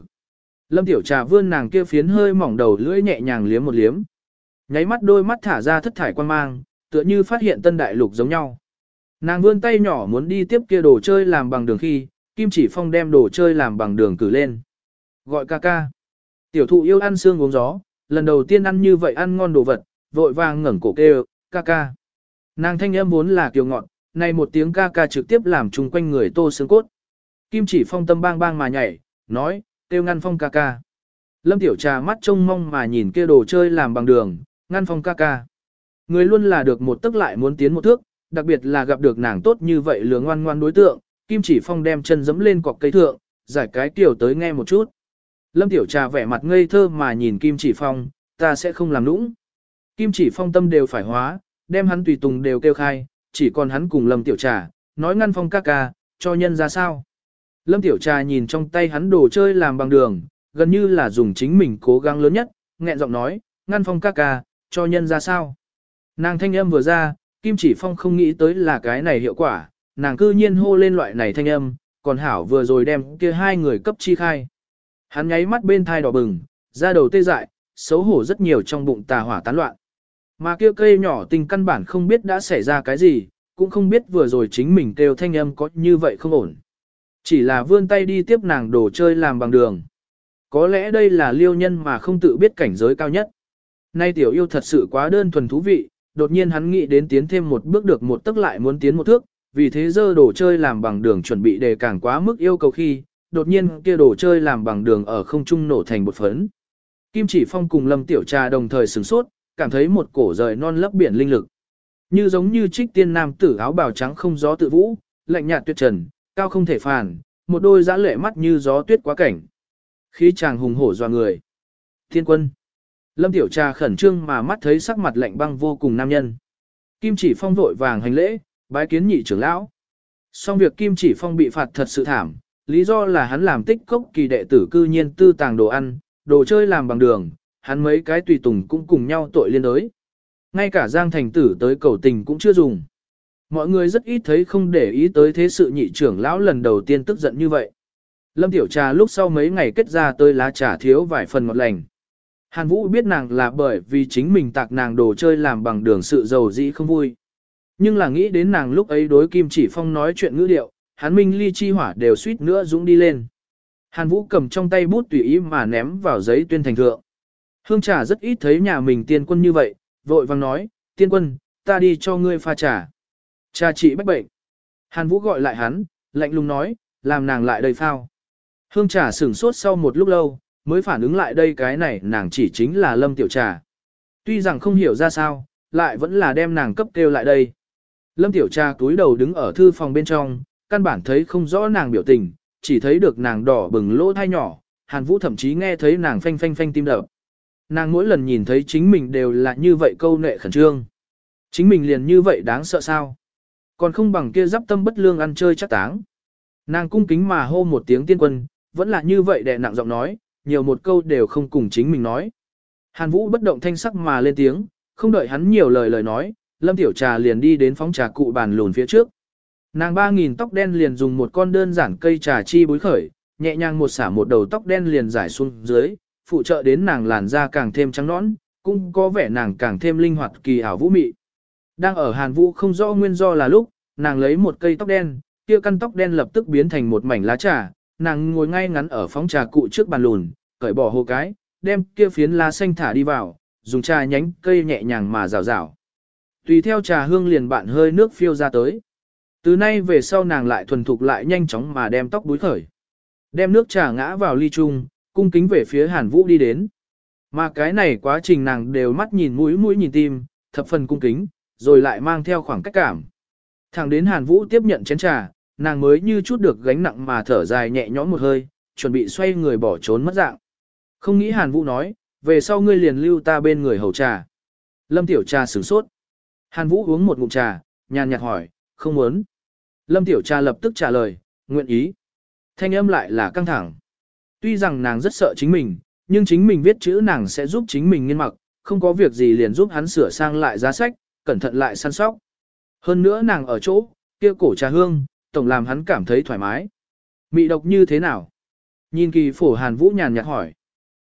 Lâm tiểu trà vươn nàng kia phiến hơi mỏng đầu lưỡi nhẹ nhàng liếm một liếm. Nháy mắt đôi mắt thả ra thất thải quan mang, tựa như phát hiện tân đại lục giống nhau. Nàng vươn tay nhỏ muốn đi tiếp kia đồ chơi làm bằng đường khi, Kim Chỉ Phong đem đồ chơi làm bằng đường cử lên. Gọi ca ca. Tiểu thụ yêu ăn xương uống gió, lần đầu tiên ăn như vậy ăn ngon đồ vật, vội vàng ngẩng cổ kêu, ca ca. Nàng thanh âm vốn là kiều ngọn, này một tiếng ca ca trực tiếp làm chung quanh người tô xương cốt. Kim Chỉ Phong tâm bang bang mà nhảy, nói, kêu ngăn phong ca ca. Lâm Tiểu Trà mắt trông mong mà nhìn kia đồ chơi làm bằng đường, ngăn phong ca ca. Người luôn là được một tức lại muốn tiến một thước, đặc biệt là gặp được nàng tốt như vậy lừa ngoan ngoan đối tượng, Kim Chỉ Phong đem chân dẫm lên cọc cây thượng, giải cái tiểu tới nghe một chút. Lâm Tiểu Trà vẻ mặt ngây thơ mà nhìn Kim Chỉ Phong, ta sẽ không làm nũng. Kim Chỉ Phong tâm đều phải hóa, đem hắn tùy tùng đều kêu khai, chỉ còn hắn cùng Lâm Tiểu Trà, nói ngăn phong ca ca, cho nhân ra sao. Lâm Tiểu Trà nhìn trong tay hắn đồ chơi làm bằng đường, gần như là dùng chính mình cố gắng lớn nhất, nghẹn giọng nói, ngăn phong ca ca, cho nhân ra sao. Nàng thanh âm vừa ra, Kim Chỉ Phong không nghĩ tới là cái này hiệu quả, nàng cư nhiên hô lên loại này thanh âm, còn Hảo vừa rồi đem kia hai người cấp chi khai. Hắn nháy mắt bên thai đỏ bừng, da đầu tê dại, xấu hổ rất nhiều trong bụng tà hỏa tán loạn. Mà kia cây nhỏ tình căn bản không biết đã xảy ra cái gì, cũng không biết vừa rồi chính mình kêu thanh âm có như vậy không ổn. Chỉ là vươn tay đi tiếp nàng đồ chơi làm bằng đường. Có lẽ đây là liêu nhân mà không tự biết cảnh giới cao nhất. Nay tiểu yêu thật sự quá đơn thuần thú vị, đột nhiên hắn nghĩ đến tiến thêm một bước được một tức lại muốn tiến một thước, vì thế dơ đồ chơi làm bằng đường chuẩn bị đề càng quá mức yêu cầu khi, đột nhiên kia đồ chơi làm bằng đường ở không trung nổ thành một phấn. Kim chỉ phong cùng lâm tiểu trà đồng thời sửng sốt, cảm thấy một cổ rời non lấp biển linh lực. Như giống như trích tiên nam tử áo bào trắng không gió tự vũ, lạnh nhạt tuyệt trần, cao không thể phàn, một đôi giã lệ mắt như gió tuyết quá cảnh. Khí chàng hùng hổ doa người. Thiên quân. Lâm Tiểu Trà khẩn trương mà mắt thấy sắc mặt lạnh băng vô cùng nam nhân. Kim chỉ phong vội vàng hành lễ, bái kiến nhị trưởng lão. Song việc Kim chỉ phong bị phạt thật sự thảm, lý do là hắn làm tích cốc kỳ đệ tử cư nhiên tư tàng đồ ăn, đồ chơi làm bằng đường, hắn mấy cái tùy tùng cũng cùng nhau tội liên đối Ngay cả Giang Thành Tử tới cầu tình cũng chưa dùng. Mọi người rất ít thấy không để ý tới thế sự nhị trưởng lão lần đầu tiên tức giận như vậy. Lâm Tiểu Trà lúc sau mấy ngày kết ra tới lá trà thiếu vài phần ngọt lành. Hàn Vũ biết nàng là bởi vì chính mình tạc nàng đồ chơi làm bằng đường sự giàu dĩ không vui. Nhưng là nghĩ đến nàng lúc ấy đối Kim Chỉ Phong nói chuyện ngữ điệu, hắn minh ly chi hỏa đều suýt nữa dũng đi lên. Hàn Vũ cầm trong tay bút tùy ý mà ném vào giấy tuyên thành thượng. Hương trà rất ít thấy nhà mình tiên quân như vậy, vội vang nói, tiên quân, ta đi cho ngươi pha trà. Trà trị bách bệnh. Hàn Vũ gọi lại hắn, lạnh lùng nói, làm nàng lại đây phao. Hương trà sửng sốt sau một lúc lâu, mới phản ứng lại đây cái này nàng chỉ chính là lâm tiểu trà. Tuy rằng không hiểu ra sao, lại vẫn là đem nàng cấp kêu lại đây. Lâm tiểu trà túi đầu đứng ở thư phòng bên trong, căn bản thấy không rõ nàng biểu tình, chỉ thấy được nàng đỏ bừng lỗ thai nhỏ, Hàn Vũ thậm chí nghe thấy nàng phanh phanh phanh tim đập. Nàng mỗi lần nhìn thấy chính mình đều là như vậy câu nệ khẩn trương. Chính mình liền như vậy đáng sợ sao? Còn không bằng kia giáp tâm bất lương ăn chơi chắc táng. Nàng cung kính mà hô một tiếng tiên quân, vẫn là như vậy đè nặng giọng nói, nhiều một câu đều không cùng chính mình nói. Hàn Vũ bất động thanh sắc mà lên tiếng, không đợi hắn nhiều lời lời nói, Lâm Tiểu Trà liền đi đến phóng trà cụ bàn lùn phía trước. Nàng ba nghìn tóc đen liền dùng một con đơn giản cây trà chi bối khởi, nhẹ nhàng một xả một đầu tóc đen liền giải xuống dưới, phụ trợ đến nàng làn da càng thêm trắng nõn, cũng có vẻ nàng càng thêm linh hoạt kỳ ảo vũ mị. Đang ở Hàn Vũ không rõ nguyên do là lúc, nàng lấy một cây tóc đen, kia căn tóc đen lập tức biến thành một mảnh lá trà, nàng ngồi ngay ngắn ở phóng trà cụ trước bàn lùn, cởi bỏ hồ cái, đem kia phiến lá xanh thả đi vào, dùng trà nhánh cây nhẹ nhàng mà rào rào. Tùy theo trà hương liền bạn hơi nước phiêu ra tới. Từ nay về sau nàng lại thuần thục lại nhanh chóng mà đem tóc búi khởi. Đem nước trà ngã vào ly chung, cung kính về phía Hàn Vũ đi đến. Mà cái này quá trình nàng đều mắt nhìn mũi mũi nhìn tim, thập phần cung kính, rồi lại mang theo khoảng cách cảm. Thẳng đến Hàn Vũ tiếp nhận chén trà, nàng mới như chút được gánh nặng mà thở dài nhẹ nhõm một hơi, chuẩn bị xoay người bỏ trốn mất dạng. Không nghĩ Hàn Vũ nói, về sau ngươi liền lưu ta bên người hầu trà. Lâm Tiểu Trà sửng sốt. Hàn Vũ uống một ngụm trà, nhàn nhạt hỏi, không muốn. Lâm Tiểu Trà lập tức trả lời, nguyện ý. Thanh âm lại là căng thẳng. Tuy rằng nàng rất sợ chính mình, nhưng chính mình viết chữ nàng sẽ giúp chính mình nghiên mặc, không có việc gì liền giúp hắn sửa sang lại giá sách, cẩn thận lại săn sóc. Hơn nữa nàng ở chỗ, kia cổ trà hương, tổng làm hắn cảm thấy thoải mái. Mị độc như thế nào? Nhìn kỳ phổ Hàn Vũ nhàn nhạt hỏi.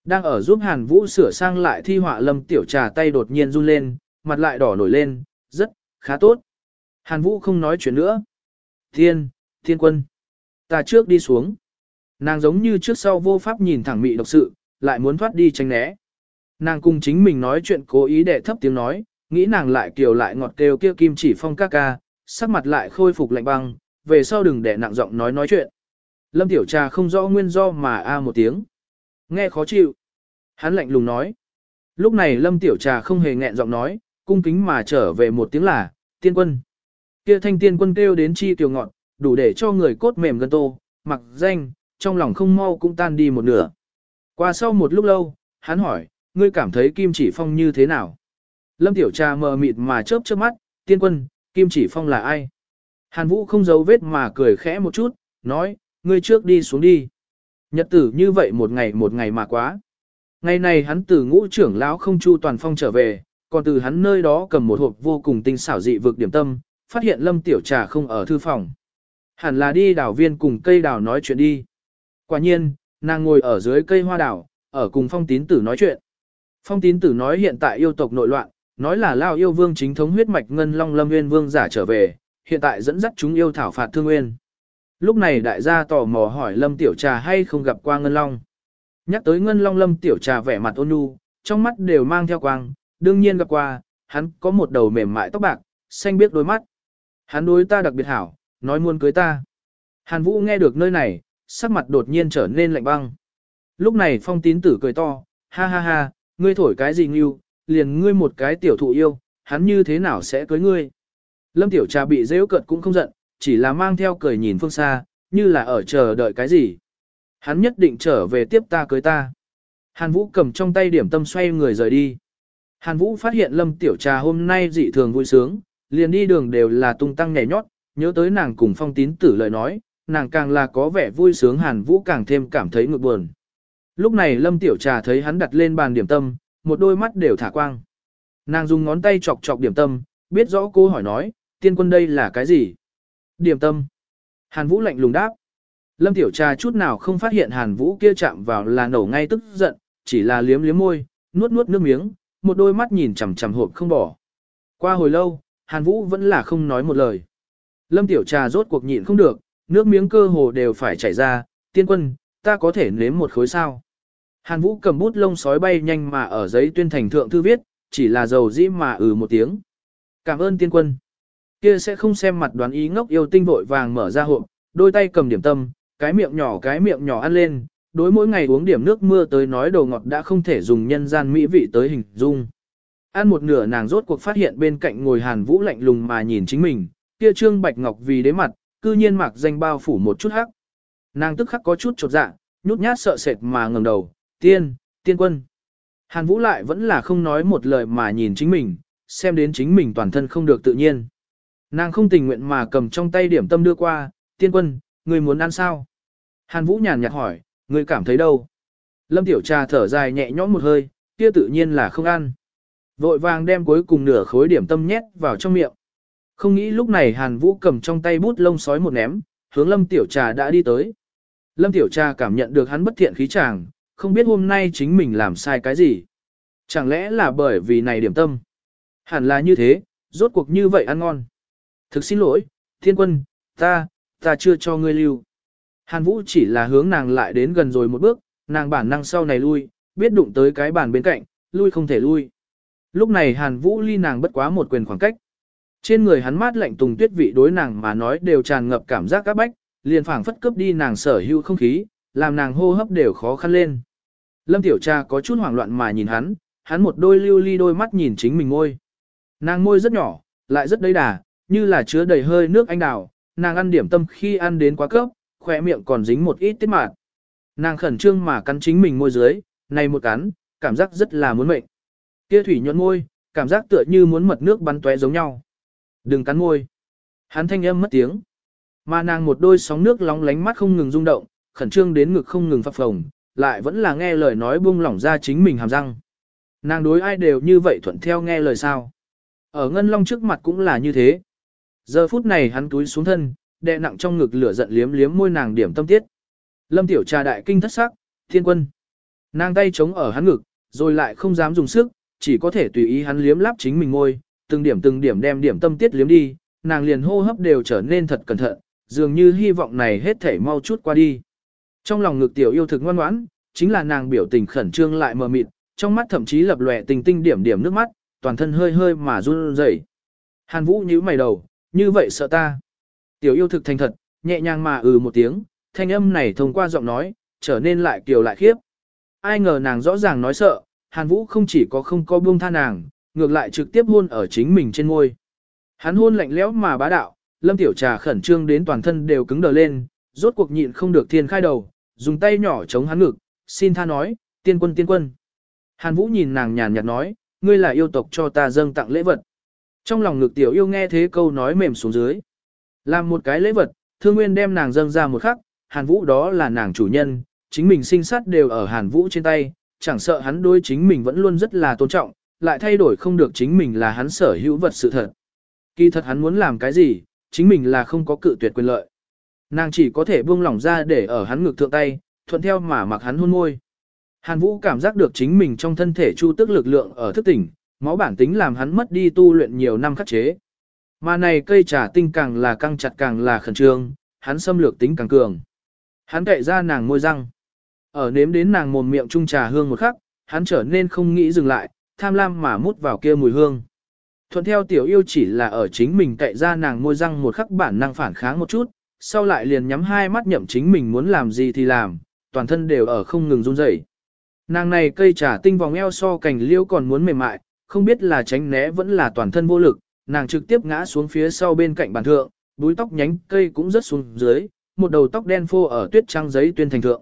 Đang ở giúp Hàn Vũ sửa sang lại thi họa lâm tiểu trà tay đột nhiên run lên, mặt lại đỏ nổi lên, rất, khá tốt. Hàn Vũ không nói chuyện nữa. Thiên, thiên quân. Ta trước đi xuống. Nàng giống như trước sau vô pháp nhìn thẳng mị độc sự, lại muốn thoát đi tránh né. Nàng cùng chính mình nói chuyện cố ý để thấp tiếng nói, nghĩ nàng lại kiều lại ngọt kêu kia kim chỉ phong ca ca, sắc mặt lại khôi phục lạnh băng, về sau đừng để nặng giọng nói nói chuyện. Lâm Tiểu Trà không rõ nguyên do mà a một tiếng. Nghe khó chịu. Hắn lạnh lùng nói. Lúc này Lâm Tiểu Trà không hề nghẹn giọng nói, cung kính mà trở về một tiếng là, tiên quân. Kia thanh tiên quân kêu đến chi tiểu ngọn, đủ để cho người cốt mềm gân tô, mặc danh, trong lòng không mau cũng tan đi một nửa. Qua sau một lúc lâu, hắn hỏi, ngươi cảm thấy Kim Chỉ Phong như thế nào? Lâm Tiểu Trà mờ mịt mà chớp chớp mắt, tiên quân, Kim Chỉ Phong là ai? Hàn Vũ không giấu vết mà cười khẽ một chút, nói, ngươi trước đi xuống đi. Nhật tử như vậy một ngày một ngày mà quá. Ngày này hắn từ ngũ trưởng lão không chu toàn phong trở về, còn từ hắn nơi đó cầm một hộp vô cùng tinh xảo dị vực điểm tâm, phát hiện Lâm Tiểu Trà không ở thư phòng. Hẳn là đi đảo viên cùng cây đảo nói chuyện đi. Quả nhiên, nàng ngồi ở dưới cây hoa đảo, ở cùng phong tín tử nói chuyện. Phong tín tử nói hiện tại yêu tộc nội loạn, nói là lao yêu vương chính thống huyết mạch ngân long lâm nguyên vương giả trở về, hiện tại dẫn dắt chúng yêu thảo phạt thương nguyên. Lúc này đại gia tò mò hỏi lâm tiểu trà hay không gặp qua ngân long. Nhắc tới ngân long lâm tiểu trà vẻ mặt ôn nhu, trong mắt đều mang theo quang, đương nhiên gặp qua, hắn có một đầu mềm mại tóc bạc, xanh biếc đôi mắt. Hắn đối ta đặc biệt hảo, nói muốn cưới ta. Hàn Vũ nghe được nơi này, sắc mặt đột nhiên trở nên lạnh băng. Lúc này phong tín tử cười to, ha ha ha, ngươi thổi cái gì nghiêu, liền ngươi một cái tiểu thụ yêu, hắn như thế nào sẽ cưới ngươi. Lâm tiểu trà bị dễ cợt cũng không giận, chỉ là mang theo cười nhìn phương xa, như là ở chờ đợi cái gì. Hắn nhất định trở về tiếp ta cưới ta. Hàn Vũ cầm trong tay điểm tâm xoay người rời đi. Hàn Vũ phát hiện Lâm Tiểu Trà hôm nay dị thường vui sướng, liền đi đường đều là tung tăng nhảy nhót, nhớ tới nàng cùng phong tín tử lời nói, nàng càng là có vẻ vui sướng Hàn Vũ càng thêm cảm thấy ngược buồn. Lúc này Lâm Tiểu Trà thấy hắn đặt lên bàn điểm tâm, một đôi mắt đều thả quang. Nàng dùng ngón tay chọc chọc điểm tâm, biết rõ cô hỏi nói, tiên quân đây là cái gì? Điểm tâm. Hàn Vũ lạnh lùng đáp. Lâm Tiểu Trà chút nào không phát hiện Hàn Vũ kia chạm vào là nổ ngay tức giận, chỉ là liếm liếm môi, nuốt nuốt nước miếng, một đôi mắt nhìn chằm chằm hộp không bỏ. Qua hồi lâu, Hàn Vũ vẫn là không nói một lời. Lâm Tiểu Trà rốt cuộc nhịn không được, nước miếng cơ hồ đều phải chảy ra, tiên quân, ta có thể nếm một khối sao. Hàn Vũ cầm bút lông sói bay nhanh mà ở giấy tuyên thành thượng thư viết, chỉ là dầu dĩ mà ừ một tiếng. Cảm ơn tiên quân. Kia sẽ không xem mặt đoán ý ngốc yêu tinh vội vàng mở ra hộp, đôi tay cầm điểm tâm, cái miệng nhỏ cái miệng nhỏ ăn lên, đối mỗi ngày uống điểm nước mưa tới nói đồ ngọt đã không thể dùng nhân gian mỹ vị tới hình dung. Ăn một nửa nàng rốt cuộc phát hiện bên cạnh ngồi Hàn Vũ lạnh lùng mà nhìn chính mình, kia trương bạch ngọc vì đế mặt, cư nhiên mặc danh bao phủ một chút hắc. Nàng tức khắc có chút chột dạ, nhút nhát sợ sệt mà ngẩng đầu, tiên, tiên quân. Hàn Vũ lại vẫn là không nói một lời mà nhìn chính mình, xem đến chính mình toàn thân không được tự nhiên. Nàng không tình nguyện mà cầm trong tay điểm tâm đưa qua, tiên quân, người muốn ăn sao? Hàn Vũ nhàn nhạt hỏi, Ngươi cảm thấy đâu? Lâm Tiểu Trà thở dài nhẹ nhõm một hơi, kia tự nhiên là không ăn. Vội vàng đem cuối cùng nửa khối điểm tâm nhét vào trong miệng. Không nghĩ lúc này Hàn Vũ cầm trong tay bút lông sói một ném, hướng Lâm Tiểu Trà đã đi tới. Lâm Tiểu Trà cảm nhận được hắn bất thiện khí chàng, không biết hôm nay chính mình làm sai cái gì. Chẳng lẽ là bởi vì này điểm tâm? Hẳn là như thế, rốt cuộc như vậy ăn ngon. Thực xin lỗi, thiên quân, ta, ta chưa cho ngươi lưu. Hàn Vũ chỉ là hướng nàng lại đến gần rồi một bước, nàng bản năng sau này lui, biết đụng tới cái bàn bên cạnh, lui không thể lui. Lúc này Hàn Vũ ly nàng bất quá một quyền khoảng cách. Trên người hắn mát lạnh tùng tuyết vị đối nàng mà nói đều tràn ngập cảm giác các bách, liền phảng phất cướp đi nàng sở hữu không khí, làm nàng hô hấp đều khó khăn lên. Lâm Tiểu Trà có chút hoảng loạn mà nhìn hắn, hắn một đôi lưu ly đôi mắt nhìn chính mình môi. Nàng môi rất nhỏ, lại rất đầy đà, như là chứa đầy hơi nước anh đào, nàng ăn điểm tâm khi ăn đến quá cấp, khỏe miệng còn dính một ít tiết mạt. Nàng khẩn trương mà cắn chính mình môi dưới, này một cắn, cảm giác rất là muốn mệnh. Kia thủy nhuận môi, cảm giác tựa như muốn mật nước bắn tóe giống nhau. Đừng cắn môi. Hắn thanh âm mất tiếng. Mà nàng một đôi sóng nước lóng lánh mắt không ngừng rung động, khẩn trương đến ngực không ngừng phập phồng, lại vẫn là nghe lời nói buông lỏng ra chính mình hàm răng. Nàng đối ai đều như vậy thuận theo nghe lời sao. Ở Ngân Long trước mặt cũng là như thế. Giờ phút này hắn túi xuống thân, đè nặng trong ngực lửa giận liếm liếm môi nàng điểm tâm tiết. Lâm Tiểu Trà đại kinh thất sắc, thiên quân. Nàng tay chống ở hắn ngực, rồi lại không dám dùng sức, chỉ có thể tùy ý hắn liếm láp chính mình môi, từng điểm từng điểm đem điểm tâm tiết liếm đi, nàng liền hô hấp đều trở nên thật cẩn thận, dường như hy vọng này hết thể mau chút qua đi. Trong lòng ngực tiểu yêu thực ngoan ngoãn, chính là nàng biểu tình khẩn trương lại mờ mịt, trong mắt thậm chí lập lòe tình tinh điểm điểm nước mắt, toàn thân hơi hơi mà run rẩy. Hàn Vũ nhíu mày đầu, như vậy sợ ta. Tiểu yêu thực thành thật, nhẹ nhàng mà ừ một tiếng, thanh âm này thông qua giọng nói, trở nên lại kiều lại khiếp. Ai ngờ nàng rõ ràng nói sợ, Hàn Vũ không chỉ có không có buông tha nàng, ngược lại trực tiếp hôn ở chính mình trên môi. Hắn hôn lạnh lẽo mà bá đạo, Lâm Tiểu Trà khẩn trương đến toàn thân đều cứng đờ lên, rốt cuộc nhịn không được thiên khai đầu, dùng tay nhỏ chống hắn ngực, xin tha nói, tiên quân tiên quân. Hàn Vũ nhìn nàng nhàn nhạt nói, ngươi là yêu tộc cho ta dâng tặng lễ vật. Trong lòng ngực tiểu yêu nghe thế câu nói mềm xuống dưới. Làm một cái lễ vật, thương nguyên đem nàng dâng ra một khắc, Hàn Vũ đó là nàng chủ nhân, chính mình sinh sát đều ở Hàn Vũ trên tay, chẳng sợ hắn đối chính mình vẫn luôn rất là tôn trọng, lại thay đổi không được chính mình là hắn sở hữu vật sự thật. Kỳ thật hắn muốn làm cái gì, chính mình là không có cự tuyệt quyền lợi. Nàng chỉ có thể buông lỏng ra để ở hắn ngực thượng tay, thuận theo mà mặc hắn hôn môi. Hàn Vũ cảm giác được chính mình trong thân thể chu tức lực lượng ở thức tỉnh, máu bản tính làm hắn mất đi tu luyện nhiều năm khắc chế. Mà này cây trà tinh càng là căng chặt càng là khẩn trương, hắn xâm lược tính càng cường. Hắn kệ ra nàng môi răng. Ở nếm đến nàng mồm miệng trung trà hương một khắc, hắn trở nên không nghĩ dừng lại, tham lam mà mút vào kia mùi hương. Thuận theo tiểu yêu chỉ là ở chính mình cậy ra nàng môi răng một khắc bản năng phản kháng một chút, sau lại liền nhắm hai mắt nhậm chính mình muốn làm gì thì làm, toàn thân đều ở không ngừng run rẩy. Nàng này cây trà tinh vòng eo so cành liêu còn muốn mềm mại, không biết là tránh né vẫn là toàn thân vô lực, nàng trực tiếp ngã xuống phía sau bên cạnh bàn thượng, búi tóc nhánh cây cũng rất xuống dưới, một đầu tóc đen phô ở tuyết trắng giấy tuyên thành thượng.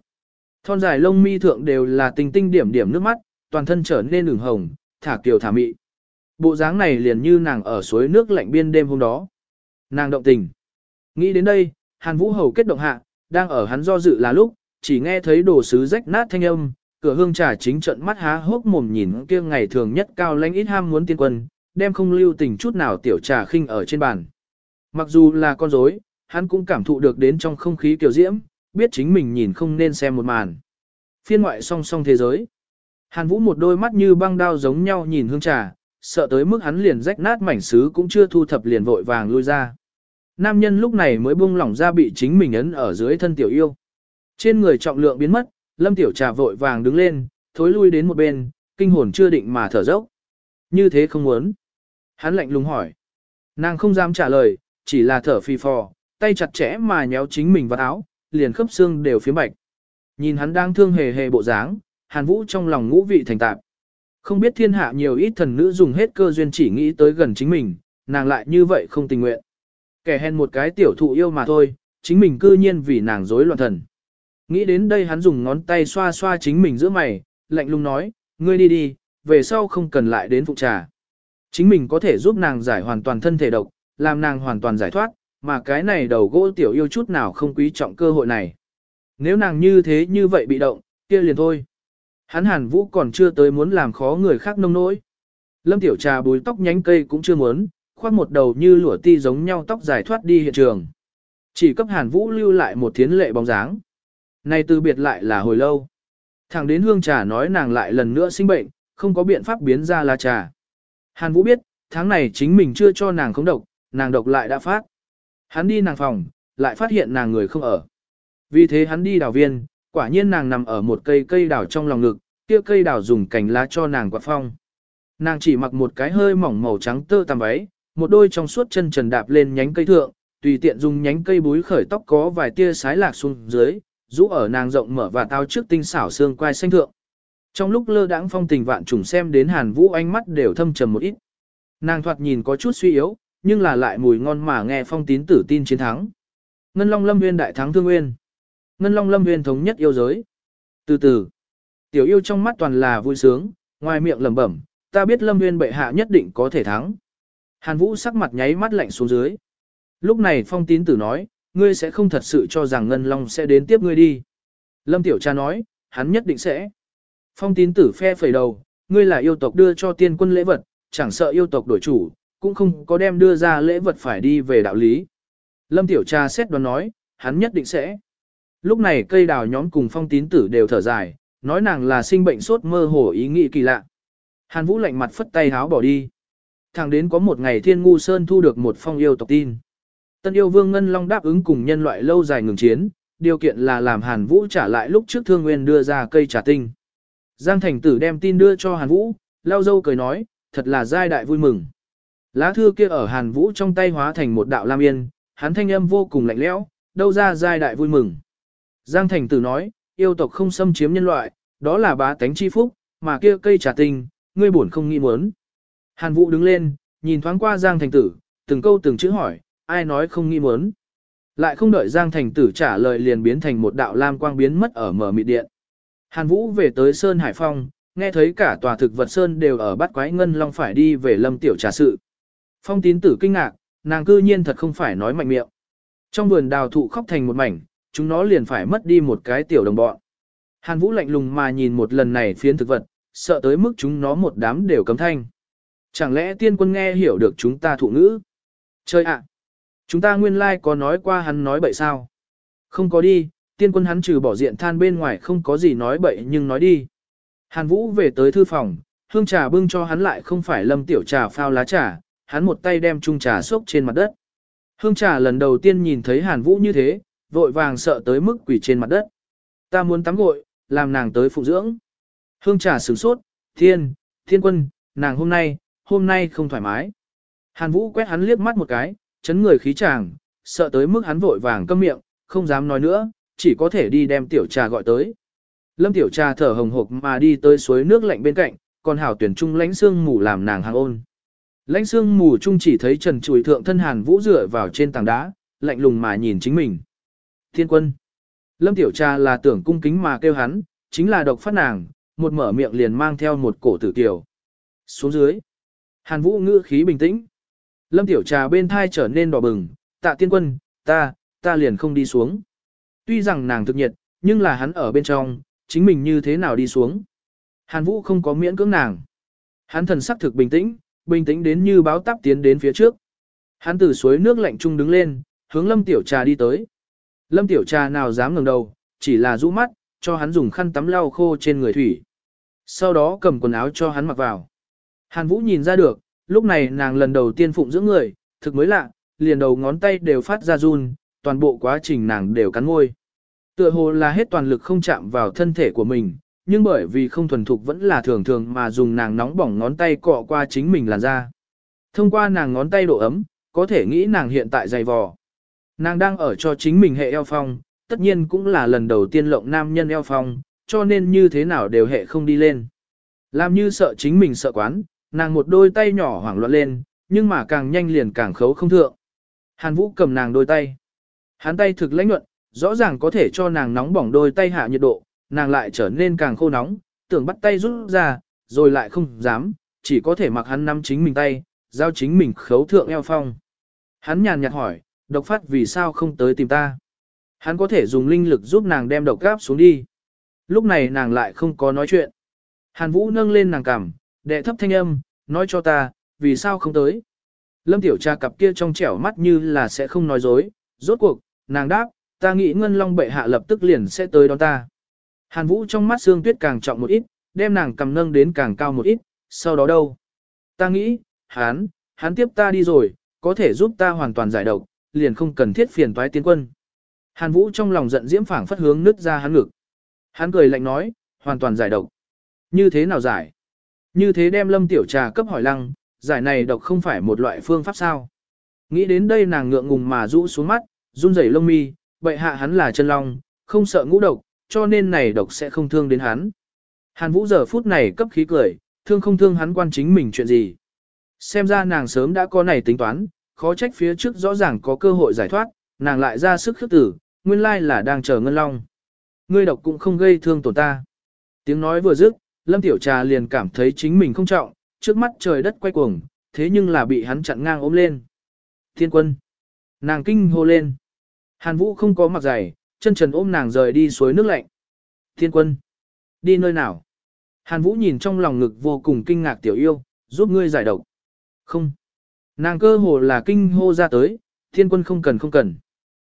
Thon dài lông mi thượng đều là tinh tinh điểm điểm nước mắt, toàn thân trở nên ửng hồng, thả kiều thả mị. Bộ dáng này liền như nàng ở suối nước lạnh biên đêm hôm đó. Nàng động tình. Nghĩ đến đây, Hàn Vũ Hầu kết động hạ, đang ở hắn do dự là lúc, chỉ nghe thấy đồ sứ rách nát thanh âm, cửa hương trà chính trận mắt há hốc mồm nhìn kia ngày thường nhất cao lãnh ít ham muốn tiên quân, đem không lưu tình chút nào tiểu trà khinh ở trên bàn. Mặc dù là con rối, hắn cũng cảm thụ được đến trong không khí kiều diễm, biết chính mình nhìn không nên xem một màn. Phiên ngoại song song thế giới. Hàn Vũ một đôi mắt như băng đao giống nhau nhìn hương trà, sợ tới mức hắn liền rách nát mảnh sứ cũng chưa thu thập liền vội vàng lui ra. Nam nhân lúc này mới buông lỏng ra bị chính mình ấn ở dưới thân tiểu yêu. Trên người trọng lượng biến mất, lâm tiểu trà vội vàng đứng lên, thối lui đến một bên, kinh hồn chưa định mà thở dốc. Như thế không muốn. Hắn lạnh lùng hỏi. Nàng không dám trả lời, chỉ là thở phì phò, tay chặt chẽ mà nhéo chính mình vào áo, liền khớp xương đều phía bạch. Nhìn hắn đang thương hề hề bộ dáng, Hàn Vũ trong lòng ngũ vị thành tạp. Không biết thiên hạ nhiều ít thần nữ dùng hết cơ duyên chỉ nghĩ tới gần chính mình, nàng lại như vậy không tình nguyện. Kẻ hèn một cái tiểu thụ yêu mà thôi, chính mình cư nhiên vì nàng rối loạn thần. Nghĩ đến đây hắn dùng ngón tay xoa xoa chính mình giữa mày, lạnh lùng nói, ngươi đi đi, về sau không cần lại đến phụ trà. Chính mình có thể giúp nàng giải hoàn toàn thân thể độc, làm nàng hoàn toàn giải thoát, mà cái này đầu gỗ tiểu yêu chút nào không quý trọng cơ hội này. Nếu nàng như thế như vậy bị động, kia liền thôi. Hắn hàn vũ còn chưa tới muốn làm khó người khác nông nỗi. Lâm tiểu trà bùi tóc nhánh cây cũng chưa muốn, khoác một đầu như lụa ti giống nhau tóc dài thoát đi hiện trường. Chỉ cấp hàn vũ lưu lại một thiến lệ bóng dáng. Này từ biệt lại là hồi lâu. Thằng đến hương trà nói nàng lại lần nữa sinh bệnh, không có biện pháp biến ra là trà. Hàn Vũ biết, tháng này chính mình chưa cho nàng không độc, nàng độc lại đã phát. Hắn đi nàng phòng, lại phát hiện nàng người không ở. Vì thế hắn đi đào viên, quả nhiên nàng nằm ở một cây cây đào trong lòng ngực, kia cây đào dùng cành lá cho nàng quạt phong. Nàng chỉ mặc một cái hơi mỏng màu trắng tơ tằm váy, một đôi trong suốt chân trần đạp lên nhánh cây thượng, tùy tiện dùng nhánh cây búi khởi tóc có vài tia sái lạc xuống dưới, rũ ở nàng rộng mở và tao trước tinh xảo xương quai xanh thượng. Trong lúc lơ đãng phong tình vạn trùng xem đến Hàn Vũ ánh mắt đều thâm trầm một ít. Nàng thoạt nhìn có chút suy yếu, nhưng là lại mùi ngon mà nghe phong tín tử tin chiến thắng. Ngân Long Lâm Nguyên đại thắng thương nguyên. Ngân Long Lâm Nguyên thống nhất yêu giới. Từ từ, tiểu yêu trong mắt toàn là vui sướng, ngoài miệng lẩm bẩm, ta biết Lâm Nguyên bệ hạ nhất định có thể thắng. Hàn Vũ sắc mặt nháy mắt lạnh xuống dưới. Lúc này phong tín tử nói, ngươi sẽ không thật sự cho rằng Ngân Long sẽ đến tiếp ngươi đi. Lâm Tiểu Cha nói, hắn nhất định sẽ. Phong tín tử phe phẩy đầu, ngươi là yêu tộc đưa cho tiên quân lễ vật, chẳng sợ yêu tộc đổi chủ, cũng không có đem đưa ra lễ vật phải đi về đạo lý. Lâm Tiểu Cha xét đoán nói, hắn nhất định sẽ. Lúc này cây đào nhóm cùng phong tín tử đều thở dài, nói nàng là sinh bệnh sốt mơ hồ ý nghĩ kỳ lạ. Hàn Vũ lạnh mặt phất tay háo bỏ đi. Thẳng đến có một ngày Thiên Ngu Sơn thu được một phong yêu tộc tin. Tân yêu vương Ngân Long đáp ứng cùng nhân loại lâu dài ngừng chiến, điều kiện là làm Hàn Vũ trả lại lúc trước Thương Nguyên đưa ra cây trà tinh. Giang Thành Tử đem tin đưa cho Hàn Vũ, lao dâu cười nói, thật là giai đại vui mừng. Lá thư kia ở Hàn Vũ trong tay hóa thành một đạo lam yên, hắn thanh âm vô cùng lạnh lẽo, đâu ra giai đại vui mừng. Giang Thành Tử nói, yêu tộc không xâm chiếm nhân loại, đó là bá tánh chi phúc, mà kia cây trà tình, ngươi buồn không nghĩ muốn. Hàn Vũ đứng lên, nhìn thoáng qua Giang Thành Tử, từng câu từng chữ hỏi, ai nói không nghĩ muốn. Lại không đợi Giang Thành Tử trả lời liền biến thành một đạo lam quang biến mất ở mở mịt điện. Hàn Vũ về tới Sơn Hải Phong, nghe thấy cả tòa thực vật Sơn đều ở bắt quái ngân long phải đi về lâm tiểu trà sự. Phong tín tử kinh ngạc, nàng cư nhiên thật không phải nói mạnh miệng. Trong vườn đào thụ khóc thành một mảnh, chúng nó liền phải mất đi một cái tiểu đồng bọn. Hàn Vũ lạnh lùng mà nhìn một lần này phiến thực vật, sợ tới mức chúng nó một đám đều cấm thanh. Chẳng lẽ tiên quân nghe hiểu được chúng ta thụ ngữ? Chơi ạ! chúng ta nguyên lai like có nói qua hắn nói bậy sao? Không có đi, tiên quân hắn trừ bỏ diện than bên ngoài không có gì nói bậy nhưng nói đi. Hàn Vũ về tới thư phòng, hương trà bưng cho hắn lại không phải lâm tiểu trà phao lá trà, hắn một tay đem chung trà xốc trên mặt đất. Hương trà lần đầu tiên nhìn thấy Hàn Vũ như thế, vội vàng sợ tới mức quỷ trên mặt đất. Ta muốn tắm gội, làm nàng tới phụ dưỡng. Hương trà sửng sốt, thiên, thiên quân, nàng hôm nay, hôm nay không thoải mái. Hàn Vũ quét hắn liếc mắt một cái, chấn người khí chàng, sợ tới mức hắn vội vàng câm miệng, không dám nói nữa, chỉ có thể đi đem tiểu trà gọi tới. Lâm tiểu trà thở hồng hộc mà đi tới suối nước lạnh bên cạnh, còn hảo tuyển trung lánh xương mù làm nàng hàng ôn. Lãnh xương mù trung chỉ thấy trần chùi thượng thân Hàn Vũ dựa vào trên tảng đá, lạnh lùng mà nhìn chính mình. Thiên quân. Lâm tiểu trà là tưởng cung kính mà kêu hắn, chính là độc phát nàng, một mở miệng liền mang theo một cổ tử tiểu. Xuống dưới. Hàn Vũ ngữ khí bình tĩnh. Lâm tiểu trà bên thai trở nên đỏ bừng, tạ tiên quân, ta, ta liền không đi xuống. Tuy rằng nàng thực nhiệt, nhưng là hắn ở bên trong, chính mình như thế nào đi xuống. Hàn Vũ không có miễn cưỡng nàng. Hắn thần sắc thực bình tĩnh, bình tĩnh đến như báo táp tiến đến phía trước. Hắn từ suối nước lạnh trung đứng lên, hướng Lâm Tiểu Trà đi tới. Lâm Tiểu Trà nào dám ngẩng đầu, chỉ là rũ mắt, cho hắn dùng khăn tắm lau khô trên người thủy. Sau đó cầm quần áo cho hắn mặc vào. Hàn Vũ nhìn ra được, lúc này nàng lần đầu tiên phụng dưỡng người, thực mới lạ, liền đầu ngón tay đều phát ra run, toàn bộ quá trình nàng đều cắn môi. Tựa hồ là hết toàn lực không chạm vào thân thể của mình, nhưng bởi vì không thuần thục vẫn là thường thường mà dùng nàng nóng bỏng ngón tay cọ qua chính mình làn da. Thông qua nàng ngón tay độ ấm, có thể nghĩ nàng hiện tại dày vò. Nàng đang ở cho chính mình hệ eo phong, tất nhiên cũng là lần đầu tiên lộng nam nhân eo phong, cho nên như thế nào đều hệ không đi lên. Làm như sợ chính mình sợ quán, nàng một đôi tay nhỏ hoảng loạn lên, nhưng mà càng nhanh liền càng khấu không thượng. Hàn Vũ cầm nàng đôi tay. Hắn tay thực lãnh nhuận, rõ ràng có thể cho nàng nóng bỏng đôi tay hạ nhiệt độ, nàng lại trở nên càng khô nóng, tưởng bắt tay rút ra, rồi lại không dám, chỉ có thể mặc hắn nắm chính mình tay, giao chính mình khấu thượng eo phong. Hắn nhàn nhạt hỏi, độc phát vì sao không tới tìm ta? Hắn có thể dùng linh lực giúp nàng đem độc gáp xuống đi. Lúc này nàng lại không có nói chuyện. Hàn Vũ nâng lên nàng cằm, đệ thấp thanh âm, nói cho ta, vì sao không tới? Lâm Tiểu Trà cặp kia trong trẻo mắt như là sẽ không nói dối, rốt cuộc, nàng đáp, ta nghĩ Ngân Long bệ hạ lập tức liền sẽ tới đón ta. Hàn Vũ trong mắt sương tuyết càng trọng một ít, đem nàng cầm nâng đến càng cao một ít, sau đó đâu? Ta nghĩ, hắn, hắn tiếp ta đi rồi, có thể giúp ta hoàn toàn giải độc, liền không cần thiết phiền toái tiên quân. Hàn Vũ trong lòng giận diễm phảng phất hướng nứt ra hắn ngực. Hắn cười lạnh nói, hoàn toàn giải độc. Như thế nào giải? Như thế đem lâm tiểu trà cấp hỏi lăng, giải này độc không phải một loại phương pháp sao? Nghĩ đến đây nàng ngượng ngùng mà rũ xuống mắt, run rẩy lông mi, bệ hạ hắn là chân long, không sợ ngũ độc, cho nên này độc sẽ không thương đến hắn. Hàn Vũ giờ phút này cấp khí cười, thương không thương hắn quan chính mình chuyện gì. Xem ra nàng sớm đã có này tính toán, khó trách phía trước rõ ràng có cơ hội giải thoát, nàng lại ra sức khước tử, nguyên lai là đang chờ ngân long. Ngươi độc cũng không gây thương tổn ta. Tiếng nói vừa dứt, Lâm Tiểu Trà liền cảm thấy chính mình không trọng, trước mắt trời đất quay cuồng, thế nhưng là bị hắn chặn ngang ôm lên. Thiên quân. Nàng kinh hô lên. Hàn Vũ không có mặc giày, chân trần ôm nàng rời đi suối nước lạnh. Thiên quân. Đi nơi nào? Hàn Vũ nhìn trong lòng ngực vô cùng kinh ngạc tiểu yêu, giúp ngươi giải độc. Không. Nàng cơ hồ là kinh hô ra tới, thiên quân không cần không cần.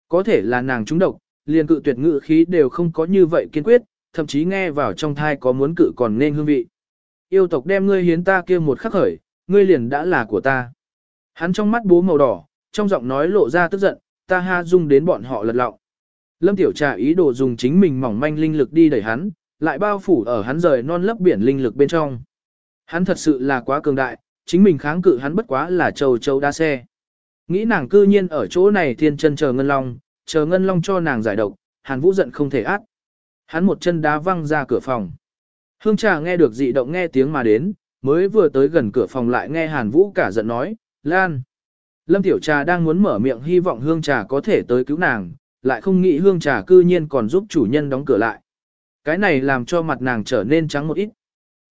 Có thể là nàng trúng độc, liền cự tuyệt ngự khí đều không có như vậy kiên quyết, thậm chí nghe vào trong thai có muốn cự còn nên hương vị. Yêu tộc đem ngươi hiến ta kia một khắc khởi, ngươi liền đã là của ta. Hắn trong mắt bố màu đỏ, trong giọng nói lộ ra tức giận, ta ha dung đến bọn họ lật lọng. Lâm Tiểu Trà ý đồ dùng chính mình mỏng manh linh lực đi đẩy hắn, lại bao phủ ở hắn rời non lấp biển linh lực bên trong. Hắn thật sự là quá cường đại, chính mình kháng cự hắn bất quá là châu châu đa xe. Nghĩ nàng cư nhiên ở chỗ này thiên chân chờ Ngân Long, chờ Ngân Long cho nàng giải độc, Hàn Vũ giận không thể át. Hắn một chân đá văng ra cửa phòng. Hương trà nghe được dị động nghe tiếng mà đến, mới vừa tới gần cửa phòng lại nghe Hàn Vũ cả giận nói, Lan. Lâm Tiểu Trà đang muốn mở miệng hy vọng Hương trà có thể tới cứu nàng, lại không nghĩ Hương trà cư nhiên còn giúp chủ nhân đóng cửa lại. Cái này làm cho mặt nàng trở nên trắng một ít.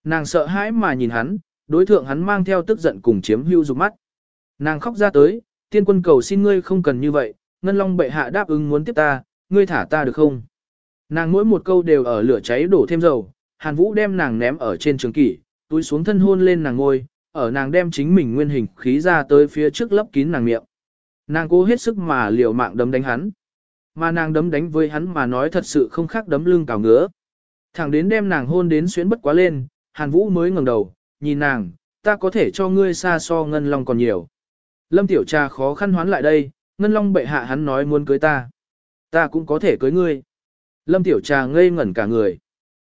Nàng sợ hãi mà nhìn hắn, đối thượng hắn mang theo tức giận cùng chiếm hưu dục mắt. Nàng khóc ra tới, tiên quân cầu xin ngươi không cần như vậy, ngân long bệ hạ đáp ứng muốn tiếp ta, ngươi thả ta được không? Nàng mỗi một câu đều ở lửa cháy đổ thêm dầu, hàn vũ đem nàng ném ở trên trường kỷ, túi xuống thân hôn lên nàng ngôi, ở nàng đem chính mình nguyên hình khí ra tới phía trước lấp kín nàng miệng. Nàng cố hết sức mà liều mạng đấm đánh hắn. Mà nàng đấm đánh với hắn mà nói thật sự không khác đấm lưng cào ngứa. Thẳng đến đem nàng hôn đến xuyến bất quá lên, Hàn Vũ mới ngẩng đầu, nhìn nàng, ta có thể cho ngươi xa so ngân long còn nhiều. Lâm Tiểu Trà khó khăn hoán lại đây, ngân long bệ hạ hắn nói muốn cưới ta. Ta cũng có thể cưới ngươi. Lâm Tiểu Trà ngây ngẩn cả người.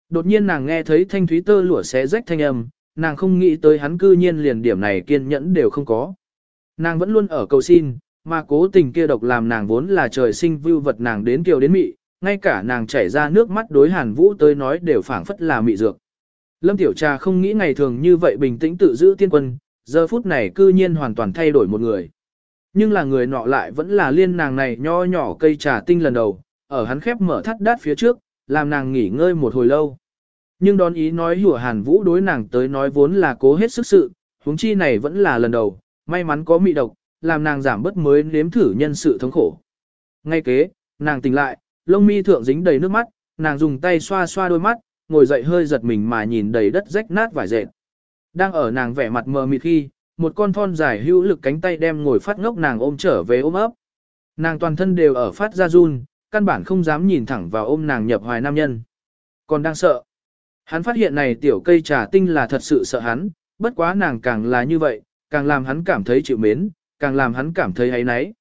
Đột nhiên nàng nghe thấy thanh thúy tơ lụa xé rách thanh âm, nàng không nghĩ tới hắn cư nhiên liền điểm này kiên nhẫn đều không có. Nàng vẫn luôn ở cầu xin, mà cố tình kia độc làm nàng vốn là trời sinh vưu vật nàng đến kiều đến mị, ngay cả nàng chảy ra nước mắt đối Hàn Vũ tới nói đều phảng phất là mị dược. Lâm Tiểu Trà không nghĩ ngày thường như vậy bình tĩnh tự giữ tiên quân, giờ phút này cư nhiên hoàn toàn thay đổi một người. Nhưng là người nọ lại vẫn là liên nàng này nho nhỏ cây trà tinh lần đầu, ở hắn khép mở thắt đát phía trước, làm nàng nghỉ ngơi một hồi lâu. Nhưng đón ý nói hủa Hàn Vũ đối nàng tới nói vốn là cố hết sức sự, huống chi này vẫn là lần đầu, may mắn có mị độc, làm nàng giảm bớt mới nếm thử nhân sự thống khổ. Ngay kế, nàng tỉnh lại, lông mi thượng dính đầy nước mắt, nàng dùng tay xoa xoa đôi mắt, ngồi dậy hơi giật mình mà nhìn đầy đất rách nát vải dệt. Đang ở nàng vẻ mặt mờ mịt khi, một con thon dài hữu lực cánh tay đem ngồi phát ngốc nàng ôm trở về ôm ấp. Nàng toàn thân đều ở phát ra run, căn bản không dám nhìn thẳng vào ôm nàng nhập hoài nam nhân. Còn đang sợ. Hắn phát hiện này tiểu cây trà tinh là thật sự sợ hắn, bất quá nàng càng là như vậy, càng làm hắn cảm thấy chịu mến, càng làm hắn cảm thấy ấy náy.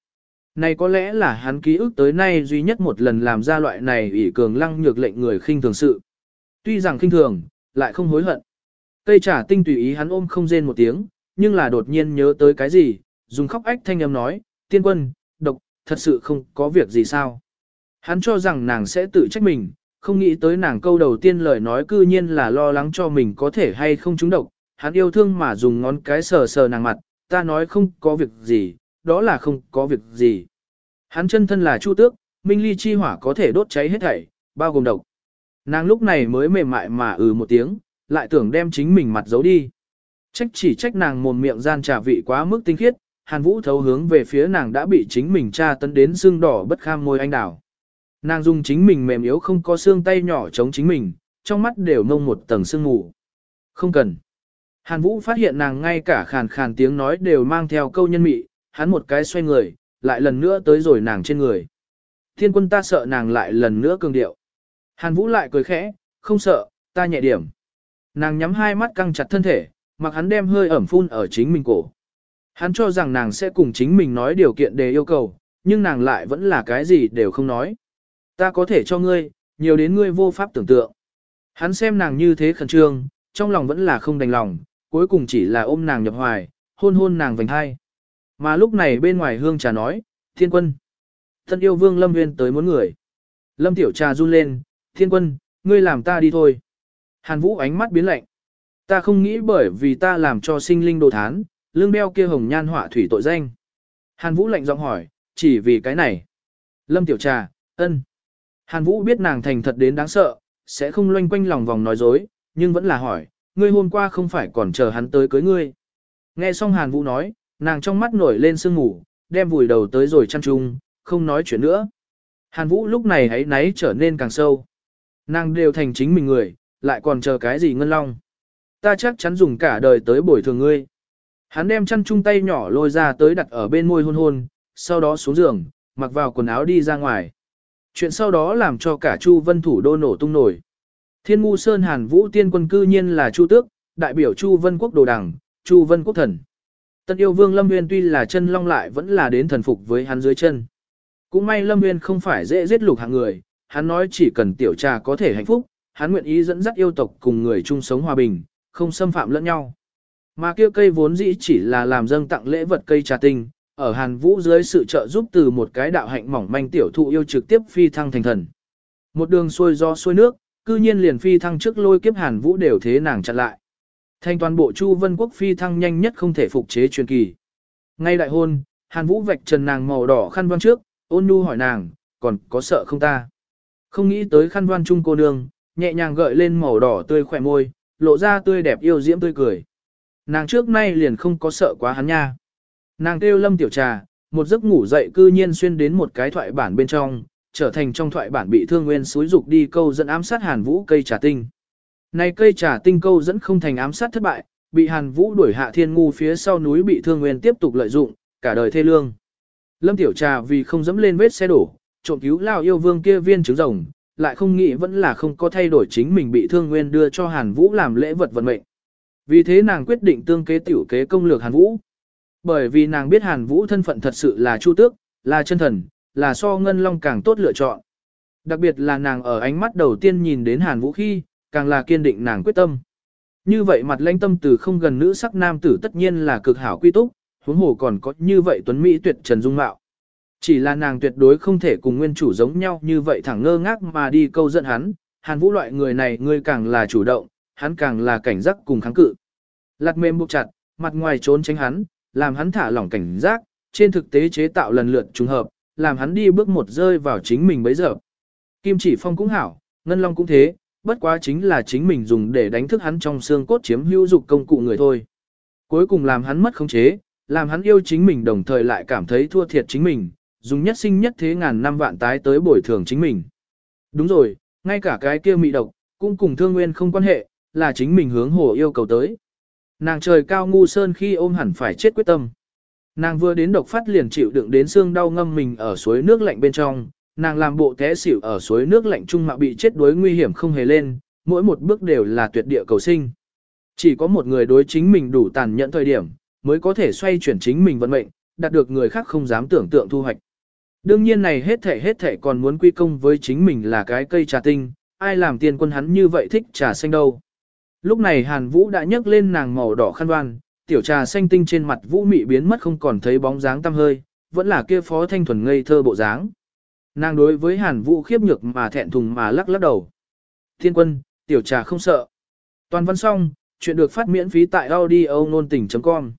Này có lẽ là hắn ký ức tới nay duy nhất một lần làm ra loại này ủy cường lăng nhược lệnh người khinh thường sự. Tuy rằng khinh thường, lại không hối hận. Cây trà tinh tùy ý hắn ôm không rên một tiếng, nhưng là đột nhiên nhớ tới cái gì, dùng khóc ách thanh âm nói, tiên quân, độc, thật sự không có việc gì sao. Hắn cho rằng nàng sẽ tự trách mình, không nghĩ tới nàng câu đầu tiên lời nói cư nhiên là lo lắng cho mình có thể hay không trúng độc. Hắn yêu thương mà dùng ngón cái sờ sờ nàng mặt, ta nói không có việc gì, đó là không có việc gì. Hắn chân thân là chu tước, minh ly chi hỏa có thể đốt cháy hết thảy, bao gồm độc. Nàng lúc này mới mềm mại mà ừ một tiếng, lại tưởng đem chính mình mặt giấu đi. Trách chỉ trách nàng mồm miệng gian trà vị quá mức tinh khiết, Hàn Vũ thấu hướng về phía nàng đã bị chính mình tra tấn đến xương đỏ bất kham môi anh đào. Nàng dùng chính mình mềm yếu không có xương tay nhỏ chống chính mình, trong mắt đều mông một tầng sương mù. Không cần. Hàn Vũ phát hiện nàng ngay cả khàn khàn tiếng nói đều mang theo câu nhân mị, hắn một cái xoay người, lại lần nữa tới rồi nàng trên người. Thiên quân ta sợ nàng lại lần nữa cường điệu. Hàn Vũ lại cười khẽ, không sợ, ta nhẹ điểm. Nàng nhắm hai mắt căng chặt thân thể, mặc hắn đem hơi ẩm phun ở chính mình cổ. Hắn cho rằng nàng sẽ cùng chính mình nói điều kiện để yêu cầu, nhưng nàng lại vẫn là cái gì đều không nói. Ta có thể cho ngươi, nhiều đến ngươi vô pháp tưởng tượng. Hắn xem nàng như thế khẩn trương, trong lòng vẫn là không đành lòng, cuối cùng chỉ là ôm nàng nhập hoài, hôn hôn nàng vành hai. Mà lúc này bên ngoài hương trà nói, thiên quân. Thân yêu vương Lâm Nguyên tới muốn người. Lâm tiểu trà run lên, thiên quân, ngươi làm ta đi thôi. Hàn vũ ánh mắt biến lạnh. Ta không nghĩ bởi vì ta làm cho sinh linh đồ thán, lương đeo kia hồng nhan họa thủy tội danh. Hàn vũ lạnh giọng hỏi, chỉ vì cái này. Lâm Tiểu Trà, ân. Hàn Vũ biết nàng thành thật đến đáng sợ, sẽ không loanh quanh lòng vòng nói dối, nhưng vẫn là hỏi, ngươi hôm qua không phải còn chờ hắn tới cưới ngươi. Nghe xong Hàn Vũ nói, nàng trong mắt nổi lên sương ngủ, đem vùi đầu tới rồi chăn chung, không nói chuyện nữa. Hàn Vũ lúc này hãy náy trở nên càng sâu. Nàng đều thành chính mình người, lại còn chờ cái gì ngân long. Ta chắc chắn dùng cả đời tới bồi thường ngươi. Hắn đem chăn chung tay nhỏ lôi ra tới đặt ở bên môi hôn hôn, sau đó xuống giường, mặc vào quần áo đi ra ngoài. Chuyện sau đó làm cho cả Chu Vân thủ đô nổ tung nổi. Thiên Ngu Sơn Hàn Vũ tiên quân cư nhiên là Chu Tước, đại biểu Chu Vân quốc đồ đảng, Chu Vân quốc thần. Tân yêu vương Lâm Nguyên tuy là chân long lại vẫn là đến thần phục với hắn dưới chân. Cũng may Lâm Nguyên không phải dễ giết lục hạng người, hắn nói chỉ cần tiểu trà có thể hạnh phúc, hắn nguyện ý dẫn dắt yêu tộc cùng người chung sống hòa bình, không xâm phạm lẫn nhau. Mà kia cây vốn dĩ chỉ là làm dâng tặng lễ vật cây trà tinh, ở Hàn Vũ dưới sự trợ giúp từ một cái đạo hạnh mỏng manh tiểu thụ yêu trực tiếp phi thăng thành thần. Một đường xuôi do xuôi nước, cư nhiên liền phi thăng trước lôi kiếp Hàn Vũ đều thế nàng chặn lại. Thành toàn bộ Chu Vân Quốc phi thăng nhanh nhất không thể phục chế truyền kỳ. Ngay đại hôn, Hàn Vũ vạch trần nàng màu đỏ khăn văn trước, ôn nhu hỏi nàng, còn có sợ không ta? Không nghĩ tới khăn văn trung cô nương, nhẹ nhàng gợi lên màu đỏ tươi khỏe môi, lộ ra tươi đẹp yêu diễm tươi cười. Nàng trước nay liền không có sợ quá hắn nha. Nàng kêu lâm tiểu trà, một giấc ngủ dậy cư nhiên xuyên đến một cái thoại bản bên trong, trở thành trong thoại bản bị thương nguyên xúi dục đi câu dẫn ám sát hàn vũ cây trà tinh. Này cây trà tinh câu dẫn không thành ám sát thất bại, bị hàn vũ đuổi hạ thiên ngu phía sau núi bị thương nguyên tiếp tục lợi dụng, cả đời thê lương. Lâm tiểu trà vì không dẫm lên vết xe đổ, trộm cứu lao yêu vương kia viên trứng rồng, lại không nghĩ vẫn là không có thay đổi chính mình bị thương nguyên đưa cho hàn vũ làm lễ vật vận mệnh. Vì thế nàng quyết định tương kế tiểu kế công lược hàn vũ. Bởi vì nàng biết hàn vũ thân phận thật sự là chu tước, là chân thần, là so ngân long càng tốt lựa chọn. Đặc biệt là nàng ở ánh mắt đầu tiên nhìn đến hàn vũ khi, càng là kiên định nàng quyết tâm. Như vậy mặt lãnh tâm từ không gần nữ sắc nam tử tất nhiên là cực hảo quy túc, huống hồ còn có như vậy tuấn Mỹ tuyệt trần dung mạo. Chỉ là nàng tuyệt đối không thể cùng nguyên chủ giống nhau như vậy thẳng ngơ ngác mà đi câu dẫn hắn, hàn vũ loại người này ngươi càng là chủ động, hắn càng là cảnh giác cùng kháng cự. Lạt mềm buộc chặt, mặt ngoài trốn tránh hắn, làm hắn thả lỏng cảnh giác, trên thực tế chế tạo lần lượt trùng hợp, làm hắn đi bước một rơi vào chính mình bấy giờ. Kim chỉ phong cũng hảo, ngân long cũng thế, bất quá chính là chính mình dùng để đánh thức hắn trong xương cốt chiếm hữu dục công cụ người thôi. Cuối cùng làm hắn mất khống chế, làm hắn yêu chính mình đồng thời lại cảm thấy thua thiệt chính mình, dùng nhất sinh nhất thế ngàn năm vạn tái tới bồi thường chính mình. Đúng rồi, ngay cả cái kia mị độc, cũng cùng thương nguyên không quan hệ, là chính mình hướng hồ yêu cầu tới. Nàng trời cao ngu sơn khi ôm hẳn phải chết quyết tâm. Nàng vừa đến độc phát liền chịu đựng đến xương đau ngâm mình ở suối nước lạnh bên trong, nàng làm bộ té xỉu ở suối nước lạnh trung mạo bị chết đuối nguy hiểm không hề lên, mỗi một bước đều là tuyệt địa cầu sinh. Chỉ có một người đối chính mình đủ tàn nhẫn thời điểm, mới có thể xoay chuyển chính mình vận mệnh, đạt được người khác không dám tưởng tượng thu hoạch. Đương nhiên này hết thể hết thể còn muốn quy công với chính mình là cái cây trà tinh, ai làm tiền quân hắn như vậy thích trà xanh đâu. Lúc này Hàn Vũ đã nhấc lên nàng màu đỏ khăn đoan, tiểu trà xanh tinh trên mặt Vũ mị biến mất không còn thấy bóng dáng tăm hơi, vẫn là kia phó thanh thuần ngây thơ bộ dáng. Nàng đối với Hàn Vũ khiếp nhược mà thẹn thùng mà lắc lắc đầu. Thiên quân, tiểu trà không sợ. Toàn văn xong, chuyện được phát miễn phí tại audio nôn tình.com